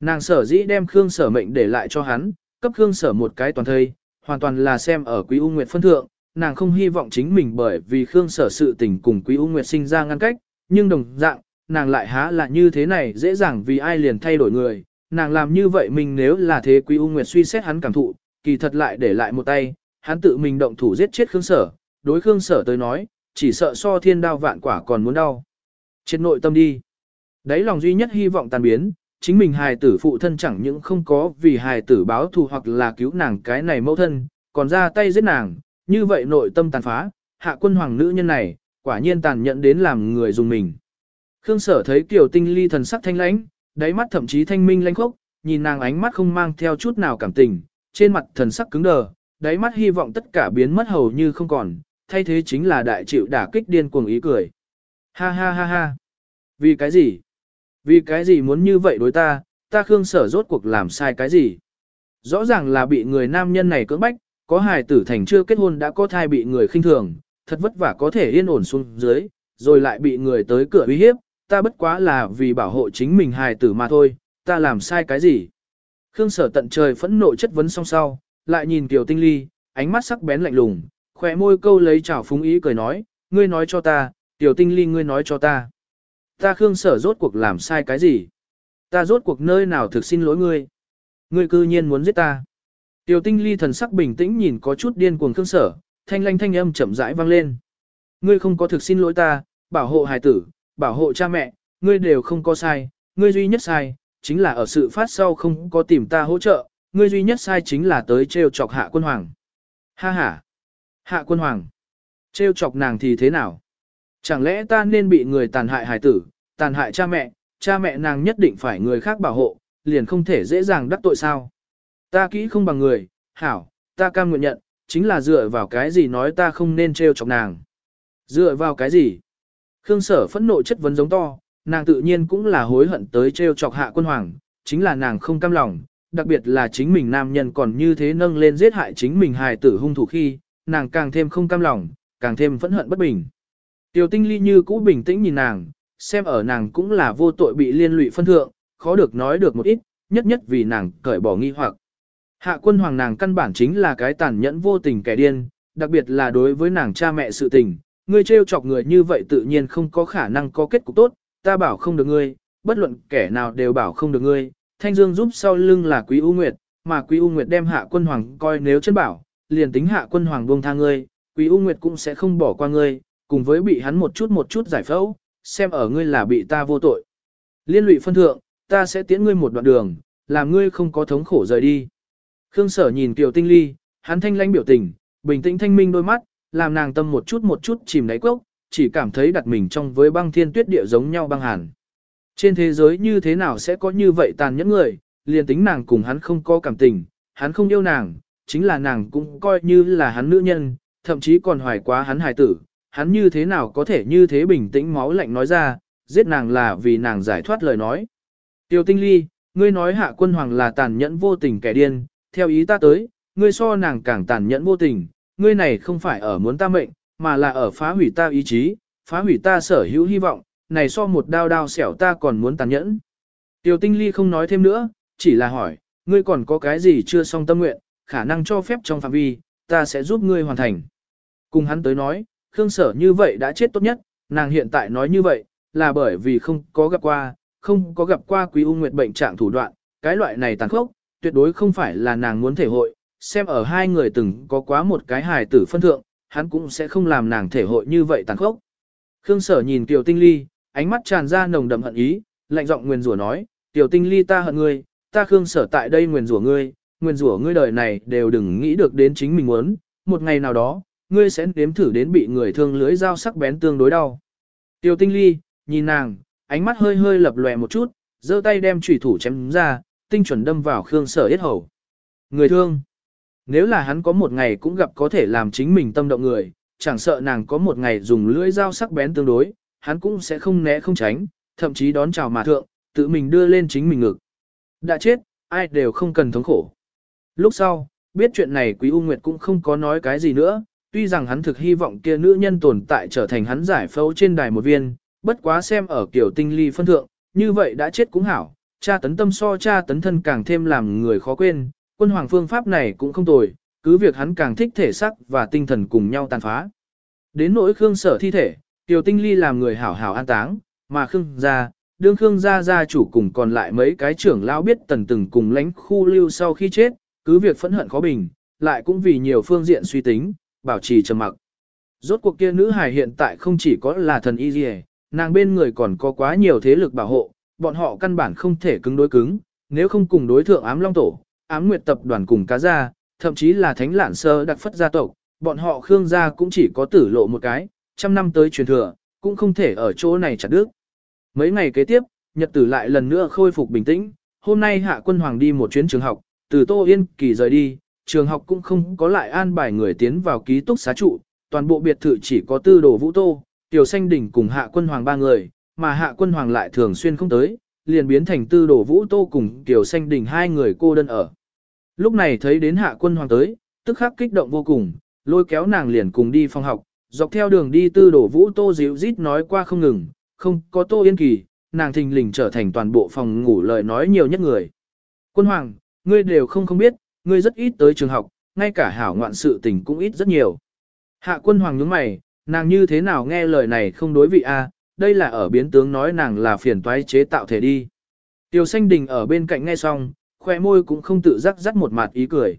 A: Nàng sở dĩ đem Khương Sở mệnh để lại cho hắn, cấp Khương Sở một cái toàn thây, hoàn toàn là xem ở Quý U Nguyệt phân thượng, nàng không hy vọng chính mình bởi vì Khương Sở sự tình cùng Quý U Nguyệt sinh ra ngăn cách, nhưng đồng dạng, nàng lại há là như thế này dễ dàng vì ai liền thay đổi người, nàng làm như vậy mình nếu là thế Quý U Nguyệt suy xét hắn cảm thụ, kỳ thật lại để lại một tay, hắn tự mình động thủ giết chết Khương Sở, đối Khương Sở tới nói, chỉ sợ so thiên đao vạn quả còn muốn đau. triệt nội tâm đi. Đấy lòng duy nhất hy vọng tan biến, chính mình hài tử phụ thân chẳng những không có vì hài tử báo thù hoặc là cứu nàng cái này mẫu thân, còn ra tay giết nàng, như vậy nội tâm tàn phá, hạ quân hoàng nữ nhân này, quả nhiên tàn nhẫn đến làm người dùng mình. Khương sở thấy Kiều Tinh Ly thần sắc thanh lãnh, đáy mắt thậm chí thanh minh lãnh khốc, nhìn nàng ánh mắt không mang theo chút nào cảm tình, trên mặt thần sắc cứng đờ, đáy mắt hy vọng tất cả biến mất hầu như không còn, thay thế chính là đại chịu đả kích điên cuồng ý cười. Ha ha ha ha. Vì cái gì? Vì cái gì muốn như vậy đối ta, ta Khương sở rốt cuộc làm sai cái gì? Rõ ràng là bị người nam nhân này cưỡng bách, có hài tử thành chưa kết hôn đã có thai bị người khinh thường, thật vất vả có thể yên ổn xuống dưới, rồi lại bị người tới cửa uy hiếp, ta bất quá là vì bảo hộ chính mình hài tử mà thôi, ta làm sai cái gì? Khương sở tận trời phẫn nộ chất vấn song sau, lại nhìn Kiều Tinh Ly, ánh mắt sắc bén lạnh lùng, khỏe môi câu lấy chảo phúng ý cười nói, ngươi nói cho ta, tiểu Tinh Ly ngươi nói cho ta. Ta Khương sở rốt cuộc làm sai cái gì? Ta rốt cuộc nơi nào thực xin lỗi ngươi? Ngươi cư nhiên muốn giết ta. Tiểu tinh ly thần sắc bình tĩnh nhìn có chút điên cuồng khương sở, thanh lanh thanh âm chậm rãi vang lên. Ngươi không có thực xin lỗi ta, bảo hộ hài tử, bảo hộ cha mẹ, ngươi đều không có sai, ngươi duy nhất sai, chính là ở sự phát sau không có tìm ta hỗ trợ, ngươi duy nhất sai chính là tới trêu chọc hạ quân hoàng. Ha ha! Hạ quân hoàng! Trêu chọc nàng thì thế nào? Chẳng lẽ ta nên bị người tàn hại hài tử, tàn hại cha mẹ, cha mẹ nàng nhất định phải người khác bảo hộ, liền không thể dễ dàng đắc tội sao? Ta kỹ không bằng người, hảo, ta cam nguyện nhận, chính là dựa vào cái gì nói ta không nên trêu chọc nàng. Dựa vào cái gì? Khương sở phẫn nộ chất vấn giống to, nàng tự nhiên cũng là hối hận tới trêu chọc hạ quân hoàng, chính là nàng không cam lòng, đặc biệt là chính mình nam nhân còn như thế nâng lên giết hại chính mình hài tử hung thủ khi, nàng càng thêm không cam lòng, càng thêm phẫn hận bất bình. Tiểu tinh ly như cũ bình tĩnh nhìn nàng, xem ở nàng cũng là vô tội bị liên lụy phân thượng, khó được nói được một ít, nhất nhất vì nàng cởi bỏ nghi hoặc. Hạ quân hoàng nàng căn bản chính là cái tàn nhẫn vô tình kẻ điên, đặc biệt là đối với nàng cha mẹ sự tình, ngươi trêu chọc người như vậy tự nhiên không có khả năng có kết cục tốt, ta bảo không được ngươi, bất luận kẻ nào đều bảo không được ngươi, thanh dương giúp sau lưng là quý u nguyệt, mà quý u nguyệt đem hạ quân hoàng coi nếu chân bảo, liền tính hạ quân hoàng buông tha ngươi, quý u nguyệt cũng sẽ không bỏ qua ngươi, cùng với bị hắn một chút một chút giải phẫu, xem ở ngươi là bị ta vô tội. Liên lụy phân thượng, ta sẽ tiễn ngươi một đoạn đường, làm ngươi không có thống khổ rời đi. Khương sở nhìn Kiều Tinh Ly, hắn thanh lãnh biểu tình, bình tĩnh thanh minh đôi mắt, làm nàng tâm một chút một chút chìm đáy cốc, chỉ cảm thấy đặt mình trong với băng thiên tuyết địa giống nhau băng hàn. Trên thế giới như thế nào sẽ có như vậy tàn nhẫn người, liền tính nàng cùng hắn không có cảm tình, hắn không yêu nàng, chính là nàng cũng coi như là hắn nữ nhân, thậm chí còn hoài quá hắn hài tử, hắn như thế nào có thể như thế bình tĩnh máu lạnh nói ra, giết nàng là vì nàng giải thoát lời nói. Tiêu tinh ly, ngươi nói hạ quân hoàng là tàn nhẫn vô tình kẻ điên, theo ý ta tới, ngươi so nàng càng tàn nhẫn vô tình, ngươi này không phải ở muốn ta mệnh, mà là ở phá hủy ta ý chí, phá hủy ta sở hữu hy vọng, này so một đao đao xẻo ta còn muốn tàn nhẫn. Tiêu tinh ly không nói thêm nữa, chỉ là hỏi, ngươi còn có cái gì chưa xong tâm nguyện, khả năng cho phép trong phạm vi, ta sẽ giúp ngươi hoàn thành. Cùng hắn tới nói, Khương sở như vậy đã chết tốt nhất, nàng hiện tại nói như vậy, là bởi vì không có gặp qua, không có gặp qua quý u nguyệt bệnh trạng thủ đoạn, cái loại này tàn khốc, tuyệt đối không phải là nàng muốn thể hội, xem ở hai người từng có quá một cái hài tử phân thượng, hắn cũng sẽ không làm nàng thể hội như vậy tàn khốc. Khương sở nhìn tiểu Tinh Ly, ánh mắt tràn ra nồng đậm hận ý, lạnh giọng nguyền rủa nói, tiểu Tinh Ly ta hận ngươi, ta Khương sở tại đây nguyền rủa ngươi, nguyền rủa ngươi đời này đều đừng nghĩ được đến chính mình muốn, một ngày nào đó, ngươi sẽ nếm thử đến bị người thương lưới dao sắc bén tương đối đau. Tiêu Tinh Ly, nhìn nàng, ánh mắt hơi hơi lập lòe một chút, giơ tay đem chủy thủ chém ra, tinh chuẩn đâm vào Khương Sở Yết hầu. Người thương. Nếu là hắn có một ngày cũng gặp có thể làm chính mình tâm động người, chẳng sợ nàng có một ngày dùng lưỡi dao sắc bén tương đối, hắn cũng sẽ không né không tránh, thậm chí đón chào mà thượng, tự mình đưa lên chính mình ngực. Đã chết, ai đều không cần thống khổ. Lúc sau, biết chuyện này Quý U Nguyệt cũng không có nói cái gì nữa, tuy rằng hắn thực hy vọng kia nữ nhân tồn tại trở thành hắn giải phẫu trên đài một viên, bất quá xem ở kiểu tinh ly phân thượng, như vậy đã chết cũng hảo, cha tấn tâm so cha tấn thân càng thêm làm người khó quên, quân hoàng phương pháp này cũng không tồi, cứ việc hắn càng thích thể sắc và tinh thần cùng nhau tàn phá. Đến nỗi Khương sở thi thể, Tiểu Tinh Ly làm người hảo hảo an táng, mà Khương gia, đương Khương gia gia chủ cùng còn lại mấy cái trưởng lão biết tần từng cùng lãnh khu lưu sau khi chết, cứ việc phẫn hận khó bình, lại cũng vì nhiều phương diện suy tính, bảo trì trầm mặc. Rốt cuộc kia nữ hài hiện tại không chỉ có là thần y gì, nàng bên người còn có quá nhiều thế lực bảo hộ, bọn họ căn bản không thể cứng đối cứng, nếu không cùng đối thượng ám long tổ, ám nguyệt tập đoàn cùng cá gia, thậm chí là thánh lản sơ đặc phất gia tộc, bọn họ khương gia cũng chỉ có tử lộ một cái, trăm năm tới truyền thừa, cũng không thể ở chỗ này chặt đứt. Mấy ngày kế tiếp, nhật tử lại lần nữa khôi phục bình tĩnh, hôm nay hạ quân hoàng đi một chuyến trường học, từ Tô Yên Kỳ rời đi, trường học cũng không có lại an bài người tiến vào ký túc xá trụ, toàn bộ biệt thự chỉ có tư đồ vũ tô, tiểu xanh đỉnh cùng hạ quân hoàng ba người, mà hạ quân hoàng lại thường xuyên không tới, liền biến thành tư đồ vũ tô cùng tiểu xanh đỉnh hai người cô đơn ở. Lúc này thấy đến hạ quân hoàng tới, tức khắc kích động vô cùng, lôi kéo nàng liền cùng đi phòng học, dọc theo đường đi tư đồ vũ tô dịu rít nói qua không ngừng, không có tô yên kỳ, nàng thình lình trở thành toàn bộ phòng ngủ lời nói nhiều nhất người. Quân hoàng, ngươi đều không không biết, ngươi rất ít tới trường học, ngay cả hảo ngoạn sự tình cũng ít rất nhiều. Hạ quân hoàng nhướng mày, nàng như thế nào nghe lời này không đối vị a? đây là ở biến tướng nói nàng là phiền toái chế tạo thể đi. Tiêu xanh đình ở bên cạnh nghe xong, khoe môi cũng không tự giác dắt một mặt ý cười.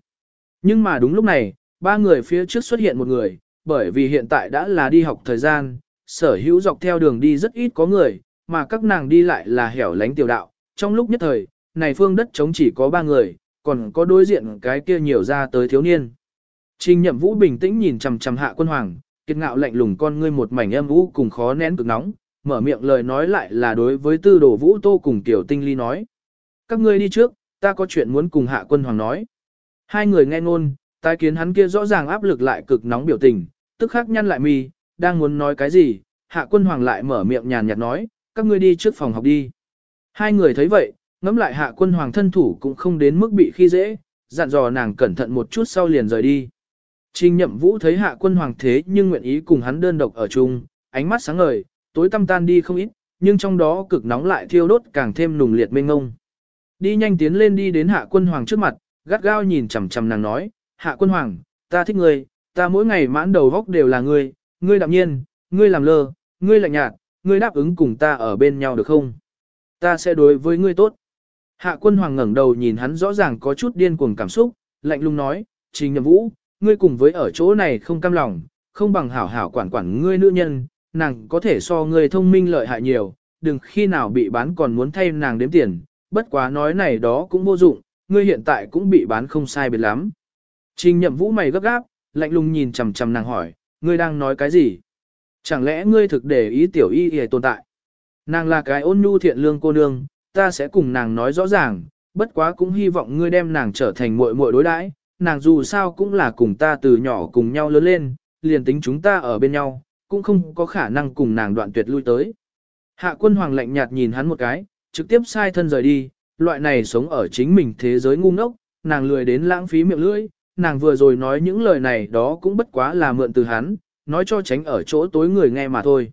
A: Nhưng mà đúng lúc này, ba người phía trước xuất hiện một người, bởi vì hiện tại đã là đi học thời gian, sở hữu dọc theo đường đi rất ít có người, mà các nàng đi lại là hẻo lánh tiểu đạo. Trong lúc nhất thời, này phương đất trống chỉ có ba người, còn có đối diện cái kia nhiều ra tới thiếu niên. Trình nhậm vũ bình tĩnh nhìn chằm chằm hạ quân hoàng, kiệt ngạo lạnh lùng con ngươi một mảnh âm vũ cùng khó nén cực nóng, mở miệng lời nói lại là đối với tư đồ vũ tô cùng tiểu tinh ly nói. Các ngươi đi trước, ta có chuyện muốn cùng hạ quân hoàng nói. Hai người nghe ngôn, tai kiến hắn kia rõ ràng áp lực lại cực nóng biểu tình, tức khắc nhăn lại mi, đang muốn nói cái gì, hạ quân hoàng lại mở miệng nhàn nhạt nói, các ngươi đi trước phòng học đi. Hai người thấy vậy, ngẫm lại hạ quân hoàng thân thủ cũng không đến mức bị khi dễ, dặn dò nàng cẩn thận một chút sau liền rời đi. Trình nhậm vũ thấy hạ quân hoàng thế nhưng nguyện ý cùng hắn đơn độc ở chung, ánh mắt sáng ngời, tối tăm tan đi không ít, nhưng trong đó cực nóng lại thiêu đốt càng thêm nùng liệt mênh ngông. Đi nhanh tiến lên đi đến hạ quân hoàng trước mặt, gắt gao nhìn chằm chằm nàng nói, hạ quân hoàng, ta thích ngươi, ta mỗi ngày mãn đầu góc đều là ngươi, ngươi đạm nhiên, ngươi làm lơ, ngươi lạnh nhạt, ngươi đáp ứng cùng ta ở bên nhau được không? Ta sẽ đối với ngươi tốt. Hạ quân hoàng ngẩng đầu nhìn hắn rõ ràng có chút điên cuồng cảm xúc, lạnh lùng nói, trình nhậm vũ, ngươi cùng với ở chỗ này không cam lòng, không bằng hảo hảo quản quản ngươi nữ nhân, nàng có thể so ngươi thông minh lợi hại nhiều, đừng khi nào bị bán còn muốn thay nàng đếm tiền, bất quá nói này đó cũng vô dụng, ngươi hiện tại cũng bị bán không sai biệt lắm. Trình nhậm vũ mày gấp gáp, lạnh lùng nhìn chằm chằm nàng hỏi, ngươi đang nói cái gì? Chẳng lẽ ngươi thực để ý tiểu y y tồn tại? Nàng là cái ôn nhu thiện lương cô nương, ta sẽ cùng nàng nói rõ ràng, bất quá cũng hy vọng ngươi đem nàng trở thành muội muội đối đãi, nàng dù sao cũng là cùng ta từ nhỏ cùng nhau lớn lên, liền tính chúng ta ở bên nhau, cũng không có khả năng cùng nàng đoạn tuyệt lui tới. Hạ quân hoàng lạnh nhạt nhìn hắn một cái, trực tiếp sai thân rời đi, loại này sống ở chính mình thế giới ngu ngốc, nàng lười đến lãng phí miệng lưỡi, nàng vừa rồi nói những lời này đó cũng bất quá là mượn từ hắn, nói cho tránh ở chỗ tối người nghe mà thôi.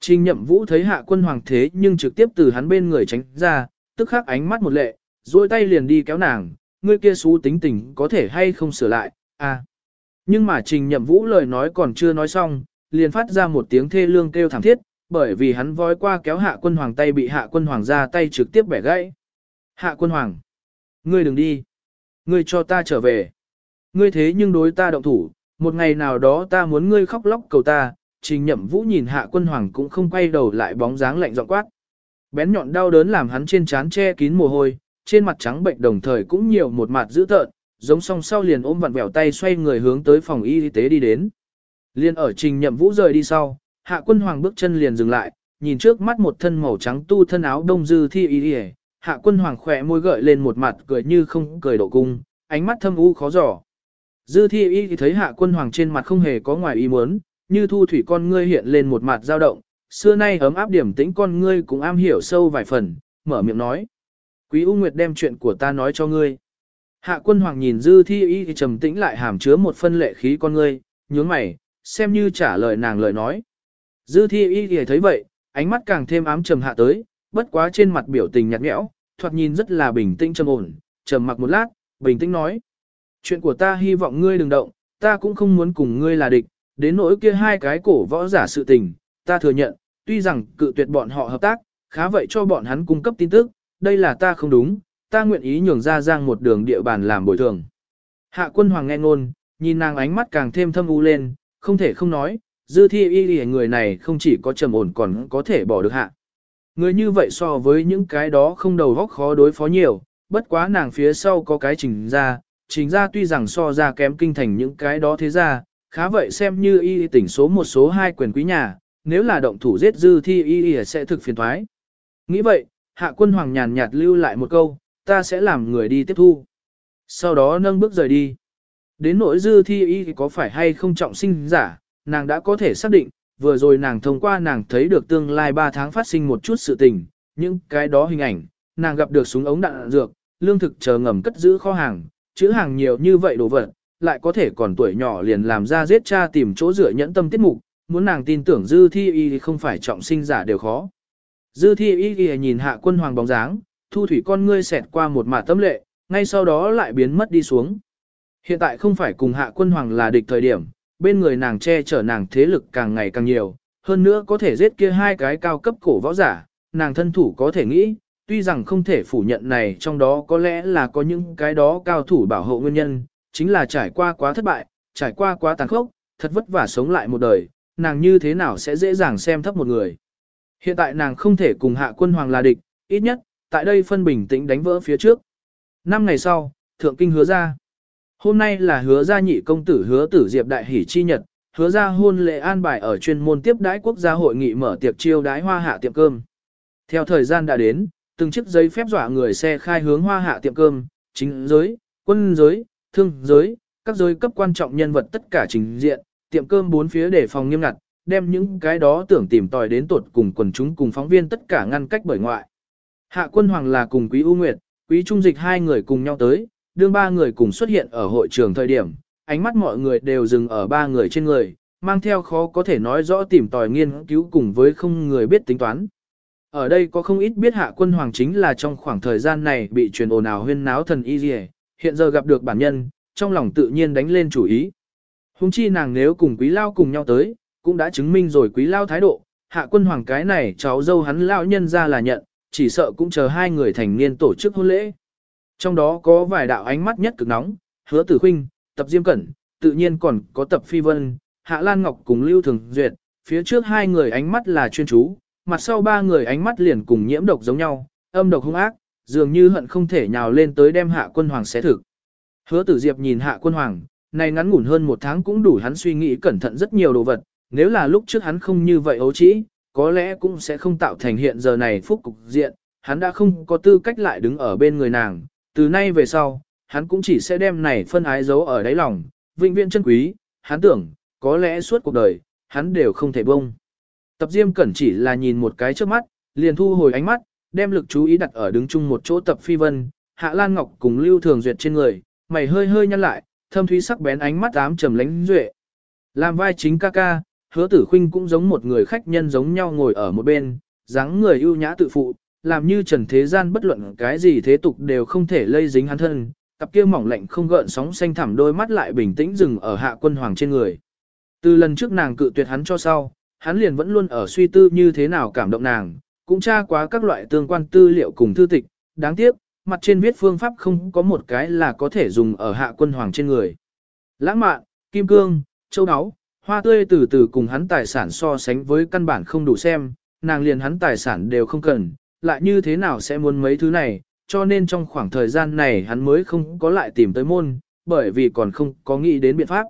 A: Trình nhậm vũ thấy hạ quân hoàng thế nhưng trực tiếp từ hắn bên người tránh ra, tức khắc ánh mắt một lệ, duỗi tay liền đi kéo nàng, ngươi kia xú tính tình có thể hay không sửa lại, à. Nhưng mà trình nhậm vũ lời nói còn chưa nói xong, liền phát ra một tiếng thê lương kêu thảm thiết, bởi vì hắn voi qua kéo hạ quân hoàng tay bị hạ quân hoàng ra tay trực tiếp bẻ gãy. Hạ quân hoàng, ngươi đừng đi, ngươi cho ta trở về. Ngươi thế nhưng đối ta động thủ, một ngày nào đó ta muốn ngươi khóc lóc cầu ta, trình nhậm vũ nhìn hạ quân hoàng cũng không quay đầu lại bóng dáng lạnh giọng quát. Bén nhọn đau đớn làm hắn trên trán che kín mồ hôi, trên mặt trắng bệnh đồng thời cũng nhiều một mặt dữ tợn, giống song sau liền ôm vặn vẹo tay xoay người hướng tới phòng y tế đi đến. Liên ở trình nhậm vũ rời đi sau, hạ quân hoàng bước chân liền dừng lại, nhìn trước mắt một thân màu trắng tu thân áo đông dư thi y Y, hạ quân hoàng khỏe môi gợi lên một mặt cười như không cười độ cung, ánh mắt thâm u khó giỏ. Dư thi y thì thấy hạ quân hoàng trên mặt không hề có ngoài ý muốn, như thu thủy con ngươi hiện lên một mặt dao động, xưa nay ấm áp điểm tĩnh con ngươi cũng am hiểu sâu vài phần, mở miệng nói. Quý U Nguyệt đem chuyện của ta nói cho ngươi. Hạ quân hoàng nhìn dư thi y trầm tĩnh lại hàm chứa một phân lệ khí con ngươi, nhướng mày, xem như trả lời nàng lời nói. Dư thi y thì thấy vậy, ánh mắt càng thêm ám trầm hạ tới, bất quá trên mặt biểu tình nhạt nhẽo, thoạt nhìn rất là bình tĩnh trầm ổn, trầm mặc một lát, bình tĩnh nói. Chuyện của ta hy vọng ngươi đừng động, ta cũng không muốn cùng ngươi là địch, đến nỗi kia hai cái cổ võ giả sự tình, ta thừa nhận, tuy rằng cự tuyệt bọn họ hợp tác, khá vậy cho bọn hắn cung cấp tin tức, đây là ta không đúng, ta nguyện ý nhường ra giang một đường địa bàn làm bồi thường. Hạ quân hoàng nghe ngôn, nhìn nàng ánh mắt càng thêm thâm u lên, không thể không nói, dư thi y y người này không chỉ có trầm ổn còn có thể bỏ được hạ. Người như vậy so với những cái đó không đầu góc khó đối phó nhiều, bất quá nàng phía sau có cái trình ra, trình ra tuy rằng so ra kém kinh thành những cái đó thế ra, khá vậy xem như y tỉnh số một số hai quyền quý nhà, nếu là động thủ giết dư thi y y sẽ thực phiền thoái. Nghĩ vậy, hạ quân hoàng nhàn nhạt lưu lại một câu, ta sẽ làm người đi tiếp thu. Sau đó nâng bước rời đi. Đến nỗi dư thi y có phải hay không trọng sinh giả, nàng đã có thể xác định, vừa rồi nàng thông qua nàng thấy được tương lai 3 tháng phát sinh một chút sự tình, những cái đó hình ảnh, nàng gặp được súng ống đạn dược, lương thực chờ ngầm cất giữ kho hàng, chữ hàng nhiều như vậy đồ vật, lại có thể còn tuổi nhỏ liền làm ra giết cha tìm chỗ rửa nhẫn tâm tiết mục, muốn nàng tin tưởng dư thi y không phải trọng sinh giả đều khó. Dư thi y y nhìn hạ quân hoàng bóng dáng, thu thủy con ngươi xẹt qua một mả tâm lệ, ngay sau đó lại biến mất đi xuống. Hiện tại không phải cùng hạ quân hoàng là địch thời điểm, bên người nàng che chở nàng thế lực càng ngày càng nhiều, hơn nữa có thể giết kia hai cái cao cấp cổ võ giả, nàng thân thủ có thể nghĩ, tuy rằng không thể phủ nhận này trong đó có lẽ là có những cái đó cao thủ bảo hộ nguyên nhân, chính là trải qua quá thất bại, trải qua quá tàn khốc, thật vất vả sống lại một đời, nàng như thế nào sẽ dễ dàng xem thấp một người. Hiện tại nàng không thể cùng hạ quân hoàng là địch, ít nhất, tại đây phân bình tĩnh đánh vỡ phía trước. Năm ngày sau, thượng kinh hứa ra. Hôm nay là hứa gia nhị công tử hứa tử diệp đại hỷ chi nhật, hứa ra hôn lễ an bài ở chuyên môn tiếp đái quốc gia hội nghị mở tiệc chiêu đái hoa hạ tiệm cơm. Theo thời gian đã đến, từng chiếc giấy phép dọa người xe khai hướng hoa hạ tiệm cơm, chính giới, quân giới, thương giới, các giới cấp quan trọng nhân vật tất cả trình diện, tiệm cơm bốn phía để phòng nghiêm ngặt, đem những cái đó tưởng tìm tòi đến tột cùng quần chúng cùng phóng viên tất cả ngăn cách bởi ngoại. Hạ quân hoàng là cùng quý U Nguyệt, quý trung dịch hai người cùng nhau tới, đương ba người cùng xuất hiện ở hội trường thời điểm, ánh mắt mọi người đều dừng ở ba người trên người, mang theo khó có thể nói rõ tìm tòi nghiên cứu cùng với không người biết tính toán. Ở đây có không ít biết hạ quân hoàng chính là trong khoảng thời gian này bị truyền ồn ào huyên náo thần y dì hiện giờ gặp được bản nhân, trong lòng tự nhiên đánh lên chủ ý. Hùng chi nàng nếu cùng quý lao cùng nhau tới, cũng đã chứng minh rồi quý lao thái độ, hạ quân hoàng cái này cháu dâu hắn lao nhân ra là nhận, chỉ sợ cũng chờ hai người thành niên tổ chức hôn lễ. Trong đó có vài đạo ánh mắt nhất cực nóng, hứa tử khinh, tập diêm cẩn, tự nhiên còn có tập phi vân, hạ lan ngọc cùng lưu thường duyệt, phía trước hai người ánh mắt là chuyên chú, mặt sau ba người ánh mắt liền cùng nhiễm độc giống nhau, âm độc hung ác, dường như hận không thể nhào lên tới đem hạ quân hoàng xé thực. Hứa tử diệp nhìn hạ quân hoàng, này ngắn ngủn hơn một tháng cũng đủ hắn suy nghĩ cẩn thận rất nhiều đồ vật, nếu là lúc trước hắn không như vậy ấu trĩ, có lẽ cũng sẽ không tạo thành hiện giờ này phúc cục diện, hắn đã không có tư cách lại đứng ở bên người nàng, từ nay về sau, hắn cũng chỉ sẽ đem này phân ái giấu ở đáy lòng, vĩnh viễn chân quý, hắn tưởng, có lẽ suốt cuộc đời, hắn đều không thể bông. Tập Diêm Cẩn chỉ là nhìn một cái trước mắt, liền thu hồi ánh mắt, đem lực chú ý đặt ở đứng chung một chỗ Tập Phi Vân, Hạ Lan Ngọc cùng Lưu Thường Duyệt trên người, mày hơi hơi nhăn lại, thâm thúy sắc bén ánh mắt ám trầm lánh duệ. Làm vai chính ca ca, hứa tử khinh cũng giống một người khách nhân giống nhau ngồi ở một bên, dáng người ưu nhã tự phụ, làm như trần thế gian bất luận cái gì thế tục đều không thể lây dính hắn thân, cặp kia mỏng lạnh không gợn sóng xanh thẳm đôi mắt lại bình tĩnh dừng ở hạ quân hoàng trên người. Từ lần trước nàng cự tuyệt hắn cho sau, hắn liền vẫn luôn ở suy tư như thế nào cảm động nàng, cũng tra quá các loại tương quan tư liệu cùng thư tịch, đáng tiếc, mặt trên viết phương pháp không có một cái là có thể dùng ở hạ quân hoàng trên người. Lãng mạn, kim cương, châu áo, hoa tươi từ từ cùng hắn tài sản so sánh với căn bản không đủ xem, nàng liền hắn tài sản đều không cần, lại như thế nào sẽ muốn mấy thứ này, cho nên trong khoảng thời gian này hắn mới không có lại tìm tới môn, bởi vì còn không có nghĩ đến biện pháp.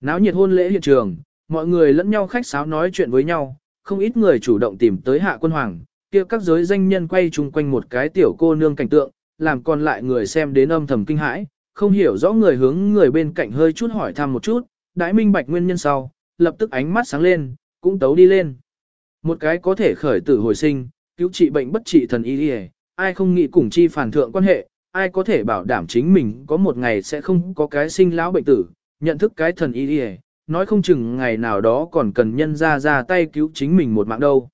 A: Náo nhiệt hôn lễ hiện trường, mọi người lẫn nhau khách sáo nói chuyện với nhau, không ít người chủ động tìm tới hạ quân hoàng, kia các giới danh nhân quay chung quanh một cái tiểu cô nương cảnh tượng, làm còn lại người xem đến âm thầm kinh hãi, không hiểu rõ người hướng người bên cạnh hơi chút hỏi thăm một chút, đại minh bạch nguyên nhân sau, lập tức ánh mắt sáng lên, cũng tấu đi lên. Một cái có thể khởi tử hồi sinh, cứu trị bệnh bất trị thần y đi ai không nghĩ cùng chi phản thượng quan hệ, ai có thể bảo đảm chính mình có một ngày sẽ không có cái sinh lão bệnh tử, nhận thức cái thần y đi nói không chừng ngày nào đó còn cần nhân ra ra tay cứu chính mình một mạng đâu.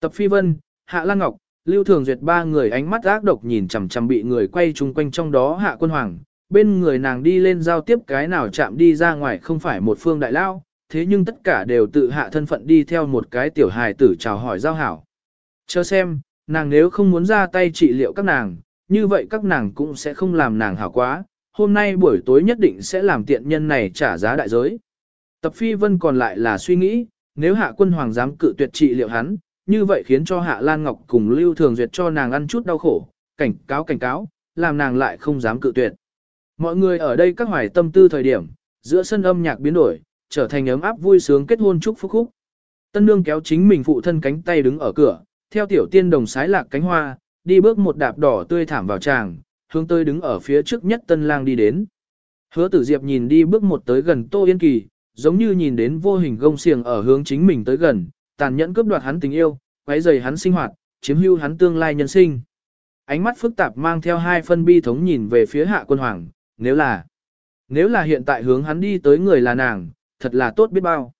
A: Tập Phi Vân, Hạ Lan Ngọc, Lưu Thường Duyệt ba người ánh mắt ác độc nhìn chằm chằm bị người quay chung quanh trong đó Hạ Quân Hoàng, bên người nàng đi lên giao tiếp cái nào chạm đi ra ngoài không phải một phương đại lao, thế nhưng tất cả đều tự hạ thân phận đi theo một cái tiểu hài tử chào hỏi giao hảo. Chờ xem, nàng nếu không muốn ra tay trị liệu các nàng, như vậy các nàng cũng sẽ không làm nàng hảo quá, hôm nay buổi tối nhất định sẽ làm tiện nhân này trả giá đại giới. Tập phi vân còn lại là suy nghĩ, nếu hạ quân hoàng dám cự tuyệt trị liệu hắn, như vậy khiến cho hạ Lan Ngọc cùng Lưu Thường Duyệt cho nàng ăn chút đau khổ, cảnh cáo cảnh cáo, làm nàng lại không dám cự tuyệt. Mọi người ở đây các hoài tâm tư thời điểm, giữa sân âm nhạc biến đổi, trở thành ấm áp vui sướng kết hôn chúc phúc khúc. Tân nương kéo chính mình phụ thân cánh tay đứng ở cửa, theo tiểu tiên đồng sái lạc cánh hoa, đi bước một đạp đỏ tươi thảm vào tràng, hướng tới đứng ở phía trước nhất tân lang đi đến. Hứa tử diệp nhìn đi bước một tới gần Tô Yên Kỳ, giống như nhìn đến vô hình gông xiềng ở hướng chính mình tới gần, tàn nhẫn cướp đoạt hắn tình yêu, quấy rầy hắn sinh hoạt, chiếm hưu hắn tương lai nhân sinh. Ánh mắt phức tạp mang theo hai phân bi thống nhìn về phía hạ quân hoàng, nếu là, nếu là hiện tại hướng hắn đi tới người là nàng, thật là tốt biết bao.